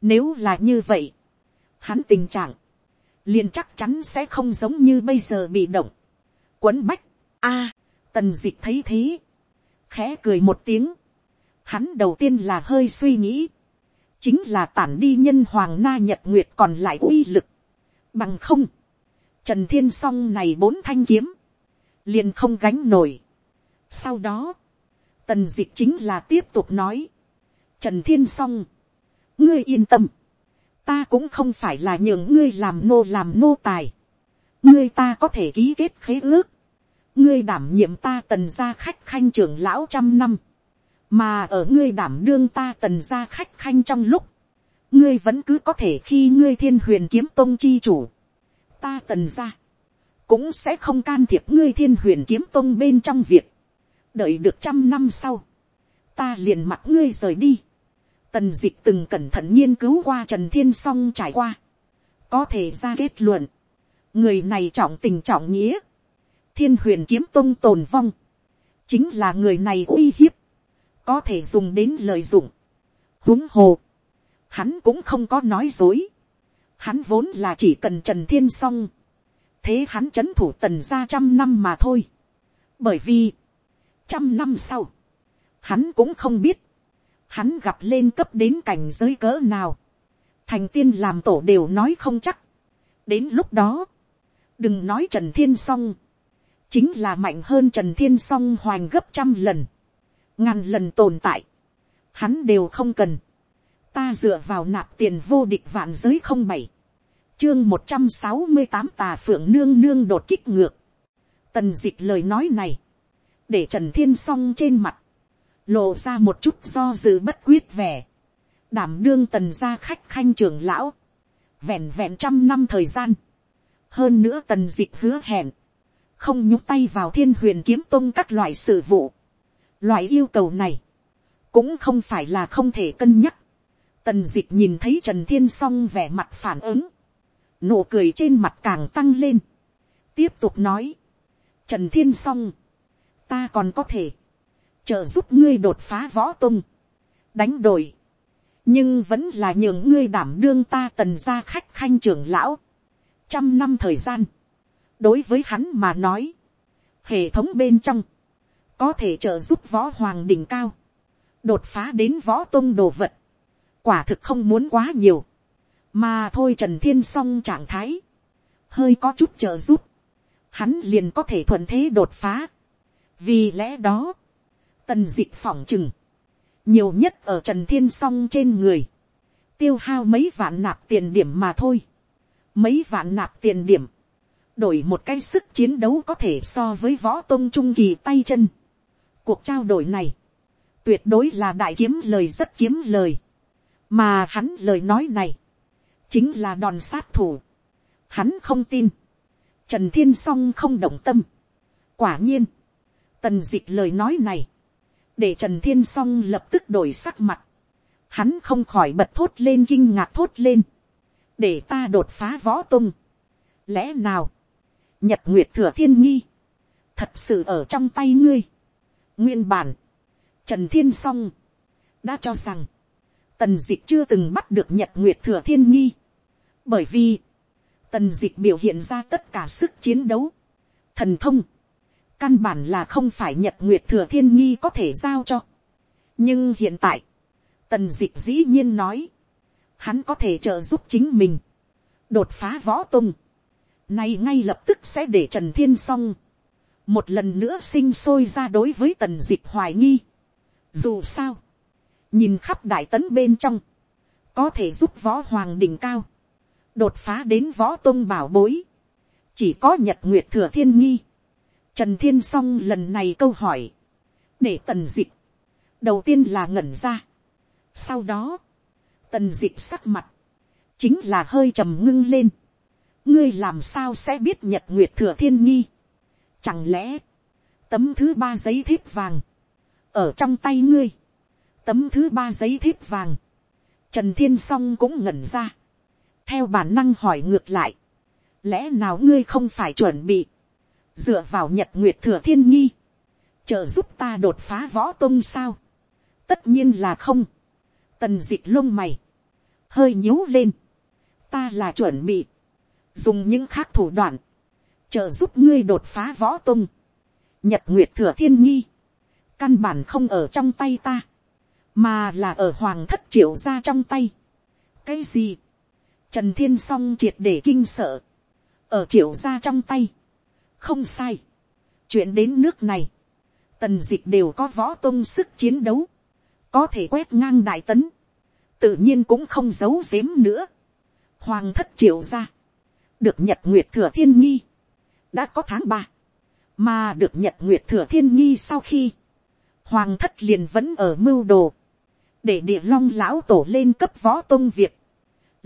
[SPEAKER 1] Nếu là như vậy, hắn tình trạng, liền chắc chắn sẽ không giống như bây giờ bị động quấn bách, a, tần dịch thấy thế, khẽ cười một tiếng, hắn đầu tiên là hơi suy nghĩ, chính là tản đi nhân hoàng na nhật nguyệt còn lại uy lực, bằng không, trần thiên Song này bốn thanh kiếm, liền không gánh nổi. sau đó, tần dịch chính là tiếp tục nói, trần thiên s o n g ngươi yên tâm, ta cũng không phải là nhường ngươi làm nô làm nô tài, ngươi ta có thể ký kết khế ước, ngươi đảm nhiệm ta tần gia khách khanh trưởng lão trăm năm, mà ở ngươi đảm đương ta tần gia khách khanh trong lúc, ngươi vẫn cứ có thể khi ngươi thiên huyền kiếm tôn chi chủ, ta tần gia, cũng sẽ không can thiệp ngươi thiên huyền kiếm tôn bên trong việc, đợi được trăm năm sau, ta liền mặt ngươi rời đi, tần d ị c h từng cẩn thận nghiên cứu qua trần thiên s o n g trải qua, có thể ra kết luận, người này trọng tình trọng nghĩa, thiên huyền kiếm tông tồn vong, chính là người này uy hiếp, có thể dùng đến lợi dụng, huống hồ, hắn cũng không có nói dối, hắn vốn là chỉ cần trần thiên s o n g thế hắn c h ấ n thủ tần ra trăm năm mà thôi, bởi vì, trăm năm sau, hắn cũng không biết, hắn gặp lên cấp đến cảnh giới cỡ nào, thành tiên làm tổ đều nói không chắc, đến lúc đó, đừng nói trần thiên s o n g chính là mạnh hơn trần thiên s o n g hoành gấp trăm lần, ngàn lần tồn tại, hắn đều không cần, ta dựa vào nạp tiền vô địch vạn giới không bảy, chương một trăm sáu mươi tám tà phượng nương nương đột kích ngược, tần d ị c h lời nói này, để trần thiên s o n g trên mặt, lộ ra một chút do dự bất quyết vẻ, đảm đương tần gia khách khanh trưởng lão, vẹn vẹn trăm năm thời gian, hơn nữa tần dịch hứa hẹn, không nhúc tay vào thiên huyền kiếm tôn các loại sự vụ. Loại yêu cầu này, cũng không phải là không thể cân nhắc. Tần dịch nhìn thấy trần thiên song vẻ mặt phản ứng, nụ cười trên mặt càng tăng lên. tiếp tục nói, trần thiên song, ta còn có thể, trợ giúp ngươi đột phá võ tung, đánh đổi, nhưng vẫn là nhường ngươi đảm đương ta tần gia khách khanh trưởng lão, trăm năm thời gian, đối với hắn mà nói, hệ thống bên trong, có thể trợ giúp võ hoàng đỉnh cao, đột phá đến võ tôn đồ vật, quả thực không muốn quá nhiều, mà thôi trần thiên s o n g trạng thái, hơi có chút trợ giúp, hắn liền có thể thuận thế đột phá, vì lẽ đó, tần d ị phỏng chừng, nhiều nhất ở trần thiên s o n g trên người, tiêu hao mấy vạn nạp tiền điểm mà thôi, mấy vạn nạp tiền điểm, đổi một cái sức chiến đấu có thể so với võ tôn trung kỳ tay chân. Cuộc trao đổi này, tuyệt đối là đại kiếm lời rất kiếm lời, mà hắn lời nói này, chính là đòn sát thủ. Hắn không tin, trần thiên s o n g không động tâm. quả nhiên, tần Dịch lời nói này, để trần thiên s o n g lập tức đổi sắc mặt, hắn không khỏi bật thốt lên kinh ngạc thốt lên. Để ta đột phá võ tung. lẽ nào, nhật nguyệt thừa thiên nghi, thật sự ở trong tay ngươi. nguyên bản, trần thiên s o n g đã cho rằng, tần Dịch chưa từng bắt được nhật nguyệt thừa thiên nghi, bởi vì, tần Dịch biểu hiện ra tất cả sức chiến đấu, thần thông, căn bản là không phải nhật nguyệt thừa thiên nghi có thể giao cho. nhưng hiện tại, tần d ị c h dĩ nhiên nói, hắn có thể trợ giúp chính mình, đột phá võ tung, nay ngay lập tức sẽ để trần thiên s o n g một lần nữa sinh sôi ra đối với tần d ị c h hoài nghi. dù sao, nhìn khắp đại tấn bên trong, có thể giúp võ hoàng đỉnh cao, đột phá đến võ tôn bảo bối, chỉ có nhật nguyệt thừa thiên nghi, trần thiên Song lần này câu hỏi, để tần dịch. đầu tiên là ngẩn ra, sau đó, tần dịch sắc mặt, chính là hơi trầm ngưng lên, ngươi làm sao sẽ biết nhật nguyệt thừa thiên nghi, chẳng lẽ, tấm thứ ba giấy thiếp vàng, ở trong tay ngươi, tấm thứ ba giấy thiếp vàng, trần thiên Song cũng ngẩn ra, theo bản năng hỏi ngược lại, lẽ nào ngươi không phải chuẩn bị, dựa vào nhật nguyệt thừa thiên nghi, trợ giúp ta đột phá võ tôn sao, tất nhiên là không, tần d ị c h lông mày, hơi nhíu lên, ta là chuẩn bị, dùng những khác thủ đoạn, trợ giúp ngươi đột phá võ tôn, nhật nguyệt thừa thiên nghi, căn bản không ở trong tay ta, mà là ở hoàng thất triệu ra trong tay. cái gì, Trần Thiên Song triệt để kinh sợ. Ở triệu ra trong tay. Không sai. Chuyện đến nước này. Tần dịch đều có võ tôn sức chiến đấu. Có thể quét ngang đại tấn. Tự nhiên cũng không giấu giếm nữa. Hoàng thất triệu ra. Được nhật nguyệt thừa thiên nghi. Đã có tháng ba Mà được nhật nguyệt thừa thiên nghi sau khi. Hoàng thất liền vẫn ở mưu đồ. Để địa long lão tổ lên cấp võ tôn việt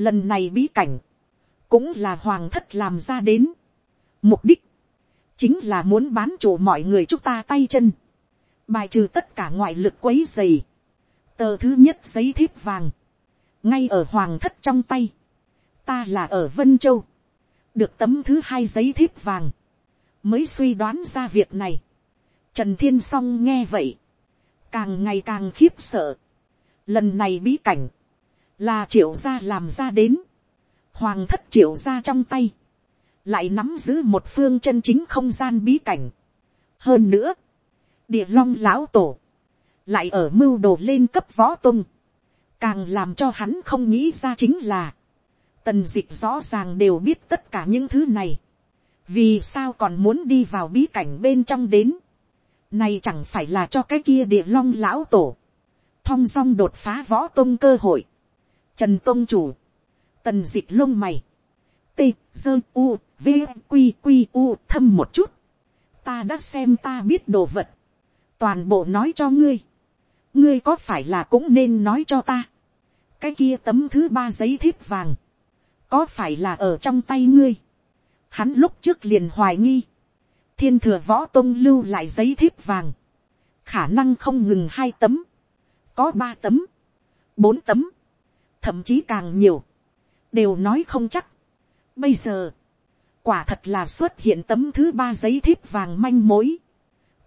[SPEAKER 1] Lần này bí cảnh, cũng là hoàng thất làm ra đến. Mục đích, chính là muốn bán chủ mọi người chúng ta tay chân. Bài trừ tất cả ngoại lực quấy dày. Tờ thứ nhất giấy thiếp vàng. Ngay ở hoàng thất trong tay. Ta là ở Vân Châu. Được tấm thứ hai giấy thiếp vàng. Mới suy đoán ra việc này. Trần Thiên Song nghe vậy. Càng ngày càng khiếp sợ. Lần này bí cảnh là triệu gia làm ra đến, hoàng thất triệu gia trong tay, lại nắm giữ một phương chân chính không gian bí cảnh. hơn nữa, địa long lão tổ, lại ở mưu đồ lên cấp võ tung, càng làm cho hắn không nghĩ ra chính là, tần dịch rõ ràng đều biết tất cả những thứ này, vì sao còn muốn đi vào bí cảnh bên trong đến, này chẳng phải là cho cái kia địa long lão tổ, thong dong đột phá võ tung cơ hội, Trần Tông Chủ. Tần dịch lông mày. T, dơ, u, v, quy, quy, u, thâm một chút. Ta đã xem ta biết đồ vật. Toàn bộ nói cho ngươi. Ngươi có phải là cũng nên nói cho ta. Cái kia tấm thứ ba giấy thiếp vàng. Có phải là ở trong tay ngươi. Hắn lúc trước liền hoài nghi. Thiên thừa võ tông lưu lại giấy thiếp vàng. Khả năng không ngừng hai tấm. Có ba tấm. Bốn tấm thậm chí càng nhiều, đều nói không chắc. Bây giờ, quả thật là xuất hiện tấm thứ ba giấy thiếp vàng manh mối,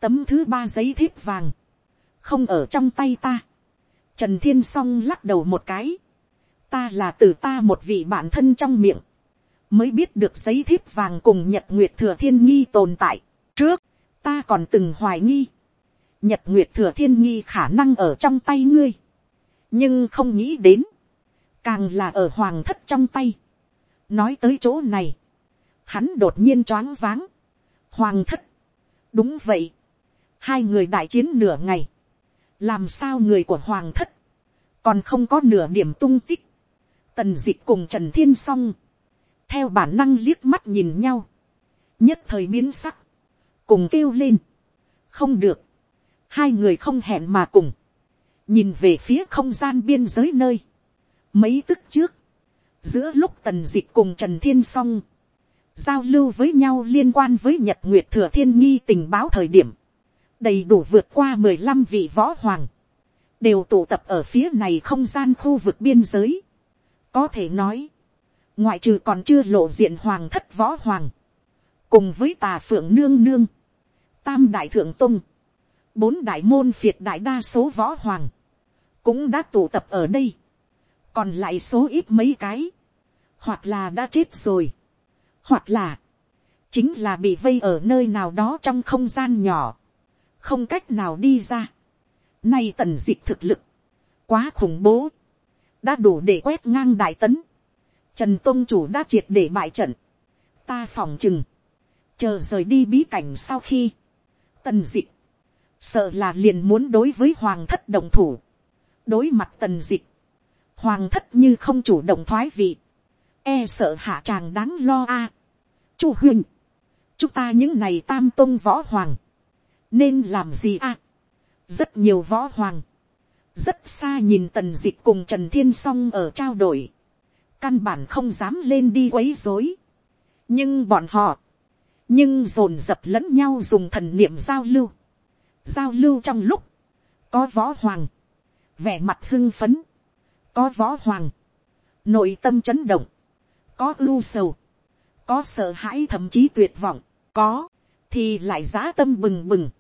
[SPEAKER 1] tấm thứ ba giấy thiếp vàng, không ở trong tay ta. Trần thiên s o n g lắc đầu một cái, ta là từ ta một vị bạn thân trong miệng, mới biết được giấy thiếp vàng cùng nhật nguyệt thừa thiên nghi tồn tại. trước, ta còn từng hoài nghi, nhật nguyệt thừa thiên nghi khả năng ở trong tay ngươi, nhưng không nghĩ đến, càng là ở hoàng thất trong tay. nói tới chỗ này, hắn đột nhiên choáng váng. hoàng thất, đúng vậy, hai người đại chiến nửa ngày, làm sao người của hoàng thất, còn không có nửa điểm tung tích, tần d ị c h cùng trần thiên s o n g theo bản năng liếc mắt nhìn nhau, nhất thời biến sắc, cùng kêu lên, không được, hai người không hẹn mà cùng, nhìn về phía không gian biên giới nơi, Mấy tức trước, giữa lúc tần dịch cùng Trần Thiên Song giao lưu với nhau liên quan với Nhật Nguyệt Thừa Thiên Nghi tình báo thời điểm, đầy đủ vượt qua mười lăm vị võ hoàng, đều tụ tập ở phía này không gian khu vực biên giới. Có thể nói, ngoại trừ còn chưa lộ diện hoàng thất võ hoàng, cùng với tà phượng nương nương, tam đại thượng tung, bốn đại môn phiệt đại đa số võ hoàng, cũng đã tụ tập ở đây. Còn lại số ít mấy cái, hoặc là đã chết rồi, hoặc là, chính là bị vây ở nơi nào đó trong không gian nhỏ, không cách nào đi ra. Nay tần dịch thực lực, quá khủng bố, đã đủ để quét ngang đại tấn. Trần tôn chủ đã triệt để bại trận, ta phòng chừng, chờ rời đi bí cảnh sau khi, tần dịch, sợ là liền muốn đối với hoàng thất đồng thủ, đối mặt tần dịch, hoàng thất như không chủ động thoái vị, e sợ hạ chàng đáng lo a. chu huynh, chúng ta những này tam tôn võ hoàng, nên làm gì a. rất nhiều võ hoàng, rất xa nhìn tần dịch cùng trần thiên song ở trao đổi, căn bản không dám lên đi quấy dối. nhưng bọn họ, nhưng dồn dập lẫn nhau dùng thần niệm giao lưu, giao lưu trong lúc, có võ hoàng, vẻ mặt hưng phấn, có võ hoàng, nội tâm chấn động, có ưu sầu, có sợ hãi thậm chí tuyệt vọng, có, thì lại giá tâm bừng bừng.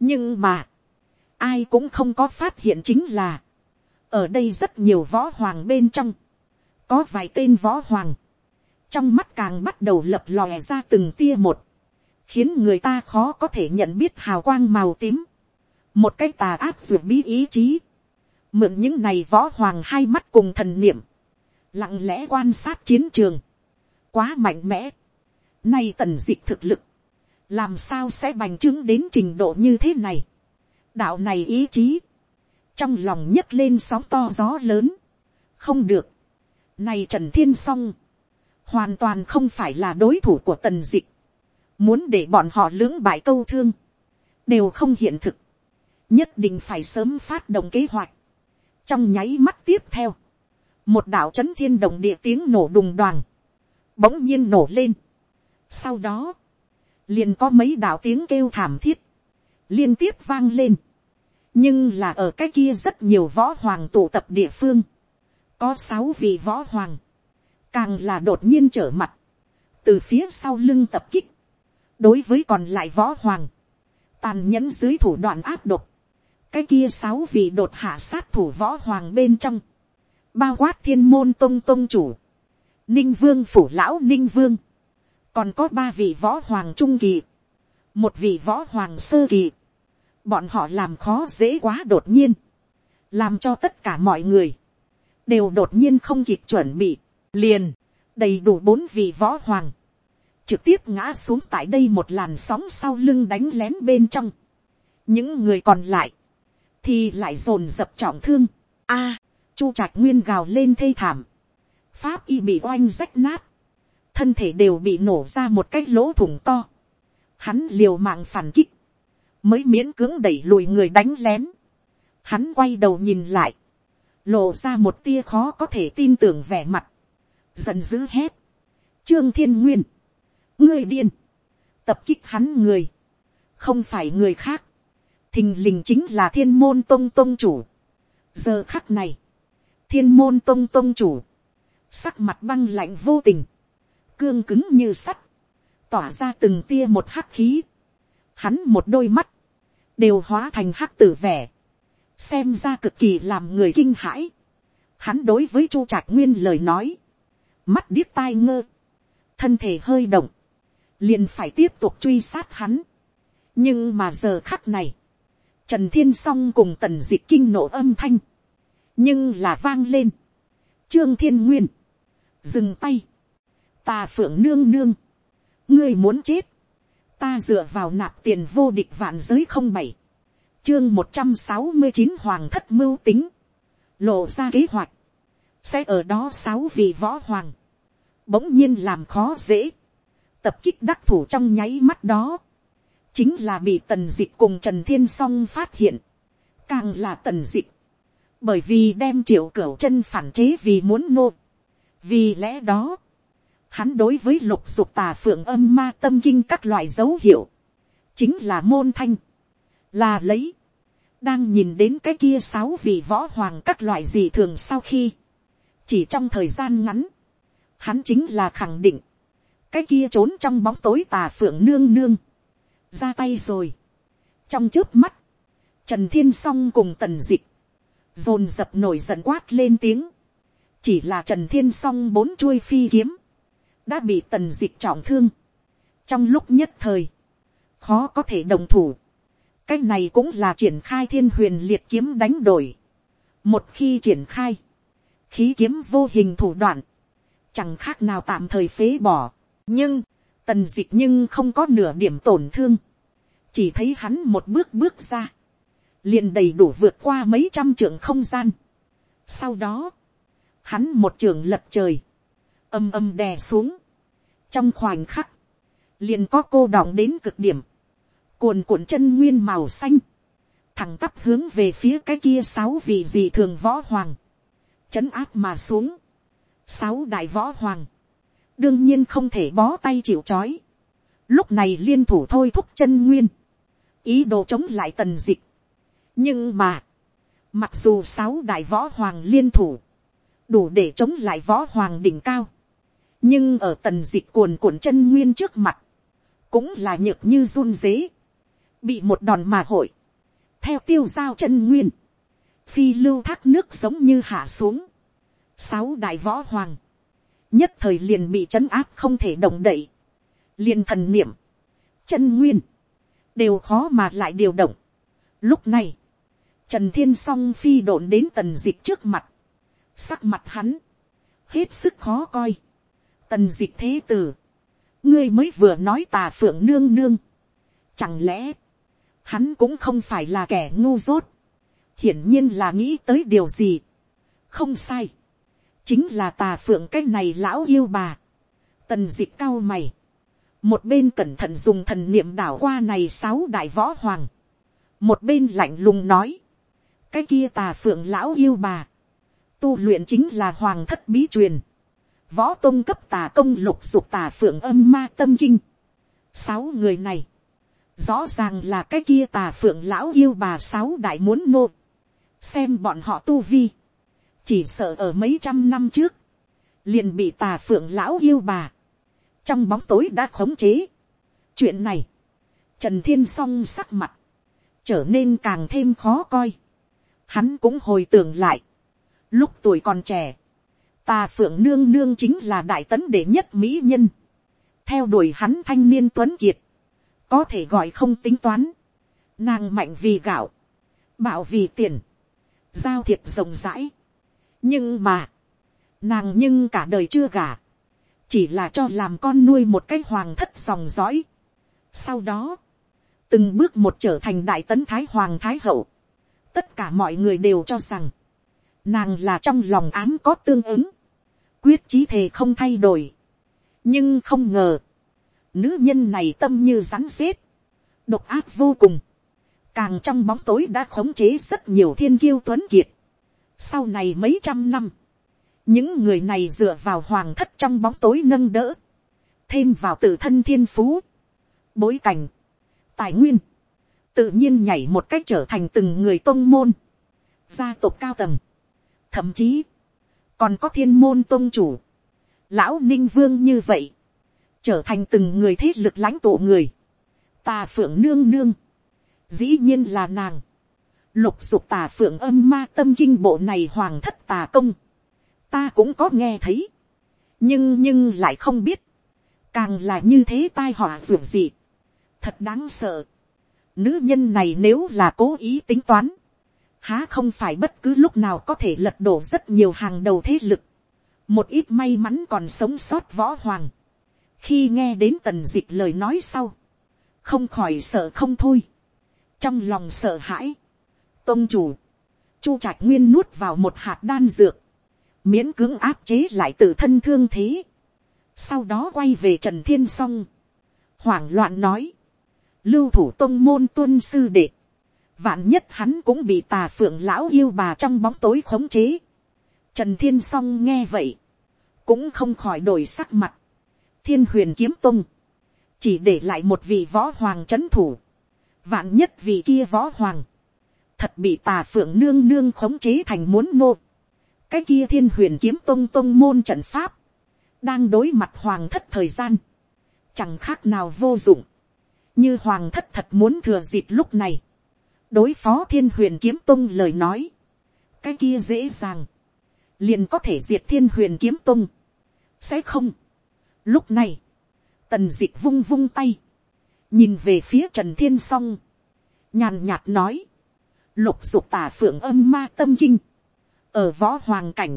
[SPEAKER 1] nhưng mà, ai cũng không có phát hiện chính là, ở đây rất nhiều võ hoàng bên trong, có vài tên võ hoàng, trong mắt càng bắt đầu lập lòe ra từng tia một, khiến người ta khó có thể nhận biết hào quang màu tím, một cái tà áp ruột bí ý chí, mượn những này võ hoàng hai mắt cùng thần niệm, lặng lẽ quan sát chiến trường, quá mạnh mẽ, nay tần dịch thực lực, làm sao sẽ bành trướng đến trình độ như thế này, đạo này ý chí, trong lòng nhấc lên sóng to gió lớn, không được, này trần thiên s o n g hoàn toàn không phải là đối thủ của tần dịch, muốn để bọn họ lưỡng bại câu thương, đều không hiện thực, nhất định phải sớm phát động kế hoạch, trong nháy mắt tiếp theo, một đạo c thiên động địa tiếng nổ đùng đoàn, bỗng nhiên nổ lên. Sau đó, liền có mấy đạo tiếng kêu thảm thiết, liên tiếp vang lên. Nhưng là ở cái kia rất nhiều võ hoàng tụ tập địa phương, có sáu vị võ hoàng, càng là đột nhiên trở mặt, từ phía sau lưng tập kích, đối với còn lại võ hoàng, tàn nhẫn dưới thủ đoạn áp độc, cái kia sáu vị đột hạ sát thủ võ hoàng bên trong, bao quát thiên môn tông tông chủ, ninh vương phủ lão ninh vương, còn có ba vị võ hoàng trung kỳ, một vị võ hoàng sơ kỳ, bọn họ làm khó dễ quá đột nhiên, làm cho tất cả mọi người, đều đột nhiên không kịp chuẩn bị, liền, đầy đủ bốn vị võ hoàng, trực tiếp ngã xuống tại đây một làn sóng sau lưng đánh lén bên trong. những người còn lại, thì lại dồn dập trọng thương. a, chu trạch nguyên gào lên thê thảm, pháp y bị oanh rách nát, thân thể đều bị nổ ra một cái lỗ thủng to, hắn liều mạng phản kích, mới miễn cưỡng đẩy lùi người đánh lén. Hắn quay đầu nhìn lại, lộ ra một tia khó có thể tin tưởng vẻ mặt, giận dữ hét. Trương thiên nguyên, ngươi điên, tập kích hắn người, không phải người khác, thình lình chính là thiên môn tông tông chủ. giờ khắc này, thiên môn tông tông chủ, sắc mặt băng lạnh vô tình, cương cứng như sắt, tỏa ra từng tia một hắc khí, hắn một đôi mắt, đều hóa thành hắc tử vẻ, xem ra cực kỳ làm người kinh hãi. Hắn đối với chu trạch nguyên lời nói, mắt điếc tai ngơ, thân thể hơi động, liền phải tiếp tục truy sát hắn. nhưng mà giờ khắc này, trần thiên s o n g cùng tần d ị c h kinh nổ âm thanh, nhưng là vang lên. trương thiên nguyên, dừng tay, ta phượng nương nương, ngươi muốn chết, ta dựa vào nạp tiền vô địch vạn giới không bảy, chương một trăm sáu mươi chín hoàng thất mưu tính, lộ ra kế hoạch, sẽ ở đó sáu vị võ hoàng, bỗng nhiên làm khó dễ, tập kích đắc thủ trong nháy mắt đó, chính là bị tần dịch cùng trần thiên s o n g phát hiện, càng là tần dịch, bởi vì đem triệu cửu chân phản chế vì muốn nô, vì lẽ đó, Hắn đối với lục dục tà phượng âm ma tâm kinh các loại dấu hiệu. Chính là môn thanh. Là lấy. Đang nhìn đến cái kia sáu vị võ hoàng các loại gì thường sau khi. Chỉ trong thời gian ngắn. Hắn chính là khẳng định. Cái kia trốn trong bóng tối tà phượng nương nương. Ra tay rồi. Trong trước mắt. Trần Thiên Song cùng tần dịch. Dồn dập nổi giận quát lên tiếng. Chỉ là Trần Thiên Song bốn chuôi phi kiếm đã bị tần dịch trọng thương. trong lúc nhất thời, khó có thể đồng thủ. cái này cũng là triển khai thiên huyền liệt kiếm đánh đổi. một khi triển khai, khí kiếm vô hình thủ đoạn, chẳng khác nào tạm thời phế bỏ. nhưng, tần dịch nhưng không có nửa điểm tổn thương. chỉ thấy hắn một bước bước ra, liền đầy đủ vượt qua mấy trăm trường không gian. sau đó, hắn một trường lật trời, âm âm đè xuống, trong khoảnh khắc, liền có cô đọng đến cực điểm, cuồn cuộn chân nguyên màu xanh, thẳng tắp hướng về phía cái kia sáu vị gì thường võ hoàng, chấn áp mà xuống, sáu đại võ hoàng, đương nhiên không thể bó tay chịu c lúc này liên thủ thôi thúc chân nguyên, ý đồ chống lại tần dịch, nhưng mà, mặc dù sáu đại võ hoàng liên thủ, đủ để chống lại võ hoàng đỉnh cao, nhưng ở tần dịch cuồn cuộn chân nguyên trước mặt, cũng là nhược như run dế, bị một đòn mà hội, theo tiêu giao chân nguyên, phi lưu thác nước giống như hạ xuống, sáu đại võ hoàng, nhất thời liền bị trấn áp không thể động đậy, liền thần niệm, chân nguyên, đều khó mà lại điều động. Lúc này, trần thiên song phi độn đến tần dịch trước mặt, sắc mặt hắn, hết sức khó coi. tần dịch thế tử, ngươi mới vừa nói tà phượng nương nương, chẳng lẽ, hắn cũng không phải là kẻ ngu dốt, hiển nhiên là nghĩ tới điều gì, không sai, chính là tà phượng cái này lão yêu bà. tần dịch cao mày. một bên cẩn thận dùng thần niệm đảo qua này sáu đại võ hoàng. một bên lạnh lùng nói cái kia tà phượng lão yêu bà. tu luyện chính là hoàng thất bí truyền. võ tôn cấp tà công lục dục tà phượng âm ma tâm kinh. sáu người này. rõ ràng là cái kia tà phượng lão yêu bà sáu đại muốn nô. xem bọn họ tu vi chỉ sợ ở mấy trăm năm trước, liền bị tà phượng lão yêu bà, trong bóng tối đã khống chế. chuyện này, trần thiên s o n g sắc mặt, trở nên càng thêm khó coi hắn cũng hồi tưởng lại, lúc tuổi còn trẻ, tà phượng nương nương chính là đại tấn đệ nhất mỹ nhân, theo đuổi hắn thanh niên tuấn kiệt, có thể gọi không tính toán, nàng mạnh vì gạo, bảo vì tiền, giao thiệt rộng rãi, nhưng mà, nàng nhưng cả đời chưa gả, chỉ là cho làm con nuôi một cái hoàng thất dòng dõi. sau đó, từng bước một trở thành đại tấn thái hoàng thái hậu, tất cả mọi người đều cho rằng, nàng là trong lòng ám có tương ứng, quyết chí thề không thay đổi. nhưng không ngờ, nữ nhân này tâm như rắn rết, độc ác vô cùng, càng trong bóng tối đã khống chế rất nhiều thiên kiêu tuấn kiệt, sau này mấy trăm năm, những người này dựa vào hoàng thất trong bóng tối nâng đỡ, thêm vào tự thân thiên phú, bối cảnh, tài nguyên, tự nhiên nhảy một cách trở thành từng người tôn môn, gia tộc cao tầng, thậm chí, còn có thiên môn tôn chủ, lão ninh vương như vậy, trở thành từng người thế lực lãnh tụ người, tà phượng nương nương, dĩ nhiên là nàng, lục dục tà phượng âm ma tâm kinh bộ này hoàng thất tà công, ta cũng có nghe thấy, nhưng nhưng lại không biết, càng là như thế tai họa ruộng gì, thật đáng sợ. Nữ nhân này nếu là cố ý tính toán, há không phải bất cứ lúc nào có thể lật đổ rất nhiều hàng đầu thế lực, một ít may mắn còn sống sót võ hoàng, khi nghe đến tần d ị c h lời nói sau, không khỏi sợ không thôi, trong lòng sợ hãi, tôn chủ, chu trạch nguyên nuốt vào một hạt đan dược, miễn cưỡng áp chế lại tự thân thương thế, sau đó quay về trần thiên s o n g hoảng loạn nói, lưu thủ tôn môn tuân sư đệ, vạn nhất hắn cũng bị tà phượng lão yêu bà trong bóng tối khống chế. Trần thiên s o n g nghe vậy, cũng không khỏi đổi sắc mặt, thiên huyền kiếm tung, chỉ để lại một vị võ hoàng c h ấ n thủ, vạn nhất vị kia võ hoàng, thật bị tà phượng nương nương khống chế thành muốn nô. cái kia thiên huyền kiếm tung tung môn trận pháp, đang đối mặt hoàng thất thời gian, chẳng khác nào vô dụng, như hoàng thất thật muốn thừa dịp lúc này, đối phó thiên huyền kiếm tông lời nói, cái kia dễ dàng, liền có thể diệt thiên huyền kiếm tông, sẽ không. Lúc này, tần d ị c h vung vung tay, nhìn về phía trần thiên s o n g nhàn nhạt nói, lục dục tả phượng âm ma tâm kinh, ở võ hoàng cảnh,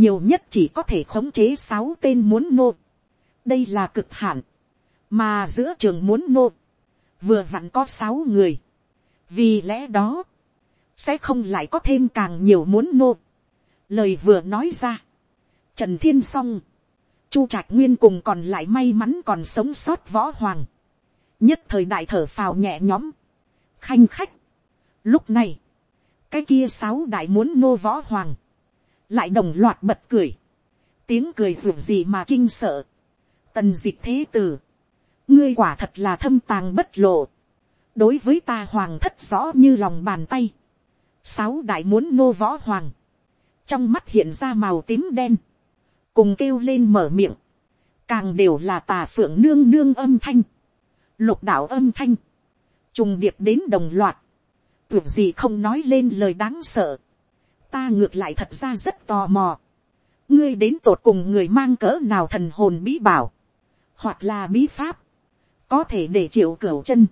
[SPEAKER 1] nhiều nhất chỉ có thể khống chế sáu tên muốn nô. đây là cực hạn, mà giữa trường muốn nô, vừa vặn có sáu người, vì lẽ đó, sẽ không lại có thêm càng nhiều muốn nô. lời vừa nói ra, trần thiên s o n g chu trạch nguyên cùng còn lại may mắn còn sống sót võ hoàng, nhất thời đại thở phào nhẹ nhõm, khanh khách. Lúc này, cái kia sáu đại muốn nô võ hoàng, lại đồng loạt bật cười, tiếng cười ruột gì mà kinh sợ, tần d ị c h thế tử, ngươi quả thật là thâm tàng bất lộ, đối với ta hoàng thất rõ như lòng bàn tay, sáu đại muốn nô võ hoàng, trong mắt hiện ra màu tím đen, cùng kêu lên mở miệng, càng đều là tà phượng nương nương âm thanh, lục đạo âm thanh, trùng điệp đến đồng loạt, tưởng gì không nói lên lời đáng sợ, ta ngược lại thật ra rất tò mò, ngươi đến tột cùng người mang cỡ nào thần hồn bí bảo, hoặc là bí pháp, có thể để triệu cửu chân,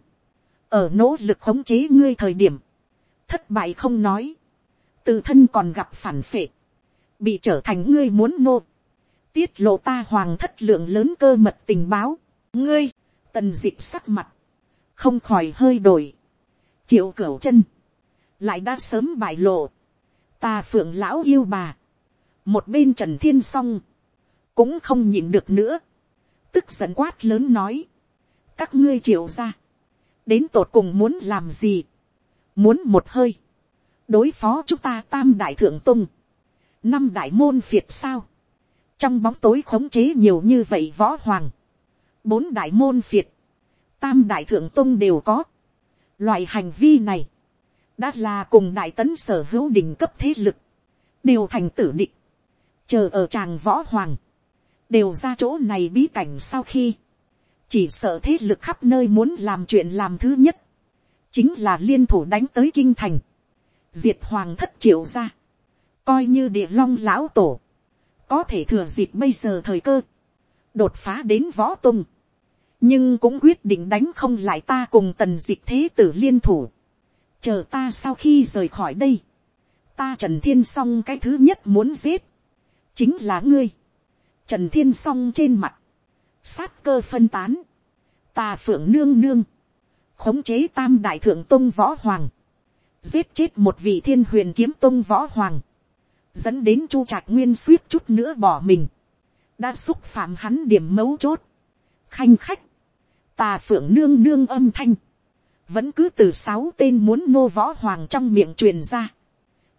[SPEAKER 1] ở nỗ lực khống chế ngươi thời điểm, thất bại không nói, tự thân còn gặp phản phệ, bị trở thành ngươi muốn nô, tiết lộ ta hoàng thất lượng lớn cơ mật tình báo, ngươi, tần dịp sắc mặt, không khỏi hơi đổi, triệu cửu chân, lại đã sớm bại lộ, ta phượng lão yêu bà, một bên trần thiên s o n g cũng không nhịn được nữa, tức giận quát lớn nói, các ngươi triệu ra, đến tột cùng muốn làm gì, muốn một hơi, đối phó chúng ta tam đại thượng tung, năm đại môn phiệt sao, trong bóng tối khống chế nhiều như vậy võ hoàng, bốn đại môn phiệt, tam đại thượng tung đều có, loại hành vi này, đã là cùng đại tấn sở hữu đỉnh cấp thế lực, đều thành tử định, chờ ở tràng võ hoàng, đều ra chỗ này bí cảnh sau khi, chỉ sợ thế lực khắp nơi muốn làm chuyện làm thứ nhất, chính là liên thủ đánh tới kinh thành, diệt hoàng thất triệu ra, coi như địa long lão tổ, có thể thừa dịp bây giờ thời cơ, đột phá đến võ tung, nhưng cũng quyết định đánh không lại ta cùng tần dịch thế tử liên thủ, chờ ta sau khi rời khỏi đây, ta trần thiên xong cái thứ nhất muốn giết, chính là ngươi, trần thiên s o n g trên mặt, sát cơ phân tán, tà phượng nương nương, khống chế tam đại thượng tôn võ hoàng, giết chết một vị thiên huyền kiếm tôn võ hoàng, dẫn đến chu trạc nguyên suýt chút nữa bỏ mình, đã xúc phạm hắn điểm mấu chốt, khanh khách, tà phượng nương nương âm thanh, vẫn cứ từ sáu tên muốn nô võ hoàng trong miệng truyền ra,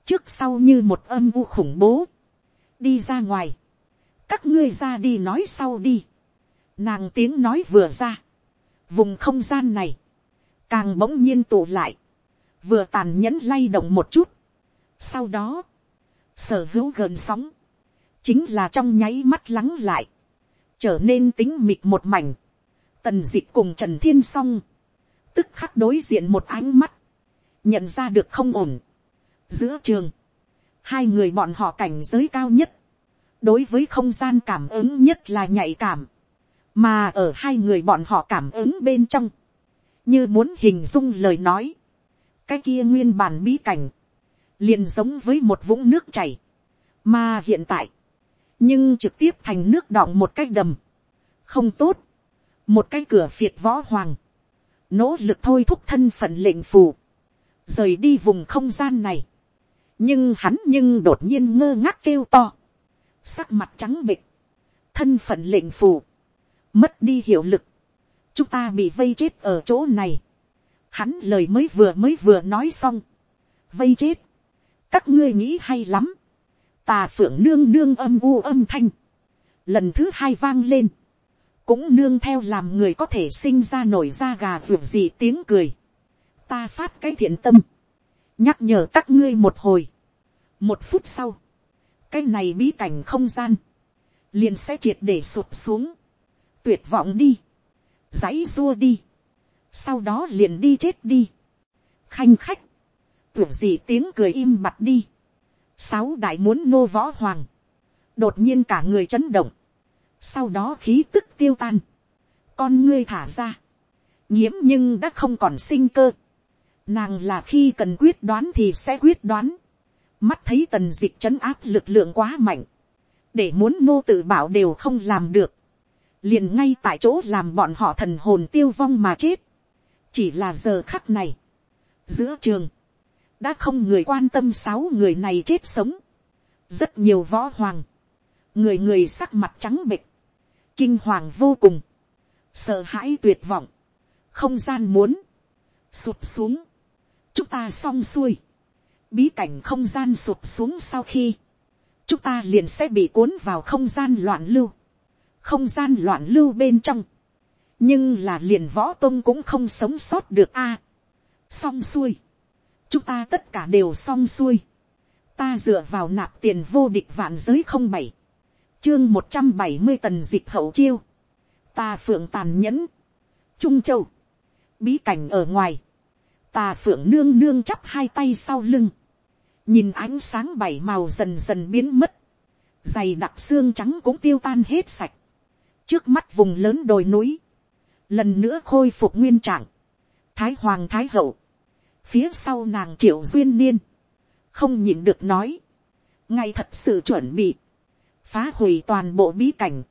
[SPEAKER 1] trước sau như một âm u khủng bố, đi ra ngoài, các ngươi ra đi nói sau đi, nàng tiếng nói vừa ra, vùng không gian này, càng bỗng nhiên tụ lại, vừa tàn nhẫn lay động một chút, sau đó, sở hữu gần sóng, chính là trong nháy mắt lắng lại, trở nên tính mịt một mảnh, tần dịp cùng trần thiên song. Tức khắc đối diện một ánh mắt, nhận ra được không ổn. giữa trường, hai người bọn họ cảnh giới cao nhất, đối với không gian cảm ứng nhất là nhạy cảm, mà ở hai người bọn họ cảm ứng bên trong, như muốn hình dung lời nói, cái kia nguyên bản bí cảnh, liền giống với một vũng nước chảy, mà hiện tại, nhưng trực tiếp thành nước đọng một cái đầm, không tốt, một cái cửa phiệt võ hoàng, nỗ lực thôi thúc thân phận lệnh phù, rời đi vùng không gian này, nhưng hắn nhưng đột nhiên ngơ ngác kêu to, sắc mặt trắng bịch, thân phận lệnh phù, mất đi hiệu lực, chúng ta bị vây chết ở chỗ này, hắn lời mới vừa mới vừa nói xong, vây chết, các ngươi nghĩ hay lắm, tà phượng nương nương âm u âm thanh, lần thứ hai vang lên, cũng nương theo làm người có thể sinh ra nổi da gà ruột gì tiếng cười, ta phát cái thiện tâm, nhắc nhở các ngươi một hồi. một phút sau, cái này bí cảnh không gian, liền sẽ triệt để sụp xuống, tuyệt vọng đi, dãy dua đi, sau đó liền đi chết đi, khanh khách, tưởng gì tiếng cười im bặt đi, sáu đại muốn nô võ hoàng, đột nhiên cả người chấn động, sau đó khí tức tiêu tan, con ngươi thả ra, nhiễm nhưng đã không còn sinh cơ, Nàng là khi cần quyết đoán thì sẽ quyết đoán. Mắt thấy tần dịch chấn áp lực lượng quá mạnh. Để muốn nô tự bảo đều không làm được. Liền ngay tại chỗ làm bọn họ thần hồn tiêu vong mà chết. Chỉ là giờ khắc này. Giữa trường. Đã không người quan tâm sáu người này chết sống. Rất nhiều võ hoàng. Người người sắc mặt trắng bịch. kinh hoàng vô cùng, sợ hãi tuyệt vọng, không gian muốn, sụp xuống, chúng ta xong xuôi, bí cảnh không gian sụp xuống sau khi, chúng ta liền sẽ bị cuốn vào không gian loạn lưu, không gian loạn lưu bên trong, nhưng là liền võ tôn cũng không sống sót được a, xong xuôi, chúng ta tất cả đều xong xuôi, ta dựa vào nạp tiền vô địch vạn giới không bảy, chương một trăm bảy mươi tần dịch hậu chiêu, ta phượng tàn nhẫn, trung châu, bí cảnh ở ngoài, ta phượng nương nương chắp hai tay sau lưng, nhìn ánh sáng bảy màu dần dần biến mất, dày đặc xương trắng cũng tiêu tan hết sạch, trước mắt vùng lớn đồi núi, lần nữa khôi phục nguyên trạng, thái hoàng thái hậu, phía sau nàng triệu duyên niên, không nhịn được nói, ngay thật sự chuẩn bị, phá hủy toàn bộ bí cảnh,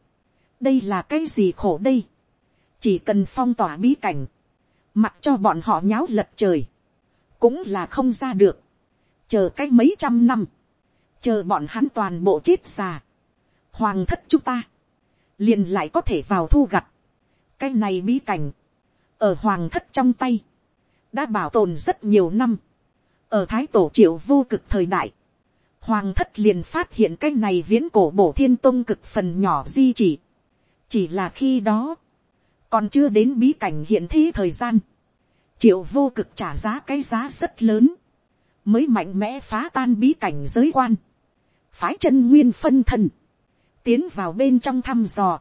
[SPEAKER 1] đây là cái gì khổ đây, chỉ cần phong tỏa bí cảnh, mặc cho bọn họ nháo lật trời, cũng là không ra được, chờ cách mấy trăm năm, chờ bọn hắn toàn bộ chết già, hoàng thất chúng ta, liền lại có thể vào thu gặt, cái này bí cảnh, ở hoàng thất trong tay, đã bảo tồn rất nhiều năm, ở thái tổ triệu vô cực thời đại, hoàng thất liền phát hiện cái này viễn cổ bổ thiên tôn cực phần nhỏ di chỉ, chỉ là khi đó, còn chưa đến bí cảnh hiện thế thời gian, triệu vô cực trả giá cái giá rất lớn, mới mạnh mẽ phá tan bí cảnh giới quan, phái chân nguyên phân thân, tiến vào bên trong thăm dò,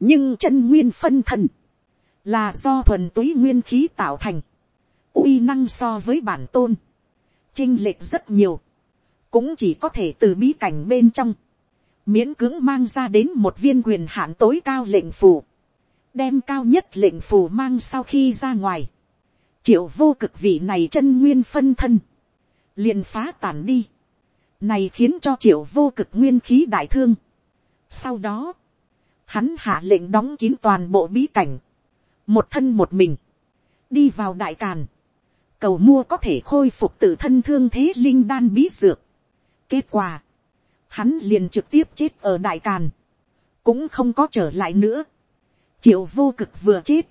[SPEAKER 1] nhưng chân nguyên phân thân, là do thuần túy nguyên khí tạo thành, uy năng so với bản tôn, chinh lệch rất nhiều, cũng chỉ có thể từ bí cảnh bên trong, miễn cưỡng mang ra đến một viên quyền hạn tối cao lệnh phù, đem cao nhất lệnh phù mang sau khi ra ngoài, triệu vô cực vị này chân nguyên phân thân, liền phá tàn đi, này khiến cho triệu vô cực nguyên khí đại thương. Sau đó, hắn hạ lệnh đóng kín toàn bộ bí cảnh, một thân một mình, đi vào đại càn, cầu mua có thể khôi phục tự thân thương thế linh đan bí dược. Kết quả, hắn liền trực tiếp chết ở đại càn, cũng không có trở lại nữa. triệu vô cực vừa chết,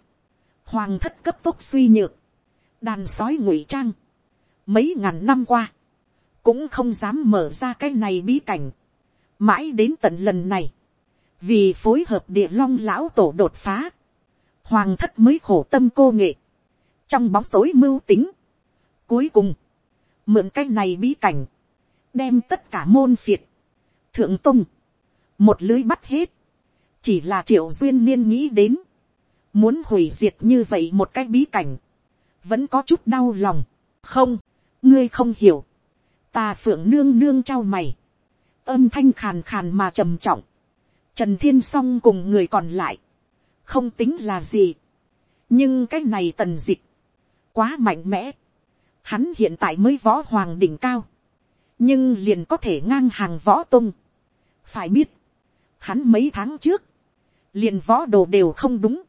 [SPEAKER 1] hoàng thất cấp tốc suy nhược, đàn sói ngụy trang, mấy ngàn năm qua, cũng không dám mở ra cái này bí cảnh, mãi đến tận lần này, vì phối hợp địa long lão tổ đột phá, hoàng thất mới khổ tâm cô nghệ, trong bóng tối mưu tính, cuối cùng, mượn cái này bí cảnh, đem tất cả môn phiệt, thượng tung, một lưới bắt hết, chỉ là triệu duyên niên nghĩ đến, muốn hủy diệt như vậy một cái bí cảnh, vẫn có chút đau lòng, không, ngươi không hiểu, ta phượng nương nương trao mày, âm thanh khàn khàn mà trầm trọng, trần thiên Song cùng người còn lại, không tính là gì, nhưng cái này tần dịch, quá mạnh mẽ, hắn hiện tại mới võ hoàng đỉnh cao, nhưng liền có thể ngang hàng võ tung, phải biết, hắn mấy tháng trước, liền võ đồ đều không đúng,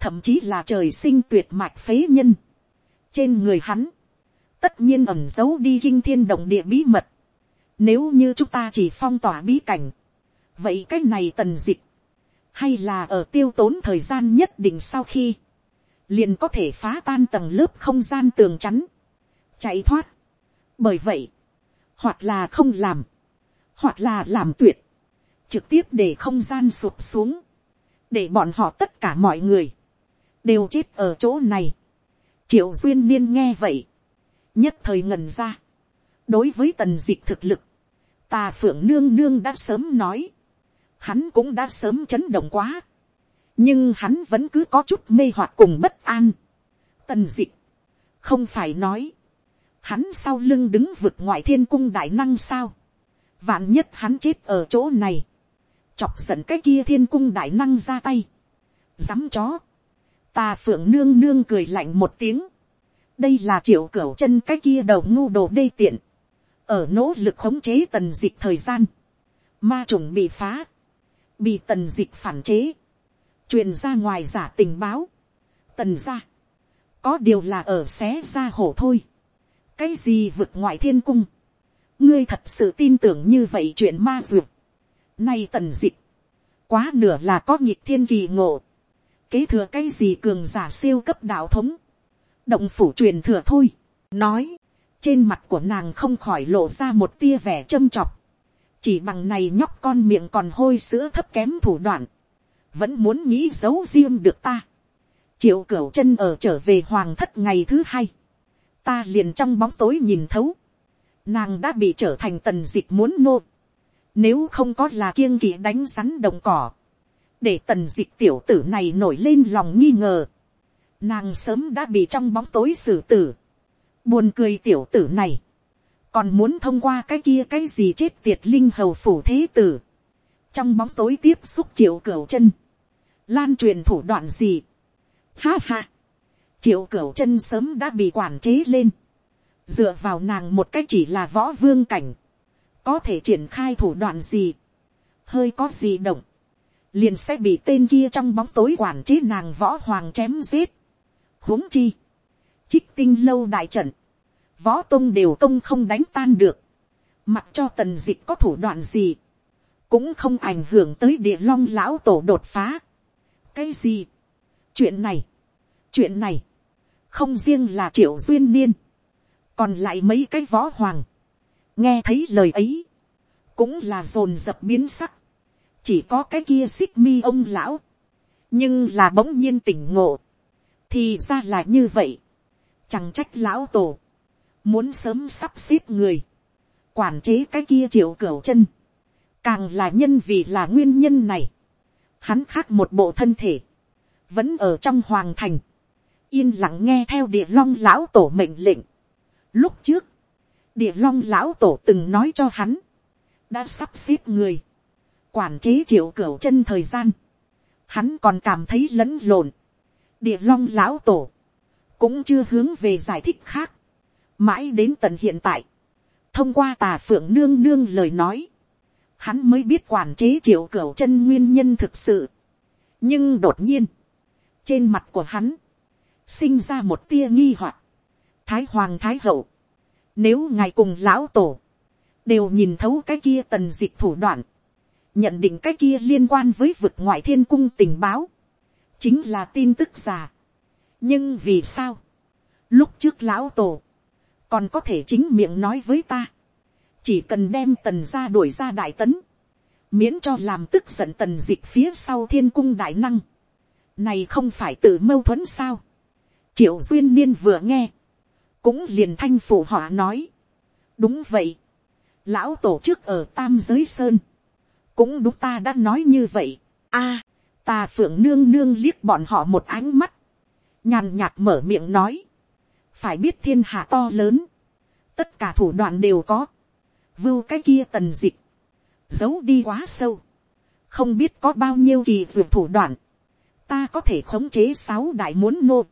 [SPEAKER 1] thậm chí là trời sinh tuyệt mạch phế nhân, trên người hắn, tất nhiên ẩm giấu đi kinh thiên động địa bí mật. Nếu như chúng ta chỉ phong tỏa bí cảnh, vậy cái này tần dịch, hay là ở tiêu tốn thời gian nhất định sau khi, liền có thể phá tan tầng lớp không gian tường chắn, chạy thoát. Bởi vậy, hoặc là không làm, hoặc là làm tuyệt, trực tiếp để không gian sụp xuống, để bọn họ tất cả mọi người, đều chết ở chỗ này triệu duyên niên nghe vậy, nhất thời ngần ra, đối với tần dịch thực lực, tà phượng nương nương đã sớm nói, hắn cũng đã sớm chấn động quá, nhưng hắn vẫn cứ có chút mê hoặc cùng bất an. Tần dịch, không phải nói, hắn sau lưng đứng vực ngoại thiên cung đại năng sao, vạn nhất hắn chết ở chỗ này, chọc giận cái kia thiên cung đại năng ra tay, dám chó, tà phượng nương nương cười lạnh một tiếng. đây là triệu cửu chân cái kia đầu ngu đồ đê tiện ở nỗ lực khống chế tần dịch thời gian. ma trùng bị phá. bị tần dịch phản chế. truyền ra ngoài giả tình báo. tần ra. có điều là ở xé ra hổ thôi. cái gì vực ngoại thiên cung. ngươi thật sự tin tưởng như vậy chuyện ma dược, nay tần dịch. quá nửa là có nhịp thiên kỳ ngộ, kế thừa cái gì cường giả siêu cấp đạo thống, động phủ truyền thừa thôi, nói, trên mặt của nàng không khỏi lộ ra một tia vẻ châm chọc, chỉ bằng này nhóc con miệng còn hôi sữa thấp kém thủ đoạn, vẫn muốn nghĩ giấu riêng được ta. triệu cửu chân ở trở về hoàng thất ngày thứ hai, ta liền trong bóng tối nhìn thấu, nàng đã bị trở thành tần dịch muốn nô, nếu không có là kiêng kỵ đánh sắn đồng cỏ, để tần dịch tiểu tử này nổi lên lòng nghi ngờ, nàng sớm đã bị trong bóng tối xử tử, buồn cười tiểu tử này, còn muốn thông qua cái kia cái gì chết tiệt linh hầu phủ thế tử, trong bóng tối tiếp xúc triệu cửu chân, lan truyền thủ đoạn gì, ha ha, triệu cửu chân sớm đã bị quản chế lên, dựa vào nàng một cách chỉ là võ vương cảnh, có thể triển khai thủ đoạn gì, hơi có gì động, liền sẽ bị tên kia trong bóng tối quản chế nàng võ hoàng chém giết. huống chi, trích tinh lâu đại trận, võ tông đều công không đánh tan được, mặc cho tần dịch có thủ đoạn gì, cũng không ảnh hưởng tới địa long lão tổ đột phá. cái gì, chuyện này, chuyện này, không riêng là triệu duyên niên, còn lại mấy cái võ hoàng, nghe thấy lời ấy, cũng là dồn dập biến sắc, chỉ có cái kia xích mi ông lão, nhưng là bỗng nhiên tỉnh ngộ, thì ra là như vậy, chẳng trách lão tổ, muốn sớm sắp xếp người, quản chế cái kia triệu cửu chân, càng là nhân vì là nguyên nhân này, hắn khác một bộ thân thể, vẫn ở trong hoàng thành, yên lặng nghe theo địa long lão tổ mệnh lệnh. Lúc trước, địa long lão tổ từng nói cho hắn, đã sắp xếp người, quản chế triệu cửu chân thời gian, hắn còn cảm thấy lẫn lộn, địa long lão tổ, cũng chưa hướng về giải thích khác, mãi đến tận hiện tại, thông qua tà phượng nương nương lời nói, hắn mới biết quản chế triệu cửu chân nguyên nhân thực sự. nhưng đột nhiên, trên mặt của hắn, sinh ra một tia nghi hoặc, thái hoàng thái hậu, nếu ngài cùng lão tổ, đều nhìn thấu cái kia tần dịch thủ đoạn, nhận định cái kia liên quan với vực ngoại thiên cung tình báo, chính là tin tức giả nhưng vì sao, lúc trước lão tổ, còn có thể chính miệng nói với ta, chỉ cần đem tần ra đuổi ra đại tấn, miễn cho làm tức giận tần dịch phía sau thiên cung đại năng, này không phải tự mâu thuẫn sao, triệu duyên niên vừa nghe, cũng liền thanh phủ họ nói, đúng vậy, lão tổ chức ở tam giới sơn, cũng đúng ta đã nói như vậy, a, ta phượng nương nương liếc bọn họ một ánh mắt, nhàn nhạt mở miệng nói, phải biết thiên hạ to lớn, tất cả thủ đoạn đều có, vưu cái kia tần dịch, giấu đi quá sâu, không biết có bao nhiêu kỳ dược thủ đoạn, ta có thể khống chế sáu đại muốn nô,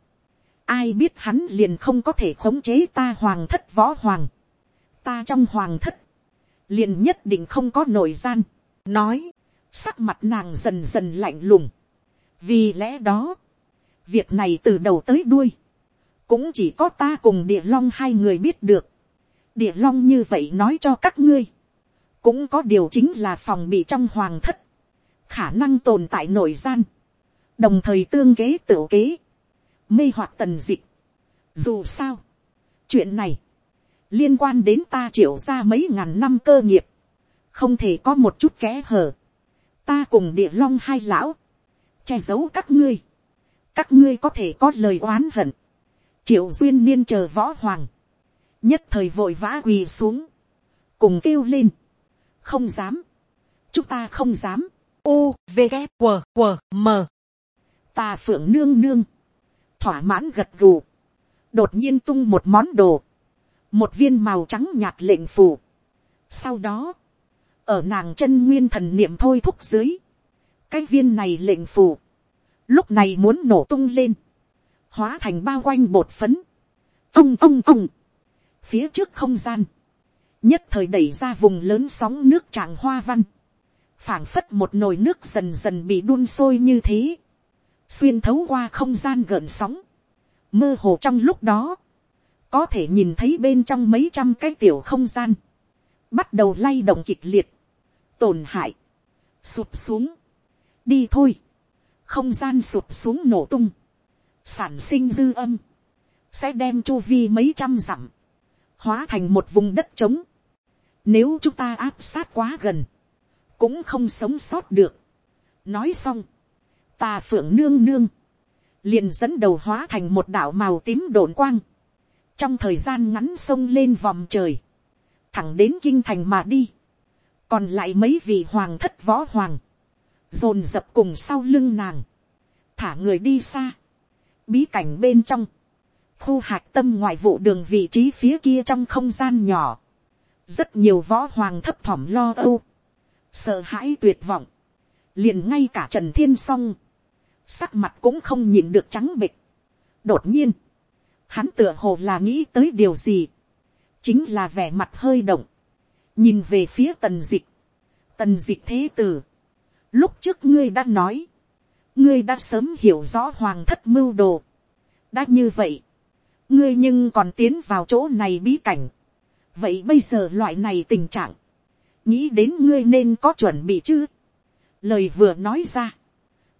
[SPEAKER 1] ai biết hắn liền không có thể khống chế ta hoàng thất võ hoàng, ta trong hoàng thất, liền nhất định không có nội gian, nói, sắc mặt nàng dần dần lạnh lùng, vì lẽ đó, việc này từ đầu tới đuôi, cũng chỉ có ta cùng địa long hai người biết được, địa long như vậy nói cho các ngươi, cũng có điều chính là phòng bị trong hoàng thất, khả năng tồn tại nội gian, đồng thời tương kế tự kế, mê hoặc tần dịch. Dù sao, chuyện này, liên quan đến ta triệu ra mấy ngàn năm cơ nghiệp, không thể có một chút kẽ hở, ta cùng địa long hai lão, che giấu các ngươi, các ngươi có thể có lời oán hận, triệu duyên niên chờ võ hoàng, nhất thời vội vã quỳ xuống, cùng kêu lên, không dám, chúng ta không dám,
[SPEAKER 2] u v g q q m.
[SPEAKER 1] Ta phượng nương nương, thỏa mãn gật gù, đột nhiên tung một món đồ, một viên màu trắng nhạt lệnh phù. Sau đó, ở nàng chân nguyên thần niệm thôi thúc dưới, cái viên này lệnh phù, lúc này muốn nổ tung lên, hóa thành bao quanh bột phấn, ông ông ông, phía trước không gian, nhất thời đẩy ra vùng lớn sóng nước tràng hoa văn, phảng phất một nồi nước dần dần bị đun sôi như thế, xuyên thấu qua không gian gợn sóng, mơ hồ trong lúc đó, có thể nhìn thấy bên trong mấy trăm cái tiểu không gian, bắt đầu lay động kịch liệt, tổn hại, sụp xuống, đi thôi, không gian sụp xuống nổ tung, sản sinh dư âm, sẽ đem chu vi mấy trăm dặm, hóa thành một vùng đất trống. Nếu chúng ta áp sát quá gần, cũng không sống sót được. nói xong, tà phượng nương nương, liền dẫn đầu hóa thành một đảo màu tím đồn quang, trong thời gian ngắn sông lên vòng trời, thẳng đến kinh thành mà đi, còn lại mấy vị hoàng thất võ hoàng, dồn dập cùng sau lưng nàng, thả người đi xa, bí cảnh bên trong, khu hạc tâm ngoại vụ đường vị trí phía kia trong không gian nhỏ, rất nhiều võ hoàng thấp thỏm lo âu, sợ hãi tuyệt vọng, liền ngay cả trần thiên s o n g sắc mặt cũng không nhìn được trắng bịch. đột nhiên, hắn tựa hồ là nghĩ tới điều gì, chính là vẻ mặt hơi động, nhìn về phía tần dịch, tần dịch thế tử, lúc trước ngươi đã nói, ngươi đã sớm hiểu rõ hoàng thất mưu đồ, đã như vậy, ngươi nhưng còn tiến vào chỗ này bí cảnh, vậy bây giờ loại này tình trạng, nghĩ đến ngươi nên có chuẩn bị chứ. lời vừa nói ra,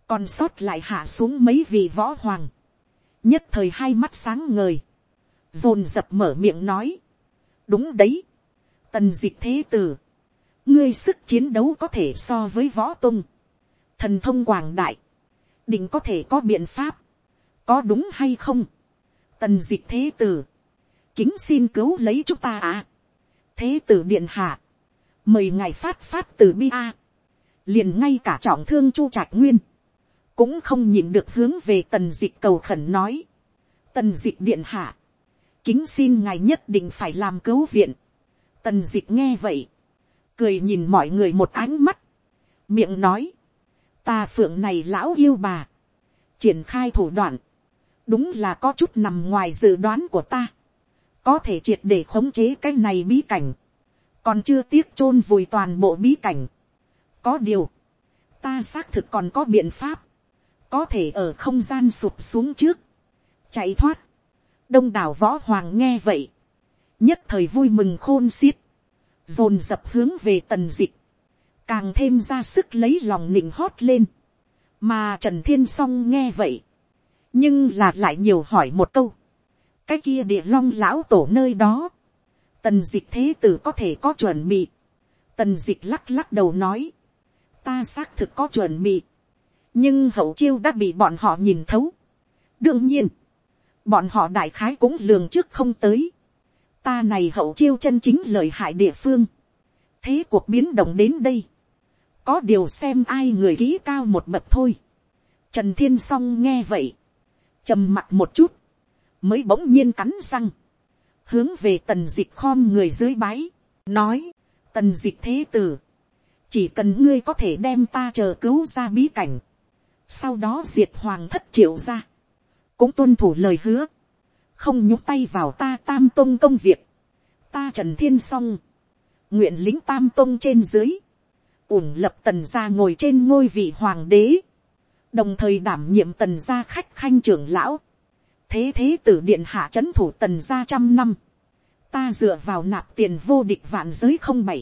[SPEAKER 1] còn sót lại hạ xuống mấy vị võ hoàng, nhất thời hai mắt sáng ngời, dồn dập mở miệng nói, đúng đấy, tần d ị c h thế tử, ngươi sức chiến đấu có thể so với võ tung, thần thông quảng đại, định có thể có biện pháp, có đúng hay không, tần d ị c h thế tử, kính xin cứu lấy chúng ta à, thế tử điện hạ, mời ngài phát phát từ bi a, liền ngay cả trọng thương chu trạch nguyên, cũng không nhìn được hướng về tần d ị c h cầu khẩn nói, tần d ị c h điện hạ, kính xin ngài nhất định phải làm cứu viện, tần d ị c h nghe vậy, cười nhìn mọi người một ánh mắt, miệng nói, ta phượng này lão yêu bà, triển khai thủ đoạn, đúng là có chút nằm ngoài dự đoán của ta, có thể triệt để khống chế cái này bí cảnh, còn chưa tiếc chôn vùi toàn bộ bí cảnh. có điều, ta xác thực còn có biện pháp, có thể ở không gian sụp xuống trước, chạy thoát. đông đảo võ hoàng nghe vậy, nhất thời vui mừng khôn xiết, dồn dập hướng về tần dịch, càng thêm ra sức lấy lòng nịnh hót lên, mà trần thiên s o n g nghe vậy, nhưng là lại nhiều hỏi một câu, cái kia địa long lão tổ nơi đó, tần dịch thế tử có thể có chuẩn bị, tần dịch lắc lắc đầu nói, ta xác thực có chuẩn bị, nhưng hậu chiêu đã bị bọn họ nhìn thấu. đương nhiên, bọn họ đại khái cũng lường trước không tới, ta này hậu chiêu chân chính lời hại địa phương, thế cuộc biến động đến đây, có điều xem ai người ký cao một bậc thôi. Trần thiên s o n g nghe vậy, trầm mặt một chút, mới bỗng nhiên cắn răng, hướng về tần dịch khom người dưới bái, nói, tần dịch thế tử, chỉ cần ngươi có thể đem ta chờ cứu ra bí cảnh, sau đó diệt hoàng thất triệu ra, cũng tuân thủ lời hứa, không nhúc tay vào ta tam tôn công việc, ta trần thiên s o n g nguyện lính tam tôn trên dưới, ủng lập tần gia ngồi trên ngôi vị hoàng đế, đồng thời đảm nhiệm tần gia khách khanh trưởng lão, thế thế tử điện hạ c h ấ n thủ tần gia trăm năm, ta dựa vào nạp tiền vô địch vạn giới không bảy,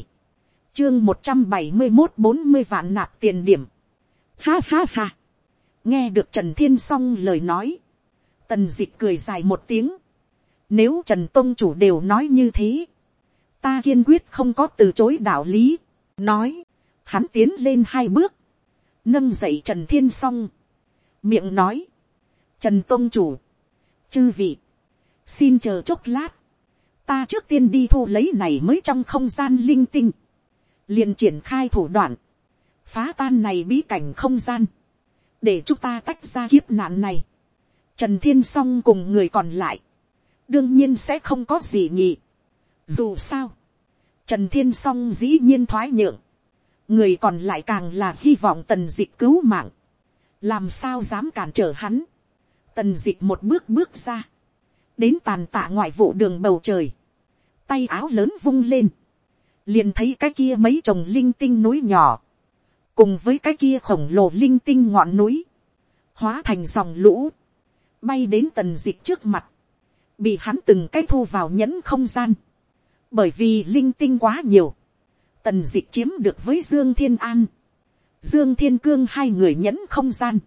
[SPEAKER 1] chương một trăm bảy mươi một bốn mươi vạn nạp tiền điểm, ha ha ha, nghe được trần thiên s o n g lời nói, tần dịch cười dài một tiếng, nếu trần tôn chủ đều nói như thế, ta kiên quyết không có từ chối đạo lý, nói, hắn tiến lên hai bước, nâng dậy trần thiên song. Miệng nói, trần tôn chủ, chư vị, xin chờ chốc lát, ta trước tiên đi thu lấy này mới trong không gian linh tinh, liền triển khai thủ đoạn, phá tan này bí cảnh không gian, để chúng ta tách ra kiếp nạn này. Trần thiên song cùng người còn lại, đương nhiên sẽ không có gì nhỉ. Dù sao, trần thiên song dĩ nhiên thoái nhượng, người còn lại càng là hy vọng tần dịch cứu mạng, làm sao dám cản trở hắn? Tần dịch một bước bước ra, đến tàn tạ ngoại vụ đường bầu trời, tay áo lớn vung lên, liền thấy cái kia mấy chồng linh tinh núi nhỏ, cùng với cái kia khổng lồ linh tinh ngọn núi, hóa thành dòng lũ, bay đến tần dịch trước mặt, bị hắn từng cái thu vào nhẫn không gian, bởi vì linh tinh quá nhiều, tần dịch chiếm được với dương thiên an, dương thiên cương hai người nhẫn không gian,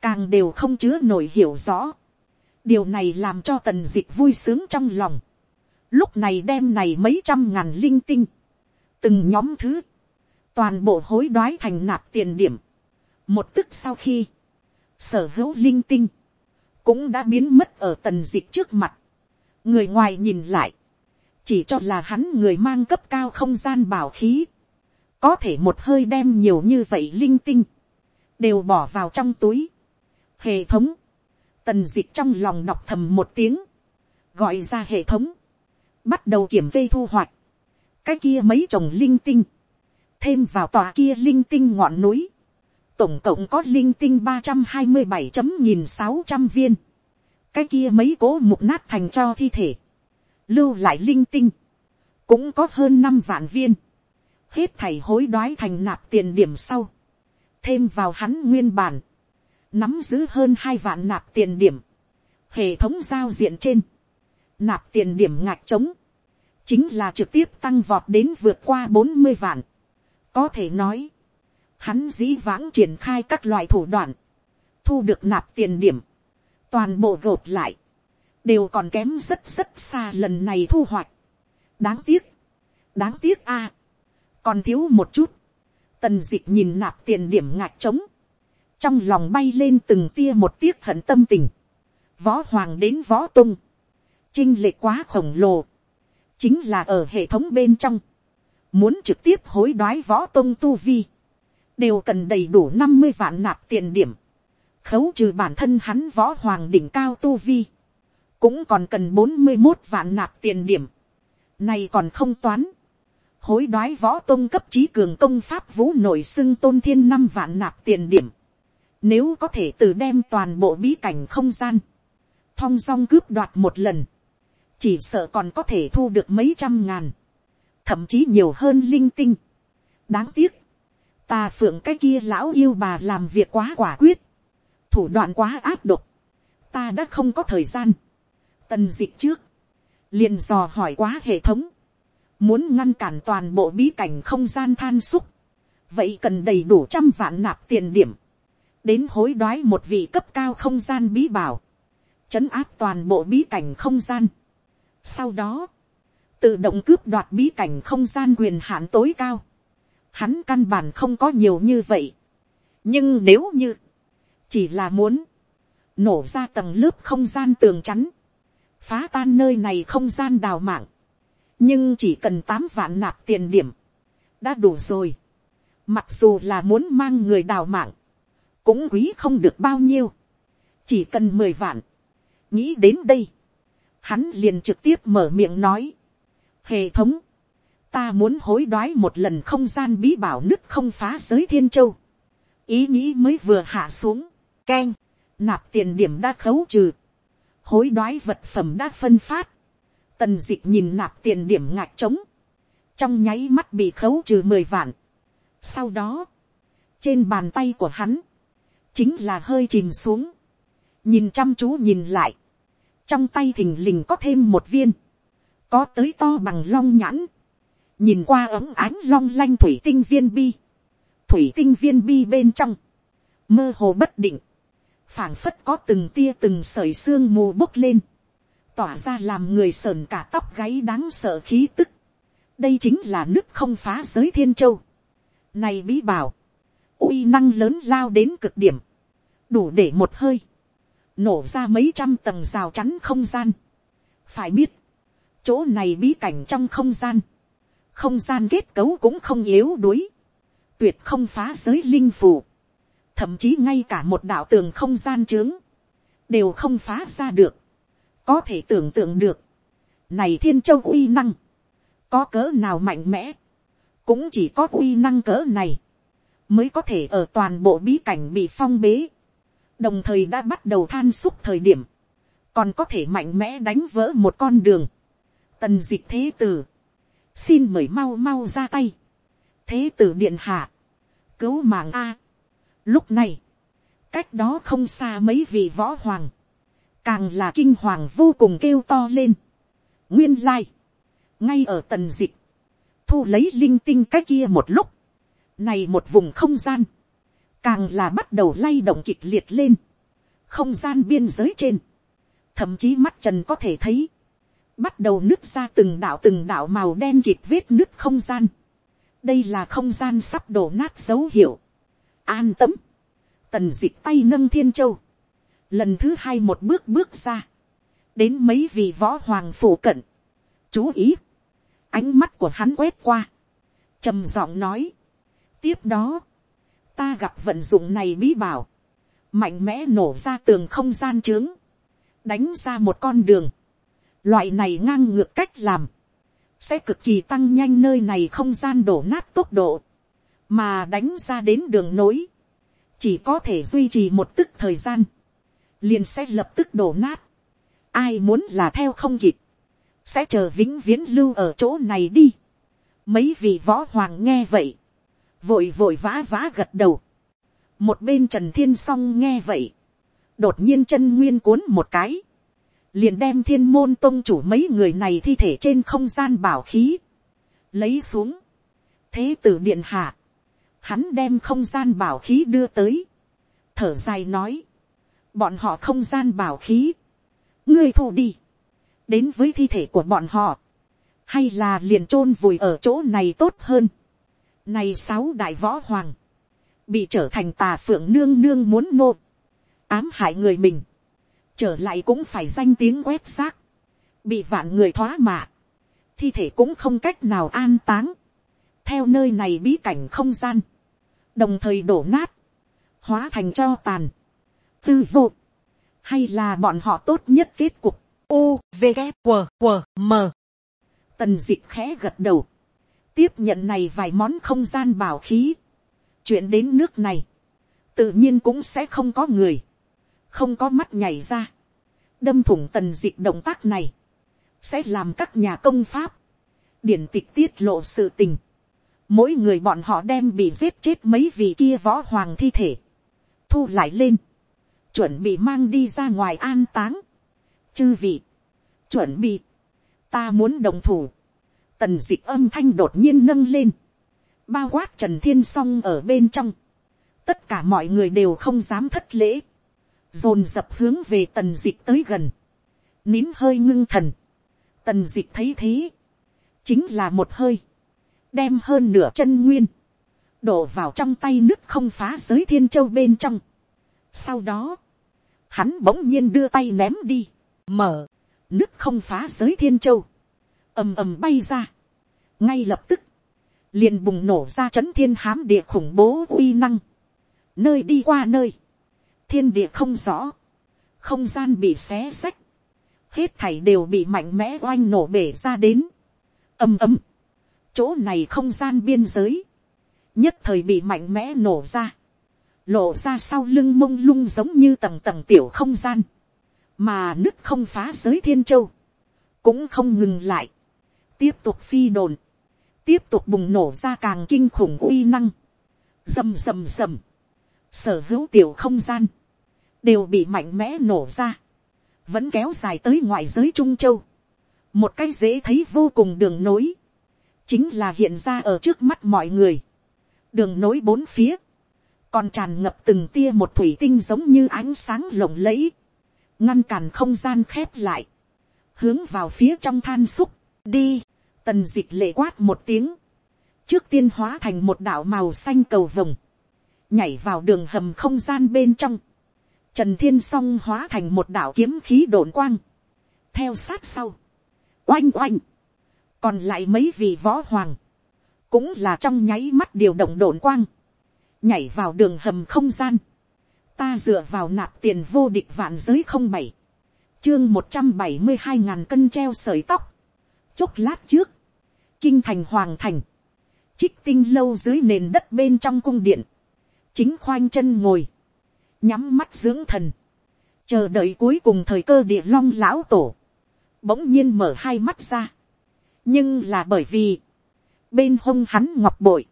[SPEAKER 1] càng đều không chứa nổi hiểu rõ. điều này làm cho tần dịch vui sướng trong lòng. lúc này đem này mấy trăm ngàn linh tinh, từng nhóm thứ, toàn bộ hối đoái thành nạp tiền điểm. một tức sau khi, sở hữu linh tinh, cũng đã biến mất ở tần dịch trước mặt. người ngoài nhìn lại, chỉ cho là hắn người mang cấp cao không gian bảo khí, có thể một hơi đem nhiều như vậy linh tinh, đều bỏ vào trong túi. Hệ thống, tần dịch trong lòng đọc thầm một tiếng, gọi ra hệ thống, bắt đầu kiểm vây thu hoạch, cái kia mấy chồng linh tinh, thêm vào tòa kia linh tinh ngọn núi, tổng cộng có linh tinh ba trăm hai mươi bảy chấm nghìn sáu trăm viên, cái kia mấy cố mục nát thành cho thi thể, lưu lại linh tinh, cũng có hơn năm vạn viên, hết thảy hối đoái thành nạp tiền điểm sau, thêm vào hắn nguyên bản, nắm giữ hơn hai vạn nạp tiền điểm, hệ thống giao diện trên, nạp tiền điểm ngạch trống, chính là trực tiếp tăng vọt đến vượt qua bốn mươi vạn. có thể nói, hắn dĩ vãng triển khai các loại thủ đoạn, thu được nạp tiền điểm, toàn bộ gộp lại, đều còn kém rất rất xa lần này thu hoạch. đáng tiếc, đáng tiếc a, còn thiếu một chút, tần d ị c h nhìn nạp tiền điểm ngạc trống, trong lòng bay lên từng tia một tiếc hận tâm tình, võ hoàng đến võ tung, chinh lệ quá khổng lồ, chính là ở hệ thống bên trong, muốn trực tiếp hối đoái võ tung tu vi, đều cần đầy đủ năm mươi vạn nạp tiền điểm, khấu trừ bản thân hắn võ hoàng đỉnh cao tu vi, cũng còn cần bốn mươi một vạn nạp tiền điểm, này còn không toán, hối đoái võ tôn cấp trí cường công pháp vũ nổi xưng tôn thiên năm vạn nạp tiền điểm. Nếu có thể từ đem toàn bộ bí cảnh không gian. Thong song cướp đoạt một lần. Chỉ sợ còn có thể thu được mấy trăm ngàn. Thậm chí nhiều hơn linh tinh. Đáng tiếc. Ta phượng cái kia lão yêu bà làm việc quá quả quyết. Thủ đoạn quá áp độc. Ta đã không có thời gian. Tần dịch trước. liền dò hỏi quá hệ thống. Muốn ngăn cản toàn bộ bí cảnh không gian than xúc. Vậy cần đầy đủ trăm vạn nạp tiền điểm đến hối đoái một vị cấp cao không gian bí bảo, chấn áp toàn bộ bí cảnh không gian. Sau đó, tự động cướp đoạt bí cảnh không gian quyền hạn tối cao. Hắn căn bản không có nhiều như vậy. nhưng nếu như, chỉ là muốn, nổ ra tầng lớp không gian tường chắn, phá tan nơi này không gian đào mạng, nhưng chỉ cần tám vạn nạp tiền điểm, đã đủ rồi. Mặc dù là muốn mang người đào mạng, cũng quý không được bao nhiêu, chỉ cần mười vạn, nghĩ đến đây, hắn liền trực tiếp mở miệng nói, hệ thống, ta muốn hối đoái một lần không gian bí bảo nứt không phá giới thiên châu, ý nghĩ mới vừa hạ xuống, k e n nạp tiền điểm đã khấu trừ, hối đoái vật phẩm đã phân phát, tần d ị c h nhìn nạp tiền điểm ngạc trống, trong nháy mắt bị khấu trừ mười vạn. sau đó, trên bàn tay của hắn, chính là hơi chìm xuống, nhìn chăm chú nhìn lại, trong tay thình lình có thêm một viên, có tới to bằng long nhãn, nhìn qua ấm ánh long lanh thủy tinh viên bi, thủy tinh viên bi bên trong, mơ hồ bất định, phảng phất có từng tia từng sợi xương mù bốc lên, tỏa ra làm người sờn cả tóc gáy đáng sợ khí tức. đây chính là nước không phá giới thiên châu. này bí bảo, uy năng lớn lao đến cực điểm, đủ để một hơi, nổ ra mấy trăm tầng rào chắn không gian. phải biết, chỗ này bí cảnh trong không gian, không gian kết cấu cũng không yếu đuối, tuyệt không phá giới linh phù, thậm chí ngay cả một đạo tường không gian trướng, đều không phá ra được, có thể tưởng tượng được, này thiên châu uy năng, có cỡ nào mạnh mẽ, cũng chỉ có uy năng cỡ này, mới có thể ở toàn bộ bí cảnh bị phong bế, đồng thời đã bắt đầu than xúc thời điểm, còn có thể mạnh mẽ đánh vỡ một con đường. Tần dịch thế tử, xin mời mau mau ra tay. thế tử điện hạ, cứu mạng a. lúc này, cách đó không xa mấy vị võ hoàng, càng là kinh hoàng vô cùng kêu to lên. nguyên lai, ngay ở tần dịch, thu lấy linh tinh cái kia một lúc, này một vùng không gian, càng là bắt đầu lay động kịch liệt lên, không gian biên giới trên, thậm chí mắt trần có thể thấy, bắt đầu nứt ra từng đạo từng đạo màu đen kịp vết nứt không gian. đây là không gian sắp đổ nát dấu hiệu. an tâm, tần d ị c h tay nâng thiên châu, lần thứ hai một bước bước ra, đến mấy vị võ hoàng phủ cận, chú ý, ánh mắt của hắn quét qua, trầm giọng nói, tiếp đó, ta gặp vận dụng này bí bảo, mạnh mẽ nổ ra tường không gian trướng, đánh ra một con đường, Loại này ngang ngược cách làm. Sẽ cực kỳ tăng nhanh nơi này không gian đổ nát tốc độ. Mà đánh ra đến đường nối. Chỉ có thể duy trì một tức thời gian. Liền sẽ lập tức đổ nát. Ai muốn là theo không kịp. Sẽ chờ vĩnh viễn lưu ở chỗ này đi. Mấy vị võ hoàng nghe vậy. Vội vội vã vã gật đầu. Một bên Trần Thiên Song nghe vậy. Đột nhiên chân nguyên cuốn một cái liền đem thiên môn tôn chủ mấy người này thi thể trên không gian bảo khí, lấy xuống, thế tử điện hạ, hắn đem không gian bảo khí đưa tới, thở dài nói, bọn họ không gian bảo khí, ngươi thu đi, đến với thi thể của bọn họ, hay là liền t r ô n vùi ở chỗ này tốt hơn. Này sáu đại võ hoàng, bị trở thành tà phượng nương nương muốn nô, ám hại người mình, trở lại cũng phải danh tiếng quét xác, bị vạn người thoá mạ, thi thể cũng không cách nào an táng, theo nơi này bí cảnh không gian, đồng thời đổ nát, hóa thành cho tàn, tư vô, hay là bọn họ tốt nhất kết cục,
[SPEAKER 2] u v g w, w, m.
[SPEAKER 1] Tần d ị c h khẽ gật đầu, tiếp nhận này vài món không gian bảo khí, chuyện đến nước này, tự nhiên cũng sẽ không có người, không có mắt nhảy ra, đâm thủng tần d ị động tác này, sẽ làm các nhà công pháp, điển tịch tiết lộ sự tình, mỗi người bọn họ đem bị giết chết mấy vị kia võ hoàng thi thể, thu lại lên, chuẩn bị mang đi ra ngoài an táng, chư vị, chuẩn bị, ta muốn đồng thủ, tần d ị âm thanh đột nhiên nâng lên, bao quát trần thiên s o n g ở bên trong, tất cả mọi người đều không dám thất lễ, dồn dập hướng về tần dịch tới gần, nín hơi ngưng thần, tần dịch thấy thế, chính là một hơi, đem hơn nửa chân nguyên, đổ vào trong tay nước không phá giới thiên châu bên trong. Sau đó, hắn bỗng nhiên đưa tay ném đi, mở, nước không phá giới thiên châu, ầm ầm bay ra, ngay lập tức, liền bùng nổ ra c h ấ n thiên hám địa khủng bố uy năng, nơi đi qua nơi, thiên địa không rõ, không gian bị xé xách, hết thảy đều bị mạnh mẽ oanh nổ bể ra đến, ầm ầm, chỗ này không gian biên giới, nhất thời bị mạnh mẽ nổ ra, lộ ra sau lưng mông lung giống như tầng tầng tiểu không gian, mà nước không phá giới thiên châu, cũng không ngừng lại, tiếp tục phi đồn, tiếp tục bùng nổ ra càng kinh khủng uy năng, rầm rầm rầm, sở hữu tiểu không gian, đều bị mạnh mẽ nổ ra, vẫn kéo dài tới ngoại giới trung châu, một cái dễ thấy vô cùng đường nối, chính là hiện ra ở trước mắt mọi người, đường nối bốn phía, còn tràn ngập từng tia một thủy tinh giống như ánh sáng lộng lẫy, ngăn cản không gian khép lại, hướng vào phía trong than xúc, đi, tần d ị c h lệ quát một tiếng, trước tiên hóa thành một đạo màu xanh cầu vồng, nhảy vào đường hầm không gian bên trong, Trần Thiên Song hóa thành một đạo kiếm khí độn quang. Theo sát sau. Oanh oanh. Còn lại mấy vị võ hoàng. Cũng là trong nháy mắt điều động độn quang. Nhảy vào đường hầm không gian. Ta dựa vào nạp tiền vô địch vạn giới không bảy. Chương một trăm bảy mươi hai ngàn cân treo sợi tóc. Chốc lát trước. Kinh thành hoàng thành. Trích tinh lâu dưới nền đất bên trong cung điện. Chính khoanh chân ngồi nhắm mắt dưỡng thần, chờ đợi cuối cùng thời cơ địa long lão tổ, bỗng nhiên mở hai mắt ra, nhưng là bởi vì, bên hông hắn ngọc bội,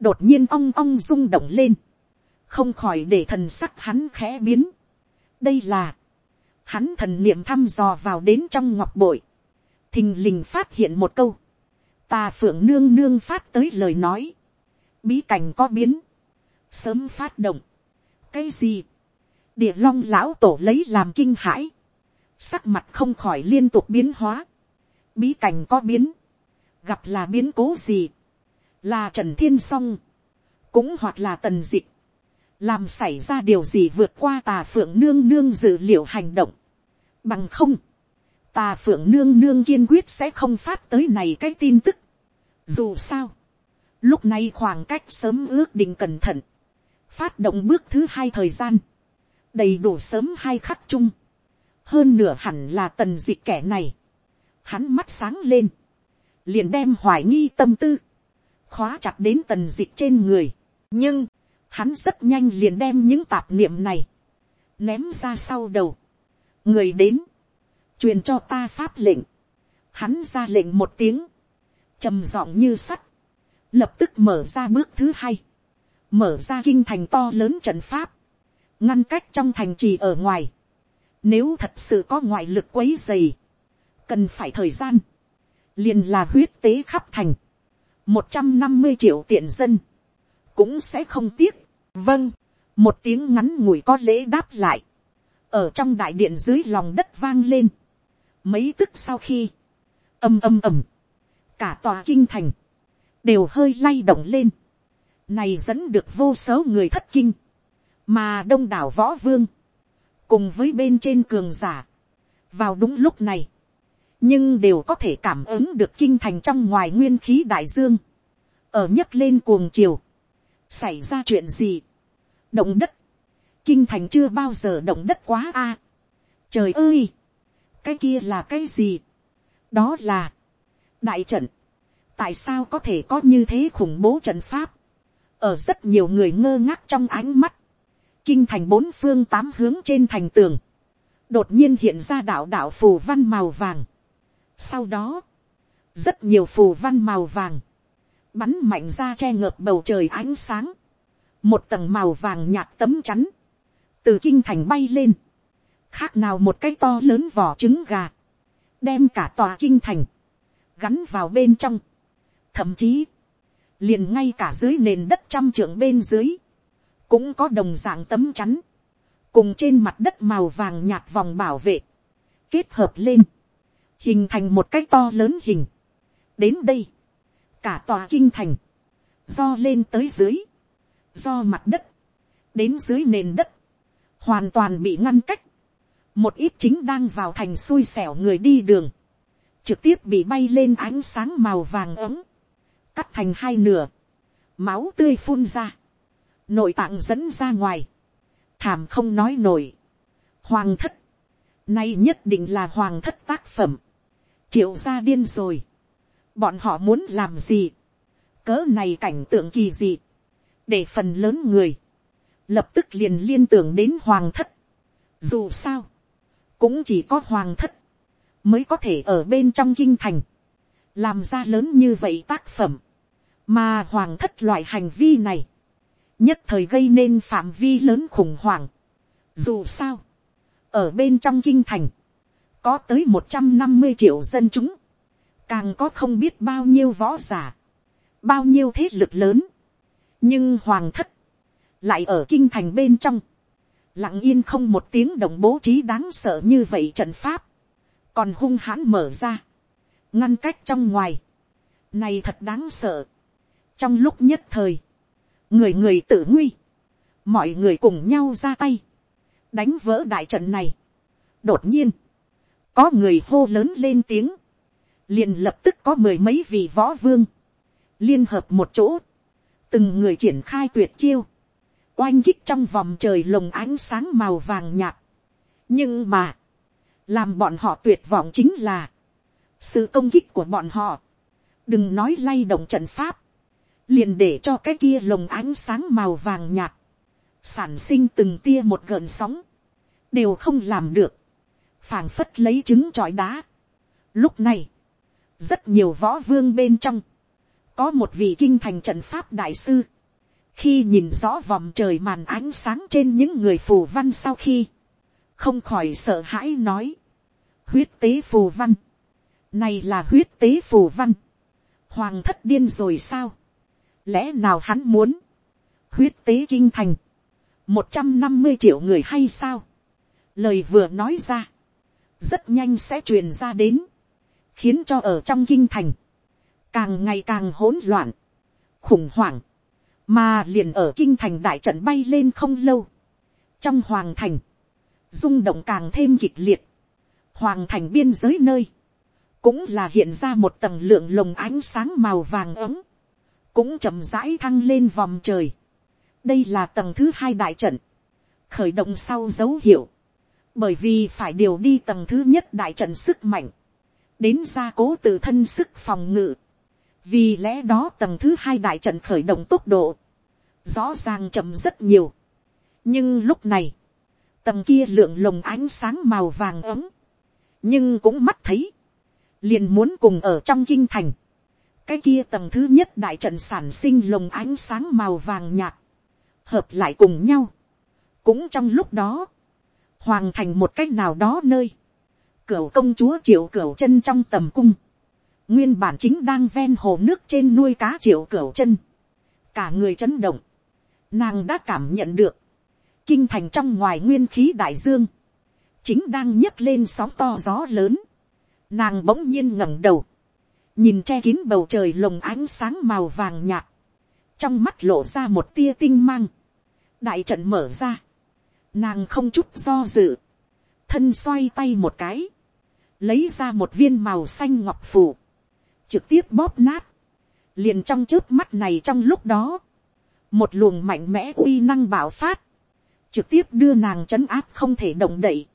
[SPEAKER 1] đột nhiên ong ong rung động lên, không khỏi để thần sắc hắn khẽ biến. đây là, hắn thần niệm thăm dò vào đến trong ngọc bội, thình lình phát hiện một câu, tà phượng nương nương phát tới lời nói, bí cảnh có biến, sớm phát động, cái gì, địa long lão tổ lấy làm kinh hãi, sắc mặt không khỏi liên tục biến hóa, bí cảnh có biến, gặp là biến cố gì, là trần thiên s o n g cũng hoặc là tần dịch, làm xảy ra điều gì vượt qua tà phượng nương nương dự liệu hành động, bằng không, tà phượng nương nương kiên quyết sẽ không phát tới này cái tin tức. Dù sao, lúc này khoảng cách sớm ước định cẩn thận, phát động bước thứ hai thời gian, đầy đủ sớm hai khắc chung, hơn nửa hẳn là tần dịch kẻ này, hắn mắt sáng lên, liền đem hoài nghi tâm tư, khóa chặt đến tần dịch trên người. nhưng, hắn rất nhanh liền đem những tạp niệm này, ném ra sau đầu. người đến, truyền cho ta pháp lệnh, hắn ra lệnh một tiếng, trầm giọng như sắt, lập tức mở ra bước thứ hai, mở ra kinh thành to lớn trận pháp, ngăn cách trong thành trì ở ngoài, nếu thật sự có ngoại lực quấy dày, cần phải thời gian, liền là huyết tế khắp thành, một trăm năm mươi triệu tiện dân, cũng sẽ không tiếc. vâng, một tiếng ngắn ngủi có lễ đáp lại, ở trong đại điện dưới lòng đất vang lên. mấy tức sau khi, âm âm ầm, cả tòa kinh thành, đều hơi lay động lên này dẫn được vô số người thất kinh, mà đông đảo võ vương, cùng với bên trên cường giả, vào đúng lúc này, nhưng đều có thể cảm ứng được kinh thành trong ngoài nguyên khí đại dương, ở nhấc lên cuồng chiều, xảy ra chuyện gì, động đất, kinh thành chưa bao giờ động đất quá a, à, trời ơi, cái kia là cái gì, đó là, đại trận, tại sao có thể có như thế khủng bố trận pháp, ở rất nhiều người ngơ ngác trong ánh mắt, kinh thành bốn phương tám hướng trên thành tường, đột nhiên hiện ra đạo đạo phù văn màu vàng, sau đó, rất nhiều phù văn màu vàng, bắn mạnh ra che ngợp bầu trời ánh sáng, một tầng màu vàng nhạt tấm chắn, từ kinh thành bay lên, khác nào một cái to lớn vỏ trứng gà, đem cả tòa kinh thành, gắn vào bên trong, thậm chí, liền ngay cả dưới nền đất trăm trượng bên dưới, cũng có đồng dạng tấm chắn, cùng trên mặt đất màu vàng nhạt vòng bảo vệ, kết hợp lên, hình thành một cái to lớn hình. đến đây, cả tòa kinh thành, do lên tới dưới, do mặt đất, đến dưới nền đất, hoàn toàn bị ngăn cách, một ít chính đang vào thành xui xẻo người đi đường, trực tiếp bị bay lên ánh sáng màu vàng ấm, cắt thành hai nửa, máu tươi phun ra, nội tạng dẫn ra ngoài, thảm không nói nổi, hoàng thất, nay nhất định là hoàng thất tác phẩm, triệu gia điên rồi, bọn họ muốn làm gì, cỡ này cảnh tượng kỳ dị, để phần lớn người, lập tức liền liên tưởng đến hoàng thất. Dù sao, cũng chỉ có hoàng thất, mới có thể ở bên trong kinh thành, làm ra lớn như vậy tác phẩm, mà hoàng thất loại hành vi này, nhất thời gây nên phạm vi lớn khủng hoảng. Dù sao, ở bên trong kinh thành, có tới một trăm năm mươi triệu dân chúng, càng có không biết bao nhiêu võ giả, bao nhiêu thế lực lớn, nhưng hoàng thất, lại ở kinh thành bên trong, lặng yên không một tiếng đồng bố trí đáng sợ như vậy trận pháp, còn hung hãn mở ra, ngăn cách trong ngoài, này thật đáng sợ, trong lúc nhất thời, người người tự nguy, mọi người cùng nhau ra tay, đánh vỡ đại trận này. đột nhiên, có người hô lớn lên tiếng, liền lập tức có mười mấy vị võ vương, liên hợp một chỗ, từng người triển khai tuyệt chiêu, oanh kích trong vòng trời lồng ánh sáng màu vàng nhạt. nhưng mà, làm bọn họ tuyệt vọng chính là, sự công kích của bọn họ, đừng nói lay động trận pháp, liền để cho cái kia lồng ánh sáng màu vàng nhạt, sản sinh từng tia một gợn sóng, đều không làm được, phảng phất lấy trứng trọi đá. Lúc này, rất nhiều võ vương bên trong, có một vị kinh thành trận pháp đại sư, khi nhìn rõ vòng trời màn ánh sáng trên những người phù văn sau khi, không khỏi sợ hãi nói, huyết tế phù văn, này là huyết tế phù văn, hoàng thất điên rồi sao, lẽ nào hắn muốn, huyết tế kinh thành, một trăm năm mươi triệu người hay sao, lời vừa nói ra, rất nhanh sẽ truyền ra đến, khiến cho ở trong kinh thành, càng ngày càng hỗn loạn, khủng hoảng, mà liền ở kinh thành đại trận bay lên không lâu, trong hoàng thành, rung động càng thêm kịch liệt, hoàng thành biên giới nơi, cũng là hiện ra một tầng lượng lồng ánh sáng màu vàng ấm, cũng chậm rãi thăng lên vòng trời. đây là tầng thứ hai đại trận, khởi động sau dấu hiệu, bởi vì phải điều đi tầng thứ nhất đại trận sức mạnh, đến gia cố tự thân sức phòng ngự, vì lẽ đó tầng thứ hai đại trận khởi động tốc độ, rõ ràng chậm rất nhiều. nhưng lúc này, tầng kia lượng lồng ánh sáng màu vàng ấm, nhưng cũng mắt thấy, liền muốn cùng ở trong kinh thành, cái kia tầng thứ nhất đại trận sản sinh lồng ánh sáng màu vàng nhạt, hợp lại cùng nhau, cũng trong lúc đó, hoàng thành một cách nào đó nơi, cửu công chúa triệu cửu chân trong tầm cung, nguyên bản chính đang ven hồ nước trên nuôi cá triệu cửu chân, cả người chấn động, nàng đã cảm nhận được, kinh thành trong ngoài nguyên khí đại dương, chính đang nhấc lên sóng to gió lớn, nàng bỗng nhiên ngẩng đầu, nhìn che kín bầu trời lồng ánh sáng màu vàng nhạt, trong mắt lộ ra một tia tinh mang, đại trận mở ra, nàng không chút do dự, thân xoay tay một cái, lấy ra một viên màu xanh ngọc phủ, trực tiếp bóp nát, liền trong trước mắt này trong lúc đó, một luồng mạnh mẽ uy năng bảo phát, trực tiếp đưa nàng trấn áp không thể động đậy.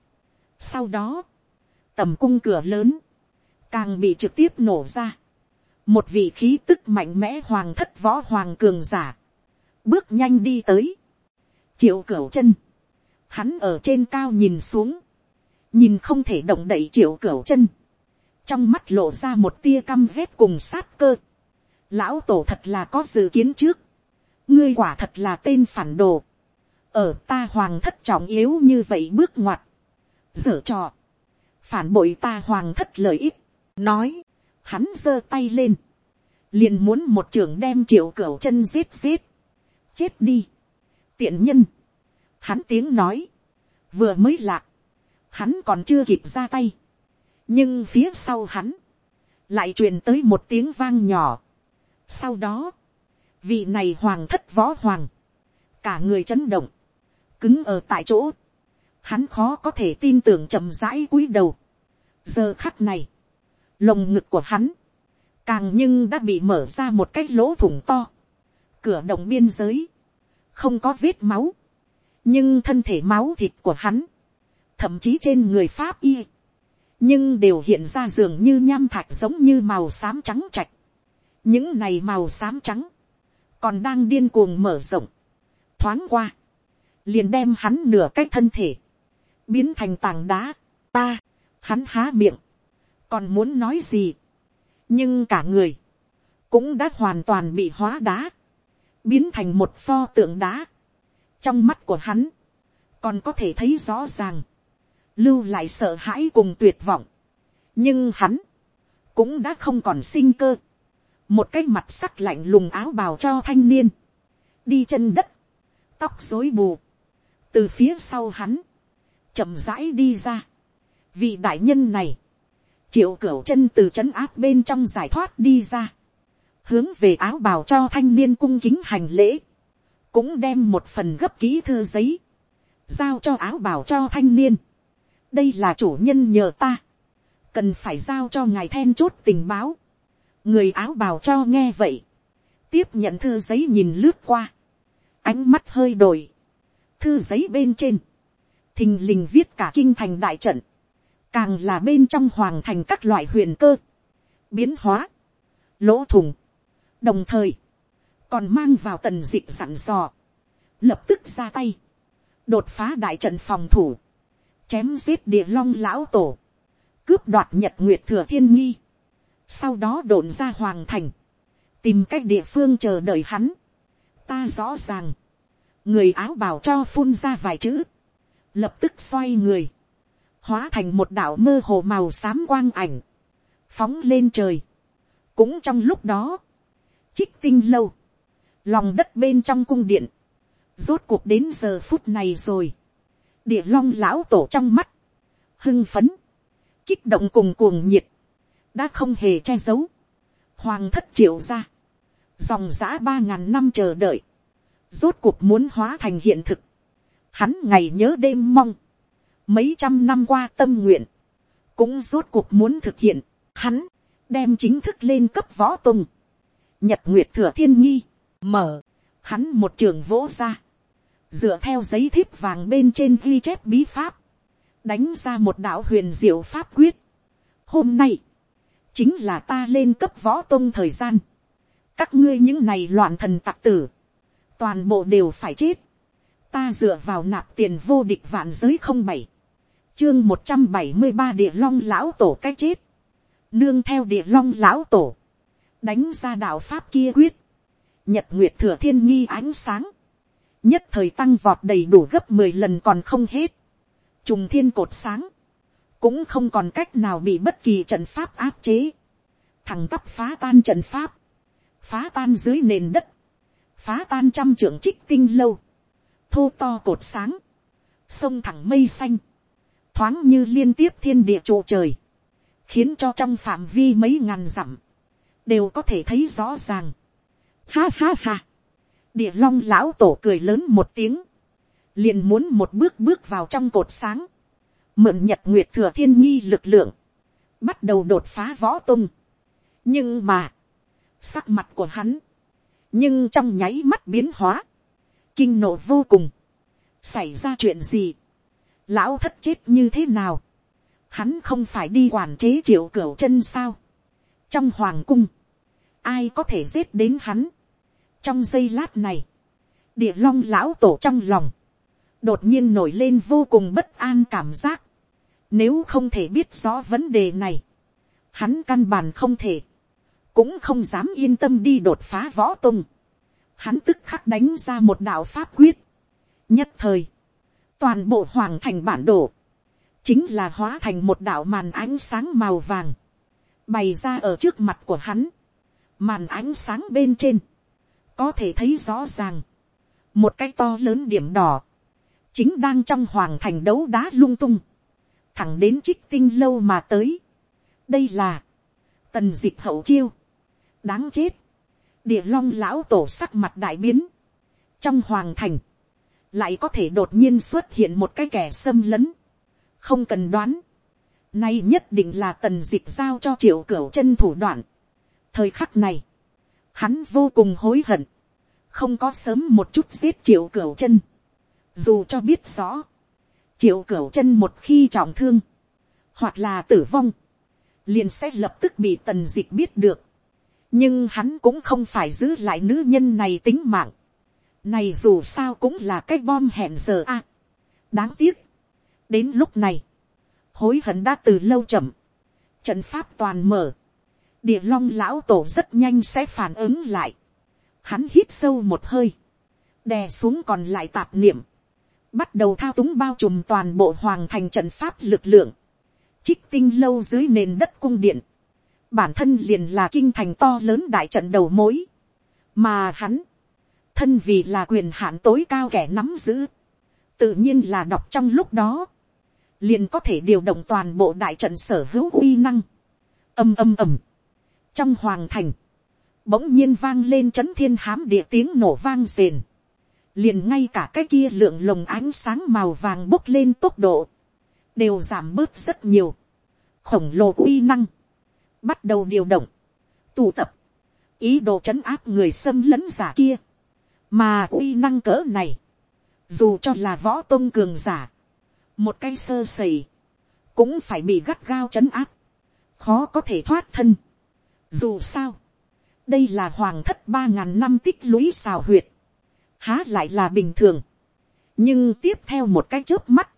[SPEAKER 1] Sau đó, tầm cung cửa lớn, càng bị trực tiếp nổ ra. Một vị khí tức mạnh mẽ hoàng thất võ hoàng cường giả, bước nhanh đi tới. Triệu cửu chân, hắn ở trên cao nhìn xuống, nhìn không thể động đậy triệu cửu chân, trong mắt lộ ra một tia căm ghét cùng sát cơ. Lão tổ thật là có dự kiến trước, ngươi quả thật là tên phản đồ, ở ta hoàng thất trọng yếu như vậy bước ngoặt, dở trò, phản bội ta hoàng thất lợi ích, nói, hắn giơ tay lên, liền muốn một trưởng đem triệu cửu chân giết giết, chết đi, tiện nhân, hắn tiếng nói, vừa mới lạc, hắn còn chưa kịp ra tay, nhưng phía sau hắn, lại truyền tới một tiếng vang nhỏ. Sau đó, vị này hoàng thất võ hoàng, cả người chấn động, cứng ở tại chỗ, hắn khó có thể tin tưởng chậm rãi cúi đầu. giờ khắc này, lồng ngực của hắn, càng nhưng đã bị mở ra một cái lỗ thủng to, cửa động biên giới, không có vết máu, nhưng thân thể máu thịt của hắn, thậm chí trên người pháp y, nhưng đều hiện ra dường như nham thạch giống như màu xám trắng trạch. những này màu xám trắng, còn đang điên cuồng mở rộng, thoáng qua, liền đem hắn nửa cái thân thể, biến thành tảng đá, ta, hắn há miệng, còn muốn nói gì, nhưng cả người, cũng đã hoàn toàn bị hóa đá, biến thành một pho tượng đá, trong mắt của hắn, còn có thể thấy rõ ràng, lưu lại sợ hãi cùng tuyệt vọng. nhưng hắn, cũng đã không còn sinh cơ. một cái mặt sắc lạnh lùng áo bào cho thanh niên, đi chân đất, tóc rối bù, từ phía sau hắn, chậm rãi đi ra. vị đại nhân này, triệu cửu chân từ c h ấ n áp bên trong giải thoát đi ra, hướng về áo bào cho thanh niên cung kính hành lễ, cũng đem một phần gấp ký thư giấy, giao cho áo bào cho thanh niên, đây là chủ nhân nhờ ta, cần phải giao cho ngài then chốt tình báo, người áo bào cho nghe vậy, tiếp nhận thư giấy nhìn lướt qua, ánh mắt hơi đổi, thư giấy bên trên, thình lình viết cả kinh thành đại trận, càng là bên trong hoàng thành các loại huyền cơ, biến hóa, lỗ thùng, đồng thời, còn mang vào tần d ị sẵn dò, lập tức ra tay, đột phá đại trận phòng thủ, chém giết địa long lão tổ, cướp đoạt nhật nguyệt thừa thiên nghi, sau đó đồn ra hoàng thành, tìm cách địa phương chờ đợi hắn. ta rõ ràng, người áo bào cho phun ra vài chữ, lập tức xoay người, hóa thành một đạo mơ hồ màu xám quang ảnh, phóng lên trời. cũng trong lúc đó, trích tinh lâu, lòng đất bên trong cung điện, rốt cuộc đến giờ phút này rồi, địa long lão tổ trong mắt, hưng phấn, kích động cùng cuồng nhiệt, đã không hề che giấu, hoàng thất triệu ra, dòng giã ba ngàn năm chờ đợi, rốt cuộc muốn hóa thành hiện thực, hắn ngày nhớ đêm mong, mấy trăm năm qua tâm nguyện, cũng rốt cuộc muốn thực hiện, hắn đem chính thức lên cấp võ tùng, nhật nguyệt thừa thiên nghi, mở, hắn một trường vỗ ra, dựa theo giấy thiếp vàng bên trên ghi chép bí pháp, đánh ra một đạo huyền diệu pháp quyết. Hôm nay, chính là ta lên cấp võ tông thời gian. các ngươi những này loạn thần tặc tử, toàn bộ đều phải chết. ta dựa vào nạp tiền vô địch vạn giới không bảy, chương một trăm bảy mươi ba địa long lão tổ cách chết, nương theo địa long lão tổ, đánh ra đạo pháp kia quyết, nhật nguyệt thừa thiên nghi ánh sáng, nhất thời tăng vọt đầy đủ gấp mười lần còn không hết, trùng thiên cột sáng, cũng không còn cách nào bị bất kỳ trận pháp áp chế, thằng tắp phá tan trận pháp, phá tan dưới nền đất, phá tan trăm trưởng trích tinh lâu, thô to cột sáng, sông thẳng mây xanh, thoáng như liên tiếp thiên địa trụ trời, khiến cho trong phạm vi mấy ngàn dặm, đều có thể thấy rõ ràng. Ha ha ha, địa long lão tổ cười lớn một tiếng, liền muốn một bước bước vào trong cột sáng, mượn nhật nguyệt thừa thiên nghi lực lượng, bắt đầu đột phá võ tung. nhưng mà, sắc mặt của hắn, nhưng trong nháy mắt biến hóa, kinh nộ vô cùng, xảy ra chuyện gì, lão thất chết như thế nào, hắn không phải đi quản chế triệu cửu chân sao, trong hoàng cung, ai có thể giết đến hắn, trong giây lát này, địa long lão tổ trong lòng, đột nhiên nổi lên vô cùng bất an cảm giác. Nếu không thể biết rõ vấn đề này, hắn căn bản không thể, cũng không dám yên tâm đi đột phá võ tung. Hắn tức khắc đánh ra một đạo pháp quyết. Nhất thời, toàn bộ hoàng thành bản đồ, chính là hóa thành một đạo màn ánh sáng màu vàng, bày ra ở trước mặt của hắn. Màn ánh sáng bên trên, có thể thấy rõ ràng, một cái to lớn điểm đỏ, chính đang trong hoàng thành đấu đá lung tung, thẳng đến trích tinh lâu mà tới. đây là, tần d ị c h hậu chiêu, đáng chết, địa long lão tổ sắc mặt đại biến, trong hoàng thành, lại có thể đột nhiên xuất hiện một cái kẻ xâm lấn, không cần đoán, nay nhất định là tần dịch giao cho triệu cửu chân thủ đoạn. thời khắc này, hắn vô cùng hối hận, không có sớm một chút giết triệu cửu chân, dù cho biết rõ, triệu cửu chân một khi trọng thương, hoặc là tử vong, liền sẽ lập tức bị tần dịch biết được. nhưng hắn cũng không phải giữ lại nữ nhân này tính mạng này dù sao cũng là cái bom hẹn giờ a. đáng tiếc, đến lúc này, hối hận đã từ lâu chậm, trận pháp toàn mở, địa long lão tổ rất nhanh sẽ phản ứng lại. hắn hít sâu một hơi, đè xuống còn lại tạp niệm, bắt đầu thao túng bao trùm toàn bộ hoàng thành trận pháp lực lượng, trích tinh lâu dưới nền đất cung điện, bản thân liền là kinh thành to lớn đại trận đầu mối, mà hắn, thân vì là quyền hạn tối cao kẻ nắm giữ, tự nhiên là đọc trong lúc đó, liền có thể điều động toàn bộ đại trận sở hữu uy năng, âm âm ầm, trong hoàng thành, bỗng nhiên vang lên chấn thiên hám địa tiếng nổ vang rền, liền ngay cả cái kia lượng lồng ánh sáng màu vàng bốc lên tốc độ, đều giảm bớt rất nhiều, khổng lồ uy năng, bắt đầu điều động, tụ tập, ý đồ chấn áp người xâm lấn giả kia, mà uy năng cỡ này, dù cho là võ tôn cường giả, một cái sơ sầy, cũng phải bị gắt gao chấn áp, khó có thể thoát thân. Dù sao, đây là hoàng thất ba ngàn năm tích lũy xào huyệt, há lại là bình thường. nhưng tiếp theo một cái trước mắt,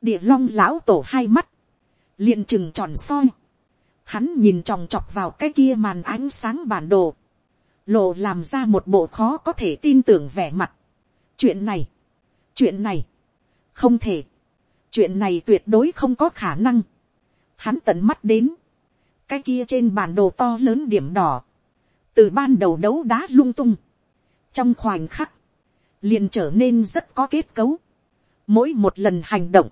[SPEAKER 1] địa long lão tổ hai mắt, liền chừng tròn soi. Hắn nhìn tròng trọc vào cái kia màn ánh sáng bản đồ, lộ làm ra một bộ khó có thể tin tưởng vẻ mặt. chuyện này, chuyện này, không thể, chuyện này tuyệt đối không có khả năng. Hắn tận mắt đến, cái kia trên bản đồ to lớn điểm đỏ, từ ban đầu đấu đá lung tung, trong khoảnh khắc, liền trở nên rất có kết cấu. Mỗi một lần hành động,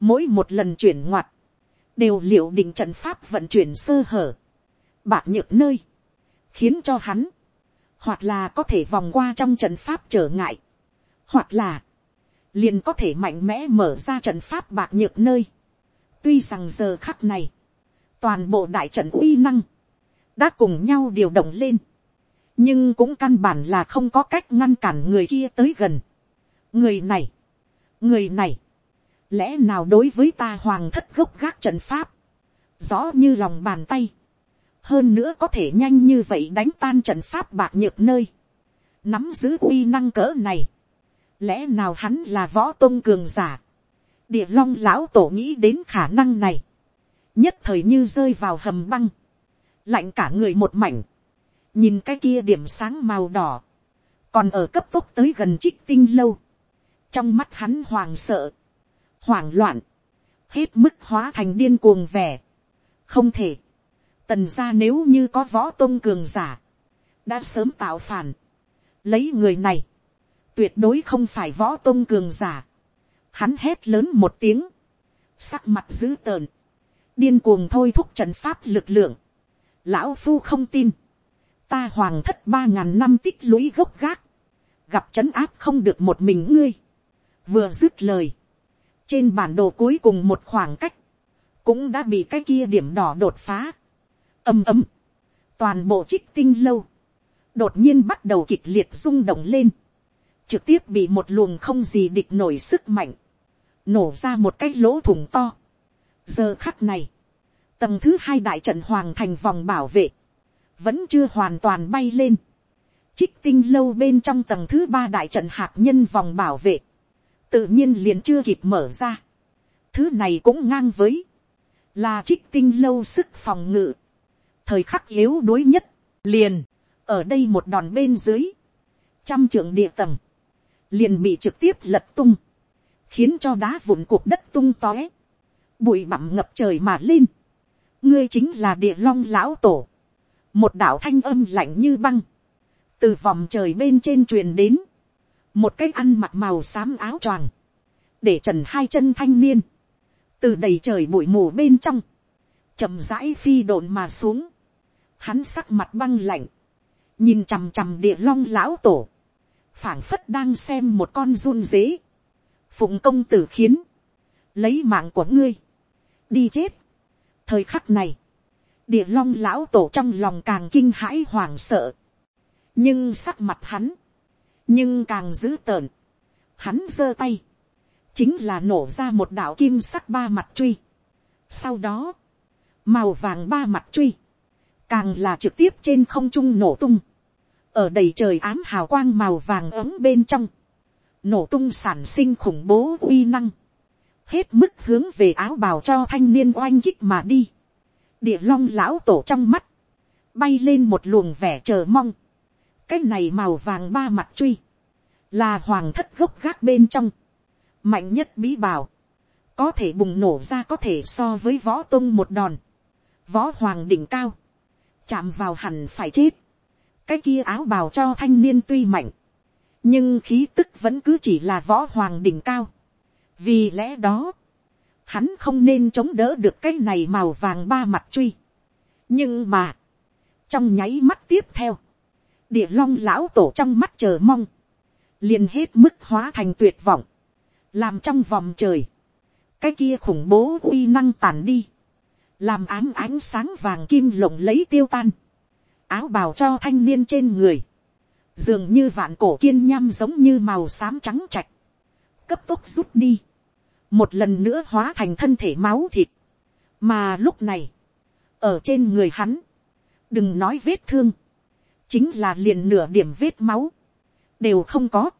[SPEAKER 1] mỗi một lần chuyển ngoặt, đều liệu định trận pháp vận chuyển sơ hở, bạc nhược nơi, khiến cho hắn, hoặc là có thể vòng qua trong trận pháp trở ngại, hoặc là, liền có thể mạnh mẽ mở ra trận pháp bạc nhược nơi. tuy rằng giờ khắc này, toàn bộ đại trận uy năng, đã cùng nhau điều động lên, nhưng cũng căn bản là không có cách ngăn cản người kia tới gần. người này, người này, lẽ nào đối với ta hoàng thất gốc gác trận pháp, rõ như lòng bàn tay, hơn nữa có thể nhanh như vậy đánh tan trận pháp bạc nhược nơi, nắm giữ uy năng cỡ này, lẽ nào hắn là võ tôn cường giả, địa long lão tổ nghĩ đến khả năng này, nhất thời như rơi vào hầm băng, lạnh cả người một mảnh, nhìn cái kia điểm sáng màu đỏ, còn ở cấp tốc tới gần trích tinh lâu, trong mắt hắn hoàng sợ, hoảng loạn, hết mức hóa thành điên cuồng vẻ, không thể, tần ra nếu như có võ tôn cường giả, đã sớm tạo phản, lấy người này, tuyệt đối không phải võ tôn cường giả, hắn hét lớn một tiếng, sắc mặt dữ tợn, điên cuồng thôi thúc trận pháp lực lượng, lão phu không tin, ta hoàng thất ba ngàn năm tích lũy gốc gác, gặp trấn áp không được một mình ngươi, vừa dứt lời, trên bản đồ cuối cùng một khoảng cách, cũng đã bị cái kia điểm đỏ đột phá, ầm ầm, toàn bộ trích tinh lâu, đột nhiên bắt đầu kịch liệt rung động lên, trực tiếp bị một luồng không gì địch nổi sức mạnh, nổ ra một cái lỗ thủng to. giờ khắc này, tầng thứ hai đại trận hoàng thành vòng bảo vệ, vẫn chưa hoàn toàn bay lên. Trích tinh lâu bên trong tầng thứ ba đại trận hạt nhân vòng bảo vệ. Tự nhiên liền chưa kịp mở ra. Thứ này cũng ngang với. Là trích tinh lâu sức phòng ngự. Thời khắc yếu đuối nhất. Liền. Ở đây một đòn bên dưới. Trăm trưởng địa tầng. Liền bị trực tiếp lật tung. Khiến cho đá vụn cuộc đất tung tóe. Bụi bặm ngập trời mà lên. Ngươi chính là địa long lão tổ một đạo thanh âm lạnh như băng, từ vòng trời bên trên truyền đến, một cái ăn mặc màu xám áo choàng, để trần hai chân thanh niên, từ đầy trời bụi mù bên trong, chậm rãi phi độn mà xuống, hắn sắc mặt băng lạnh, nhìn chằm chằm địa long lão tổ, phảng phất đang xem một con run dế, phụng công tử khiến, lấy mạng của ngươi, đi chết. thời khắc này, địa long lão tổ trong lòng càng kinh hãi hoảng sợ. nhưng sắc mặt hắn, nhưng càng dữ tợn. hắn giơ tay, chính là nổ ra một đạo kim sắc ba mặt truy. sau đó, màu vàng ba mặt truy, càng là trực tiếp trên không trung nổ tung, ở đầy trời ám hào quang màu vàng ấm bên trong, nổ tung sản sinh khủng bố uy năng, hết mức hướng về áo bào cho thanh niên oanh kích mà đi. Địa long lão tổ trong mắt, bay lên một luồng vẻ chờ mong, cái này màu vàng ba mặt truy, là hoàng thất gốc gác bên trong, mạnh nhất bí bảo, có thể bùng nổ ra có thể so với võ tung một đòn, võ hoàng đỉnh cao, chạm vào hẳn phải chết, cái kia áo bào cho thanh niên tuy mạnh, nhưng khí tức vẫn cứ chỉ là võ hoàng đỉnh cao, vì lẽ đó, hắn không nên chống đỡ được cái này màu vàng ba mặt truy. nhưng mà, trong nháy mắt tiếp theo, địa long lão tổ trong mắt chờ mong, liền hết mức hóa thành tuyệt vọng, làm trong vòng trời, cái kia khủng bố uy năng tàn đi, làm áng ánh sáng vàng kim lộng lấy tiêu tan, áo bào cho thanh niên trên người, dường như vạn cổ kiên nham giống như màu xám trắng trạch, cấp tốc rút đi, một lần nữa hóa thành thân thể máu thịt, mà lúc này, ở trên người hắn, đừng nói vết thương, chính là liền nửa điểm vết máu, đều không có,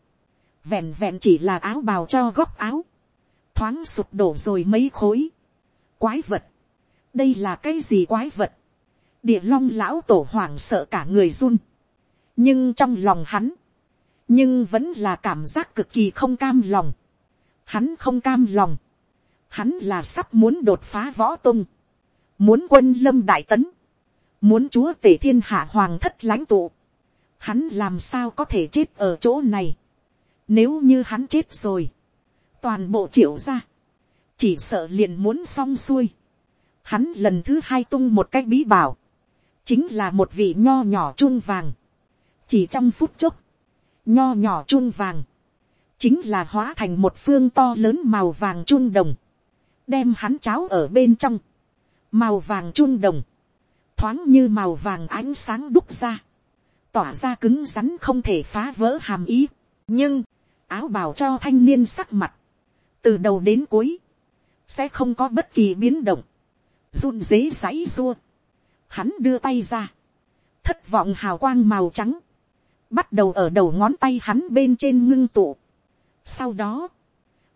[SPEAKER 1] vẹn vẹn chỉ là áo bào cho góc áo, thoáng sụp đổ rồi mấy khối, quái vật, đây là cái gì quái vật, địa long lão tổ hoảng sợ cả người run, nhưng trong lòng hắn, nhưng vẫn là cảm giác cực kỳ không cam lòng, Hắn không cam lòng. Hắn là sắp muốn đột phá võ tung. Muốn quân lâm đại tấn. Muốn chúa tể thiên hạ hoàng thất lãnh tụ. Hắn làm sao có thể chết ở chỗ này. Nếu như hắn chết rồi. Toàn bộ triệu ra. Chỉ sợ liền muốn xong xuôi. Hắn lần thứ hai tung một cách bí bảo. Chính là một vị nho nhỏ chun vàng. Chỉ trong phút chốc. Nho nhỏ chun vàng. Chính là hóa thành một phương to lớn màu vàng chun đồng. Đem hắn cháo ở bên trong. Màu vàng chun đồng. Thoáng như màu vàng ánh sáng đúc ra. Tỏa ra cứng rắn không thể phá vỡ hàm ý. Nhưng áo bào cho thanh niên sắc mặt, từ đầu đến cuối, sẽ không có bất kỳ biến động, run dế giấy rua, hắn đưa tay ra, thất vọng hào quang màu trắng, bắt đầu ở đầu ngón tay hắn bên trên ngưng tụ. Sau đó,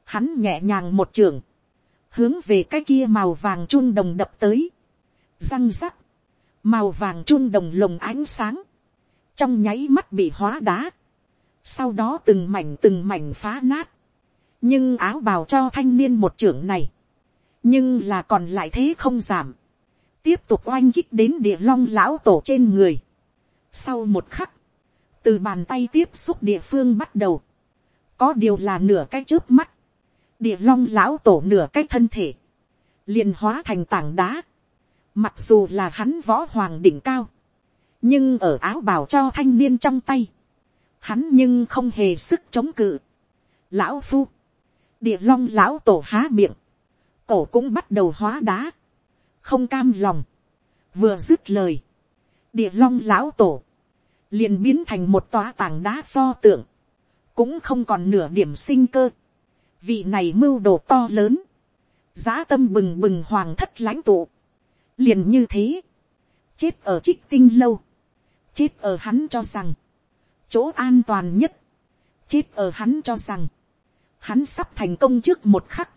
[SPEAKER 1] hắn nhẹ nhàng một trường, hướng về cái kia màu vàng chun đồng đập tới, răng rắc, màu vàng chun đồng lồng ánh sáng, trong nháy mắt bị hóa đá, sau đó từng mảnh từng mảnh phá nát, nhưng áo bào cho thanh niên một trưởng này, nhưng là còn lại thế không giảm, tiếp tục oanh kích đến địa long lão tổ trên người. Sau một khắc, từ bàn tay tiếp xúc địa phương bắt đầu, có điều là nửa cái trước mắt, địa long lão tổ nửa cái thân thể, liền hóa thành tảng đá, mặc dù là hắn võ hoàng đỉnh cao, nhưng ở áo bào cho thanh niên trong tay, hắn nhưng không hề sức chống cự. lão phu, địa long lão tổ há miệng, cổ cũng bắt đầu hóa đá, không cam lòng, vừa dứt lời, địa long lão tổ, liền biến thành một tòa tảng đá pho tượng, cũng không còn nửa điểm sinh cơ, vị này mưu đồ to lớn, giá tâm bừng bừng hoàng thất lãnh tụ, liền như thế, chết ở trích tinh lâu, chết ở hắn cho rằng, chỗ an toàn nhất, chết ở hắn cho rằng, hắn sắp thành công trước một khắc,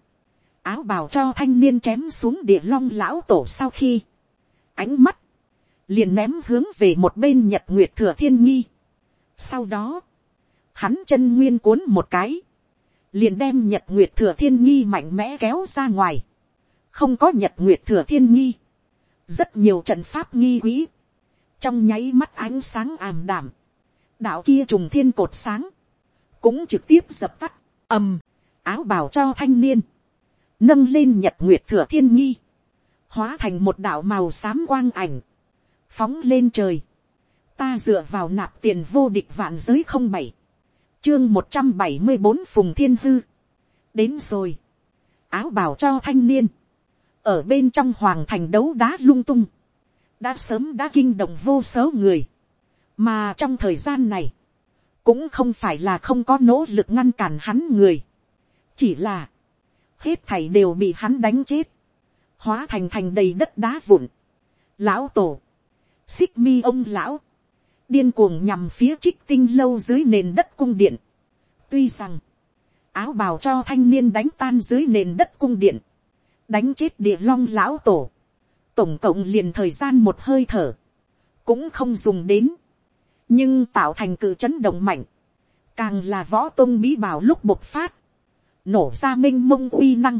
[SPEAKER 1] áo bào cho thanh niên chém xuống địa long lão tổ sau khi, ánh mắt, liền ném hướng về một bên nhật nguyệt thừa thiên nghi. Sau đó, hắn chân nguyên cuốn một cái, liền đem nhật nguyệt thừa thiên nghi mạnh mẽ kéo ra ngoài, không có nhật nguyệt thừa thiên nghi, rất nhiều trận pháp nghi quỹ, trong nháy mắt ánh sáng ảm đảm, đạo kia trùng thiên cột sáng, cũng trực tiếp dập tắt, ầm, áo bào cho thanh niên, nâng lên nhật nguyệt thừa thiên nghi, hóa thành một đạo màu xám quang ảnh, phóng lên trời, ta dựa vào nạp tiền vô địch vạn giới không bảy, chương một trăm bảy mươi bốn phùng thiên hư, đến rồi, áo bảo cho thanh niên, ở bên trong hoàng thành đấu đá lung tung, đã sớm đã kinh động vô số người, mà trong thời gian này, cũng không phải là không có nỗ lực ngăn cản hắn người, chỉ là, hết thảy đều bị hắn đánh chết, hóa thành thành đầy đất đá vụn. Lão tổ, xích mi ông lão, điên cuồng nhằm phía trích tinh lâu dưới nền đất cung điện. tuy rằng, áo bào cho thanh niên đánh tan dưới nền đất cung điện, đánh chết địa long lão tổ, tổng cộng liền thời gian một hơi thở, cũng không dùng đến, nhưng tạo thành cự chấn động mạnh, càng là võ tôn bí bảo lúc bộc phát, nổ ra m i n h mông uy năng,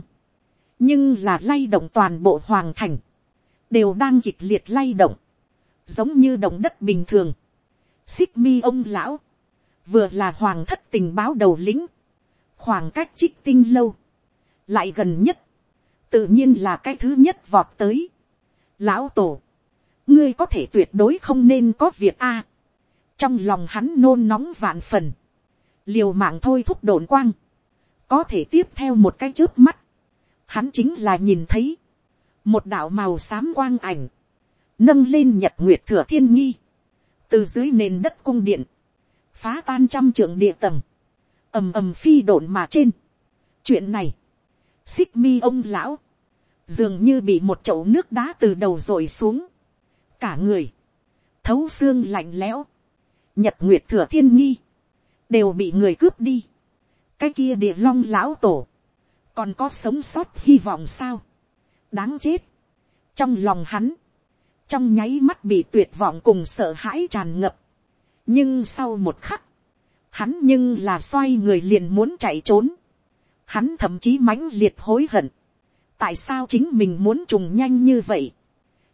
[SPEAKER 1] nhưng là lay động toàn bộ hoàng thành, đều đang kịch liệt lay động, giống như động đất bình thường. xích mi ông lão, vừa là hoàng thất tình báo đầu lĩnh, khoảng cách trích tinh lâu, lại gần nhất, tự nhiên là cái thứ nhất vọt tới. lão tổ, ngươi có thể tuyệt đối không nên có việc a. Trong lòng hắn nôn nóng vạn phần, liều mạng thôi thúc đồn quang, có thể tiếp theo một cái trước mắt, hắn chính là nhìn thấy, một đạo màu xám quang ảnh, nâng lên nhật nguyệt thừa thiên nhi. Từ dưới nền đất cung điện, phá tan trăm trưởng địa tầng, ầm ầm phi độn mà trên. chuyện này, xích mi ông lão, dường như bị một chậu nước đá từ đầu rồi xuống, cả người, thấu xương lạnh lẽo, nhật nguyệt thừa thiên nghi, đều bị người cướp đi cái kia địa long lão tổ, còn có sống sót hy vọng sao. đáng chết. trong lòng hắn, trong nháy mắt bị tuyệt vọng cùng sợ hãi tràn ngập. nhưng sau một khắc, hắn nhưng là xoay người liền muốn chạy trốn. hắn thậm chí mãnh liệt hối hận. tại sao chính mình muốn trùng nhanh như vậy.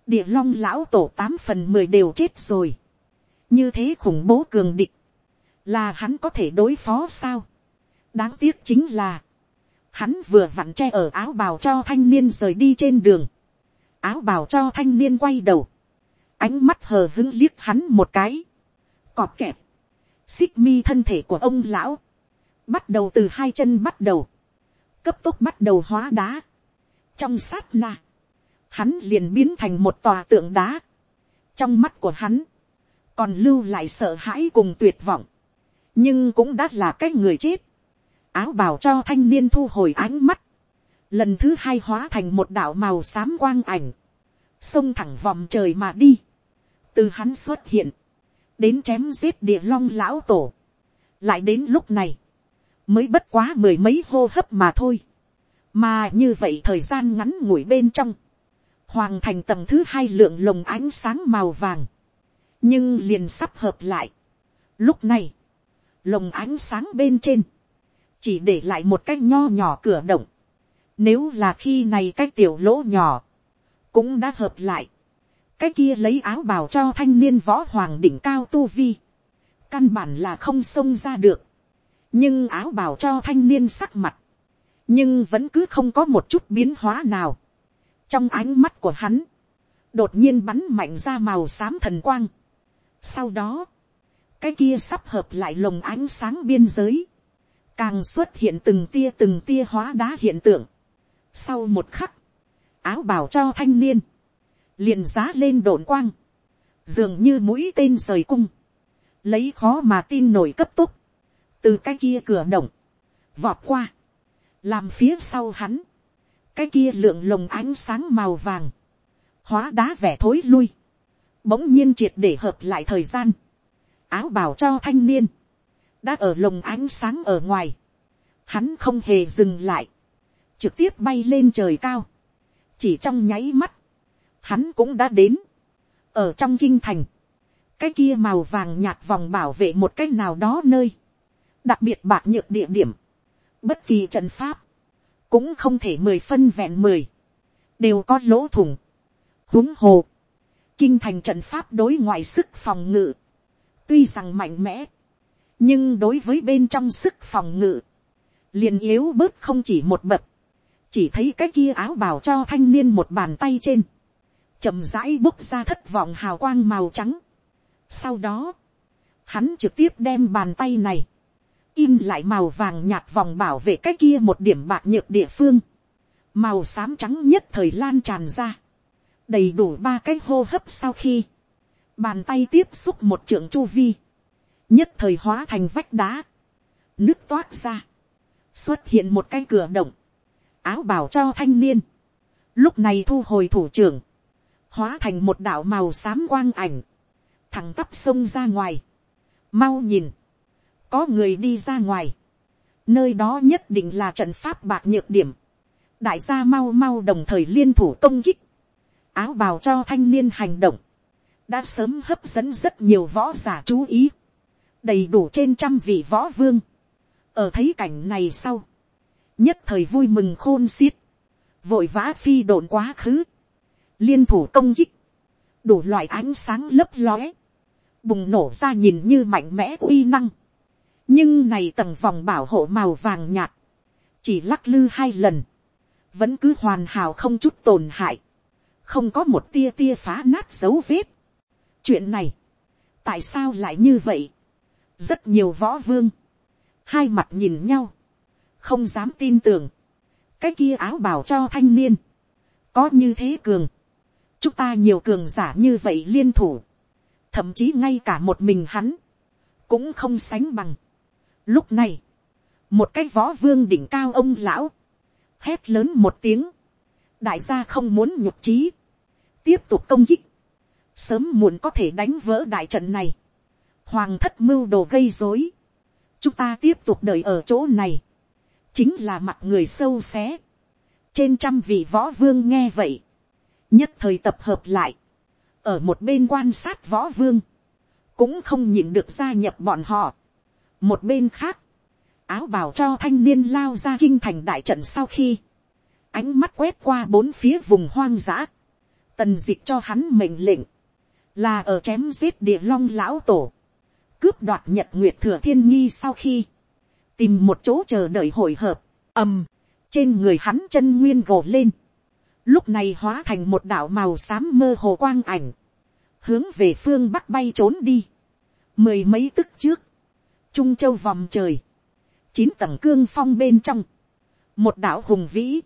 [SPEAKER 1] địa long lão tổ tám phần mười đều chết rồi như thế khủng bố cường địch, là hắn có thể đối phó sao đáng tiếc chính là, hắn vừa vặn che ở áo bào cho thanh niên rời đi trên đường, áo bào cho thanh niên quay đầu, ánh mắt hờ hứng liếc hắn một cái, cọp kẹp, xích mi thân thể của ông lão, bắt đầu từ hai chân bắt đầu, cấp tốc bắt đầu hóa đá, trong sát na, hắn liền biến thành một tòa tượng đá, trong mắt của hắn, còn lưu lại sợ hãi cùng tuyệt vọng, nhưng cũng đã là cái người chết, áo bào cho thanh niên thu hồi ánh mắt, lần thứ hai hóa thành một đạo màu xám quang ảnh, xông thẳng vòng trời mà đi, từ hắn xuất hiện, đến chém giết địa long lão tổ, lại đến lúc này, mới bất quá mười mấy hô hấp mà thôi, mà như vậy thời gian ngắn ngủi bên trong, hoàng thành tầng thứ hai lượng lồng ánh sáng màu vàng, nhưng liền sắp hợp lại. Lúc này, lồng ánh sáng bên trên, chỉ để lại một cái nho nhỏ cửa động. Nếu là khi này cái tiểu lỗ nhỏ, cũng đã hợp lại. Cái kia lấy áo bào cho thanh niên võ hoàng đỉnh cao tu vi. Căn bản là không xông ra được. Nhưng áo bào cho thanh niên sắc mặt. Nhưng vẫn cứ không có một chút biến hóa nào. Trong ánh mắt của hắn, đột nhiên bắn mạnh ra màu xám thần quang. Sau đó, cái kia sắp hợp lại lồng ánh sáng biên giới càng xuất hiện từng tia từng tia hóa đá hiện tượng. Sau một khắc, áo bào cho thanh niên, liền giá lên đồn quang, dường như mũi tên rời cung, lấy khó mà tin nổi cấp tốc, từ cái kia cửa động, vọt qua, làm phía sau hắn, cái kia lượng lồng ánh sáng màu vàng, hóa đá vẻ thối lui, bỗng nhiên triệt để hợp lại thời gian, áo bào cho thanh niên, đã ở lồng ánh sáng ở ngoài, hắn không hề dừng lại, trực tiếp bay lên trời cao, chỉ trong nháy mắt, hắn cũng đã đến, ở trong kinh thành, cái kia màu vàng nhạt vòng bảo vệ một cái nào đó nơi, đặc biệt bạc nhược địa điểm, bất kỳ trận pháp, cũng không thể mười phân vẹn mười, đều có lỗ thủng, huống hồ, kinh thành trận pháp đối ngoại sức phòng ngự, tuy rằng mạnh mẽ, nhưng đối với bên trong sức phòng ngự, liền yếu bớt không chỉ một bậc, chỉ thấy cái kia áo bào cho thanh niên một bàn tay trên, chậm rãi bốc ra thất vọng hào quang màu trắng. Sau đó, hắn trực tiếp đem bàn tay này, in lại màu vàng nhạt vòng bảo vệ cái kia một điểm bạc nhược địa phương, màu xám trắng nhất thời lan tràn ra, đầy đủ ba cái hô hấp sau khi, bàn tay tiếp xúc một trưởng chu vi, nhất thời hóa thành vách đá, nước toát ra, xuất hiện một cái cửa động, áo bảo cho thanh niên, lúc này thu hồi thủ trưởng, hóa thành một đạo màu xám quang ảnh, thẳng tắp sông ra ngoài, mau nhìn, có người đi ra ngoài, nơi đó nhất định là trận pháp bạc nhược điểm, đại gia mau mau đồng thời liên thủ công kích, áo bào cho thanh niên hành động, đã sớm hấp dẫn rất nhiều võ giả chú ý, đầy đủ trên trăm vị võ vương, ở thấy cảnh này sau, nhất thời vui mừng khôn xiết, vội vã phi đồn quá khứ, liên thủ công kích, đủ loại ánh sáng lấp lóe, bùng nổ ra nhìn như mạnh mẽ uy năng, nhưng này tầng vòng bảo hộ màu vàng nhạt, chỉ lắc lư hai lần, vẫn cứ hoàn hảo không chút tổn hại, không có một tia tia phá nát dấu vết. chuyện này, tại sao lại như vậy, rất nhiều võ vương, hai mặt nhìn nhau, không dám tin tưởng, cái kia áo bảo cho thanh niên, có như thế cường, chúng ta nhiều cường giả như vậy liên thủ, thậm chí ngay cả một mình hắn, cũng không sánh bằng. Lúc này, một cái võ vương đỉnh cao ông lão, hét lớn một tiếng, đại gia không muốn nhục trí, tiếp tục công kích, sớm muộn có thể đánh vỡ đại trận này, hoàng thất mưu đồ gây dối, chúng ta tiếp tục đợi ở chỗ này, chính là mặt người sâu xé. trên trăm vị võ vương nghe vậy, nhất thời tập hợp lại, ở một bên quan sát võ vương, cũng không nhịn được gia nhập bọn họ. một bên khác, áo bào cho thanh niên lao ra kinh thành đại trận sau khi, ánh mắt quét qua bốn phía vùng hoang dã, tần d ị c h cho hắn mệnh lệnh, là ở chém giết địa long lão tổ, cướp đoạt nhật nguyệt thừa thiên nhi sau khi, tìm một chỗ chờ đợi hội hợp,
[SPEAKER 2] ầm,
[SPEAKER 1] trên người hắn chân nguyên gồ lên, lúc này hóa thành một đạo màu xám mơ hồ quang ảnh, hướng về phương bắc bay trốn đi, mười mấy tức trước, trung châu vòng trời, chín tầng cương phong bên trong, một đạo hùng vĩ,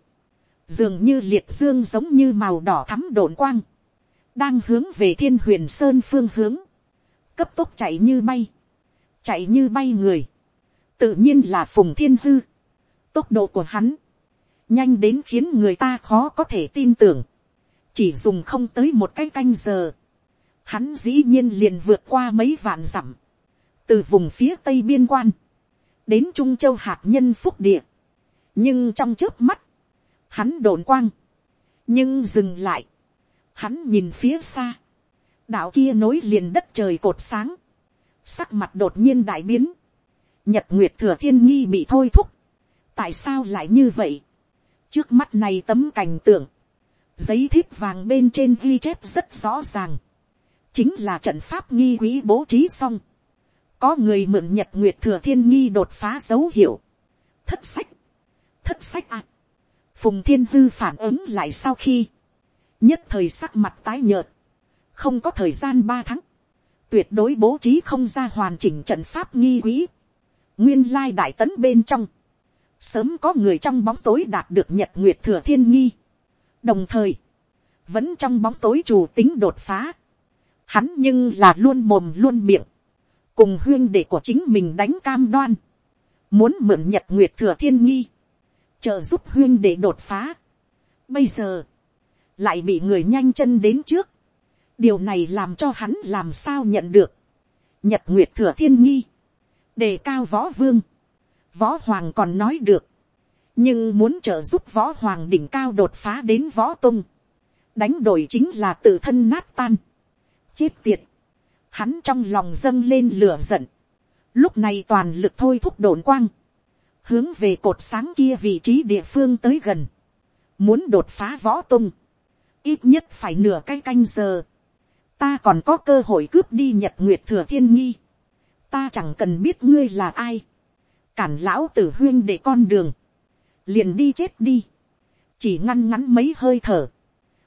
[SPEAKER 1] dường như liệt dương giống như màu đỏ thắm đồn quang, đang hướng về thiên huyền sơn phương hướng, cấp tốc chạy như bay, chạy như bay người, tự nhiên là phùng thiên hư, tốc độ của hắn, nhanh đến khiến người ta khó có thể tin tưởng, chỉ dùng không tới một cái canh giờ, hắn dĩ nhiên liền vượt qua mấy vạn dặm, từ vùng phía tây biên quan, đến trung châu hạt nhân phúc địa, nhưng trong trước mắt, hắn đồn quang, nhưng dừng lại, hắn nhìn phía xa, đạo kia nối liền đất trời cột sáng, sắc mặt đột nhiên đại biến, nhật nguyệt thừa thiên nghi bị thôi thúc, tại sao lại như vậy, trước mắt này tấm cảnh tượng, giấy thiếp vàng bên trên ghi chép rất rõ ràng, chính là trận pháp nghi quý bố trí xong, có người mượn nhật nguyệt thừa thiên nghi đột phá dấu hiệu, thất sách, thất sách ạ, à. phùng thiên hư phản ứng lại sau khi, nhất thời sắc mặt tái nhợt, không có thời gian ba tháng, tuyệt đối bố trí không ra hoàn chỉnh trận pháp nghi quý, nguyên lai đại tấn bên trong, sớm có người trong bóng tối đạt được nhật nguyệt thừa thiên nghi, đồng thời, vẫn trong bóng tối chủ tính đột phá, hắn nhưng là luôn mồm luôn miệng, cùng huyên đệ của chính mình đánh cam đoan, muốn mượn nhật nguyệt thừa thiên nghi, trợ giúp huyên đệ đột phá. Bây giờ, lại bị người nhanh chân đến trước, điều này làm cho hắn làm sao nhận được, nhật nguyệt thừa thiên nghi, đề cao võ vương, võ hoàng còn nói được, nhưng muốn trợ giúp võ hoàng đỉnh cao đột phá đến võ tung, đánh đổi chính là tự thân nát tan, chết tiệt, hắn trong lòng dâng lên lửa giận, lúc này toàn lực thôi thúc đồn quang, hướng về cột sáng kia vị trí địa phương tới gần, muốn đột phá võ tung, ít nhất phải nửa cái canh, canh giờ, ta còn có cơ hội cướp đi nhật nguyệt thừa thiên nghi, ta chẳng cần biết ngươi là ai, cản lão tử huyên để con đường, liền đi chết đi, chỉ ngăn ngắn mấy hơi thở,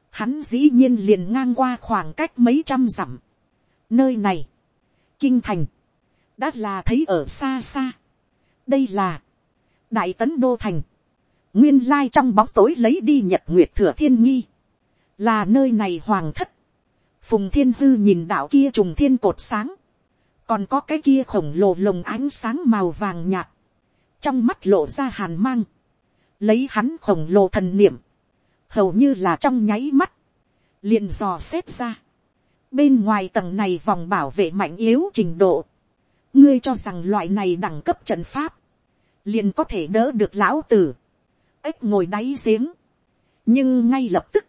[SPEAKER 1] hắn dĩ nhiên liền ngang qua khoảng cách mấy trăm dặm, nơi này, kinh thành, đã là thấy ở xa xa, đây là, đại tấn đô thành, nguyên lai trong bóng tối lấy đi nhật nguyệt thừa thiên nghi, là nơi này hoàng thất, phùng thiên hư nhìn đạo kia trùng thiên cột sáng, còn có cái kia khổng lồ lồng ánh sáng màu vàng nhạt, trong mắt lộ ra hàn mang, lấy hắn khổng lồ thần niệm, hầu như là trong nháy mắt, liền dò xếp ra, bên ngoài tầng này vòng bảo vệ mạnh yếu trình độ, ngươi cho rằng loại này đẳng cấp trận pháp, liền có thể đỡ được lão tử, ếch ngồi đáy giếng, nhưng ngay lập tức,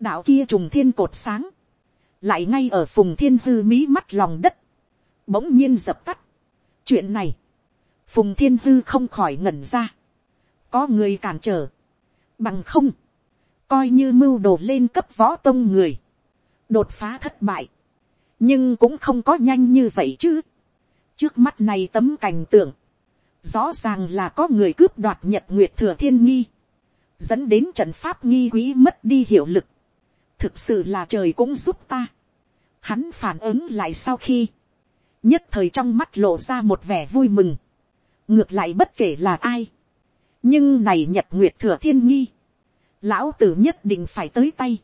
[SPEAKER 1] đạo kia trùng thiên cột sáng, lại ngay ở phùng thiên hư mí mắt lòng đất, bỗng nhiên dập tắt. chuyện này, phùng thiên hư không khỏi ngẩn ra, có người cản trở, bằng không, coi như mưu đồ lên cấp võ tông người, đột phá thất bại, nhưng cũng không có nhanh như vậy chứ. trước mắt này tấm cảnh tượng, rõ ràng là có người cướp đoạt nhật nguyệt thừa thiên nghi, dẫn đến trận pháp nghi quý mất đi hiệu lực, thực sự là trời cũng giúp ta. Hắn phản ứng lại sau khi, nhất thời trong mắt lộ ra một vẻ vui mừng, ngược lại bất kể là ai, nhưng này nhật nguyệt thừa thiên nghi, lão tử nhất định phải tới tay.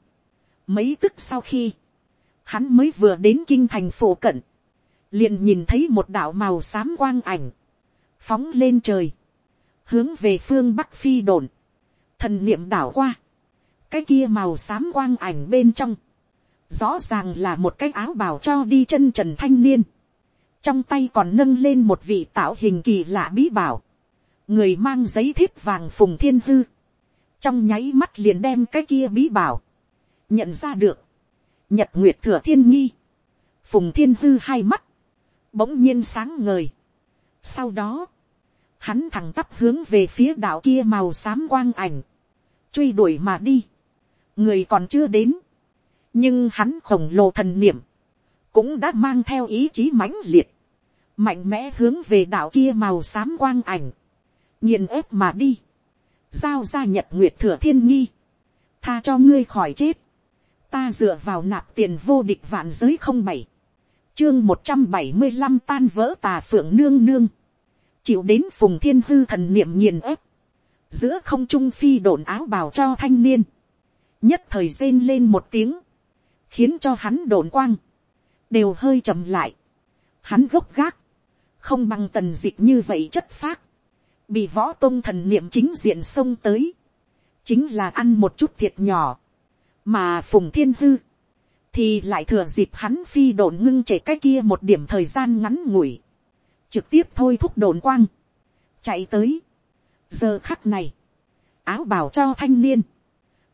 [SPEAKER 1] Mấy tức sau khi, hắn mới vừa đến kinh thành phổ cận, liền nhìn thấy một đạo màu xám quang ảnh, phóng lên trời, hướng về phương bắc phi đồn, thần niệm đảo qua, cái kia màu xám quang ảnh bên trong, rõ ràng là một cái áo bào cho đi chân trần thanh niên, trong tay còn nâng lên một vị tạo hình kỳ lạ bí bảo, người mang giấy thiếp vàng phùng thiên hư, trong nháy mắt liền đem cái kia bí bảo, nhận ra được, nhật nguyệt thừa thiên nghi, phùng thiên hư hai mắt, bỗng nhiên sáng ngời. sau đó, hắn thẳng tắp hướng về phía đạo kia màu xám quang ảnh, truy đuổi mà đi, người còn chưa đến, nhưng hắn khổng lồ thần niệm, cũng đã mang theo ý chí mãnh liệt, mạnh mẽ hướng về đạo kia màu xám quang ảnh, nghiền ép mà đi, giao ra nhật nguyệt thừa thiên nghi, tha cho ngươi khỏi chết, ta dựa vào nạp tiền vô địch vạn giới không bảy, chương một trăm bảy mươi năm tan vỡ tà phượng nương nương, chịu đến phùng thiên hư thần niệm nghiền ép, giữa không trung phi đồn áo bào cho thanh niên, nhất thời rên lên một tiếng, khiến cho hắn đồn quang, đều hơi chậm lại, hắn gốc gác, không bằng tần dịch như vậy chất phác, bị võ tôn thần niệm chính diện xông tới, chính là ăn một chút thiệt nhỏ, mà phùng thiên hư, thì lại thừa dịp hắn phi đồn ngưng trễ cái kia một điểm thời gian ngắn ngủi, trực tiếp thôi thúc đồn quang, chạy tới. giờ khắc này, áo bảo cho thanh niên,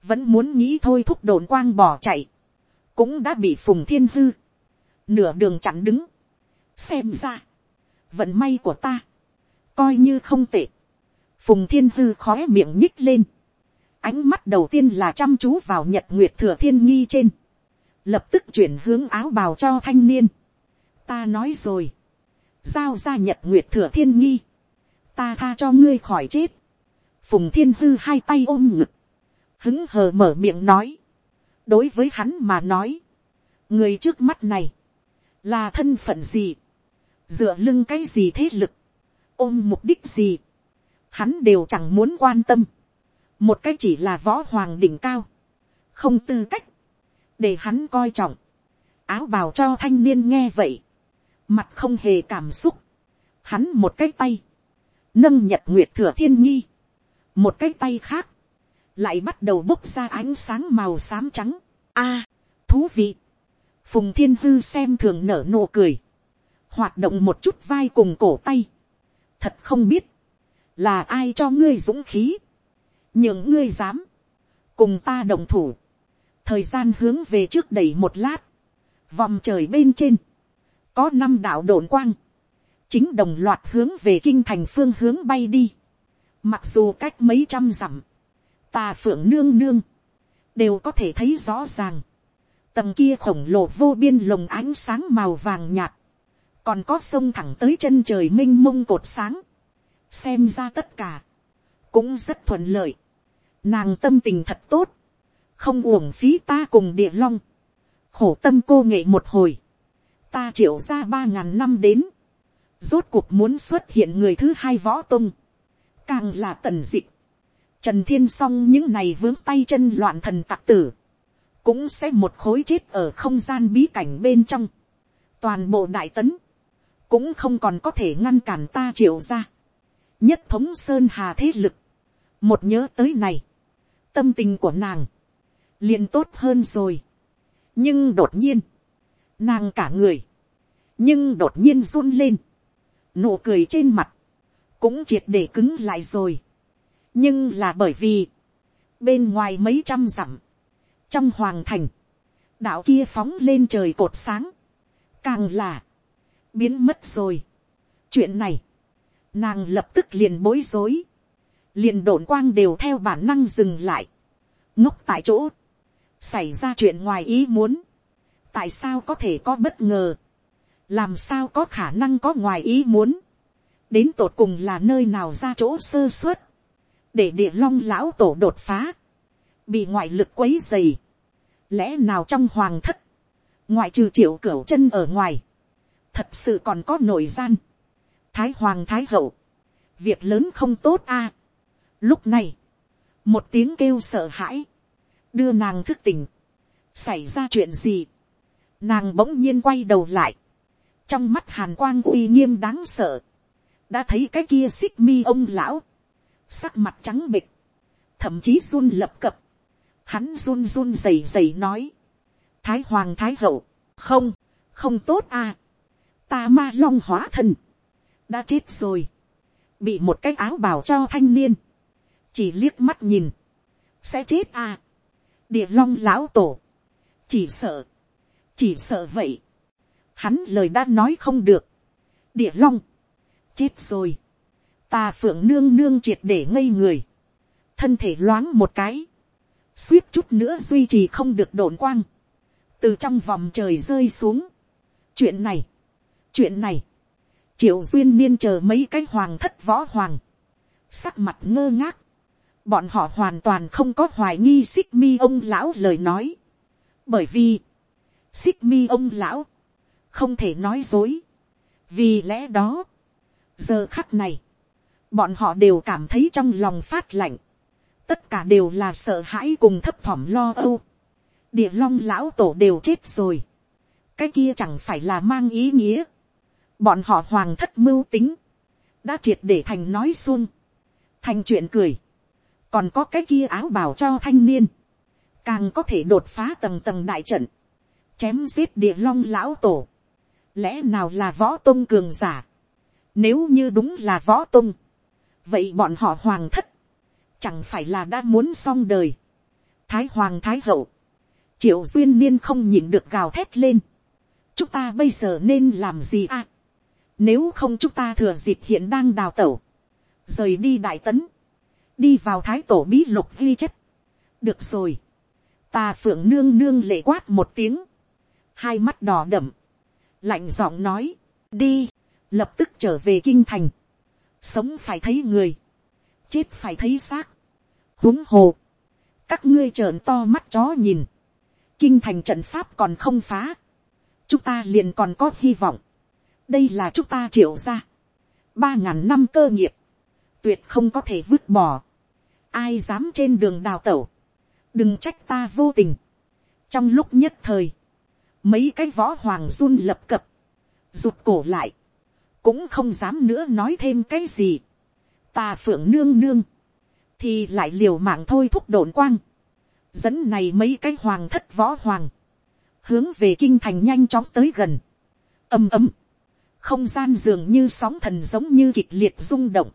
[SPEAKER 1] vẫn muốn nghĩ thôi thúc đồn quang bỏ chạy, cũng đã bị phùng thiên hư, nửa đường chặn đứng, xem ra, vận may của ta, coi như không tệ, phùng thiên hư khó miệng nhích lên, ánh mắt đầu tiên là chăm chú vào nhật nguyệt thừa thiên nghi trên, lập tức chuyển hướng áo bào cho thanh niên. ta nói rồi, giao ra nhật nguyệt thừa thiên nghi, ta tha cho ngươi khỏi chết, phùng thiên hư hai tay ôm ngực, hứng hờ mở miệng nói, đối với hắn mà nói, người trước mắt này, là thân phận gì, dựa lưng cái gì thế lực, ôm mục đích gì, hắn đều chẳng muốn quan tâm, một cái chỉ là võ hoàng đỉnh cao, không tư cách, để hắn coi trọng, áo bào cho thanh niên nghe vậy, mặt không hề cảm xúc, hắn một cái tay, nâng nhật nguyệt thừa thiên nhi. Một cái tay khác, lại bắt đầu bốc ra ánh sáng màu xám trắng. A, thú vị. Phùng thiên hư xem thường nở nụ cười, hoạt động một chút vai cùng cổ tay. Thật không biết, là ai cho ngươi dũng khí, những ngươi dám, cùng ta đồng thủ, thời gian hướng về trước đẩy một lát, vòng trời bên trên, có năm đạo đồn quang, chính đồng loạt hướng về kinh thành phương hướng bay đi, mặc dù cách mấy trăm dặm, tà phượng nương nương, đều có thể thấy rõ ràng, tầng kia khổng lồ vô biên lồng ánh sáng màu vàng nhạt, còn có sông thẳng tới chân trời m i n h mông cột sáng, xem ra tất cả, cũng rất thuận lợi, nàng tâm tình thật tốt, không uổng phí ta cùng địa long, khổ tâm cô nghệ một hồi, ta triệu ra ba ngàn năm đến, rốt cuộc muốn xuất hiện người thứ hai võ tung, càng là tần dịch, Trần Thiên Song những này vướng tay chân loạn thần tặc tử. Cũng sẽ một khối chết ở không gian bí cảnh bên trong. Toàn bộ đại tấn. Cũng không còn có thể ngăn cản ta triệu ra. Nhất thống Sơn Hà thế lực. Một nhớ tới này. Tâm tình của nàng. liền tốt hơn rồi. Nhưng đột nhiên. Nàng cả người. Nhưng đột nhiên run lên. Nụ cười trên mặt. Cũng triệt để cứng lại rồi nhưng là bởi vì, bên ngoài mấy trăm dặm, trong hoàng thành, đạo kia phóng lên trời cột sáng, càng là, biến mất rồi. chuyện này, nàng lập tức liền bối rối, liền đồn quang đều theo bản năng dừng lại, ngốc tại chỗ, xảy ra chuyện ngoài ý muốn, tại sao có thể có bất ngờ, làm sao có khả năng có ngoài ý muốn, đến tột cùng là nơi nào ra chỗ sơ suất, để địa long lão tổ đột phá, bị ngoại lực quấy dày, lẽ nào trong hoàng thất, ngoại trừ triệu cửu chân ở ngoài, thật sự còn có nội gian, thái hoàng thái hậu, việc lớn không tốt a. lúc này, một tiếng kêu sợ hãi, đưa nàng thức tỉnh, xảy ra chuyện gì, nàng bỗng nhiên quay đầu lại, trong mắt hàn quang uy nghiêm đáng sợ, đã thấy cái kia xích mi ông lão, sắc mặt trắng bịch, thậm chí run lập cập, hắn run run rầy rầy nói, thái hoàng thái hậu, không, không tốt à, ta ma long hóa thân, đã chết rồi, bị một cái áo bào cho thanh niên, chỉ liếc mắt nhìn, sẽ chết à, địa long lão tổ, chỉ sợ, chỉ sợ vậy, hắn lời đã nói không được, địa long, chết rồi, tà phượng nương nương triệt để ngây người, thân thể loáng một cái, suýt chút nữa duy trì không được đồn quang, từ trong vòng trời rơi xuống. chuyện này, chuyện này, triệu duyên niên chờ mấy cái hoàng thất võ hoàng, sắc mặt ngơ ngác, bọn họ hoàn toàn không có hoài nghi xích mi ông lão lời nói, bởi vì, xích mi ông lão, không thể nói dối, vì lẽ đó, giờ khắc này, bọn họ đều cảm thấy trong lòng phát lạnh, tất cả đều là sợ hãi cùng thấp thỏm lo âu, địa long lão tổ đều chết rồi, cái kia chẳng phải là mang ý nghĩa, bọn họ hoàng thất mưu tính, đã triệt để thành nói xuông, thành chuyện cười, còn có cái kia áo bảo cho thanh niên, càng có thể đột phá tầng tầng đại trận, chém giết địa long lão tổ, lẽ nào là võ tôn cường giả, nếu như đúng là võ tôn, vậy bọn họ hoàng thất, chẳng phải là đã muốn xong đời, thái hoàng thái hậu, triệu duyên niên không nhìn được gào thét lên, chúng ta bây giờ nên làm gì à, nếu không chúng ta thừa dịp hiện đang đào tẩu, rời đi đại tấn, đi vào thái tổ bí lục ghi chép, được rồi, ta phượng nương nương lệ quát một tiếng, hai mắt đỏ đậm, lạnh giọng nói, đi, lập tức trở về kinh thành, sống phải thấy người, chết phải thấy xác, huống hồ, các ngươi trợn to mắt chó nhìn, kinh thành trận pháp còn không phá, chúng ta liền còn có hy vọng, đây là chúng ta triệu ra, ba ngàn năm cơ nghiệp, tuyệt không có thể vứt bỏ, ai dám trên đường đào tẩu, đừng trách ta vô tình, trong lúc nhất thời, mấy cái võ hoàng run lập cập, rụt cổ lại, cũng không dám nữa nói thêm cái gì, ta phượng nương nương, thì lại liều mạng thôi thúc đồn quang, dẫn này mấy cái hoàng thất võ hoàng, hướng về kinh thành nhanh chóng tới gần, ầm ầm, không gian dường như sóng thần giống như kịch liệt rung động,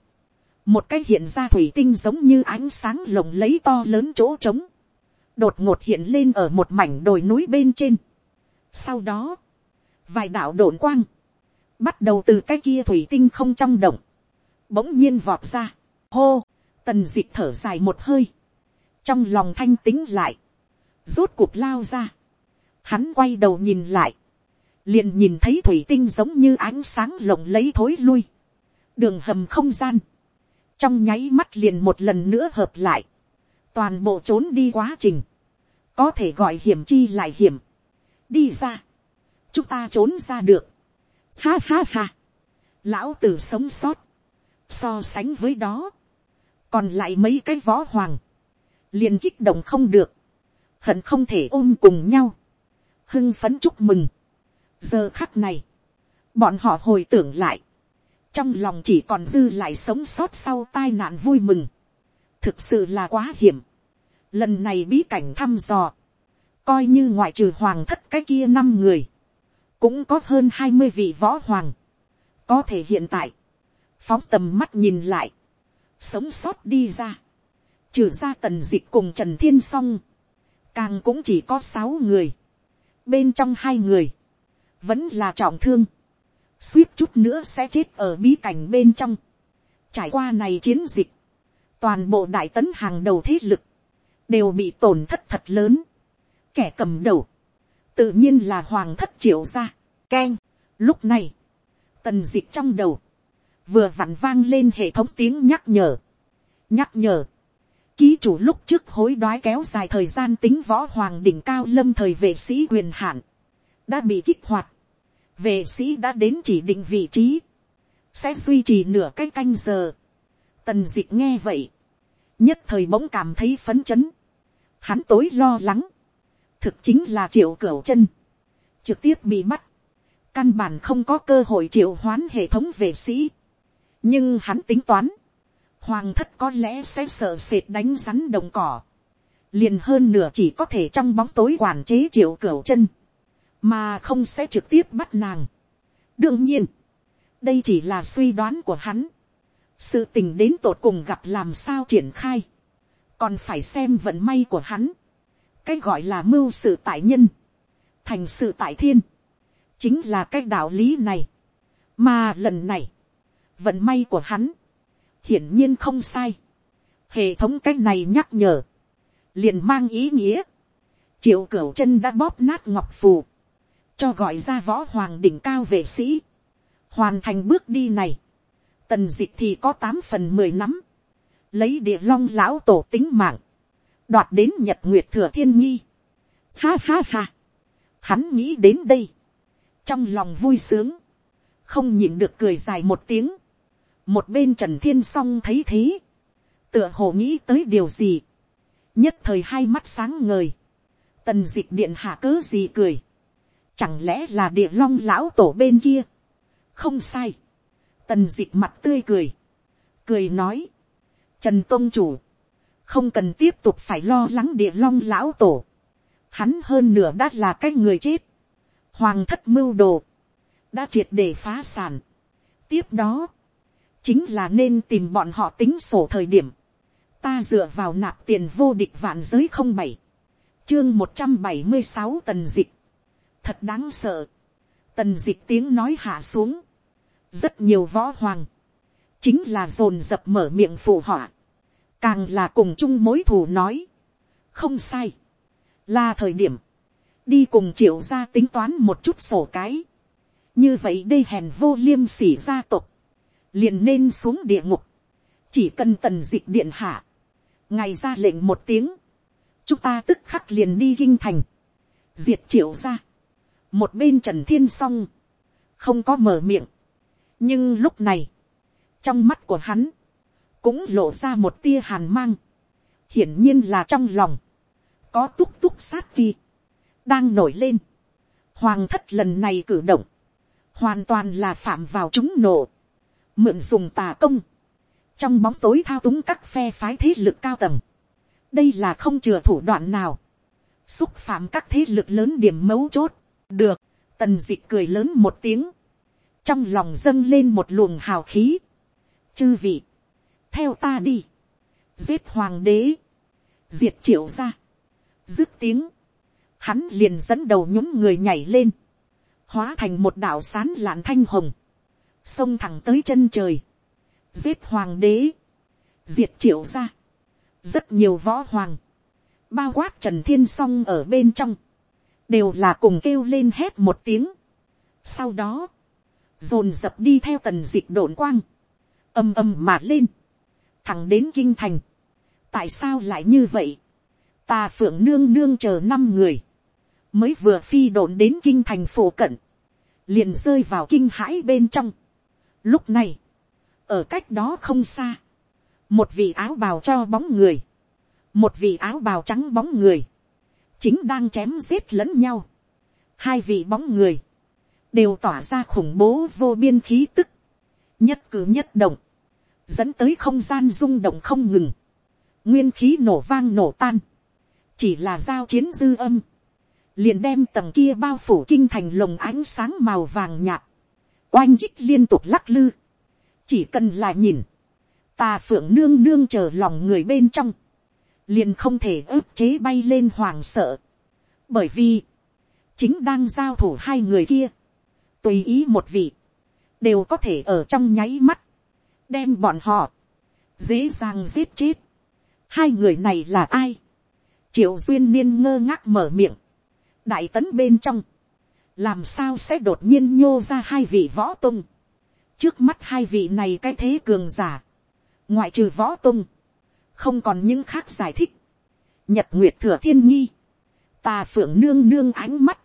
[SPEAKER 1] một cái hiện ra thủy tinh giống như ánh sáng lồng lấy to lớn chỗ trống, đột ngột hiện lên ở một mảnh đồi núi bên trên. Sau đó, vài đạo đồn quang, bắt đầu từ cái kia thủy tinh không trong động, bỗng nhiên vọt ra, hô, tần d ị c h thở dài một hơi, trong lòng thanh tính lại, rốt cuộc lao ra, hắn quay đầu nhìn lại, liền nhìn thấy thủy tinh giống như ánh sáng lộng lấy thối lui, đường hầm không gian, trong nháy mắt liền một lần nữa hợp lại, toàn bộ trốn đi quá trình, có thể gọi hiểm chi lại hiểm, đi ra, chúng ta trốn ra được, Ha ha ha. Lão tử sống sót. So sánh với đó. Còn lại mấy cái võ hoàng. Liền kích động không được. Hận không thể ôm cùng nhau. Hưng phấn chúc mừng. Giờ khắc này. Bọn họ hồi tưởng lại. Trong lòng chỉ còn dư lại sống sót sau tai nạn vui mừng. Thực sự là quá hiểm. Lần này bí cảnh thăm dò. Coi như ngoại trừ hoàng thất cái kia năm người cũng có hơn hai mươi vị võ hoàng. có thể hiện tại, phóng tầm mắt nhìn lại, sống sót đi ra, trừ ra tần d ị c h cùng trần thiên s o n g càng cũng chỉ có sáu người, bên trong hai người, vẫn là trọng thương, suýt chút nữa sẽ chết ở bí cảnh bên trong, trải qua này chiến dịch, toàn bộ đại tấn hàng đầu thế lực, đều bị tổn thất thật lớn, kẻ cầm đầu, tự nhiên là hoàng thất triệu ra, keng. Lúc này, tần d ị c h trong đầu, vừa vặn vang lên hệ thống tiếng nhắc nhở, nhắc nhở, ký chủ lúc trước hối đoái kéo dài thời gian tính võ hoàng đỉnh cao lâm thời vệ sĩ quyền hạn, đã bị kích hoạt, vệ sĩ đã đến chỉ định vị trí, sẽ duy trì nửa cái canh, canh giờ. Tần d ị c h nghe vậy, nhất thời bỗng cảm thấy phấn chấn, hắn tối lo lắng, thực chính là triệu cửu chân, trực tiếp bị bắt, căn bản không có cơ hội triệu hoán hệ thống vệ sĩ. nhưng hắn tính toán, hoàng thất có lẽ sẽ sợ sệt đánh rắn đồng cỏ, liền hơn nửa chỉ có thể trong bóng tối quản chế triệu cửu chân, mà không sẽ trực tiếp bắt nàng. đương nhiên, đây chỉ là suy đoán của hắn, sự tình đến tột cùng gặp làm sao triển khai, còn phải xem vận may của hắn cái gọi là mưu sự tại nhân, thành sự tại thiên, chính là cái đạo lý này. mà lần này, vận may của hắn, hiển nhiên không sai. hệ thống cái này nhắc nhở, liền mang ý nghĩa, triệu cửu chân đã bóp nát ngọc phù, cho gọi ra võ hoàng đỉnh cao vệ sĩ, hoàn thành bước đi này, tần dịch thì có tám phần mười nắm, lấy địa long lão tổ tính mạng, đoạt đến nhật nguyệt thừa thiên nghi. Ha ha ha, hắn nghĩ đến đây, trong lòng vui sướng, không nhịn được cười dài một tiếng, một bên trần thiên song thấy thế, tựa hồ nghĩ tới điều gì, nhất thời hai mắt sáng ngời, tần dịch điện hạ cớ gì cười, chẳng lẽ là địa long lão tổ bên kia, không sai, tần dịch mặt tươi cười, cười nói, trần tôn chủ, không cần tiếp tục phải lo lắng địa long lão tổ, hắn hơn nửa đã là cái người chết, hoàng thất mưu đồ, đã triệt để phá sản. tiếp đó, chính là nên tìm bọn họ tính sổ thời điểm, ta dựa vào nạp tiền vô địch vạn giới không bảy, chương một trăm bảy mươi sáu tần dịch, thật đáng sợ. Tần dịch tiếng nói hạ xuống. Rất nhiều võ hoàng. Chính là dồn dập mở miệng phù họa. Càng là cùng chung mối thù nói. Không sai. Là thời điểm. Đi cùng triệu ra tính toán một chút sổ cái. Như vậy đây hèn vô liêm sỉ gia tộc. Liền nên xuống địa ngục. Chỉ cần tần dịch điện hạ. Ngày ra lệnh một tiếng. Chúng ta tức khắc liền đi kinh thành. Diệt triệu ra một bên trần thiên s o n g không có mở miệng, nhưng lúc này, trong mắt của hắn, cũng lộ ra một tia hàn mang, hiển nhiên là trong lòng, có túc túc sát vi đang nổi lên, hoàng thất lần này cử động, hoàn toàn là phạm vào chúng nổ, mượn dùng tà công, trong bóng tối thao túng các phe phái thế lực cao tầng, đây là không chừa thủ đoạn nào, xúc phạm các thế lực lớn điểm mấu chốt, được, tần d ị cười lớn một tiếng, trong lòng dâng lên một luồng hào khí. chư vị, theo ta đi, giết hoàng đế, diệt triệu ra, dứt tiếng, hắn liền dẫn đầu nhúng người nhảy lên, hóa thành một đạo sán lạn thanh hồng, xông thẳng tới chân trời, giết hoàng đế, diệt triệu ra, rất nhiều võ hoàng, bao quát trần thiên s o n g ở bên trong, đều là cùng kêu lên hét một tiếng. sau đó, dồn dập đi theo tần d ị c h đồn quang, ầm ầm mà lên, thẳng đến kinh thành. tại sao lại như vậy, ta phượng nương nương chờ năm người, mới vừa phi đồn đến kinh thành phổ cận, liền rơi vào kinh hãi bên trong. lúc này, ở cách đó không xa, một vị áo bào cho bóng người, một vị áo bào trắng bóng người, chính đang chém giết lẫn nhau. Hai vị bóng người, đều tỏa ra khủng bố vô biên khí tức, nhất cử nhất động, dẫn tới không gian rung động không ngừng, nguyên khí nổ vang nổ tan, chỉ là giao chiến dư âm, liền đem tầng kia bao phủ kinh thành lồng ánh sáng màu vàng nhạt, oanh kích liên tục lắc lư, chỉ cần là nhìn, tà phượng nương nương chờ lòng người bên trong, liền không thể ức chế bay lên hoàng sợ. Bởi vì, chính đang giao thủ hai người kia, tùy ý một vị, đều có thể ở trong nháy mắt, đem bọn họ, dễ dàng giết chết. Hai người này là ai? Triệu duyên niên ngơ ngác mở miệng, đại tấn bên trong, làm sao sẽ đột nhiên nhô ra hai vị võ tung. trước mắt hai vị này cái thế cường giả, ngoại trừ võ tung, không còn những khác giải thích. nhật nguyệt thừa thiên nghi, tà phượng nương nương ánh mắt,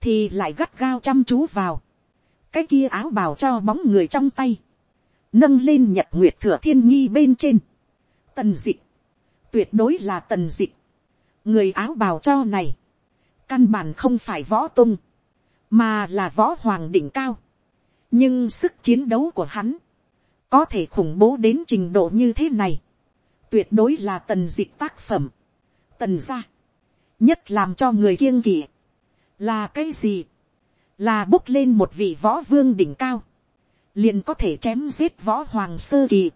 [SPEAKER 1] thì lại gắt gao chăm chú vào, cái kia áo bào cho bóng người trong tay, nâng lên nhật nguyệt thừa thiên nghi bên trên, tần dịch, tuyệt đối là tần dịch, người áo bào cho này, căn bản không phải võ tung, mà là võ hoàng đỉnh cao, nhưng sức chiến đấu của hắn, có thể khủng bố đến trình độ như thế này, tuyệt đối là tần dịch tác phẩm, tần gia, nhất làm cho người kiêng kỵ, là cái gì, là bốc lên một vị võ vương đỉnh cao, liền có thể chém giết võ hoàng sơ kỳ,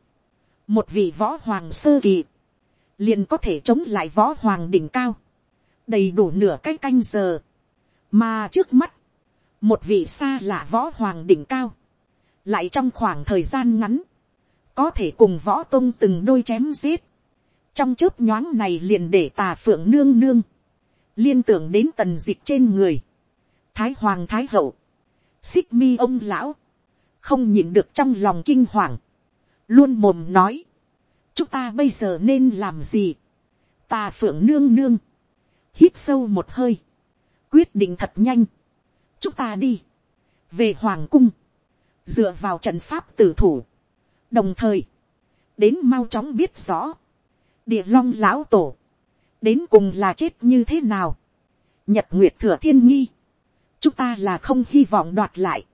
[SPEAKER 1] một vị võ hoàng sơ kỳ, liền có thể chống lại võ hoàng đỉnh cao, đầy đủ nửa cái canh giờ, mà trước mắt, một vị xa lạ võ hoàng đỉnh cao, lại trong khoảng thời gian ngắn, có thể cùng võ tông từng đôi chém giết, trong chớp nhoáng này liền để tà phượng nương nương, liên tưởng đến tần dịch trên người, thái hoàng thái hậu, xích mi ông lão, không nhịn được trong lòng kinh hoàng, luôn mồm nói, chúng ta bây giờ nên làm gì, Ta phượng nương nương, hít sâu một hơi, quyết định thật nhanh, chúng ta đi, về hoàng cung, dựa vào trận pháp tử thủ, đồng thời, đến mau chóng biết rõ, địa long lão tổ, đến cùng là chết như thế nào, nhật nguyệt thừa thiên nghi, chúng ta là không hy vọng đoạt lại,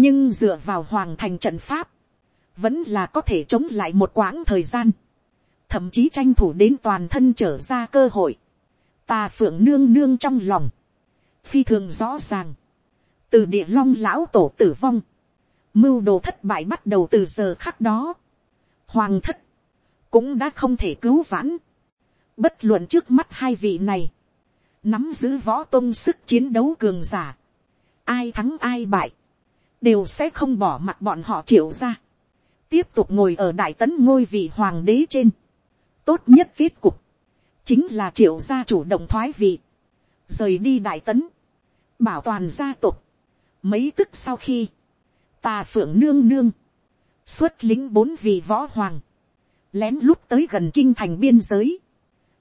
[SPEAKER 1] nhưng dựa vào hoàng thành trận pháp, vẫn là có thể chống lại một quãng thời gian, thậm chí tranh thủ đến toàn thân trở ra cơ hội, tà phượng nương nương trong lòng, phi thường rõ ràng, từ địa long lão tổ tử vong, mưu đồ thất bại bắt đầu từ giờ khắc đó, hoàng thất, cũng đã không thể cứu vãn, bất luận trước mắt hai vị này, nắm giữ võ tôn sức chiến đấu cường giả, ai thắng ai bại, đều sẽ không bỏ mặt bọn họ triệu ra, tiếp tục ngồi ở đại tấn ngôi vị hoàng đế trên, tốt nhất kết cục, chính là triệu gia chủ động thoái vị, rời đi đại tấn, bảo toàn gia tộc, mấy tức sau khi, tà phượng nương nương, xuất lính bốn vị võ hoàng, lén lút tới gần kinh thành biên giới.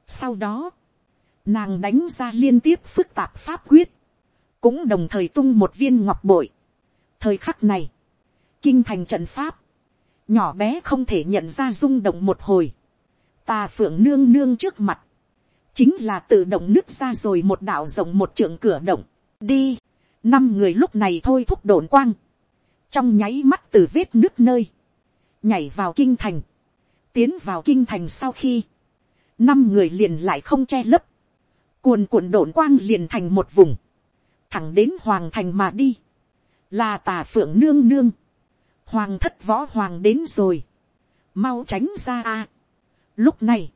[SPEAKER 1] Sau đó, nàng đánh ra liên tiếp phức tạp pháp quyết, cũng đồng thời tung một viên ngọc bội thời khắc này, kinh thành trận pháp, nhỏ bé không thể nhận ra rung động một hồi, tà phượng nương nương trước mặt, chính là tự động nứt ra rồi một đạo rộng một trượng cửa động, đi, năm người lúc này thôi thúc đồn quang, trong nháy mắt từ vết nước nơi, nhảy vào kinh thành, tiến vào kinh thành sau khi, năm người liền lại không che lấp, cuồn cuộn đồn quang liền thành một vùng, thẳng đến hoàng thành mà đi, là tà phượng nương nương, hoàng thất võ hoàng đến rồi, mau tránh ra a. lúc này,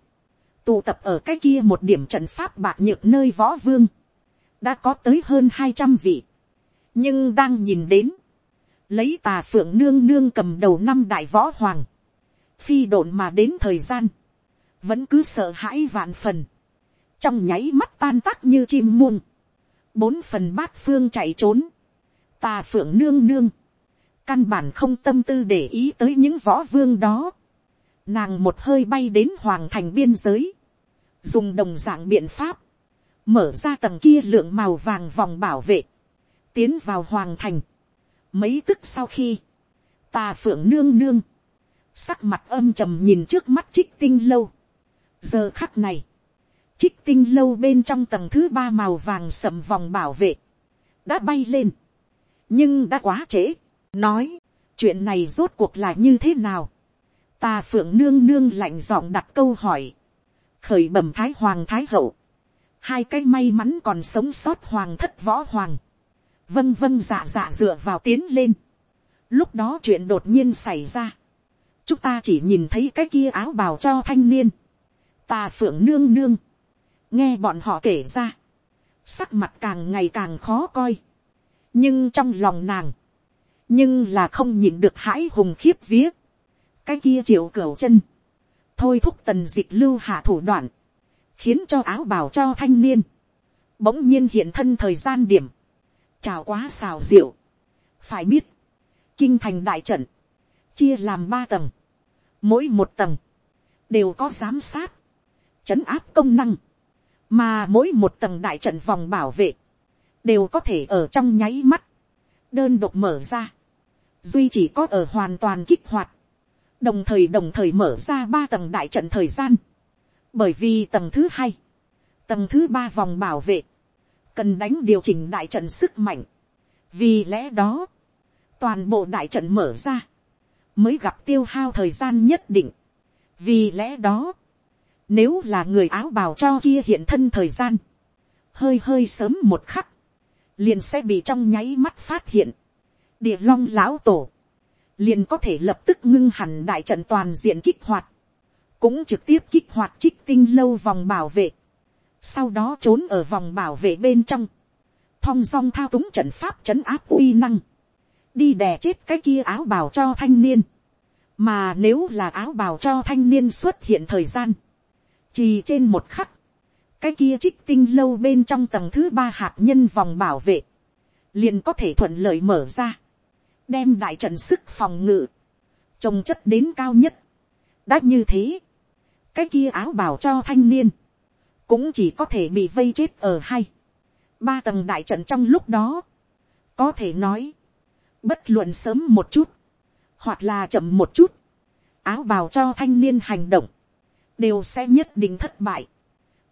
[SPEAKER 1] tụ tập ở cái kia một điểm trận pháp bạc nhược nơi võ vương, đã có tới hơn hai trăm vị, nhưng đang nhìn đến, lấy tà phượng nương nương cầm đầu năm đại võ hoàng, phi độn mà đến thời gian, vẫn cứ sợ hãi vạn phần, trong nháy mắt tan tác như chim muông, bốn phần bát phương chạy trốn, tà phượng nương nương, căn bản không tâm tư để ý tới những võ vương đó, nàng một hơi bay đến hoàng thành biên giới, dùng đồng dạng biện pháp, mở ra tầng kia lượng màu vàng vòng bảo vệ, tiến vào hoàng thành. Mấy tức sau khi, tà phượng nương nương, sắc mặt âm trầm nhìn trước mắt trích tinh lâu. giờ khắc này, trích tinh lâu bên trong tầng thứ ba màu vàng sầm vòng bảo vệ, đã bay lên, nhưng đã quá trễ, nói, chuyện này rốt cuộc là như thế nào. ta phượng nương nương lạnh giọng đặt câu hỏi, khởi bẩm thái hoàng thái hậu, hai cái may mắn còn sống sót hoàng thất võ hoàng, vân vân dạ dạ dựa vào tiến lên. Lúc đó chuyện đột nhiên xảy ra. Chúng ta chỉ nhìn thấy cái kia áo bào cho thanh niên. ta phượng nương nương. Nghe bọn họ kể ra. Sắc mặt càng ngày càng khó coi. Nhưng trong lòng nàng. Nhưng là không nhìn được hãi hùng khiếp vía. Cái kia triệu cửu chân. Thôi thúc tần dịch lưu hạ thủ đoạn. Khiến cho áo bào cho thanh niên. Bỗng nhiên hiện thân thời gian điểm chào quá xào rượu. phải biết, kinh thành đại trận, chia làm ba tầng, mỗi một tầng, đều có giám sát, chấn áp công năng, mà mỗi một tầng đại trận vòng bảo vệ, đều có thể ở trong nháy mắt, đơn độc mở ra, duy chỉ có ở hoàn toàn kích hoạt, đồng thời đồng thời mở ra ba tầng đại trận thời gian, bởi vì tầng thứ hai, tầng thứ ba vòng bảo vệ, cần đánh điều chỉnh đại trận sức mạnh. vì lẽ đó, toàn bộ đại trận mở ra, mới gặp tiêu hao thời gian nhất định. vì lẽ đó, nếu là người áo bào cho kia hiện thân thời gian, hơi hơi sớm một khắc, liền sẽ bị trong nháy mắt phát hiện. địa long lão tổ, liền có thể lập tức ngưng hẳn đại trận toàn diện kích hoạt, cũng trực tiếp kích hoạt trích tinh lâu vòng bảo vệ sau đó trốn ở vòng bảo vệ bên trong, thong dong thao túng trận pháp trấn áp uy năng, đi đè chết cái kia áo bào cho thanh niên, mà nếu là áo bào cho thanh niên xuất hiện thời gian, chỉ trên một khắc, cái kia trích tinh lâu bên trong tầng thứ ba hạt nhân vòng bảo vệ, liền có thể thuận lợi mở ra, đem đại trận sức phòng ngự, trồng chất đến cao nhất. đã như thế, cái kia áo bảo cho thanh niên, cũng chỉ có thể bị vây chết ở hai, ba tầng đại trận trong lúc đó, có thể nói, bất luận sớm một chút, hoặc là chậm một chút, áo bào cho thanh niên hành động, đều sẽ nhất định thất bại,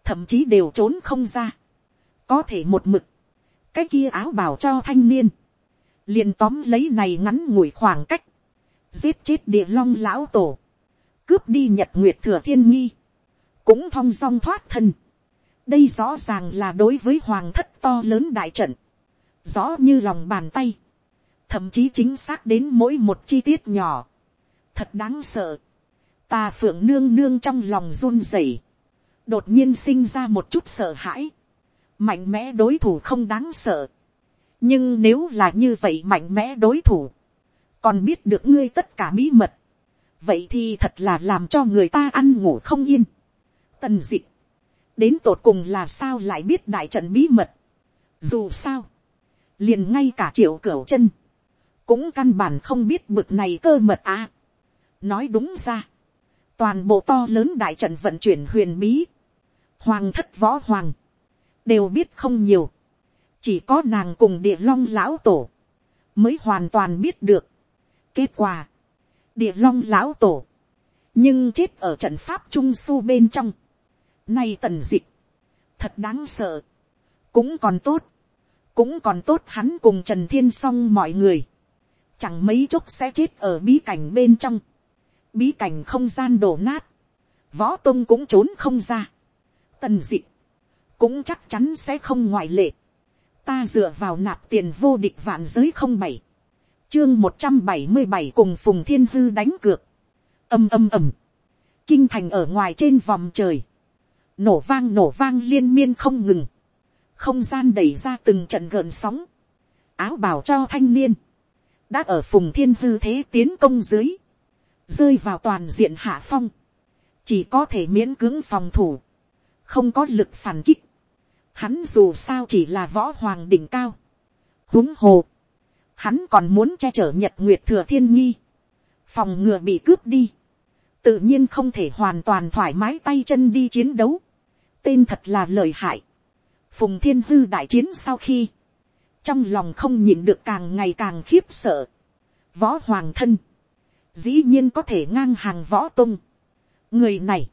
[SPEAKER 1] thậm chí đều trốn không ra, có thể một mực, cái kia áo bảo cho thanh niên, liền tóm lấy này ngắn ngủi khoảng cách, giết chết địa long lão tổ, cướp đi nhật nguyệt thừa thiên nghi, cũng thong song thoát thân. đây rõ ràng là đối với hoàng thất to lớn đại trận, rõ như lòng bàn tay, thậm chí chính xác đến mỗi một chi tiết nhỏ, thật đáng sợ. ta phượng nương nương trong lòng run rẩy, đột nhiên sinh ra một chút sợ hãi, mạnh mẽ đối thủ không đáng sợ, nhưng nếu là như vậy mạnh mẽ đối thủ, còn biết được ngươi tất cả bí mật, vậy thì thật là làm cho người ta ăn ngủ không yên. tần dị, đến tột cùng là sao lại biết đại trận bí mật. dù sao, liền ngay cả triệu cửu chân, cũng căn bản không biết bực này cơ mật à. nói đúng ra, toàn bộ to lớn đại trận vận chuyển huyền bí, hoàng thất võ hoàng, đều biết không nhiều, chỉ có nàng cùng địa long lão tổ, mới hoàn toàn biết được. kết quả, địa long lão tổ, nhưng chết ở trận pháp trung su bên trong, nay tần dịch, thật đáng sợ, cũng còn tốt, cũng còn tốt hắn cùng trần thiên s o n g mọi người, chẳng mấy chốc sẽ chết ở bí cảnh bên trong, bí cảnh không gian đổ nát, võ tông cũng trốn không ra, tần dịch, cũng chắc chắn sẽ không ngoại lệ, ta dựa vào nạp tiền vô địch vạn giới không bảy, chương một trăm bảy mươi bảy cùng phùng thiên hư đánh cược, âm âm ầm, kinh thành ở ngoài trên vòng trời, nổ vang nổ vang liên miên không ngừng, không gian đẩy ra từng trận gợn sóng, áo bảo cho thanh niên, đã ở phùng thiên hư thế tiến công dưới, rơi vào toàn diện hạ phong, chỉ có thể miễn cưỡng phòng thủ, không có lực phản kích, hắn dù sao chỉ là võ hoàng đỉnh cao, huống hồ, hắn còn muốn che chở nhật nguyệt thừa thiên nghi, phòng ngừa bị cướp đi, tự nhiên không thể hoàn toàn thoải mái tay chân đi chiến đấu, tên thật là lời hại, phùng thiên hư đại chiến sau khi, trong lòng không nhìn được càng ngày càng khiếp sợ, võ hoàng thân, dĩ nhiên có thể ngang hàng võ tung. người này,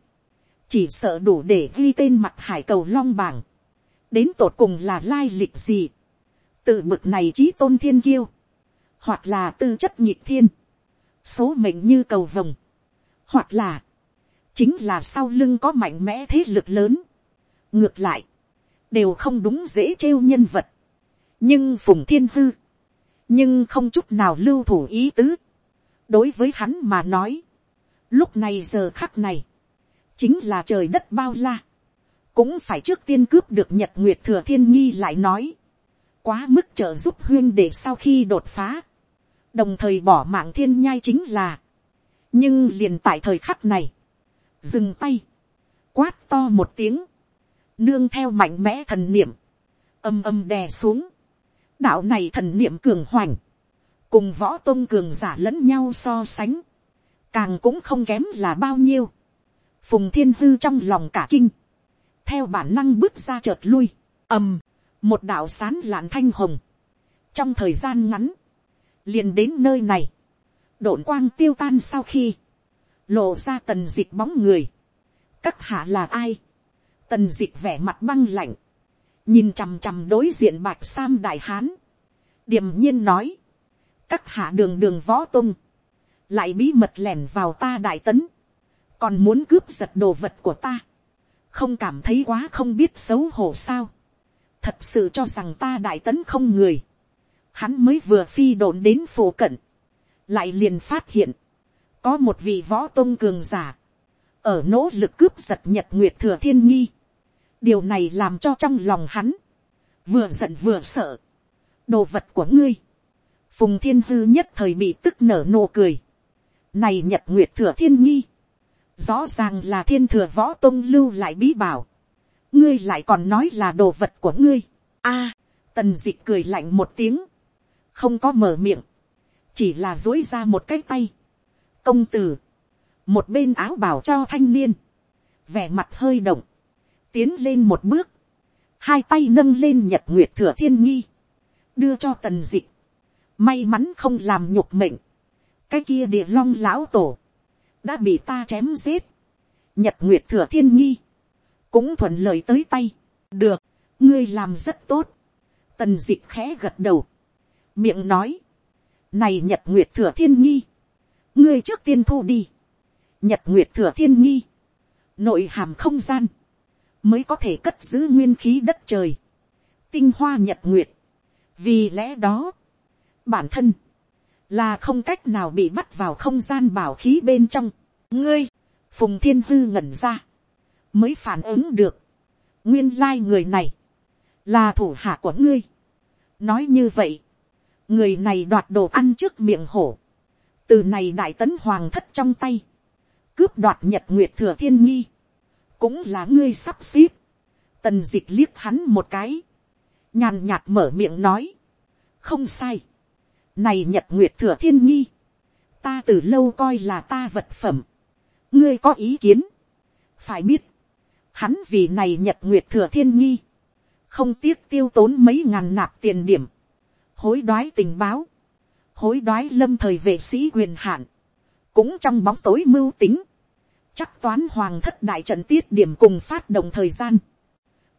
[SPEAKER 1] chỉ sợ đủ để ghi tên mặt hải cầu long bảng, đến tột cùng là lai lịch gì, từ mực này trí tôn thiên kiêu, hoặc là tư chất nhịp thiên, số mệnh như cầu vồng, hoặc là, chính là sau lưng có mạnh mẽ thế lực lớn. ngược lại, đều không đúng dễ trêu nhân vật. nhưng phùng thiên hư, nhưng không chút nào lưu thủ ý tứ. đối với hắn mà nói, lúc này giờ khắc này, chính là trời đất bao la, cũng phải trước tiên cướp được nhật nguyệt thừa thiên nghi lại nói, quá mức trợ giúp huyên để sau khi đột phá, đồng thời bỏ mạng thiên nhai chính là, nhưng liền tại thời khắc này, dừng tay, quát to một tiếng, nương theo mạnh mẽ thần niệm, âm âm đè xuống, đạo này thần niệm cường hoành, cùng võ tôn cường giả lẫn nhau so sánh, càng cũng không kém là bao nhiêu, phùng thiên hư trong lòng cả kinh, theo bản năng bước ra chợt lui, ầm, một đạo sán lạn thanh hồng, trong thời gian ngắn, liền đến nơi này, đổn quang tiêu tan sau khi, lộ ra tần dịch bóng người, các hạ là ai, tần dịch vẻ mặt băng lạnh, nhìn chằm chằm đối diện bạch sam đại hán, điềm nhiên nói, các hạ đường đường võ tung, lại bí mật lẻn vào ta đại tấn, còn muốn cướp giật đồ vật của ta, không cảm thấy quá không biết xấu hổ sao, thật sự cho rằng ta đại tấn không người, hắn mới vừa phi đồn đến phổ cận, lại liền phát hiện, có một vị võ tôn cường giả, ở nỗ lực cướp giật nhật nguyệt thừa thiên nghi, điều này làm cho trong lòng hắn, vừa giận vừa sợ, đồ vật của ngươi, phùng thiên hư nhất thời bị tức nở nụ cười, này nhật nguyệt thừa thiên nghi, rõ ràng là thiên thừa võ tôn lưu lại bí bảo, ngươi lại còn nói là đồ vật của ngươi, a, tần d ị c h cười lạnh một tiếng, không có mở miệng, chỉ là dối ra một cái tay, công tử, một bên áo bảo cho thanh niên, vẻ mặt hơi động, tiến lên một bước, hai tay nâng lên nhật nguyệt thừa thiên nghi, đưa cho tần d ị may mắn không làm nhục mệnh, cái kia địa long lão tổ, đã bị ta chém giết, nhật nguyệt thừa thiên nghi, cũng thuận lời tới tay, được, ngươi làm rất tốt, tần dịch khẽ gật đầu, miệng nói, này nhật nguyệt thừa thiên nghi, ngươi trước tiên thu đi, nhật nguyệt thừa thiên nghi, nội hàm không gian, mới có thể cất giữ nguyên khí đất trời, tinh hoa nhật nguyệt, vì lẽ đó, bản thân, là không cách nào bị bắt vào không gian bảo khí bên trong, ngươi, phùng thiên hư ngẩn ra, mới phản ứng được, nguyên lai người này, là thủ hạ của ngươi. nói như vậy, người này đoạt đồ ăn trước miệng hổ, từ này đại tấn hoàng thất trong tay, cướp đoạt nhật nguyệt thừa thiên nghi, cũng là ngươi sắp xếp, tần d ị c h liếc hắn một cái, nhàn nhạt mở miệng nói, không sai, này nhật nguyệt thừa thiên nghi, ta từ lâu coi là ta vật phẩm, ngươi có ý kiến, phải biết, hắn vì này nhật nguyệt thừa thiên nghi, không tiếc tiêu tốn mấy ngàn nạp tiền điểm, hối đoái tình báo, hối đoái lâm thời vệ sĩ quyền hạn, cũng trong bóng tối mưu tính, chắc toán hoàng thất đại trận tiết điểm cùng phát động thời gian,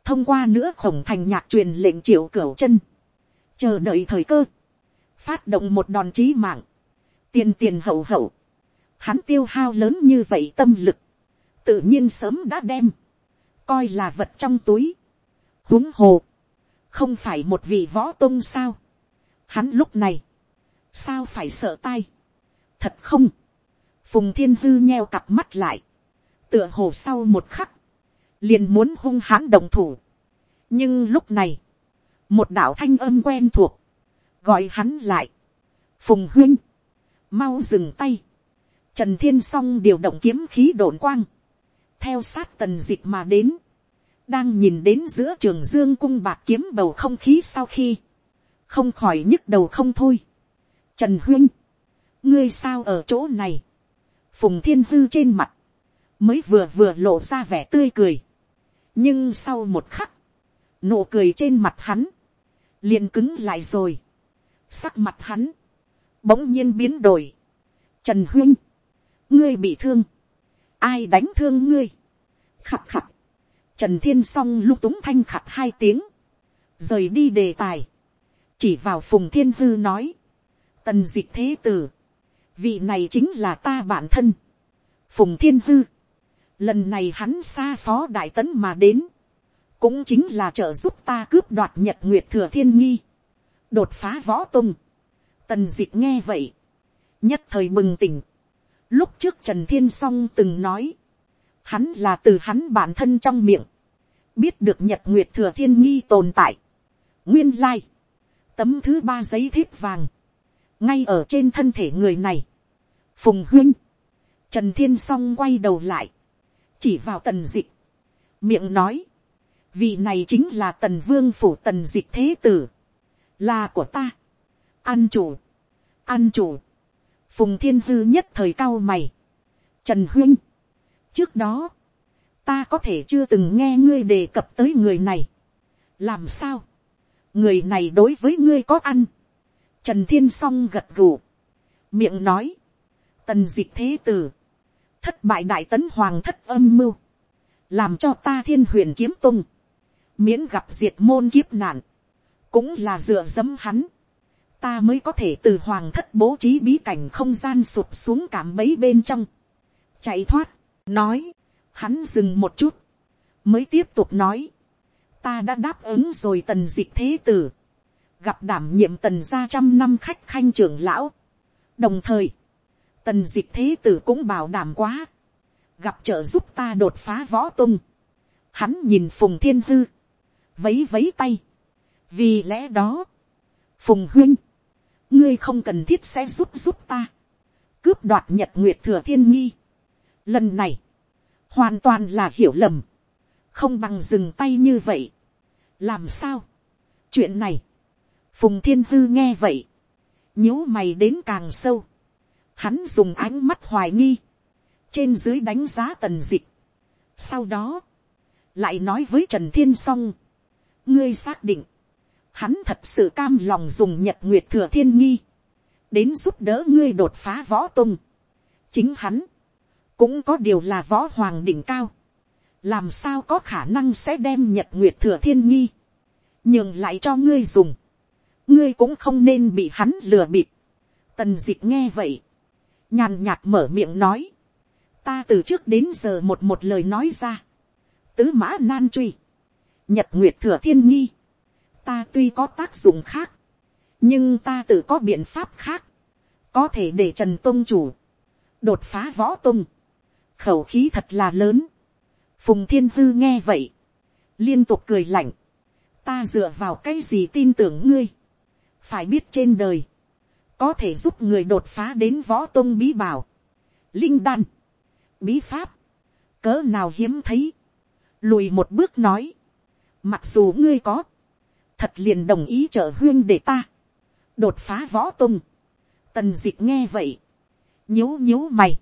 [SPEAKER 1] thông qua nữa khổng thành nhạc truyền lệnh triệu cửu chân, chờ đợi thời cơ, phát động một đòn trí mạng, tiền tiền hậu hậu, hắn tiêu hao lớn như vậy tâm lực, tự nhiên sớm đã đem, coi là vật trong túi, huống hồ, không phải một vị võ tôn sao, hắn lúc này, sao phải sợ tai, thật không, phùng thiên hư nheo cặp mắt lại, tựa hồ sau một khắc, liền muốn hung hãn đồng thủ. nhưng lúc này, một đạo thanh âm quen thuộc, gọi hắn lại, phùng huynh, mau dừng tay, trần thiên s o n g điều động kiếm khí đồn quang, theo sát tần dịch mà đến, đang nhìn đến giữa trường dương cung bạc kiếm bầu không khí sau khi, không khỏi nhức đầu không thôi. Trần huynh, ngươi sao ở chỗ này, phùng thiên hư trên mặt, mới vừa vừa lộ ra vẻ tươi cười. nhưng sau một khắc, nụ cười trên mặt hắn, liền cứng lại rồi sắc mặt hắn, bỗng nhiên biến đổi. trần huynh, ngươi bị thương, ai đánh thương ngươi, khặt khặt, trần thiên s o n g lung túng thanh khặt hai tiếng, rời đi đề tài, chỉ vào phùng thiên hư nói, tần d ị c h thế tử, vị này chính là ta bản thân, phùng thiên hư, Lần này hắn xa phó đại tấn mà đến. Cũng chính là trợ giúp ta cướp đoạt nhật nguyệt thừa thiên nghi. Đột phá võ tung. Tần dịch nghe vậy. Nhất thời bừng tỉnh. Lúc trước Trần Thiên Song từng nói. Hắn là từ hắn bản thân trong miệng. Biết được nhật nguyệt thừa thiên nghi tồn tại. Nguyên lai. Tấm thứ ba giấy thiếp vàng. Ngay ở trên thân thể người này. Phùng huynh. Trần Thiên Song quay đầu lại chỉ vào tần dịch, miệng nói, vị này chính là tần vương phủ tần dịch thế tử, là của ta, an chủ, an chủ, phùng thiên hư nhất thời cao mày, trần huynh, trước đó, ta có thể chưa từng nghe ngươi đề cập tới người này, làm sao, người này đối với ngươi có ăn, trần thiên s o n g gật gù, miệng nói, tần dịch thế tử, thất bại đại tấn hoàng thất âm mưu, làm cho ta thiên huyền kiếm tung, miễn gặp diệt môn kiếp nạn, cũng là dựa dẫm hắn, ta mới có thể từ hoàng thất bố trí bí cảnh không gian sụp xuống cảm bấy bên trong, chạy thoát, nói, hắn dừng một chút, mới tiếp tục nói, ta đã đáp ứng rồi tần dịch thế tử, gặp đảm nhiệm tần gia trăm năm khách khanh trưởng lão, đồng thời, tần dịch thế tử cũng bảo đảm quá, gặp trợ giúp ta đột phá võ tung, hắn nhìn phùng thiên hư, vấy vấy tay, vì lẽ đó, phùng huynh, ngươi không cần thiết sẽ giúp giúp ta, cướp đoạt nhật nguyệt thừa thiên nghi. Lần này, hoàn toàn là hiểu lầm, không bằng dừng tay như vậy. làm sao, chuyện này, phùng thiên hư nghe vậy, nhíu mày đến càng sâu, hắn dùng ánh mắt hoài nghi, trên dưới đánh giá tần dịch. sau đó, lại nói với trần thiên s ngươi xác định, hắn thật sự cam lòng dùng nhật nguyệt thừa thiên nghi, đến giúp đỡ ngươi đột phá võ tung. chính hắn, cũng có điều là võ hoàng đỉnh cao, làm sao có khả năng sẽ đem nhật nguyệt thừa thiên nghi, nhường lại cho ngươi dùng, ngươi cũng không nên bị hắn lừa bịp. tần d ị c h nghe vậy, nhàn nhạt mở miệng nói, ta từ trước đến giờ một một lời nói ra, tứ mã nan truy, nhật nguyệt thừa thiên nghi, ta tuy có tác dụng khác, nhưng ta tự có biện pháp khác, có thể để trần tôn chủ, đột phá võ tôn, khẩu khí thật là lớn, phùng thiên hư nghe vậy, liên tục cười lạnh, ta dựa vào cái gì tin tưởng ngươi, phải biết trên đời, có thể giúp người đột phá đến võ tôn bí bảo, linh đan, bí pháp, cỡ nào hiếm thấy, lùi một bước nói, mặc dù ngươi có, thật liền đồng ý trợ huyên để ta, đột phá võ tung tần d ị c h nghe vậy, nhíu nhíu mày,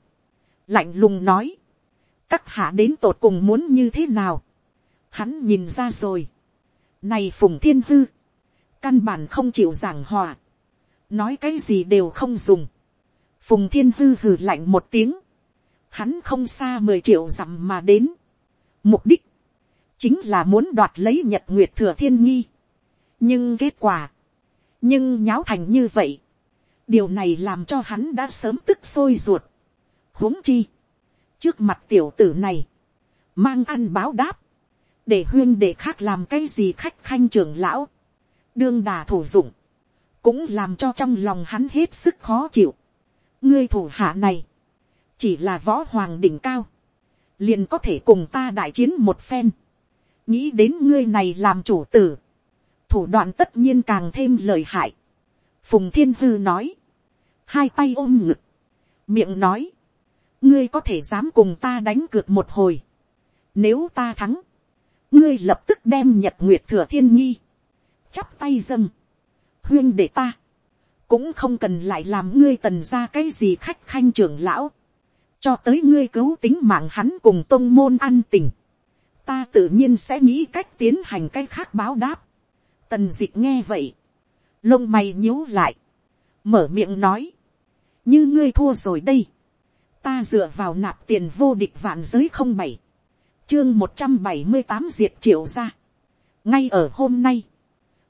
[SPEAKER 1] lạnh lùng nói, các hạ đến tột cùng muốn như thế nào, hắn nhìn ra rồi, này phùng thiên hư. Căn bản không chịu giảng hòa. Nói cái gì đều không dùng. Phùng thiên hư hừ lạnh một tiếng. Hắn không xa mười triệu dặm mà đến. Mục đích. Chính là muốn đoạt lấy nhật nguyệt thừa thiên nghi. Nhưng kết quả. Nhưng nháo thành như vậy. Điều này làm cho hắn đã sớm tức sôi ruột. huống chi. Trước mặt tiểu tử này. Mang ăn báo đáp để huyên để khác làm cái gì khách khanh trưởng lão, đương đà thủ dụng, cũng làm cho trong lòng hắn hết sức khó chịu. ngươi thủ hạ này, chỉ là võ hoàng đỉnh cao, liền có thể cùng ta đại chiến một phen, nghĩ đến ngươi này làm chủ tử, thủ đoạn tất nhiên càng thêm lời hại. phùng thiên hư nói, hai tay ôm ngực, miệng nói, ngươi có thể dám cùng ta đánh cược một hồi, nếu ta thắng, ngươi lập tức đem nhật nguyệt thừa thiên nghi, chắp tay dâng, huyên để ta, cũng không cần lại làm ngươi tần ra cái gì khách khanh trưởng lão, cho tới ngươi cứu tính mạng hắn cùng tôn môn an tình, ta tự nhiên sẽ nghĩ cách tiến hành cái khác báo đáp. Tần d nghe vậy, lông mày nhíu lại, mở miệng nói, như ngươi thua rồi đây, ta dựa vào nạp tiền vô địch vạn giới không bảy, chương một trăm bảy mươi tám diệt triệu ra. ngay ở hôm nay,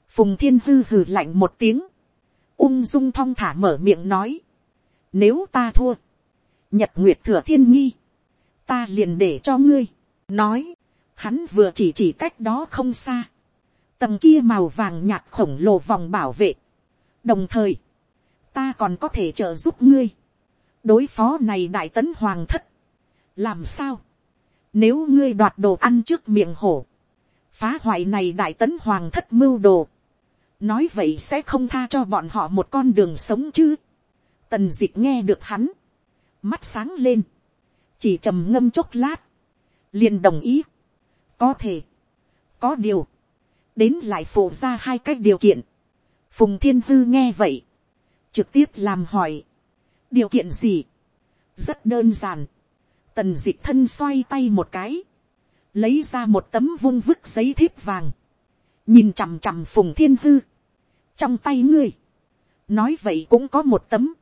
[SPEAKER 1] phùng thiên hư hừ lạnh một tiếng, ung dung thong thả mở miệng nói, nếu ta thua, nhật nguyệt thừa thiên nghi, ta liền để cho ngươi, nói, hắn vừa chỉ chỉ cách đó không xa, tầng kia màu vàng nhạt khổng lồ vòng bảo vệ, đồng thời, ta còn có thể trợ giúp ngươi, đối phó này đại tấn hoàng thất, làm sao, nếu ngươi đoạt đồ ăn trước miệng hổ. Phá hoại này đại tấn hoàng thất mưu đồ. Nói vậy sẽ không tha cho bọn họ một con đường sống chứ. Tần dịch nghe được hắn. Mắt sáng lên. Chỉ trầm ngâm chốc lát. liền đồng ý. Có thể. Có điều. Đến lại phổ ra hai cách điều kiện. Phùng Thiên Hư nghe vậy. Trực tiếp làm hỏi. Điều kiện gì? Rất đơn giản tần dịch thân xoay tay một cái, lấy ra một tấm vung vức giấy thiếp vàng, nhìn chằm chằm phùng thiên hư, trong tay ngươi, nói vậy cũng có một tấm,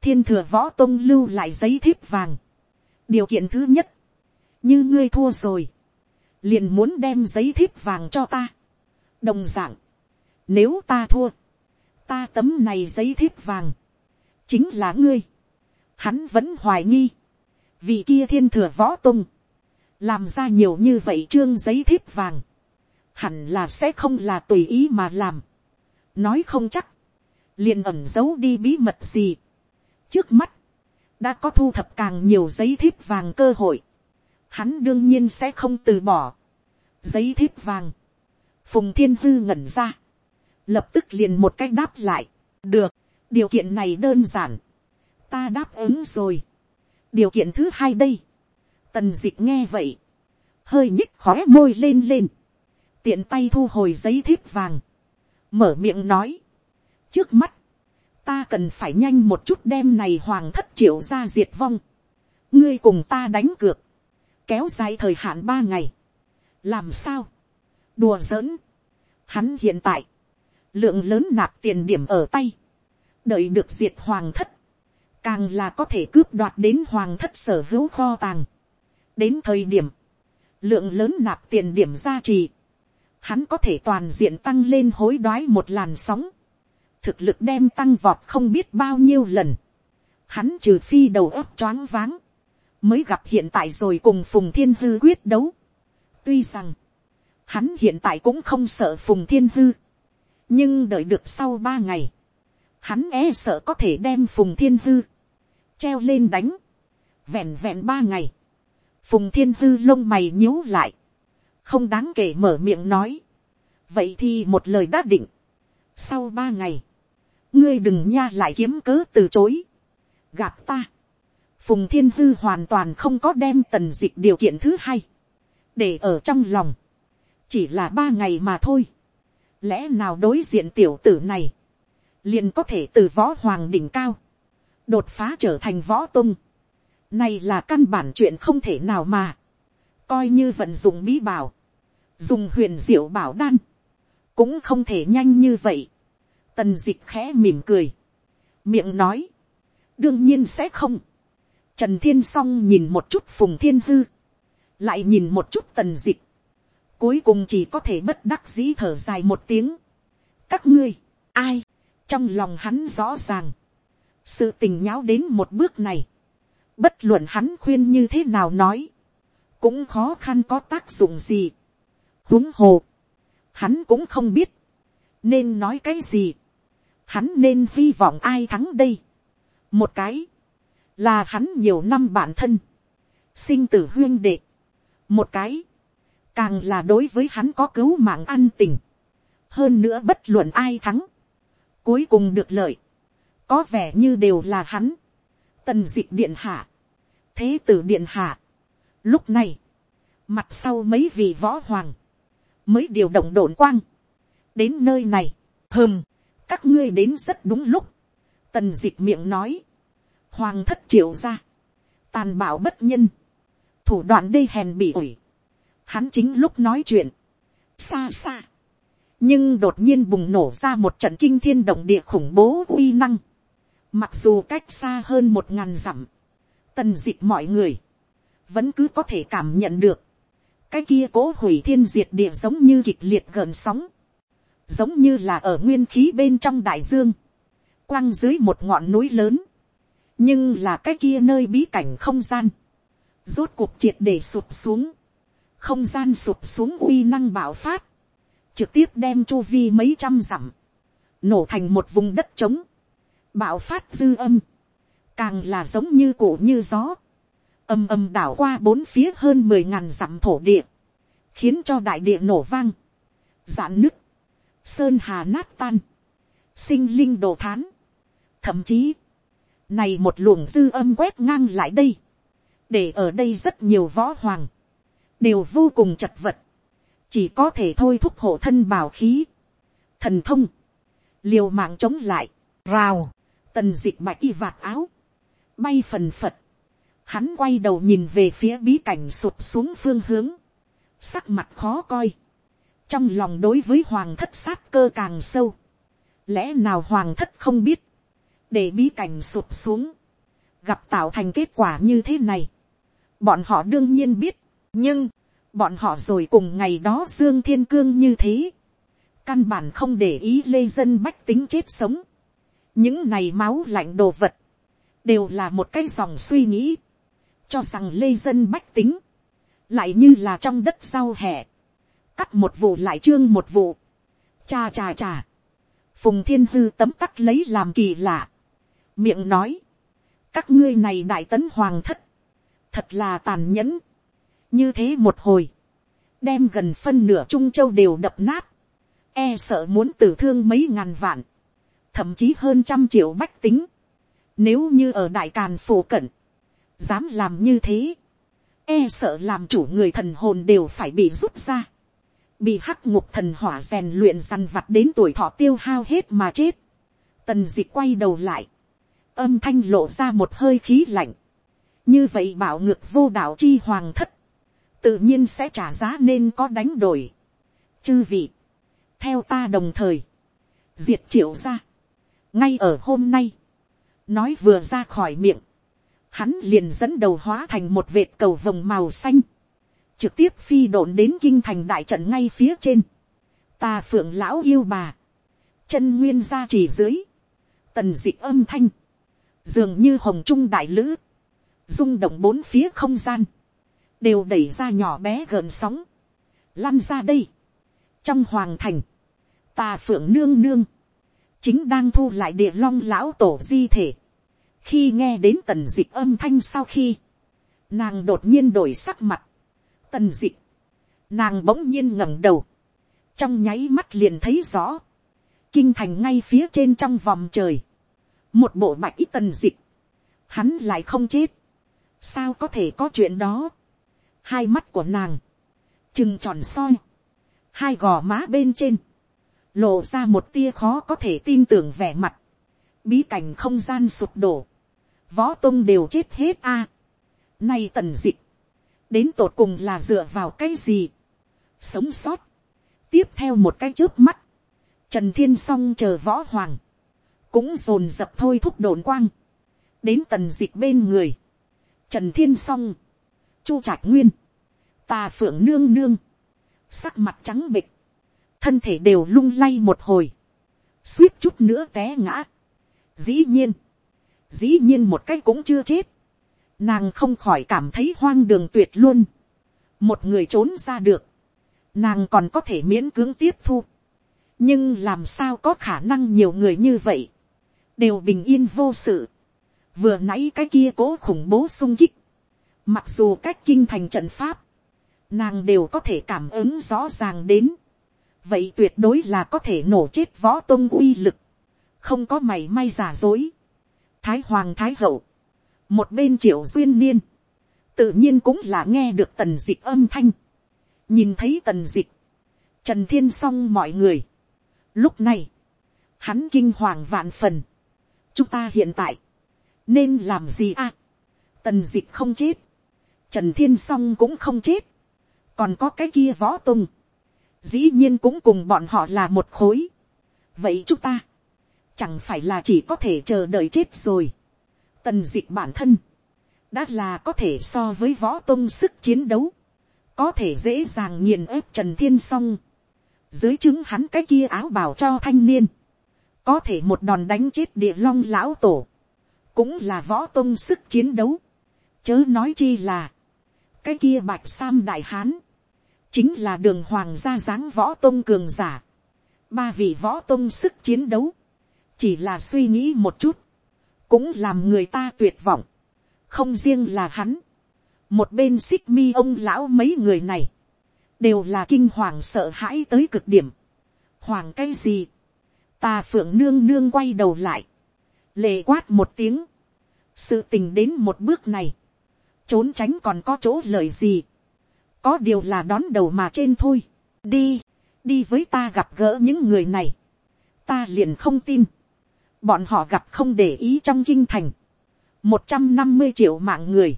[SPEAKER 1] thiên thừa võ tôn lưu lại giấy thiếp vàng, điều kiện thứ nhất, như ngươi thua rồi, liền muốn đem giấy thiếp vàng cho ta, đồng dạng. Nếu ta thua, ta tấm này giấy thiếp vàng, chính là ngươi, hắn vẫn hoài nghi, vì kia thiên thừa võ tung, làm ra nhiều như vậy trương giấy thiếp vàng, hẳn là sẽ không là tùy ý mà làm, nói không chắc, liền ẩn giấu đi bí mật gì. trước mắt, đã có thu thập càng nhiều giấy thiếp vàng cơ hội, hắn đương nhiên sẽ không từ bỏ. giấy thiếp vàng, phùng thiên hư ngẩn ra, lập tức liền một cách đáp lại, được, điều kiện này đơn giản, ta đáp ứng rồi. Điều kiện thứ hai đây, tần d ị c h nghe vậy, hơi nhích khóe môi lên lên, tiện tay thu hồi giấy thiếp vàng, mở miệng nói, trước mắt, ta cần phải nhanh một chút đem này hoàng thất triệu ra diệt vong, ngươi cùng ta đánh cược, kéo dài thời hạn ba ngày, làm sao, đùa giỡn, hắn hiện tại, lượng lớn nạp tiền điểm ở tay, đợi được diệt hoàng thất, càng là có thể cướp đoạt đến hoàng thất sở hữu kho tàng. đến thời điểm, lượng lớn nạp tiền điểm gia trì, hắn có thể toàn diện tăng lên hối đoái một làn sóng, thực lực đem tăng vọt không biết bao nhiêu lần, hắn trừ phi đầu óc choáng váng, mới gặp hiện tại rồi cùng phùng thiên hư quyết đấu. tuy rằng, hắn hiện tại cũng không sợ phùng thiên hư, nhưng đợi được sau ba ngày, hắn e sợ có thể đem phùng thiên hư, treo lên đánh, vẹn vẹn ba ngày, phùng thiên hư lông mày nhíu lại, không đáng kể mở miệng nói, vậy thì một lời đã định, sau ba ngày, ngươi đừng nha lại kiếm cớ từ chối, gặp ta, phùng thiên hư hoàn toàn không có đem tần dịch điều kiện thứ hai, để ở trong lòng, chỉ là ba ngày mà thôi, lẽ nào đối diện tiểu tử này, liền có thể từ võ hoàng đỉnh cao, đột phá trở thành võ tung. Này là căn bản chuyện không thể nào mà, coi như vận dụng bí bảo, dùng huyền diệu bảo đan, cũng không thể nhanh như vậy. Tần dịch khẽ mỉm cười, miệng nói, đương nhiên sẽ không. Trần thiên song nhìn một chút phùng thiên hư, lại nhìn một chút tần dịch, cuối cùng chỉ có thể bất đắc dĩ thở dài một tiếng. các ngươi, ai, trong lòng hắn rõ ràng, sự tình nháo đến một bước này, bất luận hắn khuyên như thế nào nói, cũng khó khăn có tác dụng gì. huống hồ, hắn cũng không biết, nên nói cái gì, hắn nên hy vọng ai thắng đây. một cái, là hắn nhiều năm bản thân, sinh tử huyên đệ, một cái, càng là đối với hắn có cứu mạng an tình, hơn nữa bất luận ai thắng, cuối cùng được lợi, có vẻ như đều là hắn, tần d ị c h điện hạ, thế tử điện hạ. Lúc này, mặt sau mấy vị võ hoàng, mới điều động đồn quang, đến nơi này, hơm, các ngươi đến rất đúng lúc, tần d ị c h miệng nói, hoàng thất triệu ra, tàn bạo bất nhân, thủ đoạn đê hèn bị ủi, hắn chính lúc nói chuyện, xa xa, nhưng đột nhiên bùng nổ ra một trận kinh thiên động địa khủng bố uy năng, Mặc dù cách xa hơn một ngàn dặm, tần dịch mọi người, vẫn cứ có thể cảm nhận được, cái kia cố hủy thiên diệt địa giống như kịch liệt gợn sóng, giống như là ở nguyên khí bên trong đại dương, quang dưới một ngọn núi lớn, nhưng là cái kia nơi bí cảnh không gian, rốt cuộc triệt để sụp xuống, không gian sụp xuống uy năng bạo phát, trực tiếp đem chu vi mấy trăm dặm, nổ thành một vùng đất trống, bạo phát dư âm, càng là giống như cổ như gió, âm âm đảo qua bốn phía hơn mười ngàn dặm thổ địa, khiến cho đại địa nổ vang, dạn nứt, sơn hà nát tan, sinh linh đồ thán, thậm chí, này một luồng dư âm quét ngang lại đây, để ở đây rất nhiều võ hoàng, đều vô cùng chật vật, chỉ có thể thôi thúc hộ thân bảo khí, thần thông, liều mạng chống lại, rào, tần dịch bạch y vạt áo, bay phần phật, hắn quay đầu nhìn về phía bí cảnh sụp xuống phương hướng, sắc mặt khó coi, trong lòng đối với hoàng thất sát cơ càng sâu, lẽ nào hoàng thất không biết, để bí cảnh sụp xuống, gặp tạo thành kết quả như thế này, bọn họ đương nhiên biết, nhưng, bọn họ rồi cùng ngày đó dương thiên cương như thế, căn bản không để ý lê dân bách tính chết sống, những này máu lạnh đồ vật, đều là một cái dòng suy nghĩ, cho rằng lê dân bách tính, lại như là trong đất sau hè, cắt một vụ lại trương một vụ, cha cha cha, phùng thiên hư tấm tắc lấy làm kỳ lạ, miệng nói, các ngươi này đại tấn hoàng thất, thật là tàn nhẫn, như thế một hồi, đem gần phân nửa trung châu đều đập nát, e sợ muốn tử thương mấy ngàn vạn, thậm chí hơn trăm triệu bách tính, nếu như ở đại càn phổ cận, dám làm như thế, e sợ làm chủ người thần hồn đều phải bị rút ra, bị hắc ngục thần hỏa rèn luyện săn vặt đến tuổi thọ tiêu hao hết mà chết, tần d ị quay đầu lại, âm thanh lộ ra một hơi khí lạnh, như vậy bảo ngược vô đạo chi hoàng thất, tự nhiên sẽ trả giá nên có đánh đổi. chư vị, theo ta đồng thời, diệt triệu ra, ngay ở hôm nay, nói vừa ra khỏi miệng, hắn liền dẫn đầu hóa thành một vệt cầu vồng màu xanh, trực tiếp phi độn đến kinh thành đại trận ngay phía trên, ta phượng lão yêu bà, chân nguyên ra chỉ dưới, tần dị âm thanh, dường như hồng trung đại lữ, rung động bốn phía không gian, đều đẩy ra nhỏ bé gợn sóng, lăn ra đây, trong hoàng thành, tà phượng nương nương, chính đang thu lại địa long lão tổ di thể, khi nghe đến tần d âm thanh sau khi, nàng đột nhiên đổi sắc mặt, tần d nàng bỗng nhiên ngẩng đầu, trong nháy mắt liền thấy rõ, kinh thành ngay phía trên trong vòng trời, một bộ bạch ít tần dịch, hắn lại không chết, sao có thể có chuyện đó, hai mắt của nàng, chừng tròn soi, hai gò má bên trên, lộ ra một tia khó có thể tin tưởng vẻ mặt, bí cảnh không gian sụp đổ, võ tung đều chết hết a, nay tần dịch, đến tột cùng là dựa vào cái gì, sống sót, tiếp theo một cái trước mắt, Trần Thiên Song chờ võ hoàng. Cũng rồn dập thôi thúc đồn quang. Đến tần dịch bên người. Trần Thiên Song. Chu Trạch Nguyên. Tà Phượng Nương Nương. Sắc mặt trắng bịch. Thân thể đều lung lay một hồi. Suýt chút nữa té ngã. Dĩ nhiên. Dĩ nhiên một cái cũng chưa chết. Nàng không khỏi cảm thấy hoang đường tuyệt luôn. Một người trốn ra được. Nàng còn có thể miễn cưỡng tiếp thu nhưng làm sao có khả năng nhiều người như vậy, đều bình yên vô sự, vừa nãy cái kia cố khủng bố sung kích, mặc dù cách kinh thành trận pháp, nàng đều có thể cảm ứng rõ ràng đến, vậy tuyệt đối là có thể nổ chết võ tôn uy lực, không có mày may giả dối, thái hoàng thái hậu, một bên triệu duyên niên, tự nhiên cũng là nghe được tần dịch âm thanh, nhìn thấy tần dịch, trần thiên s o n g mọi người, Lúc này, hắn kinh hoàng vạn phần. Chúng ta hiện tại, nên làm gì à? Tần dịch không chết. Trần Thiên Song cũng không chết. Còn có cái kia võ tung. Dĩ nhiên cũng cùng bọn họ là một khối. Vậy chúng ta, chẳng phải là chỉ có thể chờ đợi chết rồi. Tần dịch bản thân, đã là có thể so với võ tung sức chiến đấu. Có thể dễ dàng nghiền ép Trần Thiên Song dưới chứng hắn cái kia áo bảo cho thanh niên, có thể một đòn đánh chết địa long lão tổ, cũng là võ tôn sức chiến đấu, chớ nói chi là, cái kia bạch sam đại hán, chính là đường hoàng gia dáng võ tôn cường giả, ba vị võ tôn sức chiến đấu, chỉ là suy nghĩ một chút, cũng làm người ta tuyệt vọng, không riêng là hắn, một bên xích mi ông lão mấy người này, đều là kinh hoàng sợ hãi tới cực điểm. Hoàng cái gì? Ta phượng nương nương quay đầu lại. Lệ quát một tiếng. Sự tình đến một bước này. Trốn tránh còn có chỗ lời gì. Có điều là đón đầu mà trên thôi. Đi. Đi với ta gặp gỡ những người này. Ta liền không tin. Bọn họ gặp không để ý trong kinh thành. một trăm năm mươi triệu mạng người.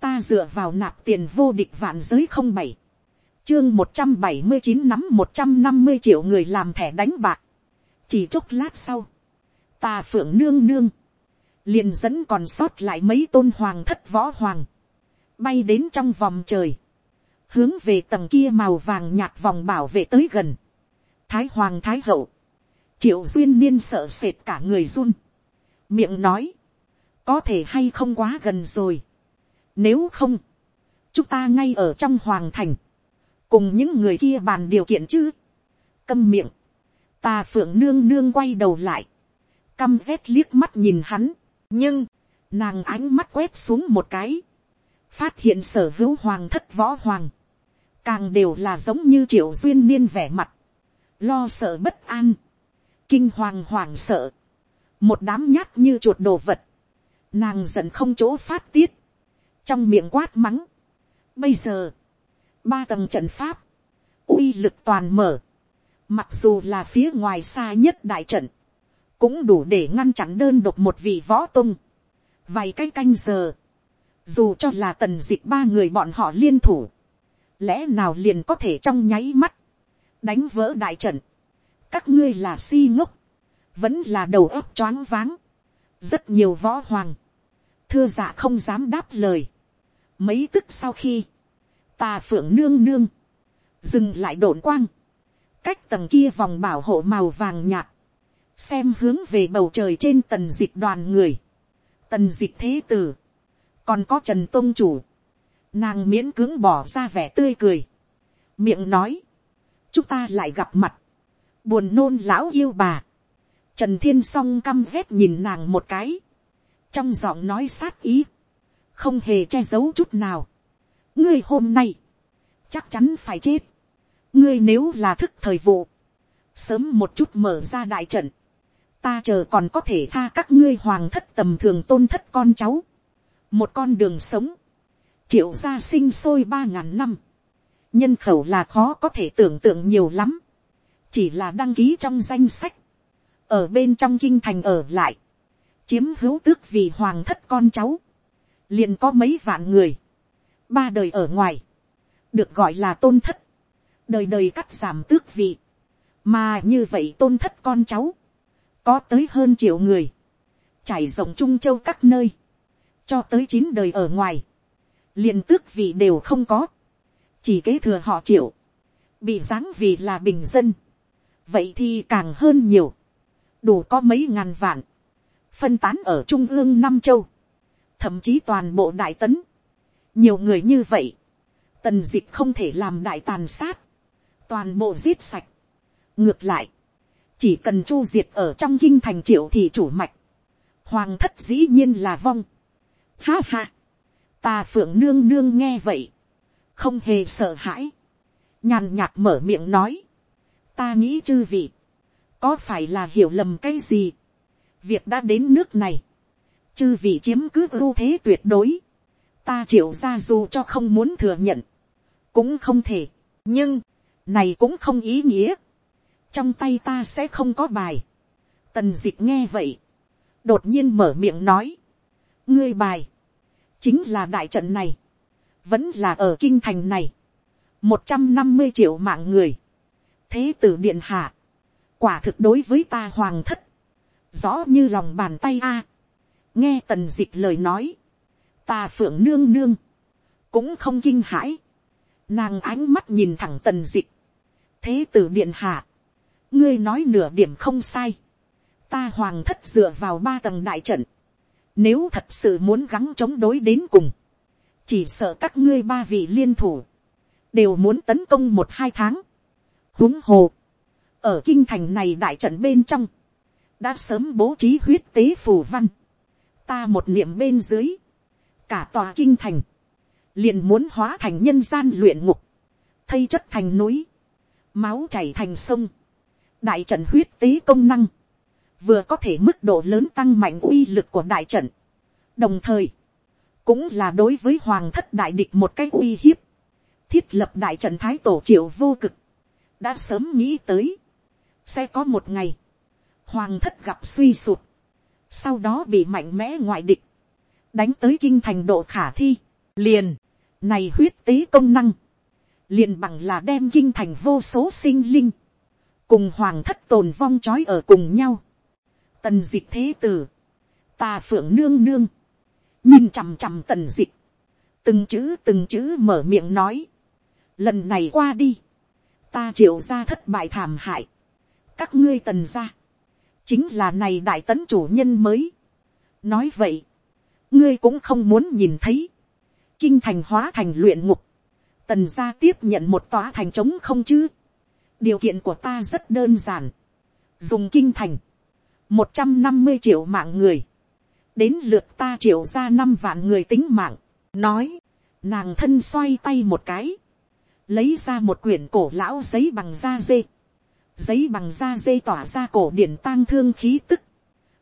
[SPEAKER 1] Ta dựa vào nạp tiền vô địch vạn giới không bảy chương một trăm bảy mươi chín nắm một trăm năm mươi triệu người làm thẻ đánh bạc. chỉ chốc lát sau, ta phượng nương nương, liền dẫn còn sót lại mấy tôn hoàng thất võ hoàng, bay đến trong vòng trời, hướng về tầng kia màu vàng nhạt vòng bảo vệ tới gần, thái hoàng thái hậu, triệu duyên niên sợ sệt cả người run, miệng nói, có thể hay không quá gần rồi, nếu không, chúng ta ngay ở trong hoàng thành, cùng những người kia bàn điều kiện chứ, câm miệng, ta phượng nương nương quay đầu lại, căm rét liếc mắt nhìn hắn, nhưng, nàng ánh mắt quét xuống một cái, phát hiện sở hữu hoàng thất võ hoàng, càng đều là giống như triệu duyên niên vẻ mặt, lo sợ bất an, kinh hoàng hoàng sợ, một đám nhát như chuột đồ vật, nàng giận không chỗ phát tiết, trong miệng quát mắng. Bây giờ, ba tầng trận pháp, uy lực toàn mở, mặc dù là phía ngoài xa nhất đại trận, cũng đủ để ngăn chặn đơn độc một vị võ tung, vài cái canh giờ, dù cho là tần dịch ba người bọn họ liên thủ, lẽ nào liền có thể trong nháy mắt, đánh vỡ đại trận, các ngươi là si ngốc, vẫn là đầu óc choáng váng, rất nhiều võ hoàng, thưa dạ không dám đáp lời, mấy tức sau khi, ta phượng nương nương, dừng lại độn quang, cách tầng kia vòng bảo hộ màu vàng nhạt, xem hướng về bầu trời trên tần dịch đoàn người, tần dịch thế tử, còn có trần tôn chủ, nàng miễn cưỡng bỏ ra vẻ tươi cười, miệng nói, chúng ta lại gặp mặt, buồn nôn lão yêu bà, trần thiên s o n g căm rét nhìn nàng một cái, trong giọng nói sát ý, không hề che giấu chút nào, ngươi hôm nay, chắc chắn phải chết, ngươi nếu là thức thời vụ, sớm một chút mở ra đại trận, ta chờ còn có thể tha các ngươi hoàng thất tầm thường tôn thất con cháu, một con đường sống, triệu gia sinh sôi ba ngàn năm, nhân khẩu là khó có thể tưởng tượng nhiều lắm, chỉ là đăng ký trong danh sách, ở bên trong kinh thành ở lại, chiếm hữu tước vì hoàng thất con cháu, liền có mấy vạn người, ba đời ở ngoài, được gọi là tôn thất, đời đời cắt giảm tước vị, mà như vậy tôn thất con cháu, có tới hơn triệu người, trải rộng trung châu các nơi, cho tới chín đời ở ngoài, liền tước vị đều không có, chỉ kế thừa họ triệu, bị dáng vì là bình dân, vậy thì càng hơn nhiều, đủ có mấy ngàn vạn, phân tán ở trung ương năm châu, thậm chí toàn bộ đại tấn, nhiều người như vậy, tần d ị c h không thể làm đại tàn sát, toàn bộ giết sạch. ngược lại, chỉ cần chu diệt ở trong kinh thành triệu thì chủ mạch, hoàng thất dĩ nhiên là vong, Ha ha. Ta phượng nương nương nghe vậy. Không hề sợ hãi. Nhàn nhạt mở miệng nói. Ta nghĩ chư vị. Có phải là hiểu lầm cái gì? Việc đã đến nước này. Chư vị chiếm cứ ưu thế tuyệt đối. Ta chịu ra dù cho không muốn thừa nhận. Cũng không thể. Nhưng. Này cũng không ý nghĩa. Trong tay ta sẽ không có bài. Tần dịch nghe vậy. Đột nhiên mở miệng nói ngươi bài, chính là đại trận này, vẫn là ở kinh thành này, một trăm năm mươi triệu mạng người, thế tử điện hạ, quả thực đối với ta hoàng thất, rõ như lòng bàn tay a, nghe tần d ị c h lời nói, ta phượng nương nương, cũng không kinh hãi, nàng ánh mắt nhìn thẳng tần d ị c h thế tử điện hạ, ngươi nói nửa điểm không sai, ta hoàng thất dựa vào ba tầng đại trận, nếu thật sự muốn gắng chống đối đến cùng. Chỉ sợ các ngươi ba vị liên thủ. Đều muốn tấn công một hai tháng. huống hồ. Ở kinh thành này đại trận bên trong. Đã sớm bố trí huyết tế phù văn. Ta một niệm bên dưới. Cả tòa kinh thành. Liền muốn hóa thành nhân gian luyện ngục. Thây chất thành núi. Máu chảy thành sông. Đại trận huyết tế công năng vừa có thể mức độ lớn tăng mạnh uy lực của đại trận, đồng thời, cũng là đối với hoàng thất đại địch một cái uy hiếp, thiết lập đại trận thái tổ triệu vô cực, đã sớm nghĩ tới, sẽ có một ngày, hoàng thất gặp suy sụt, sau đó bị mạnh mẽ ngoại địch, đánh tới kinh thành độ khả thi, liền, này huyết tế công năng, liền bằng là đem kinh thành vô số sinh linh, cùng hoàng thất tồn vong trói ở cùng nhau, tần dịch thế tử, ta phượng nương nương, nhìn chằm chằm tần dịch, từng chữ từng chữ mở miệng nói, lần này qua đi, ta triệu ra thất bại thảm hại, các ngươi tần ra, chính là này đại tấn chủ nhân mới. nói vậy, ngươi cũng không muốn nhìn thấy, kinh thành hóa thành luyện ngục, tần gia tiếp nhận một tòa thành trống không chứ, điều kiện của ta rất đơn giản, dùng kinh thành, một trăm năm mươi triệu mạng người, đến lượt ta triệu ra năm vạn người tính mạng, nói, nàng thân xoay tay một cái, lấy ra một quyển cổ lão giấy bằng da dê, giấy bằng da dê tỏa ra cổ điển tang thương khí tức,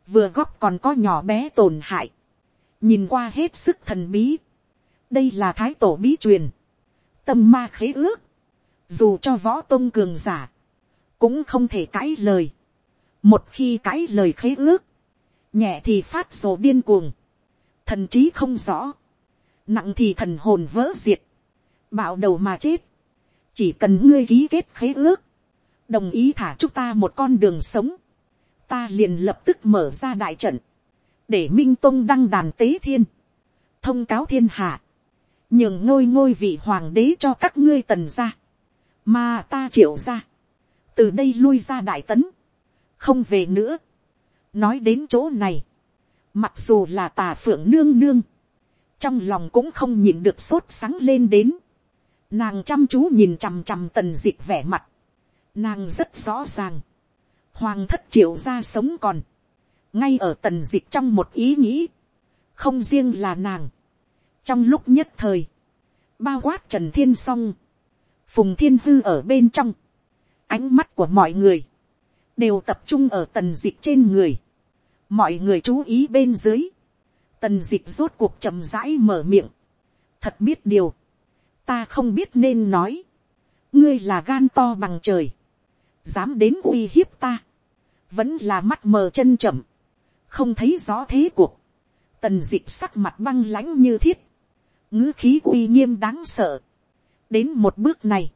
[SPEAKER 1] vừa góc còn có nhỏ bé tổn hại, nhìn qua hết sức thần bí, đây là thái tổ bí truyền, tâm ma khế ước, dù cho võ tôn cường giả, cũng không thể cãi lời, một khi cãi lời khế ước, nhẹ thì phát sổ điên cuồng, thần trí không rõ, nặng thì thần hồn vỡ diệt, bạo đầu mà chết, chỉ cần ngươi ký kết khế ước, đồng ý thả chúng ta một con đường sống, ta liền lập tức mở ra đại trận, để minh tôn đăng đàn tế thiên, thông cáo thiên hạ, nhường ngôi ngôi vị hoàng đế cho các ngươi tần ra, mà ta triệu ra, từ đây lui ra đại tấn, không về nữa. nói đến chỗ này, mặc dù là tà phượng nương nương, trong lòng cũng không nhìn được sốt sáng lên đến, nàng chăm chú nhìn chằm chằm tần d ị c h vẻ mặt, nàng rất rõ ràng, hoàng thất triệu ra sống còn, ngay ở tần d ị c h trong một ý nghĩ, không riêng là nàng, trong lúc nhất thời, bao quát trần thiên s o n g phùng thiên hư ở bên trong, ánh mắt của mọi người, đều tập trung ở tần d ị c h trên người, mọi người chú ý bên dưới, tần d ị c h rốt cuộc chậm rãi mở miệng, thật biết điều, ta không biết nên nói, ngươi là gan to bằng trời, dám đến uy hiếp ta, vẫn là mắt mờ chân chậm, không thấy rõ thế cuộc, tần d ị c h sắc mặt băng lãnh như thiết, ngữ khí uy nghiêm đáng sợ đến một bước này,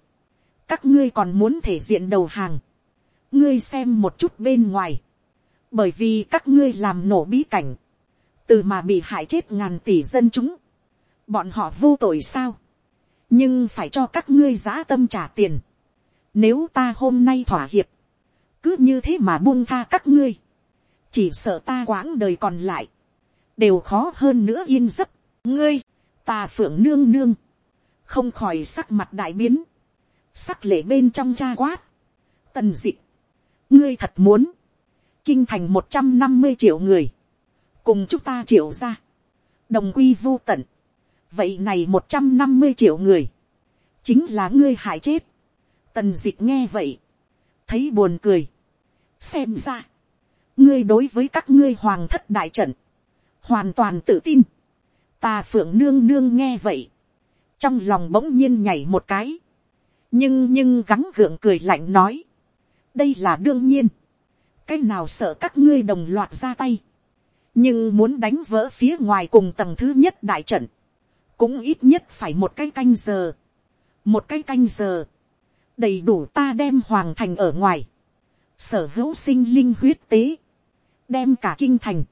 [SPEAKER 1] các ngươi còn muốn thể diện đầu hàng, ngươi xem một chút bên ngoài, bởi vì các ngươi làm nổ bí cảnh, từ mà bị hại chết ngàn tỷ dân chúng, bọn họ vô tội sao, nhưng phải cho các ngươi giá tâm trả tiền, nếu ta hôm nay thỏa hiệp, cứ như thế mà buông tha các ngươi, chỉ sợ ta quãng đời còn lại, đều khó hơn nữa yên giấc, ngươi, ta phượng nương nương, không khỏi sắc mặt đại biến, sắc lệ bên trong cha quát, tần d ị ngươi thật muốn, kinh thành một trăm năm mươi triệu người, cùng chúng ta triệu ra, đồng quy vô tận, vậy này một trăm năm mươi triệu người, chính là ngươi hại chết, tần d ị nghe vậy, thấy buồn cười, xem ra, ngươi đối với các ngươi hoàng thất đại trận, hoàn toàn tự tin, Ta phượng nương nương nghe vậy. Trong lòng bỗng nhiên nhảy một cái. Nhưng nhưng gắng gượng cười lạnh nói. Đây là đương nhiên. Cái nào sợ các ngươi đồng loạt ra tay. Nhưng muốn đánh vỡ phía ngoài cùng tầng thứ nhất đại trận. Cũng ít nhất phải một cái canh giờ. Một cái canh giờ. Đầy đủ ta đem hoàng thành ở ngoài. Sở hữu sinh linh huyết tế. Đem cả kinh thành.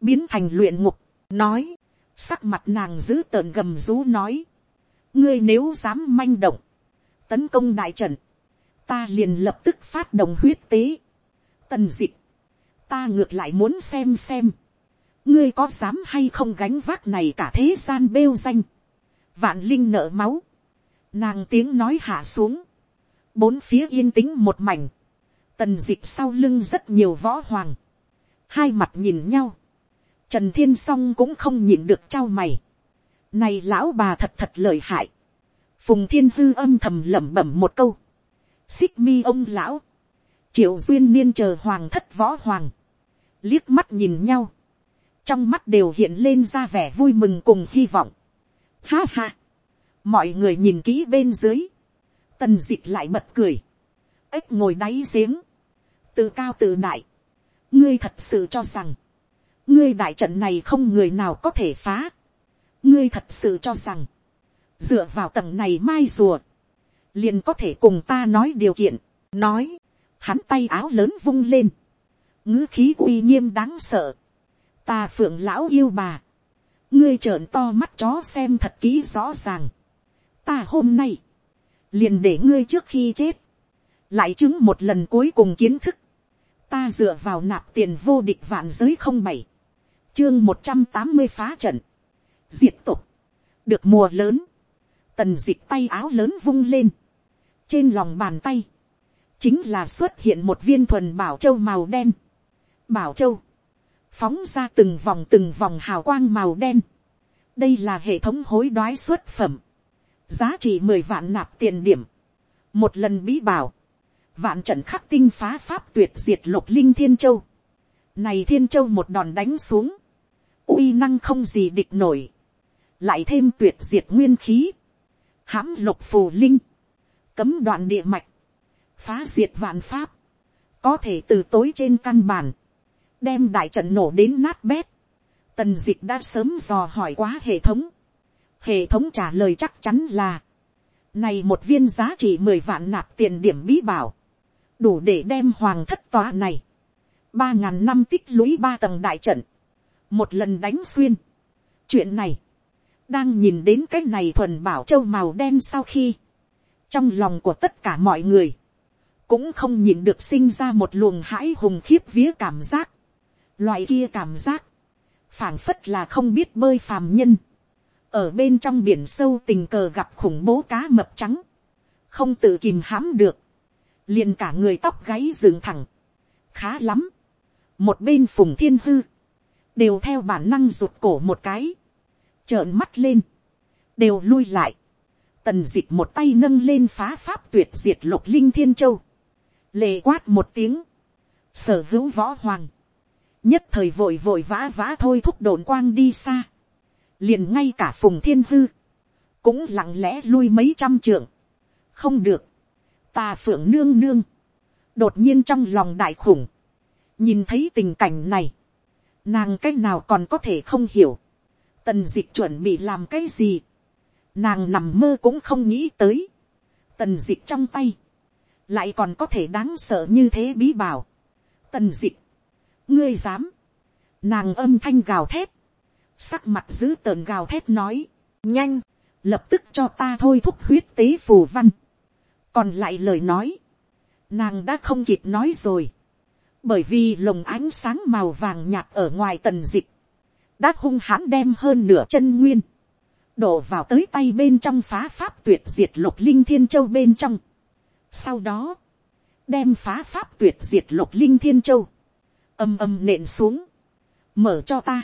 [SPEAKER 1] Biến thành luyện ngục. Nói, Sắc mặt nàng giữ tợn gầm rú nói. Ngươi nếu dám manh động. Tấn công đại trận. Ta liền lập tức phát động huyết tế. Tần dịch. Ta ngược lại muốn xem xem. Ngươi có dám hay không gánh vác này cả thế gian bêu danh. Vạn linh nợ máu. Nàng tiếng nói hạ xuống. Bốn phía yên tĩnh một mảnh. Tần dịch sau lưng rất nhiều võ hoàng. Hai mặt nhìn nhau Trần Thiên Song cũng không nhịn được trao mày. Này lão bà thật thật lợi hại. Phùng Thiên Hư âm thầm lẩm bẩm một câu. Xích mi ông lão. Triệu duyên niên chờ hoàng thất võ hoàng. Liếc mắt nhìn nhau. Trong mắt đều hiện lên ra vẻ vui mừng cùng hy vọng. Ha ha. Mọi người nhìn kỹ bên dưới. Tần dịch lại bật cười. Ếch ngồi đáy giếng. Từ cao từ đại. Ngươi thật sự cho rằng ngươi đại trận này không người nào có thể phá ngươi thật sự cho rằng, dựa vào tầng này mai rùa, liền có thể cùng ta nói điều kiện, nói, hắn tay áo lớn vung lên, ngữ khí uy nghiêm đáng sợ, ta phượng lão yêu bà, ngươi trợn to mắt chó xem thật kỹ rõ ràng, ta hôm nay, liền để ngươi trước khi chết, lại chứng một lần cuối cùng kiến thức, ta dựa vào nạp tiền vô địch vạn giới không bảy, chương một trăm tám mươi phá trận, diệt tục, được mùa lớn, tần dịch tay áo lớn vung lên, trên lòng bàn tay, chính là xuất hiện một viên thuần bảo châu màu đen, bảo châu, phóng ra từng vòng từng vòng hào quang màu đen, đây là hệ thống hối đoái xuất phẩm, giá trị mười vạn nạp tiền điểm, một lần bí bảo, vạn trận khắc tinh phá pháp tuyệt diệt lục linh thiên châu, này thiên châu một đòn đánh xuống, uy năng không gì địch nổi, lại thêm tuyệt diệt nguyên khí, hãm lục phù linh, cấm đoạn địa mạch, phá diệt vạn pháp, có thể từ tối trên căn bản, đem đại trận nổ đến nát bét. Tần d ị c h đã sớm dò hỏi quá hệ thống. hệ thống trả lời chắc chắn là, này một viên giá trị mười vạn nạp tiền điểm bí bảo, đủ để đem hoàng thất tòa này, ba ngàn năm tích lũy ba tầng đại trận, một lần đánh xuyên. chuyện này, đang nhìn đến cái này thuần bảo châu màu đen sau khi, trong lòng của tất cả mọi người, cũng không nhìn được sinh ra một luồng hãi hùng khiếp vía cảm giác. Loại kia cảm giác, phảng phất là không biết bơi phàm nhân. Ở bên trong biển sâu tình cờ gặp khủng bố cá mập trắng. Không tự kìm hãm được. liền cả người tóc gáy dựng thẳng. Khá lắm. Một bên phùng thiên hư. Đều theo bản năng rụt cổ một cái. Trợn mắt lên. Đều lui lại. Tần dịch một tay nâng lên phá pháp tuyệt diệt lục linh thiên châu lệ quát một tiếng, sở hữu võ hoàng, nhất thời vội vội vã vã thôi thúc đồn quang đi xa, liền ngay cả phùng thiên hư, cũng lặng lẽ lui mấy trăm trượng, không được, tà phượng nương nương, đột nhiên trong lòng đại khủng, nhìn thấy tình cảnh này, nàng cái nào còn có thể không hiểu, tần dịch chuẩn bị làm cái gì, nàng nằm mơ cũng không nghĩ tới, tần dịch trong tay, lại còn có thể đáng sợ như thế bí bảo. tần dịch, ngươi dám, nàng âm thanh gào thét, sắc mặt giữ tợn gào thét nói, nhanh, lập tức cho ta thôi thúc huyết tế phù văn. còn lại lời nói, nàng đã không kịp nói rồi, bởi vì lồng ánh sáng màu vàng nhạt ở ngoài tần dịch, đã hung hãn đem hơn nửa chân nguyên, đổ vào tới tay bên trong phá pháp tuyệt diệt lục linh thiên châu bên trong. Sau đó, đem phá pháp tuyệt diệt lục linh thiên châu, âm âm nện xuống, mở cho ta.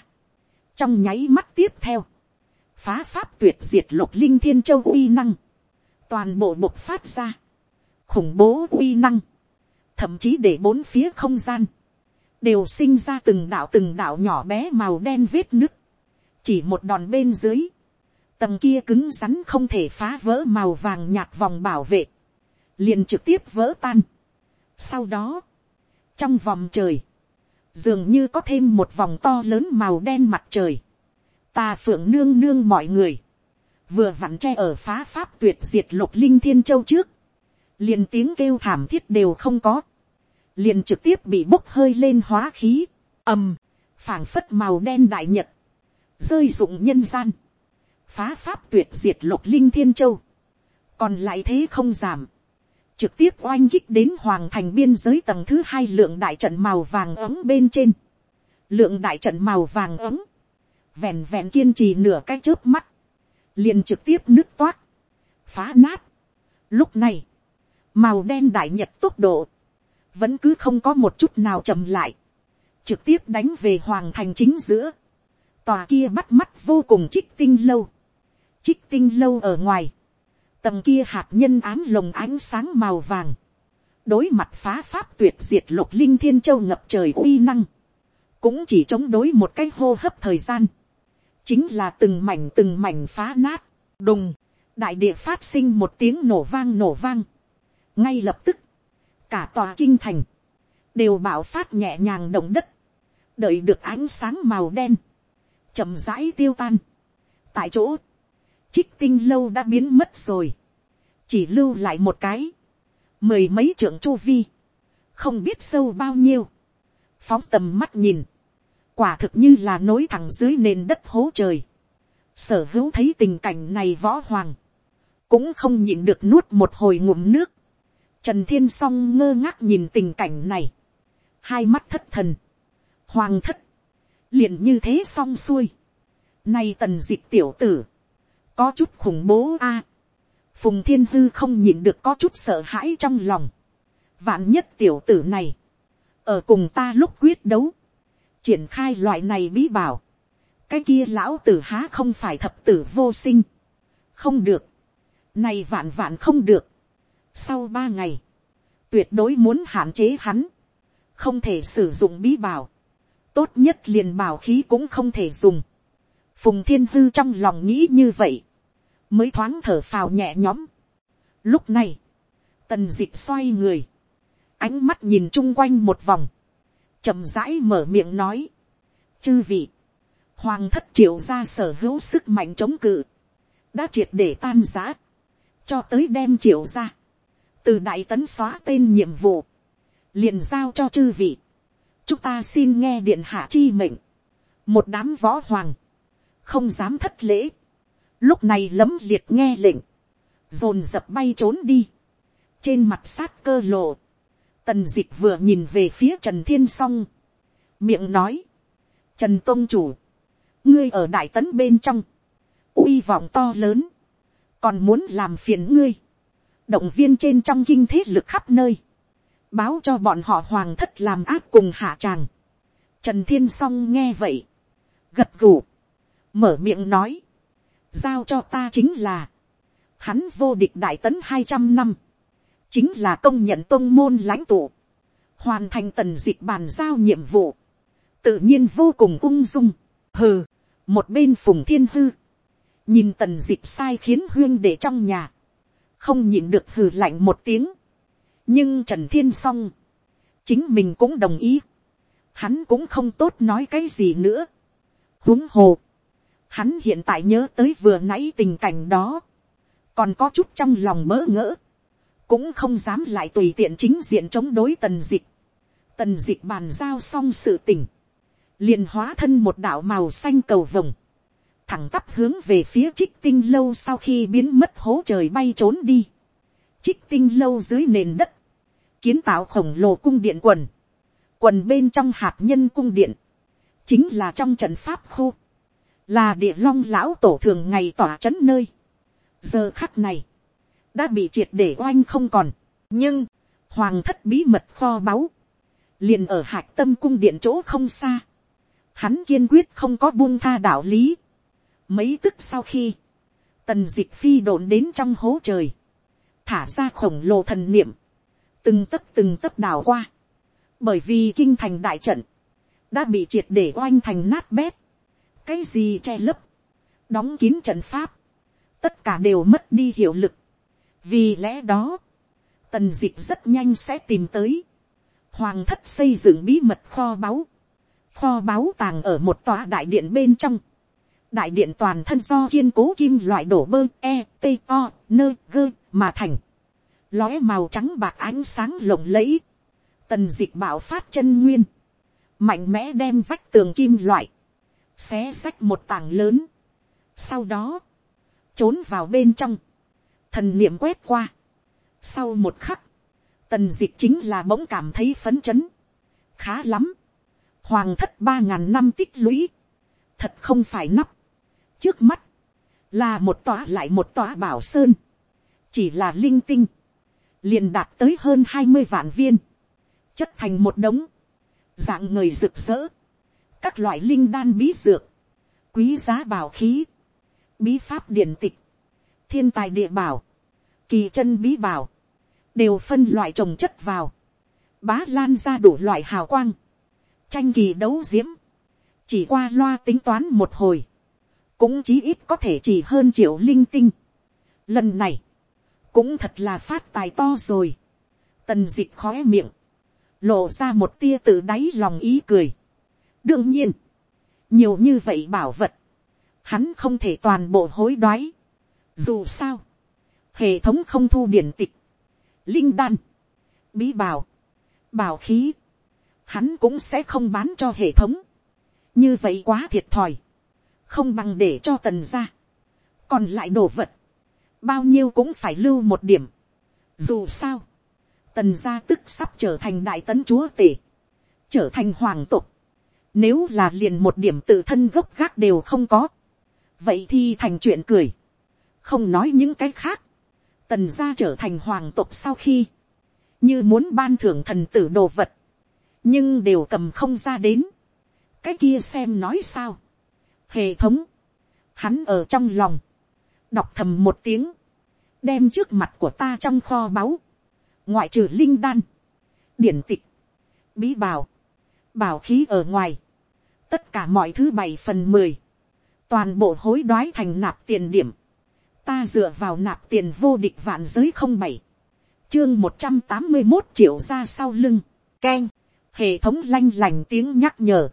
[SPEAKER 1] Trong nháy mắt tiếp theo, phá pháp tuyệt diệt lục linh thiên châu uy năng, toàn bộ bộc phát ra, khủng bố uy năng, thậm chí để bốn phía không gian, đều sinh ra từng đạo từng đạo nhỏ bé màu đen vết nứt, chỉ một đòn bên dưới, tầng kia cứng rắn không thể phá vỡ màu vàng nhạt vòng bảo vệ, liền trực tiếp vỡ tan. Sau đó, trong vòng trời, dường như có thêm một vòng to lớn màu đen mặt trời. Tà phượng nương nương mọi người, vừa vặn tre ở phá pháp tuyệt diệt lục linh thiên châu trước, liền tiếng kêu thảm thiết đều không có, liền trực tiếp bị bốc hơi lên hóa khí, ầm, phảng phất màu đen đại nhật, rơi dụng nhân gian, phá pháp tuyệt diệt lục linh thiên châu, còn lại thế không giảm, trực tiếp oanh kích đến hoàng thành biên giới tầng thứ hai lượng đại trận màu vàng ấm bên trên. lượng đại trận màu vàng ấm, vẹn vẹn kiên trì nửa cái chớp mắt, liền trực tiếp nước toát, phá nát. lúc này, màu đen đại nhật tốc độ, vẫn cứ không có một chút nào chậm lại, trực tiếp đánh về hoàng thành chính giữa, tòa kia bắt mắt vô cùng trích tinh lâu, trích tinh lâu ở ngoài, tầng kia hạt nhân án lồng ánh sáng màu vàng, đối mặt phá pháp tuyệt diệt lục linh thiên châu ngập trời uy năng, cũng chỉ chống đối một cái hô hấp thời gian, chính là từng mảnh từng mảnh phá nát, đùng, đại địa phát sinh một tiếng nổ vang nổ vang, ngay lập tức, cả tòa kinh thành, đều bạo phát nhẹ nhàng động đất, đợi được ánh sáng màu đen, chậm rãi tiêu tan. tại chỗ, trích tinh lâu đã biến mất rồi, chỉ lưu lại một cái, mười mấy trưởng chu vi, không biết sâu bao nhiêu, phóng tầm mắt nhìn, quả thực như là nối thẳng dưới nền đất hố trời, sở hữu thấy tình cảnh này võ hoàng, cũng không nhịn được nuốt một hồi ngụm nước, trần thiên Song ngơ ngác nhìn tình cảnh này, hai mắt thất thần, hoàng thất, liền như thế xong xuôi, nay tần dịch tiểu tử, có chút khủng bố a. phùng thiên hư không nhìn được có chút sợ hãi trong lòng. vạn nhất tiểu tử này, ở cùng ta lúc quyết đấu, triển khai loại này bí bảo, cái kia lão tử há không phải thập tử vô sinh. không được, này vạn vạn không được sau ba ngày, tuyệt đối muốn hạn chế hắn, không thể sử dụng bí bảo, tốt nhất liền bảo khí cũng không thể dùng. Phùng thiên hư trong lòng nghĩ như vậy. Mới thoáng thở phào nhẹ nhõm. Lúc này. Tần dịch xoay người. ánh mắt nhìn chung quanh một vòng, chậm rãi mở miệng nói, chư vị, hoàng thất triệu ra sở hữu sức mạnh chống cự, đã triệt để tan giã, cho tới đem triệu ra, từ đại tấn xóa tên nhiệm vụ, liền giao cho chư vị, chúng ta xin nghe điện hạ chi mệnh, một đám võ hoàng, không dám thất lễ, lúc này lấm liệt nghe lệnh, dồn dập bay trốn đi, trên mặt sát cơ lộ, tần d ị c h vừa nhìn về phía trần thiên s o n g miệng nói, trần tôn chủ, ngươi ở đại tấn bên trong, uy vọng to lớn, còn muốn làm phiền ngươi, động viên trên trong kinh thế lực khắp nơi, báo cho bọn họ hoàng thất làm áp cùng hạ tràng. Trần thiên s o n g nghe vậy, gật gù, mở miệng nói, giao cho ta chính là, hắn vô địch đại tấn hai trăm năm, chính là công nhận tôn môn lãnh tụ, hoàn thành tần dịch bàn giao nhiệm vụ, tự nhiên vô cùng ung dung, hừ, một bên phùng thiên hư, nhìn tần dịch sai khiến huyên để trong nhà, không nhịn được hừ lạnh một tiếng, nhưng trần thiên s o n g chính mình cũng đồng ý, hắn cũng không tốt nói cái gì nữa, huống hồ, hắn hiện tại nhớ tới vừa nãy tình cảnh đó, còn có chút trong lòng mỡ ngỡ, cũng không dám lại tùy tiện chính diện chống đối tần dịch. Tần dịch bàn giao xong sự tình, liền hóa thân một đạo màu xanh cầu vồng, thẳng tắp hướng về phía trích tinh lâu sau khi biến mất hố trời bay trốn đi. Trích tinh lâu dưới nền đất, kiến tạo khổng lồ cung điện quần, quần bên trong hạt nhân cung điện, chính là trong trận pháp khu, là địa long lão tổ thường ngày tỏa c h ấ n nơi. giờ khắc này, đã bị triệt để oanh không còn. nhưng, hoàng thất bí mật kho báu, liền ở hạc tâm cung điện chỗ không xa. hắn kiên quyết không có buông tha đạo lý mấy tức sau khi, tần dịch phi độn đến trong hố trời, thả ra khổng lồ thần niệm, từng tấc từng tấc đào qua, bởi vì kinh thành đại trận, đã bị triệt để oanh thành nát bét, cái gì che lấp, đóng kín trận pháp, tất cả đều mất đi hiệu lực, vì lẽ đó, tần dịch rất nhanh sẽ tìm tới, hoàng thất xây dựng bí mật kho báu, kho báu tàng ở một tòa đại điện bên trong, đại điện toàn thân do kiên cố kim loại đổ bơ e t o nơ gơ mà thành, lóe màu trắng bạc ánh sáng lộng lẫy, tần d ị c h bạo phát chân nguyên, mạnh mẽ đem vách tường kim loại, xé xách một tảng lớn, sau đó, trốn vào bên trong, thần niệm quét qua. Sau một khắc, tần dịch chính là bỗng cảm thấy phấn chấn. khá lắm. hoàng thất ba ngàn năm tích lũy. thật không phải nắp trước mắt, là một tòa lại một tòa bảo sơn. chỉ là linh tinh. liền đạt tới hơn hai mươi vạn viên. chất thành một đống. dạng người rực rỡ. các loại linh đan bí dược. quý giá bảo khí. bí pháp điển tịch thiên tài địa bảo, kỳ chân bí bảo, đều phân loại trồng chất vào, bá lan ra đủ loại hào quang, tranh kỳ đấu diễm, chỉ qua loa tính toán một hồi, cũng chí ít có thể chỉ hơn triệu linh tinh. Lần này, cũng thật là phát tài to rồi. Tần dịch khóe miệng, lộ ra một tia từ đáy lòng ý cười. đương nhiên, nhiều như vậy bảo vật, hắn không thể toàn bộ hối đoái. Dù sao, hệ thống không thu điển tịch, linh đan, bí bảo, bảo khí, hắn cũng sẽ không bán cho hệ thống. như vậy quá thiệt thòi, không bằng để cho tần ra. còn lại đồ vật, bao nhiêu cũng phải lưu một điểm. dù sao, tần gia tức sắp trở thành đại tấn chúa tể, trở thành hoàng tục. Nếu là liền một điểm tự thân gốc gác đều không có, vậy thì thành chuyện cười không nói những cái khác, tần gia trở thành hoàng tộc sau khi, như muốn ban thưởng thần tử đồ vật, nhưng đều cầm không ra đến, cái kia xem nói sao, hệ thống, hắn ở trong lòng, đọc thầm một tiếng, đem trước mặt của ta trong kho báu, ngoại trừ linh đan, điển tịch, bí bảo, bảo khí ở ngoài, tất cả mọi thứ bảy phần mười, toàn bộ hối đoái thành nạp tiền điểm, ta dựa vào nạp tiền vô địch vạn giới không bảy, chương một trăm tám mươi một triệu ra sau lưng,
[SPEAKER 2] Ken.
[SPEAKER 1] hệ thống lanh lành tiếng nhắc nhở,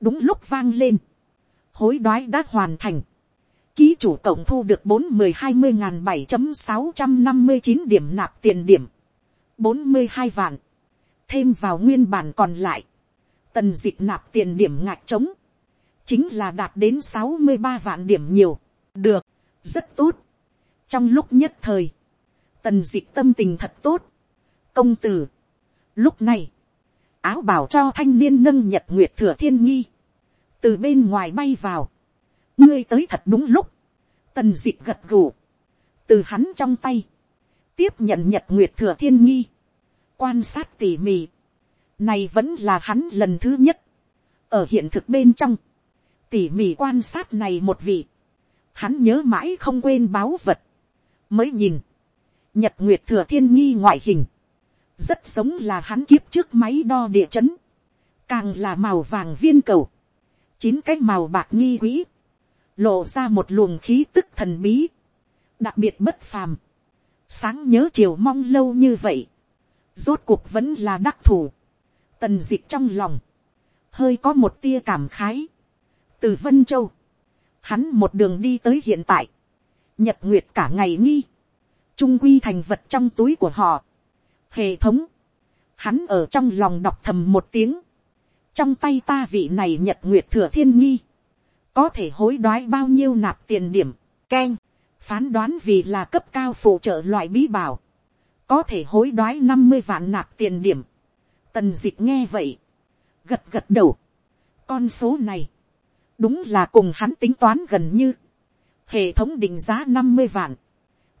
[SPEAKER 1] đúng lúc vang lên, hối đoái đã hoàn thành, ký chủ cộng thu được bốn mười hai mươi n g h n bảy chấm sáu trăm năm mươi chín điểm nạp tiền điểm, bốn mươi hai vạn, thêm vào nguyên bản còn lại, tần dịch nạp tiền điểm ngạch trống, chính là đạt đến sáu mươi ba vạn điểm nhiều, được, rất tốt. trong lúc nhất thời, tần dịch tâm tình thật tốt, công tử, lúc này, áo bảo cho thanh niên nâng nhật nguyệt thừa thiên nghi, từ bên ngoài bay vào, ngươi tới thật đúng lúc, tần d ị c h gật gù, từ hắn trong tay, tiếp nhận nhật nguyệt thừa thiên nghi, quan sát tỉ mỉ, này vẫn là hắn lần thứ nhất, ở hiện thực bên trong, tỉ mỉ quan sát này một vị, hắn nhớ mãi không quên báo vật, mới nhìn, nhật nguyệt thừa thiên nghi ngoại hình, rất giống là hắn kiếp trước máy đo địa chấn, càng là màu vàng viên cầu, chín cái màu bạc nghi quỹ, lộ ra một luồng khí tức thần bí, đặc biệt bất phàm, sáng nhớ chiều mong lâu như vậy, rốt cuộc vẫn là đắc thủ, tần d ị c h trong lòng, hơi có một tia cảm khái, từ vân châu, hắn một đường đi tới hiện tại, nhật nguyệt cả ngày nghi, trung quy thành vật trong túi của họ, hệ thống, hắn ở trong lòng đọc thầm một tiếng, trong tay ta vị này nhật nguyệt thừa thiên nghi, có thể hối đoái bao nhiêu nạp tiền điểm, keng, phán đoán vì là cấp cao phụ trợ loại bí bảo, có thể hối đoái năm mươi vạn nạp tiền điểm, tần d ị c h nghe vậy, gật gật đầu, con số này, đúng là cùng hắn tính toán gần như, hệ thống định giá năm mươi vạn,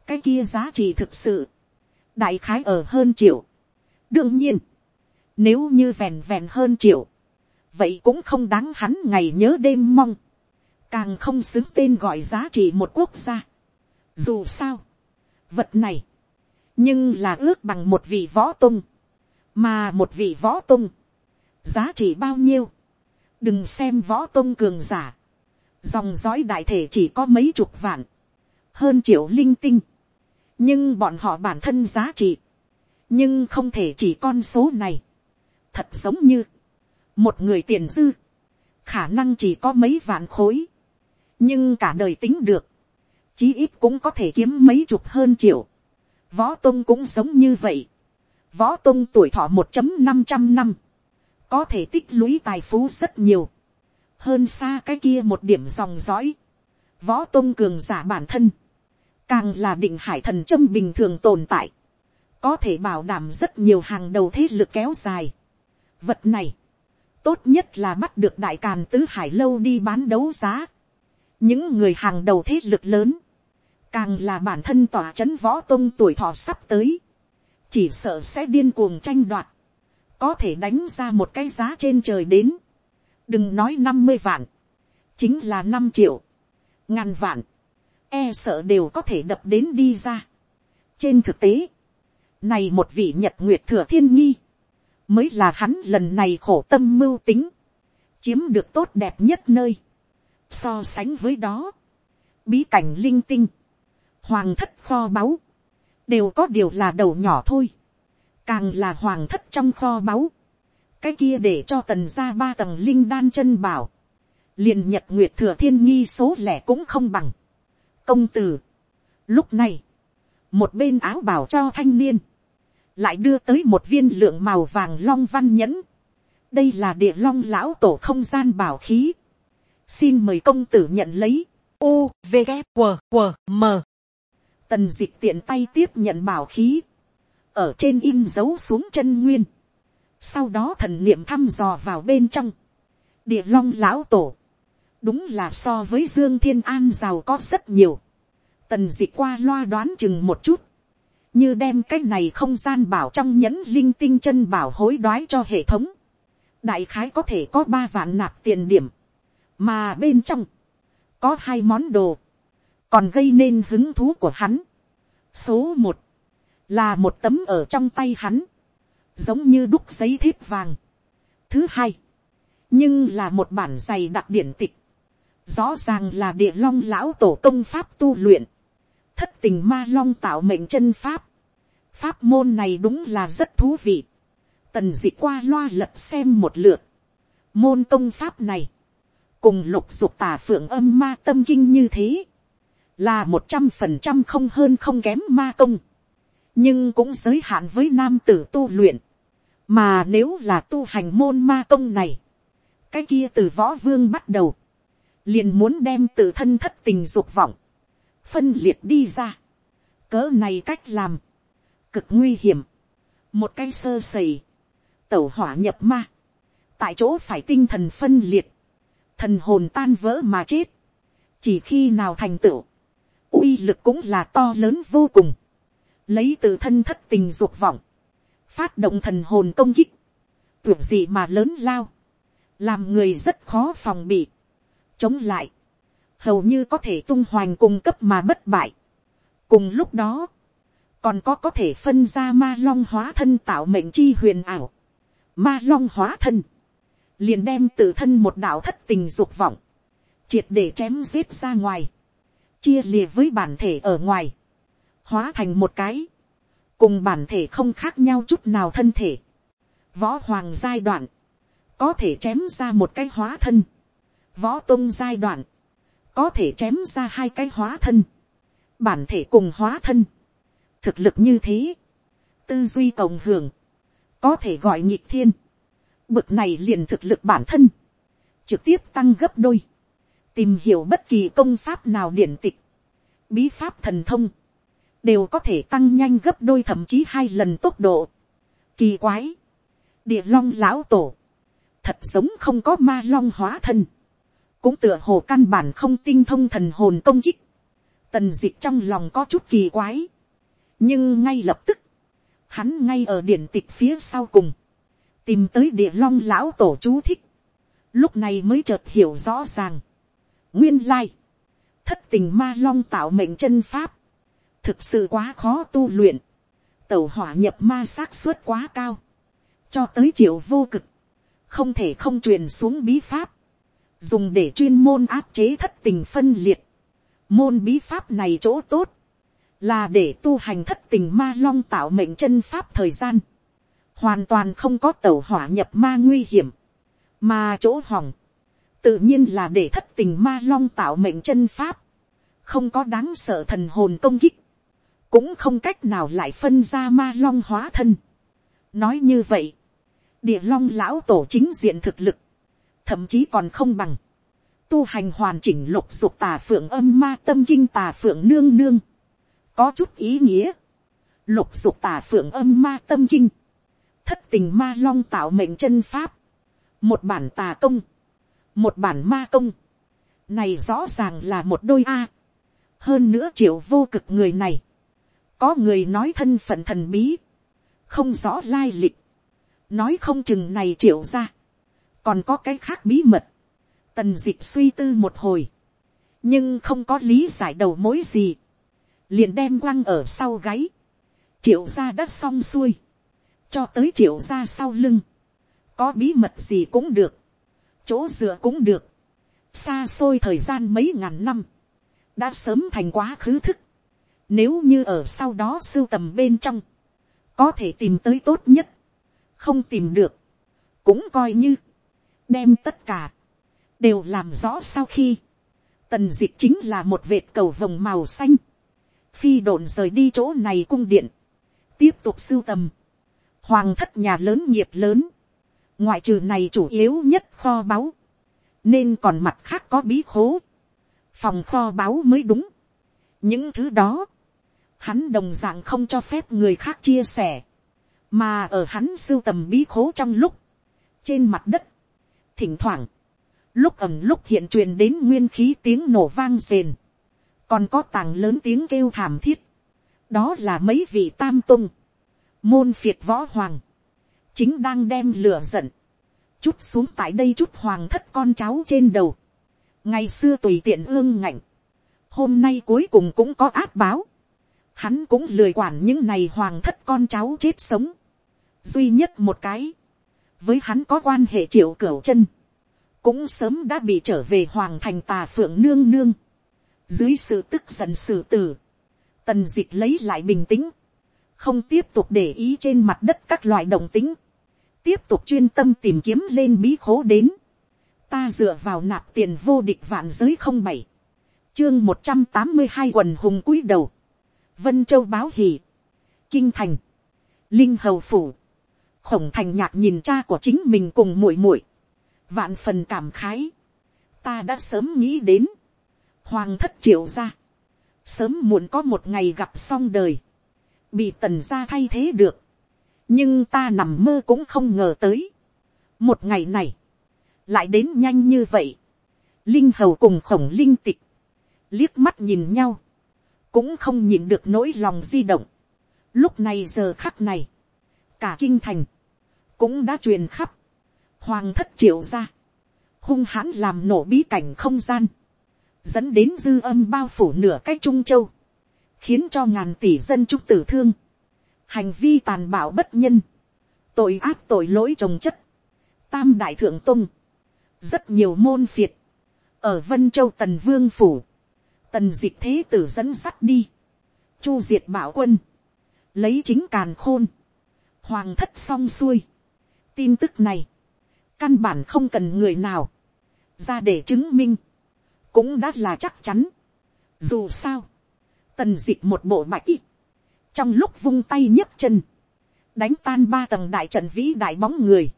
[SPEAKER 1] cái kia giá trị thực sự, đại khái ở hơn triệu. đương nhiên, nếu như vẹn vẹn hơn triệu, vậy cũng không đáng hắn ngày nhớ đêm mong. Càng không xứng tên gọi giá trị một quốc gia. Dù sao, vật này, nhưng là ước bằng một vị võ tung, mà một vị võ tung, giá trị bao nhiêu, đừng xem võ tung cường giả, dòng dõi đại thể chỉ có mấy chục vạn, hơn triệu linh tinh, nhưng bọn họ bản thân giá trị, nhưng không thể chỉ con số này, thật giống như, một người tiền dư, khả năng chỉ có mấy vạn khối, nhưng cả đời tính được, chí ít cũng có thể kiếm mấy chục hơn triệu. Võ tôn cũng sống như vậy. Võ tôn tuổi thọ một năm trăm năm, có thể tích lũy tài phú rất nhiều, hơn xa cái kia một điểm dòng dõi. Võ tôn cường giả bản thân, càng là định hải thần châm bình thường tồn tại, có thể bảo đảm rất nhiều hàng đầu thế lực kéo dài. Vật này, tốt nhất là bắt được đại càn tứ hải lâu đi bán đấu giá. Những người hàng đầu thế lực lớn, càng là bản thân tòa c h ấ n võ tôn tuổi thọ sắp tới, chỉ sợ sẽ điên cuồng tranh đoạt, có thể đánh ra một cái giá trên trời đến, đừng nói năm mươi vạn, chính là năm triệu, ngàn vạn, e sợ đều có thể đập đến đi ra. trên thực tế, này một vị nhật nguyệt thừa thiên nghi, mới là hắn lần này khổ tâm mưu tính, chiếm được tốt đẹp nhất nơi, So sánh với đó, bí cảnh linh tinh, hoàng thất kho báu, đều có điều là đầu nhỏ thôi. Càng là hoàng thất trong kho báu, cái kia để cho tần ra ba tầng linh đan chân bảo, liền nhật nguyệt thừa thiên nghi số lẻ cũng không bằng. công tử, lúc này, một bên áo bảo cho thanh niên, lại đưa tới một viên lượng màu vàng long văn nhẫn. đây là địa long lão tổ không gian bảo khí, xin mời công tử nhận lấy, u, v, g, q, q, m. tần d ị c h tiện tay tiếp nhận bảo khí, ở trên in dấu xuống chân nguyên, sau đó thần niệm thăm dò vào bên trong, địa long lão tổ, đúng là so với dương thiên an giàu có rất nhiều, tần d ị c h qua loa đoán chừng một chút, như đem cái này không gian bảo trong nhẫn linh tinh chân bảo hối đoái cho hệ thống, đại khái có thể có ba vạn nạp tiền điểm, mà bên trong, có hai món đồ, còn gây nên hứng thú của hắn. số một, là một tấm ở trong tay hắn, giống như đúc giấy thiếp vàng. thứ hai, nhưng là một bản giày đặc điển tịch, rõ ràng là địa long lão tổ công pháp tu luyện, thất tình ma long tạo mệnh chân pháp, pháp môn này đúng là rất thú vị. tần d ị qua loa lật xem một lượt. môn công pháp này, cùng lục dục tà phượng âm ma tâm kinh như thế, là một trăm phần trăm không hơn không kém ma công, nhưng cũng giới hạn với nam tử tu luyện, mà nếu là tu hành môn ma công này, cái kia từ võ vương bắt đầu, liền muốn đem tự thân thất tình dục vọng, phân liệt đi ra, cỡ này cách làm, cực nguy hiểm, một cái sơ sầy, tẩu hỏa nhập ma, tại chỗ phải tinh thần phân liệt, thần hồn tan vỡ mà chết, chỉ khi nào thành tựu, uy lực cũng là to lớn vô cùng, lấy từ thân thất tình dục vọng, phát động thần hồn công kích, tưởng gì mà lớn lao, làm người rất khó phòng bị, chống lại, hầu như có thể tung hoành cùng cấp mà bất bại. cùng lúc đó, còn có có thể phân ra ma long hóa thân tạo mệnh chi huyền ảo, ma long hóa thân, liền đem tự thân một đạo thất tình dục vọng, triệt để chém giết ra ngoài, chia lìa với bản thể ở ngoài, hóa thành một cái, cùng bản thể không khác nhau chút nào thân thể, võ hoàng giai đoạn, có thể chém ra một cái hóa thân, võ tôn giai đoạn, có thể chém ra hai cái hóa thân, bản thể cùng hóa thân, thực lực như thế, tư duy cộng hưởng, có thể gọi nhịp thiên, bực này liền thực lực bản thân, trực tiếp tăng gấp đôi, tìm hiểu bất kỳ công pháp nào điển tịch, bí pháp thần thông, đều có thể tăng nhanh gấp đôi thậm chí hai lần tốc độ. Kỳ quái, địa long lão tổ, thật giống không có ma long hóa thân, cũng tựa hồ căn bản không tinh thông thần hồn công kích, tần dịch trong lòng có chút kỳ quái, nhưng ngay lập tức, hắn ngay ở điển tịch phía sau cùng, tìm tới địa long lão tổ chú thích, lúc này mới chợt hiểu rõ ràng, nguyên lai, thất tình ma long tạo mệnh chân pháp, thực sự quá khó tu luyện, tẩu hỏa nhập ma xác suất quá cao, cho tới triệu vô cực, không thể không truyền xuống bí pháp, dùng để chuyên môn áp chế thất tình phân liệt. Môn bí pháp này chỗ tốt, là để tu hành thất tình ma long tạo mệnh chân pháp thời gian, hoàn toàn không có tẩu hỏa nhập ma nguy hiểm, mà chỗ hỏng, tự nhiên là để thất tình ma long tạo mệnh chân pháp, không có đáng sợ thần hồn công kích, cũng không cách nào lại phân ra ma long hóa thân. nói như vậy, địa long lão tổ chính diện thực lực, thậm chí còn không bằng, tu hành hoàn chỉnh lục dục tà phượng âm ma tâm kinh tà phượng nương nương, có chút ý nghĩa, lục dục tà phượng âm ma tâm kinh, thất tình ma long tạo mệnh chân pháp, một bản tà công, một bản ma công, này rõ ràng là một đôi a, hơn nữa triệu vô cực người này, có người nói thân phận thần bí, không rõ lai lịch, nói không chừng này triệu ra, còn có cái khác bí mật, tần d ị suy tư một hồi, nhưng không có lý giải đầu mối gì, liền đem quăng ở sau gáy, triệu ra đất xong xuôi, cho tới triệu ra sau lưng, có bí mật gì cũng được, chỗ dựa cũng được, xa xôi thời gian mấy ngàn năm, đã sớm thành quá khứ thức, nếu như ở sau đó sưu tầm bên trong, có thể tìm tới tốt nhất, không tìm được, cũng coi như, đem tất cả, đều làm rõ sau khi, tần d ị c h chính là một vệt cầu vồng màu xanh, phi độn rời đi chỗ này cung điện, tiếp tục sưu tầm, hoàng thất nhà lớn nghiệp lớn, ngoại trừ này chủ yếu nhất kho báu, nên còn mặt khác có bí khố, phòng kho báu mới đúng. những thứ đó, hắn đồng d ạ n g không cho phép người khác chia sẻ, mà ở hắn sưu tầm bí khố trong lúc, trên mặt đất, thỉnh thoảng, lúc ẩm lúc hiện truyền đến nguyên khí tiếng nổ vang rền, còn có tàng lớn tiếng kêu thảm thiết, đó là mấy vị tam tung, môn phiệt võ hoàng, chính đang đem lửa giận, chút xuống tại đây chút hoàng thất con cháu trên đầu, ngày xưa tùy tiện ương ngạnh, hôm nay cuối cùng cũng có át báo, hắn cũng lười quản những này hoàng thất con cháu chết sống, duy nhất một cái, với hắn có quan hệ triệu cửu chân, cũng sớm đã bị trở về hoàng thành tà phượng nương nương. Dưới sự tức giận sự tử, tần dịch lấy lại bình tĩnh, không tiếp tục để ý trên mặt đất các loại động tính, tiếp tục chuyên tâm tìm kiếm lên bí khố đến, ta dựa vào nạp tiền vô địch vạn giới không bảy, chương một trăm tám mươi hai quần hùng cúi đầu, vân châu báo hì, kinh thành, linh hầu phủ, khổng thành nhạc nhìn cha của chính mình cùng muội muội, vạn phần cảm khái, ta đã sớm nghĩ đến, hoàng thất triệu ra, sớm muộn có một ngày gặp xong đời, bị tần gia thay thế được, nhưng ta nằm mơ cũng không ngờ tới. một ngày này, lại đến nhanh như vậy, linh hầu cùng khổng linh tịch, liếc mắt nhìn nhau, cũng không nhìn được nỗi lòng di động. lúc này giờ khắc này, cả kinh thành, cũng đã truyền khắp, hoàng thất triệu ra, hung hãn làm nổ bí cảnh không gian, dẫn đến dư âm bao phủ nửa cách trung châu, khiến cho ngàn tỷ dân chúng tử thương, hành vi tàn bạo bất nhân, tội ác tội lỗi trồng chất, tam đại thượng tung, rất nhiều môn phiệt, ở vân châu tần vương phủ, tần d ị c h thế tử dẫn sắt đi, chu diệt bảo quân, lấy chính càn khôn, hoàng thất xong xuôi, tin tức này, căn bản không cần người nào, ra để chứng minh, cũng đã là chắc chắn. Dù sao, tần d ị một bộ bạch trong lúc vung tay nhấc chân, đánh tan ba tầng đại trận vĩ đại bóng người,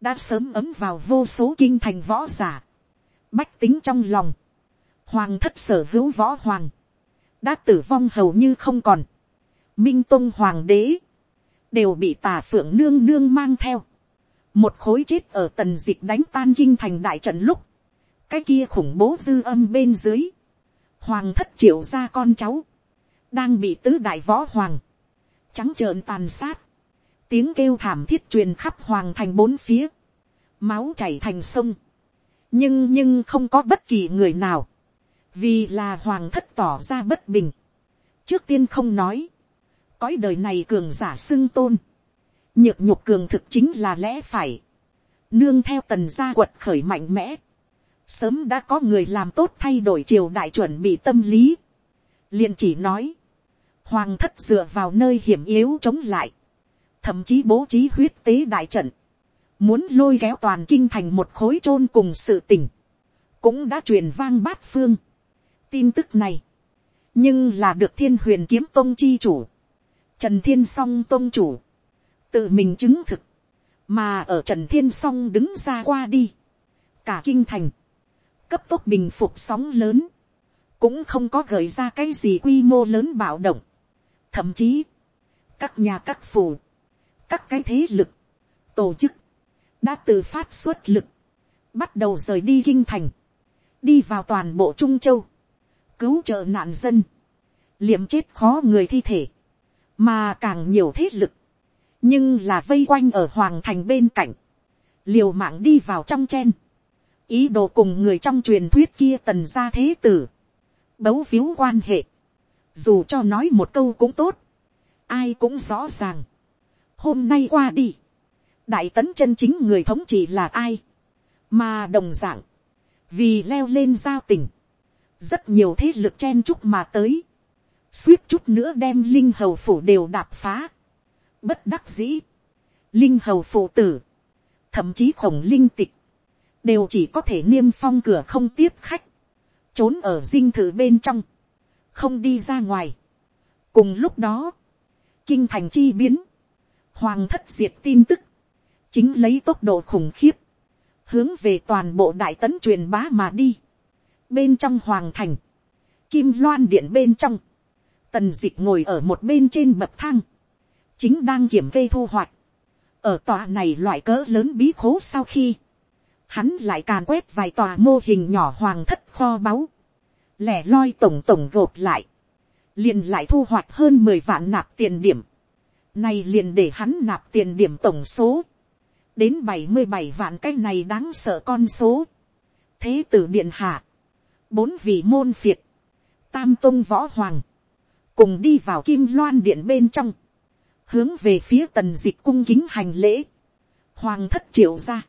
[SPEAKER 1] đã sớm ấm vào vô số kinh thành võ giả, bách tính trong lòng, hoàng thất sở hữu võ hoàng, đã tử vong hầu như không còn, minh tôn hoàng đế, đều bị tà phượng nương nương mang theo, một khối chết ở tần dịch đánh tan kinh thành đại trận lúc, cái kia khủng bố dư âm bên dưới, hoàng thất triệu ra con cháu, đang bị tứ đại võ hoàng, trắng trợn tàn sát, tiếng kêu thảm thiết truyền khắp hoàng thành bốn phía, máu chảy thành sông, nhưng nhưng không có bất kỳ người nào, vì là hoàng thất tỏ ra bất bình. trước tiên không nói, cõi đời này cường giả xưng tôn, nhược nhục cường thực chính là lẽ phải, nương theo tần gia quật khởi mạnh mẽ, sớm đã có người làm tốt thay đổi triều đại chuẩn bị tâm lý, liền chỉ nói, hoàng thất dựa vào nơi hiểm yếu chống lại, thậm chí bố trí huyết tế đại trận, muốn lôi kéo toàn kinh thành một khối chôn cùng sự tình, cũng đã truyền vang bát phương. tin tức này, nhưng là được thiên huyền kiếm tôn chi chủ, trần thiên song tôn chủ, tự mình chứng thực, mà ở trần thiên song đứng ra qua đi, cả kinh thành, cấp tốc bình phục sóng lớn, cũng không có gợi ra cái gì quy mô lớn bạo động, thậm chí, các nhà các phủ, các cái thế lực, tổ chức, đã tự phát xuất lực, bắt đầu rời đi kinh thành, đi vào toàn bộ trung châu, cứu trợ nạn dân, liệm chết khó người thi thể, mà càng nhiều thế lực, nhưng là vây quanh ở hoàng thành bên cạnh, liều mạng đi vào trong chen, ý đồ cùng người trong truyền thuyết kia tần ra thế tử, bấu víu quan hệ, dù cho nói một câu cũng tốt, ai cũng rõ ràng. hôm nay qua đi, đại tấn chân chính người thống trị là ai, mà đồng d ạ n g vì leo lên giao tình, rất nhiều thế lực chen chúc mà tới, suýt chút nữa đem linh hầu phủ đều đạp phá, bất đắc dĩ, linh hầu phụ tử, thậm chí khổng linh tịch, đều chỉ có thể niêm phong cửa không tiếp khách, trốn ở dinh thự bên trong, không đi ra ngoài. cùng lúc đó, kinh thành chi biến, hoàng thất diệt tin tức, chính lấy tốc độ khủng khiếp, hướng về toàn bộ đại tấn truyền bá mà đi. bên trong hoàng thành, kim loan điện bên trong, tần d ị c h ngồi ở một bên trên bậc thang, chính đang kiểm kê thu hoạch, ở tòa này loại cỡ lớn bí khố sau khi, hắn lại càn quét vài tòa mô hình nhỏ hoàng thất kho báu, lẻ loi tổng tổng gộp lại, liền lại thu hoạch hơn mười vạn nạp tiền điểm, này liền để hắn nạp tiền điểm tổng số, đến bảy mươi bảy vạn cái này đáng sợ con số, thế tử điện hạ, bốn vị môn phiệt, tam tôn võ hoàng, cùng đi vào kim loan điện bên trong, hướng về phía tần dịch cung kính hành lễ, hoàng thất triệu ra,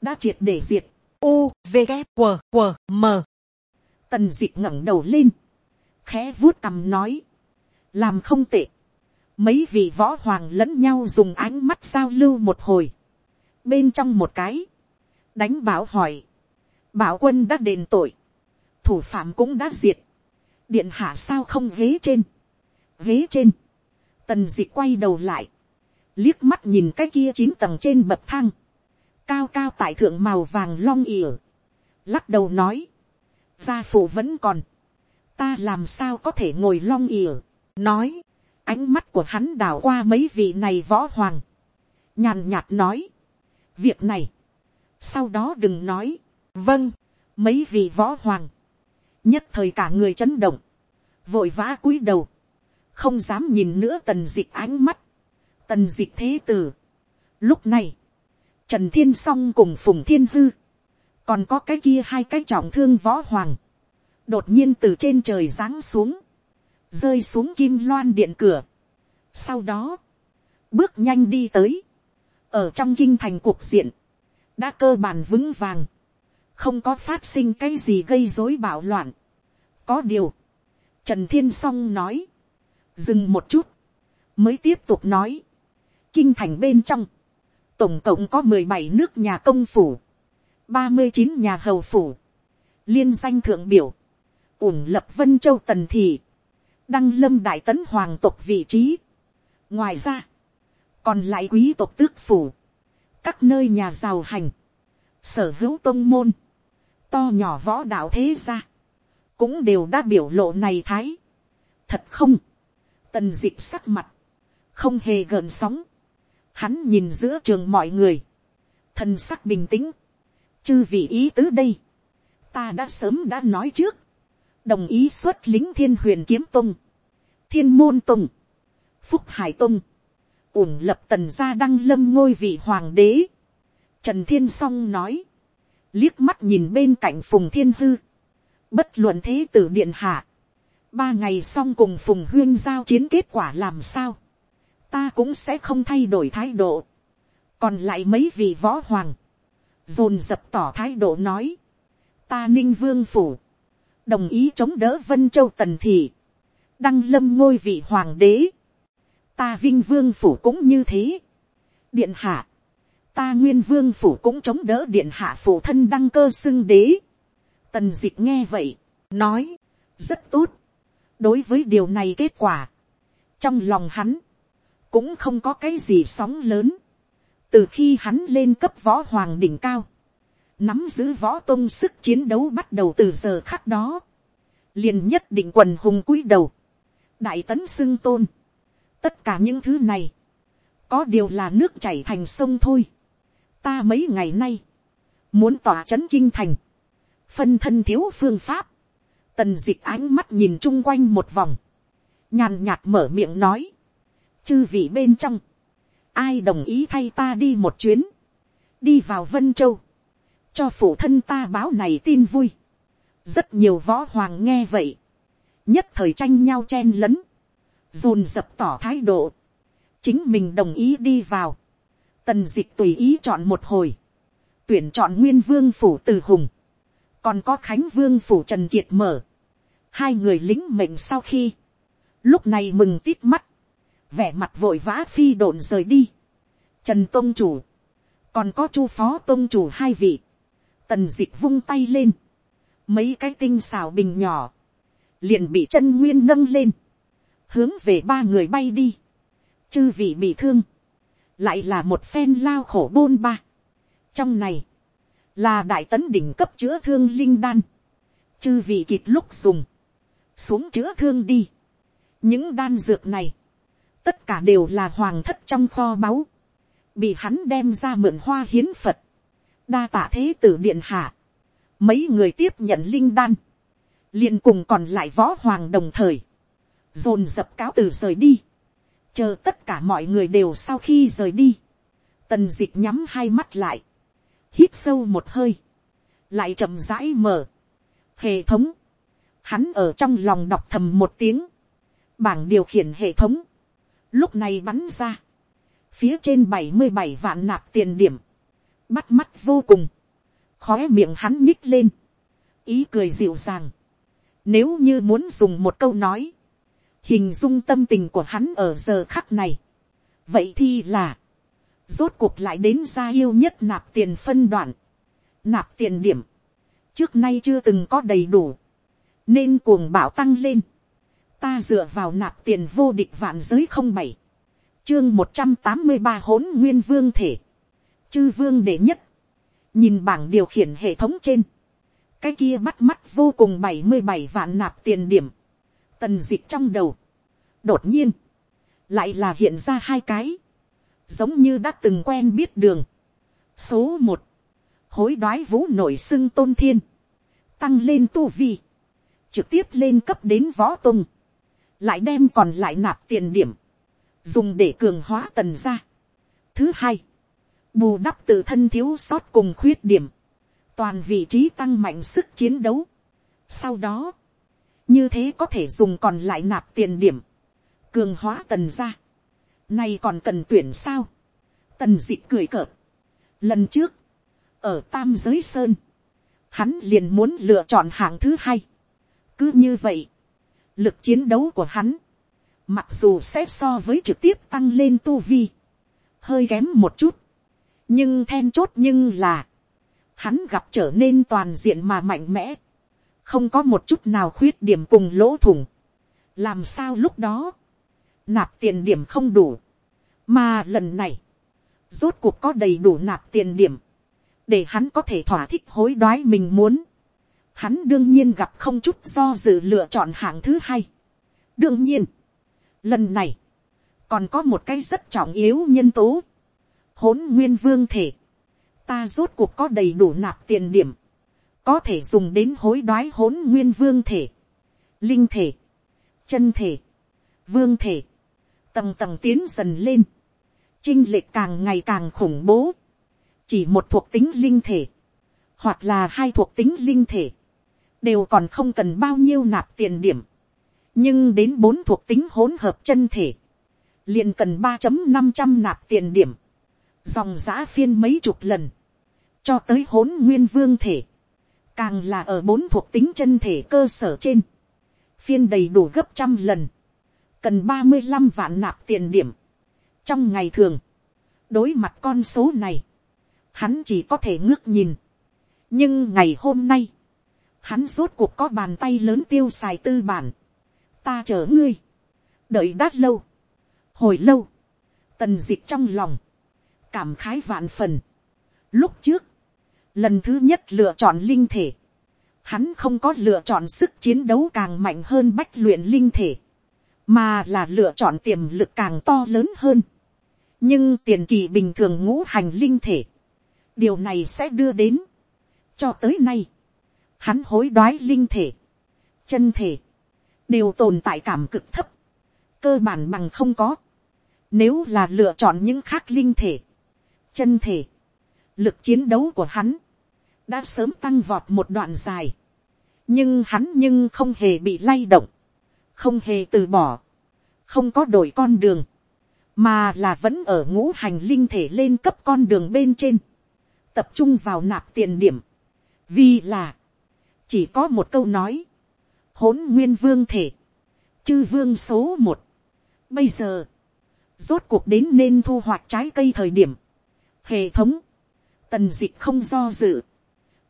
[SPEAKER 1] đã triệt để diệt, u v g q q m. Tần dịch ngẩng đầu lên, khẽ vuốt cằm nói, làm không tệ, mấy vị võ hoàng lẫn nhau dùng ánh mắt giao lưu một hồi, bên trong một cái, đánh bảo hỏi, bảo quân đã đền tội, thủ phạm cũng đã diệt, điện hạ sao không ghế trên, ghế trên, tần dị quay đầu lại, liếc mắt nhìn cái kia chín tầng trên bậc thang, cao cao tại thượng màu vàng long ỉa, lắc đầu nói, gia phụ vẫn còn, ta làm sao có thể ngồi long ỉa, nói, ánh mắt của hắn đảo qua mấy vị này võ hoàng, nhàn nhạt nói, việc này, sau đó đừng nói, vâng, mấy vị võ hoàng, nhất thời cả người chấn động, vội vã cúi đầu, không dám nhìn nữa tần dịch ánh mắt, tần dịch thế tử. Lúc này, trần thiên s o n g cùng phùng thiên hư, còn có cái kia hai cái trọng thương võ hoàng, đột nhiên từ trên trời giáng xuống, rơi xuống kim loan điện cửa. Sau đó, bước nhanh đi tới, ở trong kinh thành cuộc diện, đã cơ bản vững vàng, không có phát sinh cái gì gây dối bạo loạn. có điều, Trần Thiên Song nói. Dừng một chút. Mới tiếp tục nói. Kinh thành bên trong. Tổng cộng có mười bảy nước nhà công phủ. ba mươi chín nhà hầu phủ. Liên danh thượng biểu. ủng lập Vân Châu Tần Thị. Đăng lâm đại tấn hoàng tộc vị trí. Ngoài ra. Còn lại quý tộc tước phủ. Các nơi nhà giàu hành. Sở hữu tông môn. To nhỏ võ đạo thế gia cũng đều đã biểu lộ này thái. thật không, tần d ị sắc mặt, không hề gợn sóng, hắn nhìn giữa trường mọi người, thần sắc bình tĩnh, chư vị ý tứ đây, ta đã sớm đã nói trước, đồng ý xuất lính thiên huyền kiếm tung, thiên môn tung, phúc hải tung, ủng lập tần gia đăng lâm ngôi vị hoàng đế, trần thiên s o n g nói, liếc mắt nhìn bên cạnh phùng thiên hư, Bất luận thế tử điện hạ. Ba ngày xong cùng phùng huyên giao chiến kết quả làm sao. Ta cũng sẽ không thay đổi thái độ. Còn lại mấy vị võ hoàng. Dồn dập tỏ thái độ nói. Ta ninh vương phủ. Đồng ý chống đỡ Vân Châu Tần Thị. Đăng lâm ngôi vị hoàng đế. Ta vinh vương phủ cũng như thế. Điện hạ ta nguyên vương phủ cũng chống đỡ điện hạ phủ thân đăng cơ xưng đế. Tần dịch nghe vậy, nói, rất tốt đối với điều này kết quả, trong lòng hắn, cũng không có cái gì sóng lớn. từ khi hắn lên cấp võ hoàng đỉnh cao, nắm giữ võ tôn sức chiến đấu bắt đầu từ giờ khắc đó, liền nhất định quần hùng cúi đầu, đại tấn xưng tôn, tất cả những thứ này, có điều là nước chảy thành sông thôi. ta mấy ngày nay, muốn tỏa c h ấ n kinh thành, phân thân thiếu phương pháp, tần dịch ánh mắt nhìn chung quanh một vòng, nhàn nhạt mở miệng nói, chư vị bên trong, ai đồng ý thay ta đi một chuyến, đi vào vân châu, cho phụ thân ta báo này tin vui, rất nhiều võ hoàng nghe vậy, nhất thời tranh nhau chen lấn, dồn dập tỏ thái độ, chính mình đồng ý đi vào, tần dịch tùy ý chọn một hồi, tuyển chọn nguyên vương phủ từ hùng, còn có khánh vương phủ trần kiệt mở, hai người lính mệnh sau khi, lúc này mừng tít mắt, vẻ mặt vội vã phi độn rời đi, trần tôn chủ, còn có chu phó tôn chủ hai vị, tần d ị c h vung tay lên, mấy cái tinh xào bình nhỏ, liền bị chân nguyên nâng lên, hướng về ba người bay đi, chư vị bị thương, lại là một phen lao khổ bôn ba. trong này, là đại tấn đỉnh cấp chữa thương linh đan, chư vị kịp lúc dùng, xuống chữa thương đi. những đan dược này, tất cả đều là hoàng thất trong kho báu, bị hắn đem ra mượn hoa hiến phật, đa tạ thế tử điện hạ, mấy người tiếp nhận linh đan, liền cùng còn lại võ hoàng đồng thời, dồn dập cáo từ rời đi, chờ tất cả mọi người đều sau khi rời đi, tần d ị c h nhắm hai mắt lại, hít sâu một hơi, lại chậm rãi mở. Hệ thống, hắn ở trong lòng đọc thầm một tiếng, bảng điều khiển hệ thống, lúc này bắn ra, phía trên bảy mươi bảy vạn nạp tiền điểm, bắt mắt vô cùng, khói miệng hắn nhích lên, ý cười dịu dàng, nếu như muốn dùng một câu nói, hình dung tâm tình của hắn ở giờ khắc này. vậy thì là, rốt cuộc lại đến gia yêu nhất nạp tiền phân đoạn, nạp tiền điểm, trước nay chưa từng có đầy đủ, nên cuồng bảo tăng lên, ta dựa vào nạp tiền vô địch vạn giới không bảy, chương một trăm tám mươi ba hỗn nguyên vương thể, chư vương đệ nhất, nhìn bảng điều khiển hệ thống trên, cái kia bắt mắt vô cùng bảy mươi bảy vạn nạp tiền điểm, tần dịch trong đầu, đột nhiên, lại là hiện ra hai cái, giống như đã từng quen biết đường. số một, hối đoái vũ nổi xưng tôn thiên, tăng lên tu vi, trực tiếp lên cấp đến võ tung, lại đem còn lại nạp tiền điểm, dùng để cường hóa tần ra. thứ hai, bù đắp tự thân thiếu sót cùng khuyết điểm, toàn vị trí tăng mạnh sức chiến đấu. Sau đó, như thế có thể dùng còn lại nạp tiền điểm, cường hóa tần ra. Này còn cần tuyển sao? Tần dị cười cợt. Lần trước, ở Tam Giới Sơn, hắn liền muốn lựa chọn hạng thứ hai. Cứ như vậy, lực chiến đấu của hắn, mặc dù sẽ so với trực tiếp tăng lên tu vi, hơi kém một chút, nhưng then chốt nhưng là, hắn gặp trở nên toàn diện mà mạnh mẽ, không có một chút nào khuyết điểm cùng lỗ thủng, làm sao lúc đó, nạp tiền điểm không đủ, mà lần này, rốt cuộc có đầy đủ nạp tiền điểm, để hắn có thể thỏa thích hối đoái mình muốn, hắn đương nhiên gặp không chút do dự lựa chọn hạng thứ hai. đương nhiên, lần này, còn có một cái rất trọng yếu nhân tố, hỗn nguyên vương thể, ta rốt cuộc có đầy đủ nạp tiền điểm, có thể dùng đến hối đoái hỗn nguyên vương thể, linh thể, chân thể, vương thể, tầng tầng tiến dần lên, trinh lệch càng ngày càng khủng bố, chỉ một thuộc tính linh thể, hoặc là hai thuộc tính linh thể, đều còn không cần bao nhiêu nạp tiền điểm, nhưng đến bốn thuộc tính hỗn hợp chân thể, liền cần ba năm trăm nạp tiền điểm, dòng giã phiên mấy chục lần, cho tới hỗn nguyên vương thể, càng là ở bốn thuộc tính chân thể cơ sở trên, phiên đầy đủ gấp trăm lần, cần ba mươi năm vạn nạp tiền điểm. trong ngày thường, đối mặt con số này, hắn chỉ có thể ngước nhìn. nhưng ngày hôm nay, hắn rốt cuộc có bàn tay lớn tiêu xài tư bản, ta chở ngươi, đợi đát lâu, hồi lâu, tần d ị c h trong lòng, cảm khái vạn phần. lúc trước, lần thứ nhất lựa chọn linh thể, hắn không có lựa chọn sức chiến đấu càng mạnh hơn bách luyện linh thể, mà là lựa chọn tiềm lực càng to lớn hơn. nhưng tiền kỳ bình thường ngũ hành linh thể, điều này sẽ đưa đến, cho tới nay, hắn hối đoái linh thể, chân thể, đều tồn tại cảm cực thấp, cơ bản bằng không có. Nếu là lựa chọn những khác linh thể, chân thể, lực chiến đấu của hắn, đã sớm tăng vọt một đoạn dài, nhưng hắn nhưng không hề bị lay động, không hề từ bỏ, không có đổi con đường, mà là vẫn ở ngũ hành linh thể lên cấp con đường bên trên, tập trung vào nạp tiền điểm, vì là, chỉ có một câu nói, hỗn nguyên vương thể, chư vương số một, bây giờ, rốt cuộc đến nên thu hoạch trái cây thời điểm, hệ thống, tần dịch không do dự,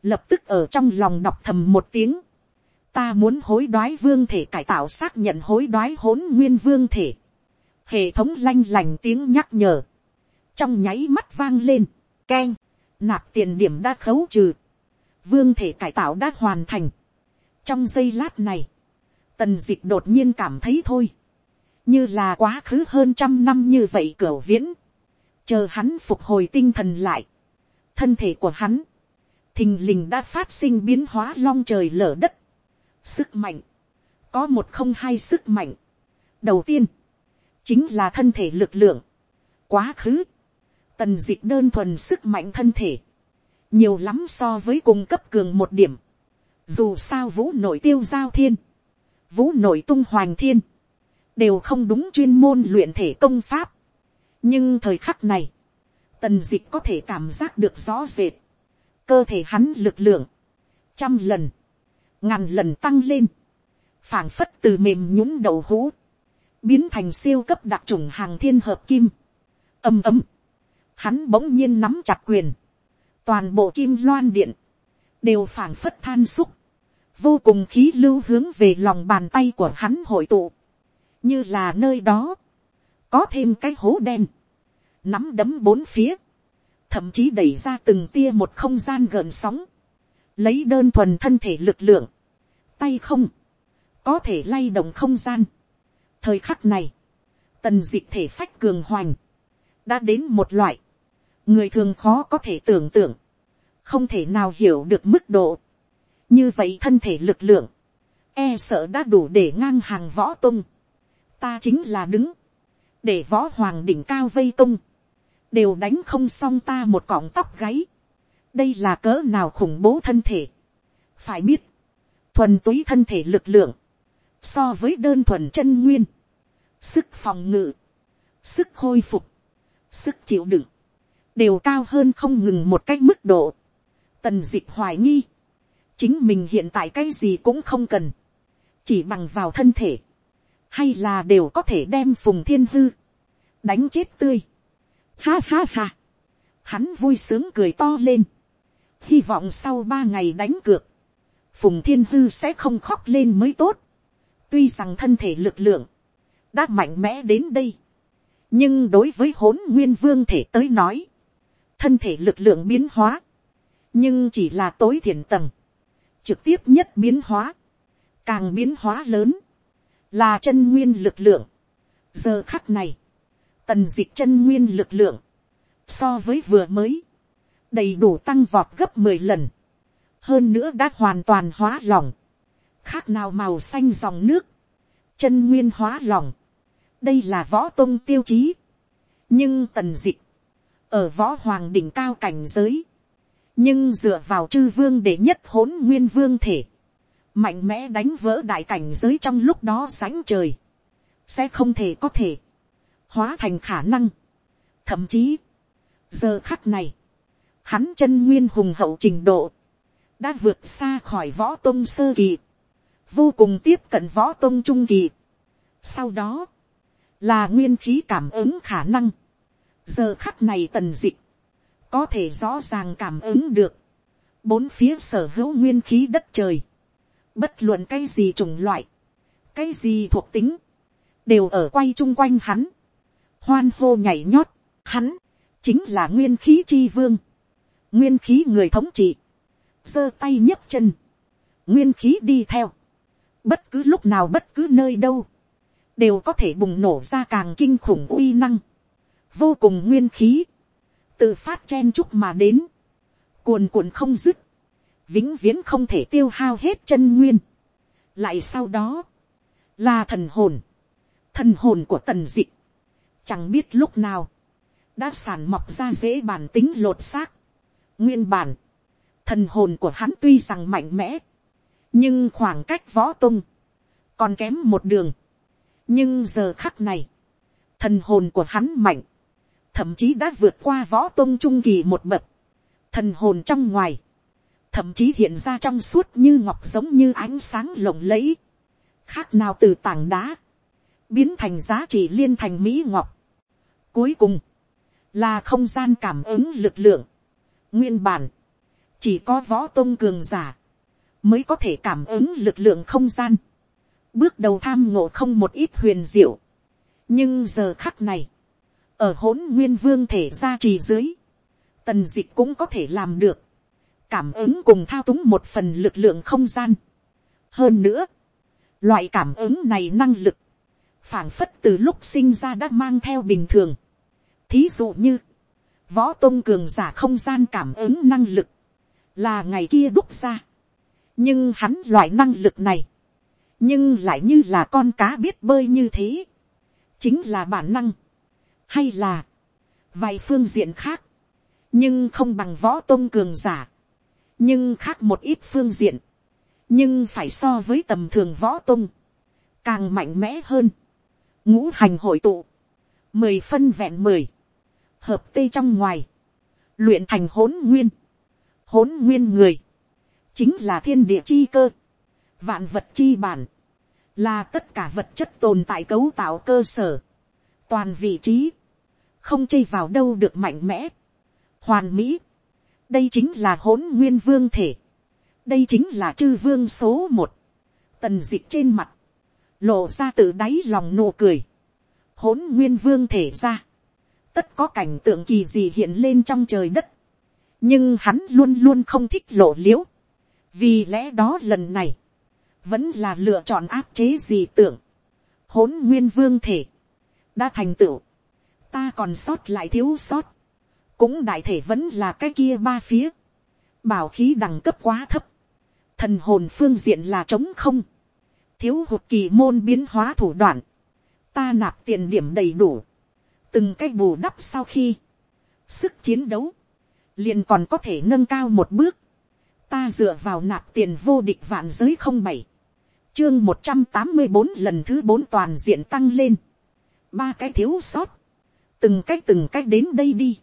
[SPEAKER 1] lập tức ở trong lòng đọc thầm một tiếng, ta muốn hối đoái vương thể cải tạo xác nhận hối đoái hỗn nguyên vương thể, hệ thống lanh lành tiếng nhắc nhở, trong nháy mắt vang lên, k e n nạp tiền điểm đã khấu trừ, vương thể cải tạo đã hoàn thành, trong giây lát này, tần d ị c h đột nhiên cảm thấy thôi, như là quá khứ hơn trăm năm như vậy cửa viễn, chờ hắn phục hồi tinh thần lại, thân thể của hắn, thình lình đã phát sinh biến hóa long trời lở đất. Sức mạnh, có một không hai sức mạnh. Đầu tiên, chính là thân thể lực lượng. Quá khứ, tần dịch đơn thuần sức mạnh thân thể, nhiều lắm so với cung cấp cường một điểm. Dù sao vũ nội tiêu giao thiên, vũ nội tung hoàng thiên, đều không đúng chuyên môn luyện thể công pháp. nhưng thời khắc này, tần dịch có thể cảm giác được rõ rệt cơ thể hắn lực lượng, trăm lần, ngàn lần tăng lên, phảng phất từ mềm nhũng đầu hũ, biến thành siêu cấp đặc trùng hàng thiên hợp kim, ầm ầm, hắn bỗng nhiên nắm chặt quyền, toàn bộ kim loan điện, đều phảng phất than xúc, vô cùng khí lưu hướng về lòng bàn tay của hắn hội tụ, như là nơi đó, có thêm cái hố đen, nắm đấm bốn phía, thậm chí đẩy ra từng tia một không gian gợn sóng, lấy đơn thuần thân thể lực lượng, tay không, có thể lay động không gian. thời khắc này, tần d ị c thể phách cường hoành, đã đến một loại, người thường khó có thể tưởng tượng, không thể nào hiểu được mức độ. như vậy thân thể lực lượng, e sợ đã đủ để ngang hàng võ tung. ta chính là đứng, để võ hoàng đỉnh cao vây tung, đều đánh không xong ta một cọng tóc gáy. đây là cỡ nào khủng bố thân thể. phải biết, thuần túy thân thể lực lượng, so với đơn thuần chân nguyên, sức phòng ngự, sức khôi phục, sức chịu đựng, đều cao hơn không ngừng một cách mức độ. Tần dịch hoài nghi, chính mình hiện tại cái gì cũng không cần, chỉ bằng vào thân thể, hay là đều có thể đem phùng thiên hư, đánh chết tươi. Ha ha ha, hắn vui sướng cười to lên, hy vọng sau ba ngày đánh cược, phùng thiên hư sẽ không khóc lên mới tốt. tuy rằng thân thể lực lượng, đã mạnh mẽ đến đây. nhưng đối với hỗn nguyên vương thể tới nói, thân thể lực lượng biến hóa, nhưng chỉ là tối thiện tầng, trực tiếp nhất biến hóa, càng biến hóa lớn, là chân nguyên lực lượng. giờ khắc này, tần d ị c h chân nguyên lực lượng, so với vừa mới, đầy đủ tăng vọt gấp mười lần, hơn nữa đã hoàn toàn hóa lỏng, khác nào màu xanh dòng nước, chân nguyên hóa lỏng, đây là võ tôn tiêu chí, nhưng tần d ị ở võ hoàng đỉnh cao cảnh giới, nhưng dựa vào chư vương để nhất hỗn nguyên vương thể, mạnh mẽ đánh vỡ đại cảnh giới trong lúc đó sánh trời, sẽ không thể có thể hóa thành khả năng. Thậm chí, giờ khắc này, hắn chân nguyên hùng hậu trình độ, đã vượt xa khỏi võ tôn sơ kỳ, vô cùng tiếp cận võ tôn trung kỳ. Sau đó, là nguyên khí cảm ứng khả năng giờ khắc này tần dịch, có thể rõ ràng cảm ứng được, bốn phía sở hữu nguyên khí đất trời, bất luận cái gì chủng loại, cái gì thuộc tính, đều ở quay chung quanh hắn, hoan hô nhảy nhót, hắn, chính là nguyên khí chi vương, nguyên khí người thống trị, giơ tay nhấc chân, nguyên khí đi theo, bất cứ lúc nào bất cứ nơi đâu, đều có thể bùng nổ ra càng kinh khủng uy năng, vô cùng nguyên khí, tự phát chen chúc mà đến, cuồn cuộn không dứt, vĩnh viễn không thể tiêu hao hết chân nguyên. lại sau đó, là thần hồn, thần hồn của tần d ị chẳng biết lúc nào, đã sản mọc ra dễ bản tính lột xác, nguyên bản, thần hồn của hắn tuy rằng mạnh mẽ, nhưng khoảng cách võ tung, còn kém một đường. nhưng giờ khắc này, thần hồn của hắn mạnh, thậm chí đã vượt qua võ tôn trung kỳ một bậc, thần hồn trong ngoài, thậm chí hiện ra trong suốt như ngọc giống như ánh sáng lộng lẫy, khác nào từ tảng đá, biến thành giá trị liên thành mỹ ngọc. Cuối cùng, là không gian cảm ứng lực lượng, nguyên bản, chỉ có võ tôn cường giả, mới có thể cảm ứng lực lượng không gian, bước đầu tham ngộ không một ít huyền diệu, nhưng giờ khắc này, ở hỗn nguyên vương thể ra trì dưới, tần dịch cũng có thể làm được, cảm ứng cùng thao túng một phần lực lượng không gian. hơn nữa, loại cảm ứng này năng lực, phảng phất từ lúc sinh ra đã mang theo bình thường. thí dụ như, võ tôn cường giả không gian cảm ứng năng lực, là ngày kia đúc ra. nhưng hắn loại năng lực này, nhưng lại như là con cá biết bơi như thế, chính là bản năng, hay là, vài phương diện khác, nhưng không bằng võ tôn cường giả, nhưng khác một ít phương diện, nhưng phải so với tầm thường võ tôn, càng mạnh mẽ hơn, ngũ hành hội tụ, mười phân vẹn mười, hợp tê trong ngoài, luyện thành hỗn nguyên, hỗn nguyên người, chính là thiên địa chi cơ, vạn vật chi bản, là tất cả vật chất tồn tại cấu tạo cơ sở, toàn vị trí, không chây vào đâu được mạnh mẽ, hoàn mỹ, đây chính là hỗn nguyên vương thể, đây chính là chư vương số một, tần d ị c h trên mặt, lộ ra từ đáy lòng nụ cười, hỗn nguyên vương thể ra, tất có cảnh tượng kỳ gì hiện lên trong trời đất, nhưng hắn luôn luôn không thích lộ l i ễ u vì lẽ đó lần này, vẫn là lựa chọn áp chế gì tưởng, hỗn nguyên vương thể, đã thành tựu, ta còn sót lại thiếu sót, cũng đại thể vẫn là cái kia ba phía, bảo khí đẳng cấp quá thấp, thần hồn phương diện là trống không, thiếu hụt kỳ môn biến hóa thủ đoạn, ta nạp tiền điểm đầy đủ, từng cái bù đắp sau khi, sức chiến đấu, liền còn có thể nâng cao một bước, ta dựa vào nạp tiền vô địch vạn giới không bảy, chương một trăm tám mươi bốn lần thứ bốn toàn diện tăng lên, ba cái thiếu sót, từng cách từng cách đến đây đi,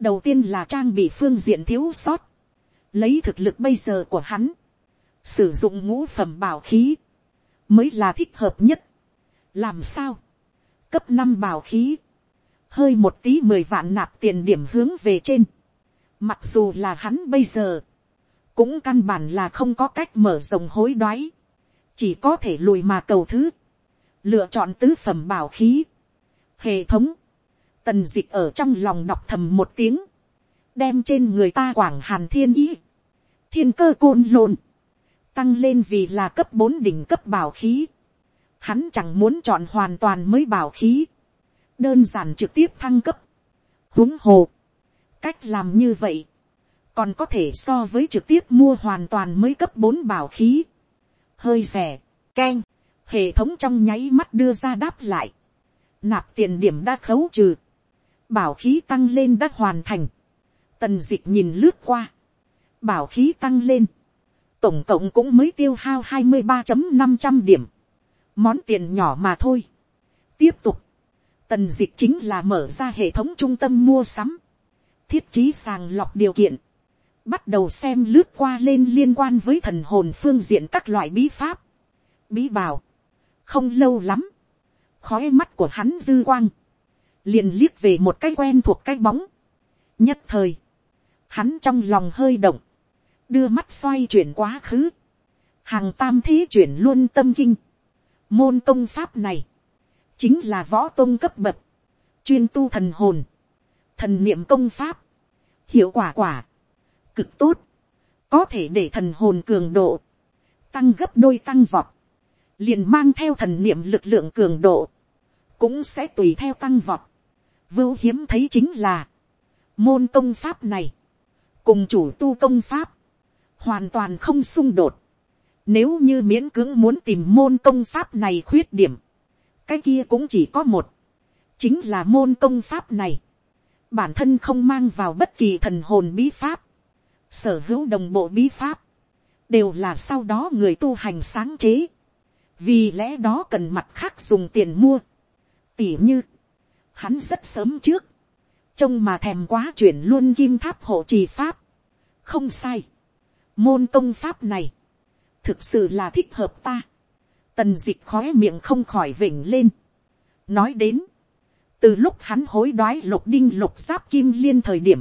[SPEAKER 1] đầu tiên là trang bị phương diện thiếu sót, lấy thực lực bây giờ của hắn, sử dụng ngũ phẩm bảo khí, mới là thích hợp nhất. làm sao, cấp năm bảo khí, hơi một tí mười vạn nạp tiền điểm hướng về trên, mặc dù là hắn bây giờ, cũng căn bản là không có cách mở rộng hối đoái, chỉ có thể lùi mà cầu thứ, lựa chọn tứ phẩm bảo khí, hệ thống, tần dịch ở trong lòng đọc thầm một tiếng, đem trên người ta quảng hàn thiên ý, thiên cơ côn lộn, tăng lên vì là cấp bốn đỉnh cấp bảo khí. Hắn chẳng muốn chọn hoàn toàn mới bảo khí. Đơn giản trực tiếp thăng cấp. huống hồ. Cách làm như vậy. Còn có thể so với trực tiếp mua hoàn toàn mới cấp bốn bảo khí. Hơi rẻ. Keng. Hệ thống trong nháy mắt đưa ra đáp lại. Nạp tiền điểm đã khấu trừ. Bảo khí tăng lên đã hoàn thành. Tần dịch nhìn lướt qua. Bảo khí tăng lên tổng cộng cũng mới tiêu hao hai mươi ba năm trăm điểm, món tiền nhỏ mà thôi. tiếp tục, tần dịch chính là mở ra hệ thống trung tâm mua sắm, thiết trí sàng lọc điều kiện, bắt đầu xem lướt qua lên liên quan với thần hồn phương diện các loại bí pháp, bí bảo. không lâu lắm, khói mắt của hắn dư quang, liền liếc về một cái quen thuộc cái bóng, nhất thời, hắn trong lòng hơi động, đưa mắt xoay chuyển quá khứ, hàng tam thế chuyển luôn tâm kinh, môn công pháp này, chính là võ tôn cấp bậc, chuyên tu thần hồn, thần niệm công pháp, hiệu quả quả, cực tốt, có thể để thần hồn cường độ, tăng gấp đôi tăng vọt, liền mang theo thần niệm lực lượng cường độ, cũng sẽ tùy theo tăng vọt. Vưu hiếm thấy chính là, môn công pháp này, cùng chủ tu công pháp, hoàn toàn không xung đột. Nếu như miễn cưỡng muốn tìm môn công pháp này khuyết điểm, cái kia cũng chỉ có một, chính là môn công pháp này. Bản thân không mang vào bất kỳ thần hồn bí pháp, sở hữu đồng bộ bí pháp, đều là sau đó người tu hành sáng chế. Vì lẽ đó cần mặt khác dùng tiền mua. Tỉ như, hắn rất sớm trước, trông mà thèm quá chuyển luôn kim tháp hộ trì pháp. Không sai môn công pháp này, thực sự là thích hợp ta. tần d ị c h khói miệng không khỏi vỉnh lên. nói đến, từ lúc hắn hối đoái lục đinh lục giáp kim liên thời điểm,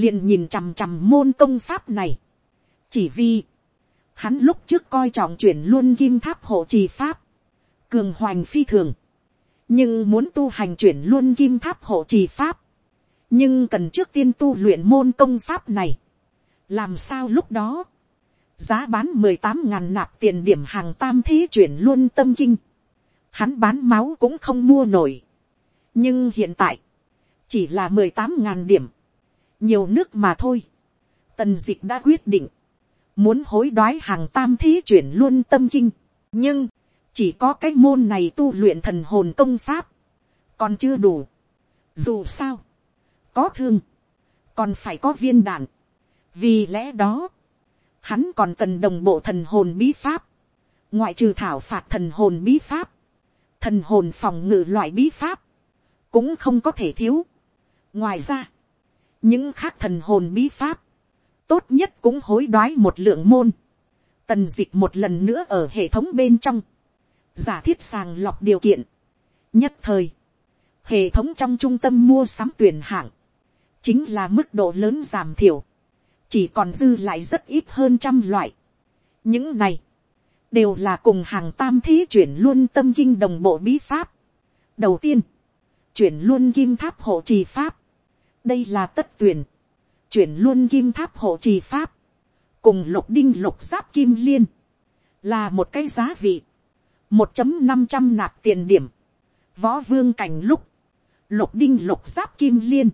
[SPEAKER 1] liền nhìn chằm chằm môn công pháp này. chỉ vì, hắn lúc trước coi trọng chuyển luôn kim tháp hộ trì pháp, cường hoành phi thường, nhưng muốn tu hành chuyển luôn kim tháp hộ trì pháp, nhưng cần trước tiên tu luyện môn công pháp này, làm sao lúc đó, giá bán mười tám ngàn nạp tiền điểm hàng tam thế chuyển luôn tâm kinh, hắn bán máu cũng không mua nổi, nhưng hiện tại, chỉ là mười tám ngàn điểm, nhiều nước mà thôi, tần d ị c h đã quyết định, muốn hối đoái hàng tam thế chuyển luôn tâm kinh, nhưng, chỉ có cái môn này tu luyện thần hồn công pháp, còn chưa đủ. Dù sao, có thương, còn phải có viên đạn, vì lẽ đó, hắn còn cần đồng bộ thần hồn bí pháp, ngoại trừ thảo phạt thần hồn bí pháp, thần hồn phòng ngự loại bí pháp, cũng không có thể thiếu. ngoài ra, những khác thần hồn bí pháp, tốt nhất cũng hối đoái một lượng môn, tần d ị c h một lần nữa ở hệ thống bên trong, giả thiết sàng lọc điều kiện, nhất thời, hệ thống trong trung tâm mua sắm tuyển hạng, chính là mức độ lớn giảm thiểu, chỉ còn dư lại rất ít hơn trăm loại. những này, đều là cùng hàng tam thế chuyển luôn tâm kinh đồng bộ bí pháp. đầu tiên, chuyển luôn kim tháp hộ trì pháp, đây là tất tuyển, chuyển luôn kim tháp hộ trì pháp, cùng lục đinh lục giáp kim liên, là một cái giá vị, một chấm năm trăm nạp tiền điểm, võ vương cảnh lúc, lục đinh lục giáp kim liên,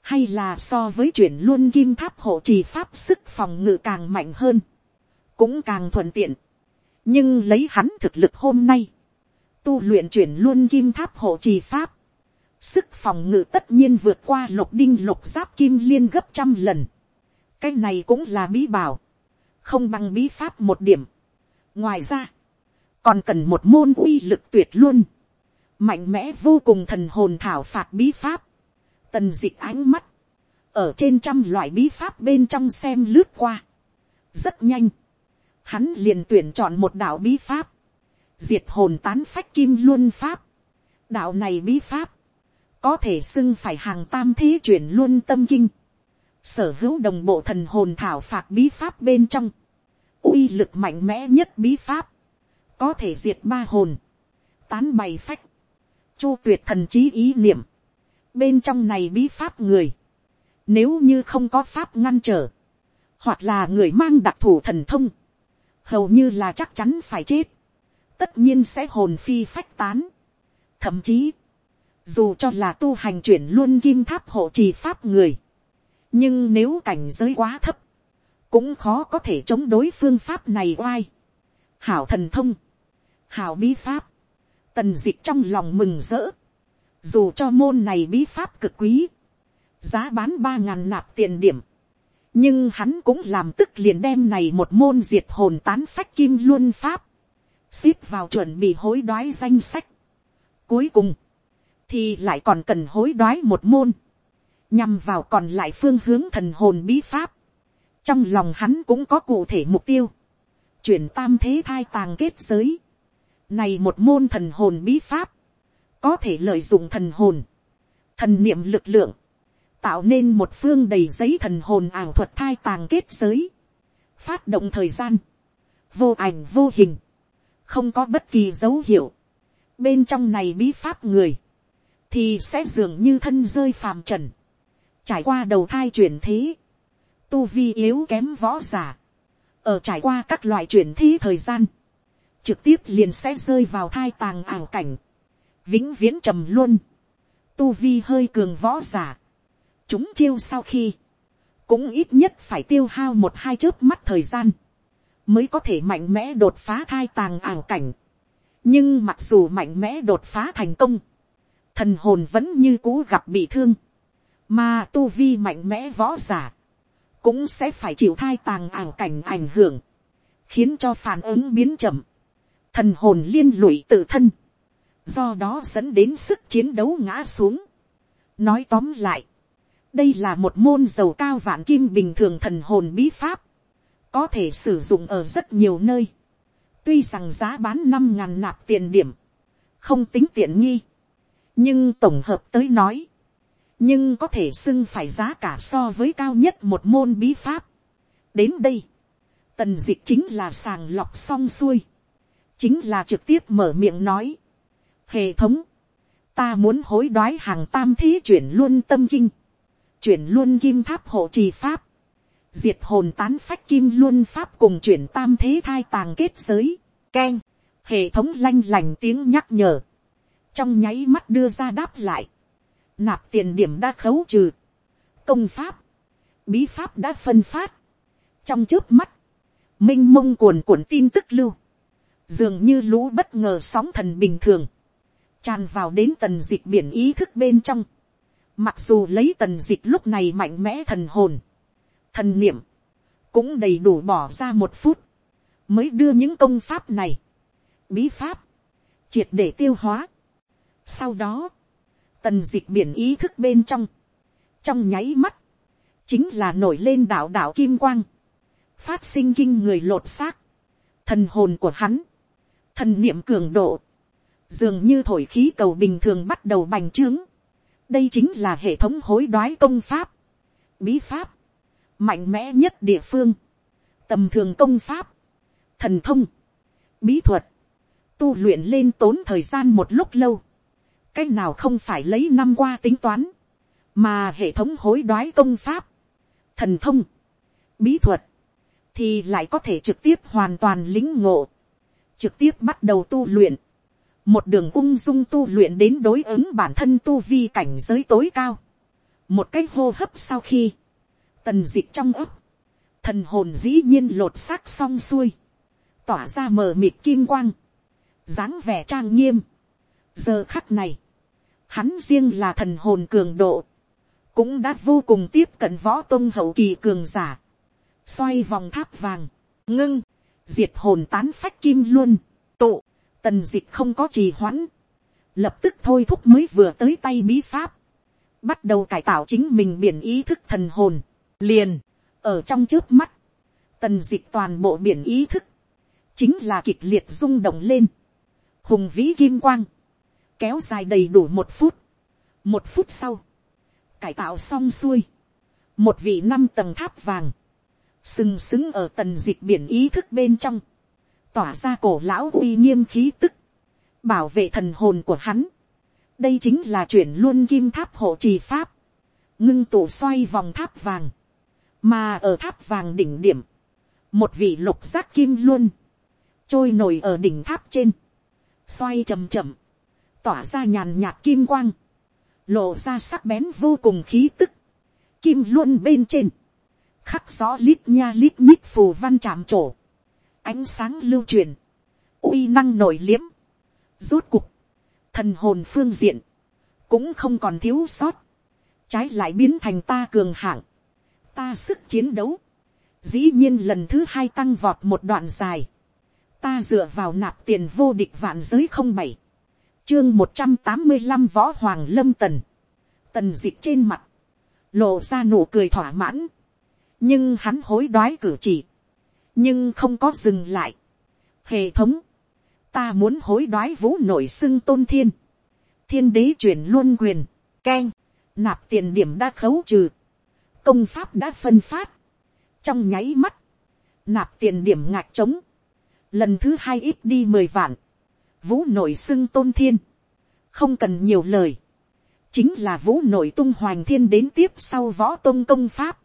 [SPEAKER 1] hay là so với chuyển luôn kim tháp hộ trì pháp sức phòng ngự càng mạnh hơn, cũng càng thuận tiện. nhưng lấy hắn thực lực hôm nay, tu luyện chuyển luôn kim tháp hộ trì pháp, sức phòng ngự tất nhiên vượt qua lục đinh lục giáp kim liên gấp trăm lần. cái này cũng là bí bảo, không bằng bí pháp một điểm. ngoài ra, còn cần một môn uy lực tuyệt luôn, mạnh mẽ vô cùng thần hồn thảo phạt bí pháp, tần d ị c h ánh mắt, ở trên trăm loại bí pháp bên trong xem lướt qua, rất nhanh, hắn liền tuyển chọn một đạo bí pháp, diệt hồn tán phách kim luân pháp, đạo này bí pháp, có thể xưng phải hàng tam thế chuyển luôn tâm kinh, sở hữu đồng bộ thần hồn thảo phạt bí pháp bên trong, uy lực mạnh mẽ nhất bí pháp, có thể diệt ba hồn, tán bày phách, chu tuyệt thần trí ý niệm, bên trong này bí pháp người, nếu như không có pháp ngăn trở, hoặc là người mang đặc thù thần thông, hầu như là chắc chắn phải chết, tất nhiên sẽ hồn phi phách tán. Thậm chí, dù cho là tu hành chuyển luôn kim tháp hộ trì pháp người, nhưng nếu cảnh giới quá thấp, cũng khó có thể chống đối phương pháp này oai. Hảo thần thông, hảo bí pháp, tần d ị c h trong lòng mừng rỡ, dù cho môn này bí pháp cực quý, giá bán ba ngàn nạp tiền điểm, nhưng hắn cũng làm tức liền đem này một môn diệt hồn tán phách kim luân pháp, ship vào chuẩn bị hối đoái danh sách. Cuối cùng, thì lại còn cần hối đoái một môn, nhằm vào còn lại phương hướng thần hồn bí pháp. Trong lòng hắn cũng có cụ thể mục tiêu, chuyển tam thế thai tàng kết giới. Này một môn thần hồn bí pháp, có thể lợi dụng thần hồn, thần niệm lực lượng, tạo nên một phương đầy giấy thần hồn ảo thuật thai tàng kết giới, phát động thời gian, vô ảnh vô hình, không có bất kỳ dấu hiệu, bên trong này bí pháp người, thì sẽ dường như thân rơi phàm trần, trải qua đầu thai chuyển thế, tu vi yếu kém võ giả, ở trải qua các loại chuyển thế thời gian, trực tiếp liền sẽ rơi vào thai tàng ảo cảnh, vĩnh viễn trầm luôn, tu vi hơi cường võ giả, chúng chiêu sau khi, cũng ít nhất phải tiêu hao một hai chớp mắt thời gian, mới có thể mạnh mẽ đột phá thai tàng ảo cảnh. nhưng mặc dù mạnh mẽ đột phá thành công, thần hồn vẫn như cũ gặp bị thương, mà tu vi mạnh mẽ võ giả, cũng sẽ phải chịu thai tàng ảo cảnh ảnh hưởng, khiến cho phản ứng biến chậm, thần hồn liên lụy tự thân, do đó dẫn đến sức chiến đấu ngã xuống. nói tóm lại, đây là một môn dầu cao vạn kim bình thường thần hồn bí pháp, có thể sử dụng ở rất nhiều nơi. tuy rằng giá bán năm ngàn nạp tiền điểm, không tính tiện nghi, nhưng tổng hợp tới nói, nhưng có thể xưng phải giá cả so với cao nhất một môn bí pháp. đến đây, tần d ị c h chính là sàng lọc xong xuôi, chính là trực tiếp mở miệng nói, hệ thống, ta muốn hối đoái hàng tam thế chuyển luôn tâm kinh, chuyển luôn kim tháp hộ trì pháp, diệt hồn tán phách kim luôn pháp cùng chuyển tam thế thai tàng kết giới, keng, hệ thống lanh lành tiếng nhắc nhở, trong nháy mắt đưa ra đáp lại, nạp tiền điểm đã khấu trừ, công pháp, bí pháp đã phân phát, trong trước mắt, m i n h mông cuồn cuộn tin tức lưu, dường như lũ bất ngờ sóng thần bình thường, tràn vào đến tần dịch biển ý thức bên trong. Mặc dù lấy tần dịch lúc này mạnh mẽ thần hồn, thần niệm, cũng đầy đủ bỏ ra một phút, mới đưa những công pháp này, bí pháp, triệt để tiêu hóa. Sau đó, tần dịch biển ý thức bên trong, trong nháy mắt, chính là nổi lên đạo đạo kim quang, phát sinh kinh người lột xác, thần hồn của hắn, thần niệm cường độ, dường như thổi khí cầu bình thường bắt đầu bành trướng, đây chính là hệ thống hối đoái công pháp, bí pháp, mạnh mẽ nhất địa phương, tầm thường công pháp, thần thông, bí thuật, tu luyện lên tốn thời gian một lúc lâu, cái nào không phải lấy năm qua tính toán, mà hệ thống hối đoái công pháp, thần thông, bí thuật, thì lại có thể trực tiếp hoàn toàn lính ngộ, trực tiếp bắt đầu tu luyện, một đường ung dung tu luyện đến đối ứng bản thân tu vi cảnh giới tối cao, một cái hô hấp sau khi, tần d ị c h trong ấp, thần hồn dĩ nhiên lột xác xong xuôi, tỏa ra mờ mịt kim quang, dáng vẻ trang nghiêm. giờ khắc này, hắn riêng là thần hồn cường độ, cũng đã vô cùng tiếp cận võ tôn hậu kỳ cường giả, xoay vòng tháp vàng, ngưng, diệt hồn tán phách kim luôn, tụ, tần d ị c h không có trì hoãn, lập tức thôi thúc mới vừa tới tay bí pháp, bắt đầu cải tạo chính mình biển ý thức thần hồn, liền, ở trong trước mắt, tần d ị c h toàn bộ biển ý thức, chính là kịch liệt rung động lên, hùng vĩ kim quang, kéo dài đầy đủ một phút, một phút sau, cải tạo xong xuôi, một vị năm tầng tháp vàng, sừng sững ở tần dịch biển ý thức bên trong, tỏa ra cổ lão uy nghiêm khí tức, bảo vệ thần hồn của hắn. đây chính là chuyển luôn kim tháp hộ trì pháp, ngưng tụ xoay vòng tháp vàng, mà ở tháp vàng đỉnh điểm, một vị lục giác kim luôn, trôi nổi ở đỉnh tháp trên, xoay chầm chậm, tỏa ra nhàn nhạt kim quang, lộ ra sắc bén vô cùng khí tức, kim luôn bên trên, khắc rõ lít nha lít nhít phù văn chạm trổ, ánh sáng lưu truyền, uy năng nổi liếm, rốt cục, thần hồn phương diện, cũng không còn thiếu sót, trái lại biến thành ta cường hạng, ta sức chiến đấu, dĩ nhiên lần thứ hai tăng vọt một đoạn dài, ta dựa vào nạp tiền vô địch vạn giới không bảy, chương một trăm tám mươi năm võ hoàng lâm tần, tần d ị c h trên mặt, lộ ra nụ cười thỏa mãn, nhưng hắn hối đoái cử chỉ, nhưng không có dừng lại. hệ thống, ta muốn hối đoái vũ nội xưng tôn thiên, thiên đế chuyển luôn quyền, k nạp tiền điểm đã khấu trừ, công pháp đã phân phát, trong nháy mắt, nạp tiền điểm ngạc trống, lần thứ hai ít đi mười vạn, vũ nội xưng tôn thiên, không cần nhiều lời, chính là vũ nội tung hoàng thiên đến tiếp sau võ tôn công pháp,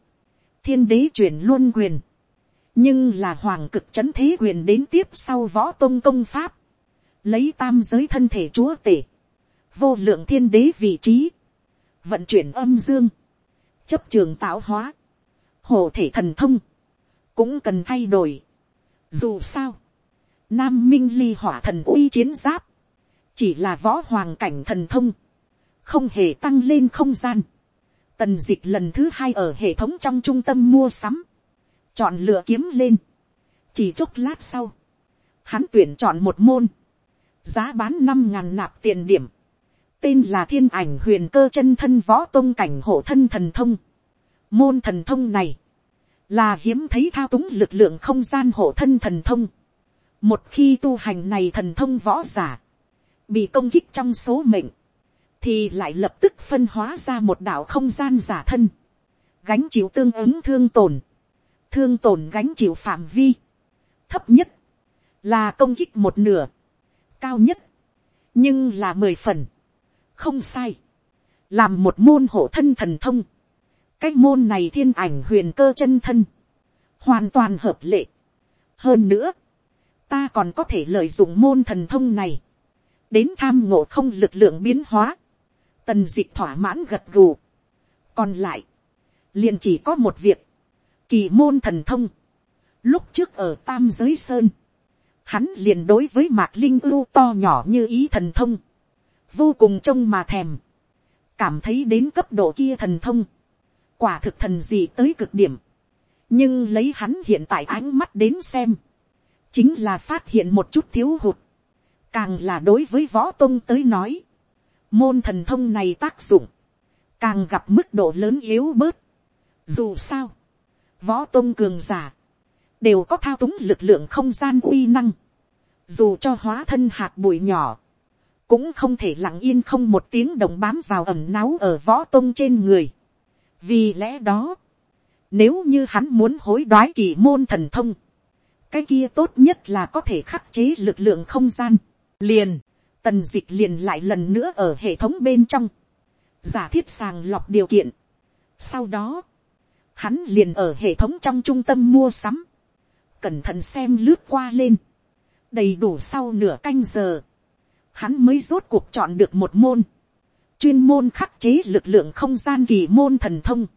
[SPEAKER 1] thiên đế chuyển luôn quyền, nhưng là hoàng cực c h ấ n thế quyền đến tiếp sau võ tôn công pháp, lấy tam giới thân thể chúa tể, vô lượng thiên đế vị trí, vận chuyển âm dương, chấp trường tạo hóa, hồ thể thần thông, cũng cần thay đổi. Dù sao, nam minh ly hỏa thần uy chiến giáp, chỉ là võ hoàng cảnh thần thông, không hề tăng lên không gian. Tần dịch lần thứ hai ở hệ thống trong trung tâm mua sắm, chọn lựa kiếm lên. chỉ chốc lát sau, hắn tuyển chọn một môn, giá bán năm ngàn nạp tiền điểm, tên là thiên ảnh huyền cơ chân thân võ tôn cảnh hộ thân thần thông. môn thần thông này, là hiếm thấy thao túng lực lượng không gian hộ thân thần thông. một khi tu hành này thần thông võ giả, bị công kích trong số mệnh, thì lại lập tức phân hóa ra một đạo không gian giả thân, gánh chịu tương ứng thương tổn, thương tổn gánh chịu phạm vi, thấp nhất, là công kích một nửa, cao nhất, nhưng là mười phần, không sai, làm một môn hộ thân thần thông, cái môn này thiên ảnh huyền cơ chân thân, hoàn toàn hợp lệ. hơn nữa, ta còn có thể lợi dụng môn thần thông này, đến tham ngộ không lực lượng biến hóa, tần d thỏa mãn gật gù. còn lại, liền chỉ có một việc, kỳ môn thần thông. Lúc trước ở Tam Giới Sơn, hắn liền đối với Mạc Linh ưu to nhỏ như ý thần thông. Vô cùng trông mà thèm. Cảm thấy đến cấp độ kia thần thông. Quả thực thần gì tới cực điểm. Nhưng lấy hắn hiện tại ánh mắt đến xem. Chính là phát hiện một chút thiếu hụt. Càng là đối với võ tông tới nói. Môn thần thông này tác dụng. Càng gặp mức độ lớn yếu bớt. Dù sao võ tôn cường giả, đều có thao túng lực lượng không gian uy năng. dù cho hóa thân hạt bụi nhỏ, cũng không thể lặng yên không một tiếng đồng bám vào ẩm náu ở võ tôn trên người. vì lẽ đó, nếu như hắn muốn hối đoái kỳ môn thần thông, cái kia tốt nhất là có thể khắc chế lực lượng không gian. liền, tần dịch liền lại lần nữa ở hệ thống bên trong, giả thiết sàng lọc điều kiện. sau đó, hắn liền ở hệ thống trong trung tâm mua sắm, cẩn thận xem lướt qua lên, đầy đủ sau nửa canh giờ, hắn mới rốt cuộc chọn được một môn, chuyên môn khắc chế lực lượng không gian kỳ môn thần thông,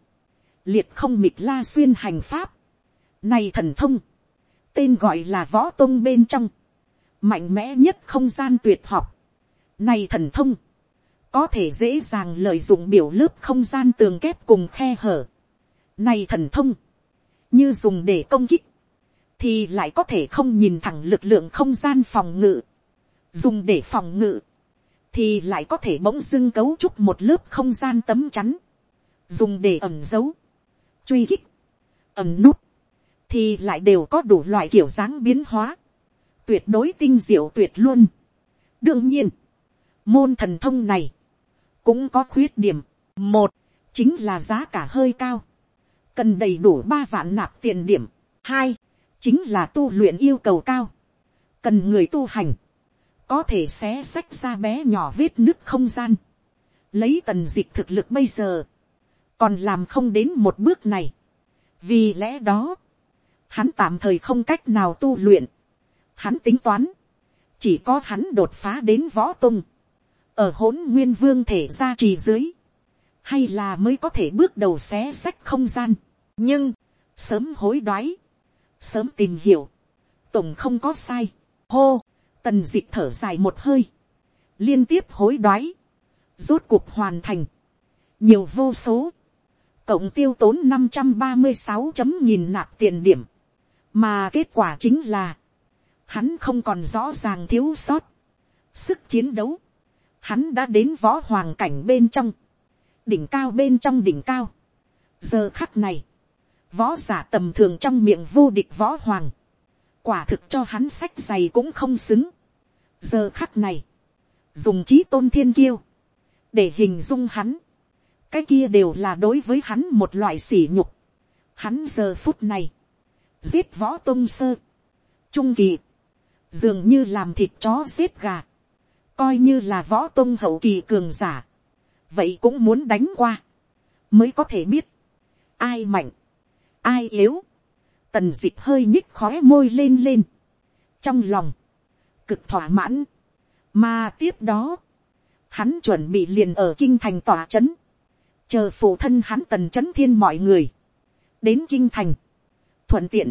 [SPEAKER 1] liệt không mịt la xuyên hành pháp, này thần thông, tên gọi là võ tôn bên trong, mạnh mẽ nhất không gian tuyệt học, này thần thông, có thể dễ dàng lợi dụng biểu lớp không gian tường kép cùng khe hở, này thần thông, như dùng để công kích, thì lại có thể không nhìn thẳng lực lượng không gian phòng ngự, dùng để phòng ngự, thì lại có thể bỗng dưng cấu trúc một lớp không gian tấm chắn, dùng để ẩm giấu, truy kích, ẩm nút, thì lại đều có đủ loại kiểu dáng biến hóa, tuyệt đối tinh diệu tuyệt luôn. đương nhiên, môn thần thông này, cũng có khuyết điểm, một, chính là giá cả hơi cao, cần đầy đủ ba vạn nạp tiền điểm, hai, chính là tu luyện yêu cầu cao, cần người tu hành, có thể xé sách ra bé nhỏ vết nứt không gian, lấy tần dịch thực lực bây giờ, còn làm không đến một bước này. vì lẽ đó, hắn tạm thời không cách nào tu luyện, hắn tính toán, chỉ có hắn đột phá đến võ tung, ở hỗn nguyên vương thể ra trì dưới, hay là mới có thể bước đầu xé sách không gian, nhưng, sớm hối đoái, sớm tìm hiểu, tổng không có sai, hô, tần d ị c h thở dài một hơi, liên tiếp hối đoái, rốt cuộc hoàn thành, nhiều vô số, cộng tiêu tốn năm trăm ba mươi sáu chấm nghìn nạp tiền điểm, mà kết quả chính là, hắn không còn rõ ràng thiếu sót, sức chiến đấu, hắn đã đến võ hoàng cảnh bên trong, đỉnh cao bên trong đỉnh cao. giờ khắc này, võ giả tầm thường trong miệng vô địch võ hoàng, quả thực cho hắn sách giày cũng không xứng. giờ khắc này, dùng trí tôn thiên kiêu, để hình dung hắn, cái kia đều là đối với hắn một loại sỉ nhục. hắn giờ phút này, giết võ tôn sơ, trung kỳ, dường như làm thịt chó giết gà, coi như là võ tôn hậu kỳ cường giả, vậy cũng muốn đánh qua, mới có thể biết, ai mạnh, ai yếu, tần d ị c h hơi nhích khói môi lên lên, trong lòng, cực thỏa mãn, mà tiếp đó, hắn chuẩn bị liền ở kinh thành tòa c h ấ n chờ phụ thân hắn tần c h ấ n thiên mọi người, đến kinh thành, thuận tiện,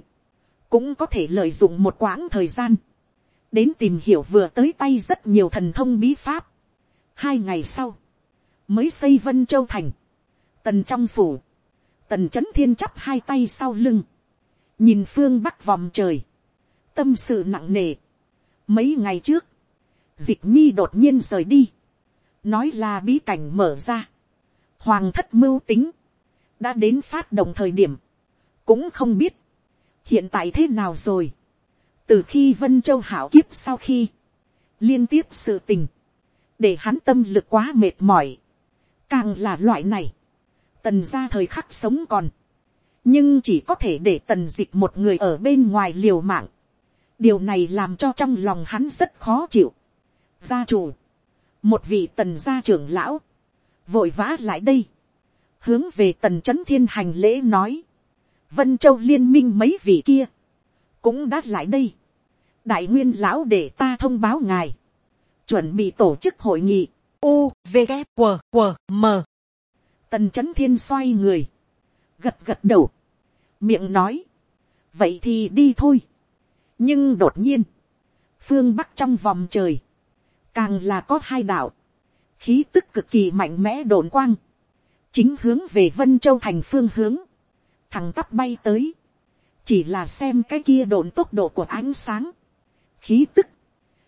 [SPEAKER 1] cũng có thể lợi dụng một quãng thời gian, đến tìm hiểu vừa tới tay rất nhiều thần thông bí pháp. hai ngày sau, mới xây vân châu thành, tần trong phủ, tần c thiên chắp hai tay sau lưng, nhìn phương bắc vòng trời, tâm sự nặng nề. mấy ngày trước, dịch nhi đột nhiên rời đi, nói là bí cảnh mở ra, hoàng thất mưu tính, đã đến phát động thời điểm, cũng không biết, hiện tại thế nào rồi, từ khi vân châu hảo kiếp sau khi, liên tiếp sự tình, để hắn tâm lực quá mệt mỏi, càng là loại này, tần ra thời khắc sống còn, nhưng chỉ có thể để tần dịch một người ở bên ngoài liều mạng. điều này làm cho trong lòng hắn rất khó chịu. gia chủ, một vị tần gia trưởng lão, vội vã lại đây, hướng về tần c h ấ n thiên hành lễ nói, vân châu liên minh mấy vị kia, cũng đã lại đây, đại nguyên lão để ta thông báo ngài, chuẩn bị tổ chức hội nghị, u v g q q m. Tần c h ấ n thiên xoay người, gật gật đầu, miệng nói, vậy thì đi thôi. nhưng đột nhiên, phương bắc trong vòng trời, càng là có hai đạo, khí tức cực kỳ mạnh mẽ đồn quang, chính hướng về vân châu thành phương hướng, thằng tắp bay tới, chỉ là xem cái kia độn tốc độ của ánh sáng, khí tức,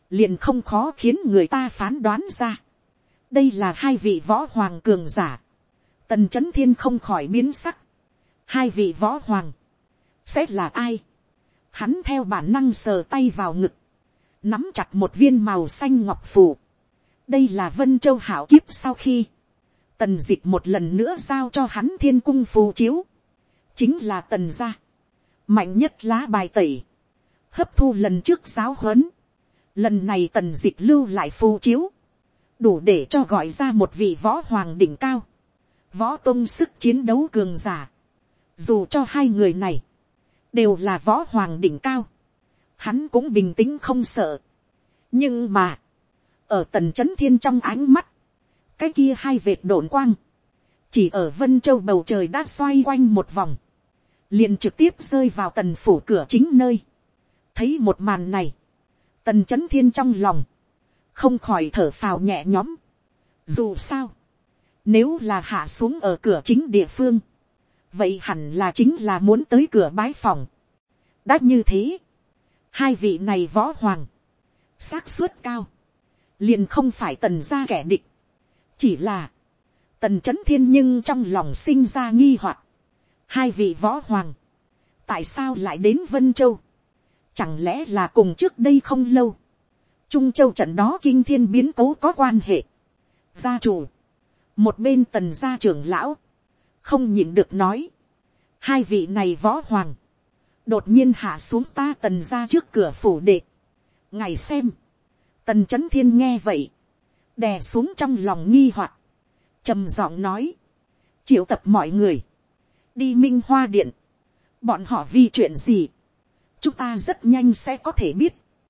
[SPEAKER 1] liền không khó khiến người ta phán đoán ra. đây là hai vị võ hoàng cường giả, tần c h ấ n thiên không khỏi biến sắc, hai vị võ hoàng, sẽ là ai, hắn theo bản năng sờ tay vào ngực, nắm chặt một viên màu xanh ngọc phù. đây là vân châu hảo kiếp sau khi, tần d ị c h một lần nữa giao cho hắn thiên cung phù chiếu, chính là tần gia, mạnh nhất lá bài tẩy, hấp thu lần trước giáo huấn, lần này tần dịch lưu lại phù chiếu, đủ để cho gọi ra một vị võ hoàng đỉnh cao, võ tôn sức chiến đấu cường giả, dù cho hai người này, đều là võ hoàng đỉnh cao, hắn cũng bình tĩnh không sợ. nhưng mà, ở tần c h ấ n thiên trong ánh mắt, cái kia hai vệt đổn quang, chỉ ở vân châu bầu trời đã xoay quanh một vòng, liền trực tiếp rơi vào tần phủ cửa chính nơi. thấy một màn này, tần c h ấ n thiên trong lòng, không khỏi thở phào nhẹ nhõm. dù sao, nếu là hạ xuống ở cửa chính địa phương, vậy hẳn là chính là muốn tới cửa bái phòng. đã như thế, hai vị này võ hoàng, xác suất cao, liền không phải tần gia kẻ địch, chỉ là, tần c h ấ n thiên nhưng trong lòng sinh ra nghi hoặc, hai vị võ hoàng, tại sao lại đến vân châu, chẳng lẽ là cùng trước đây không lâu, trung châu trận đó kinh thiên biến cố có quan hệ, gia chủ, một bên tần gia trưởng lão, không nhịn được nói, hai vị này võ hoàng, đột nhiên hạ xuống ta tần ra trước cửa phủ đệ. ngày xem, tần c h ấ n thiên nghe vậy, đè xuống trong lòng nghi hoặc, trầm giọng nói, triệu tập mọi người, đi minh hoa điện, bọn họ vì chuyện gì, chúng ta rất nhanh sẽ có thể biết,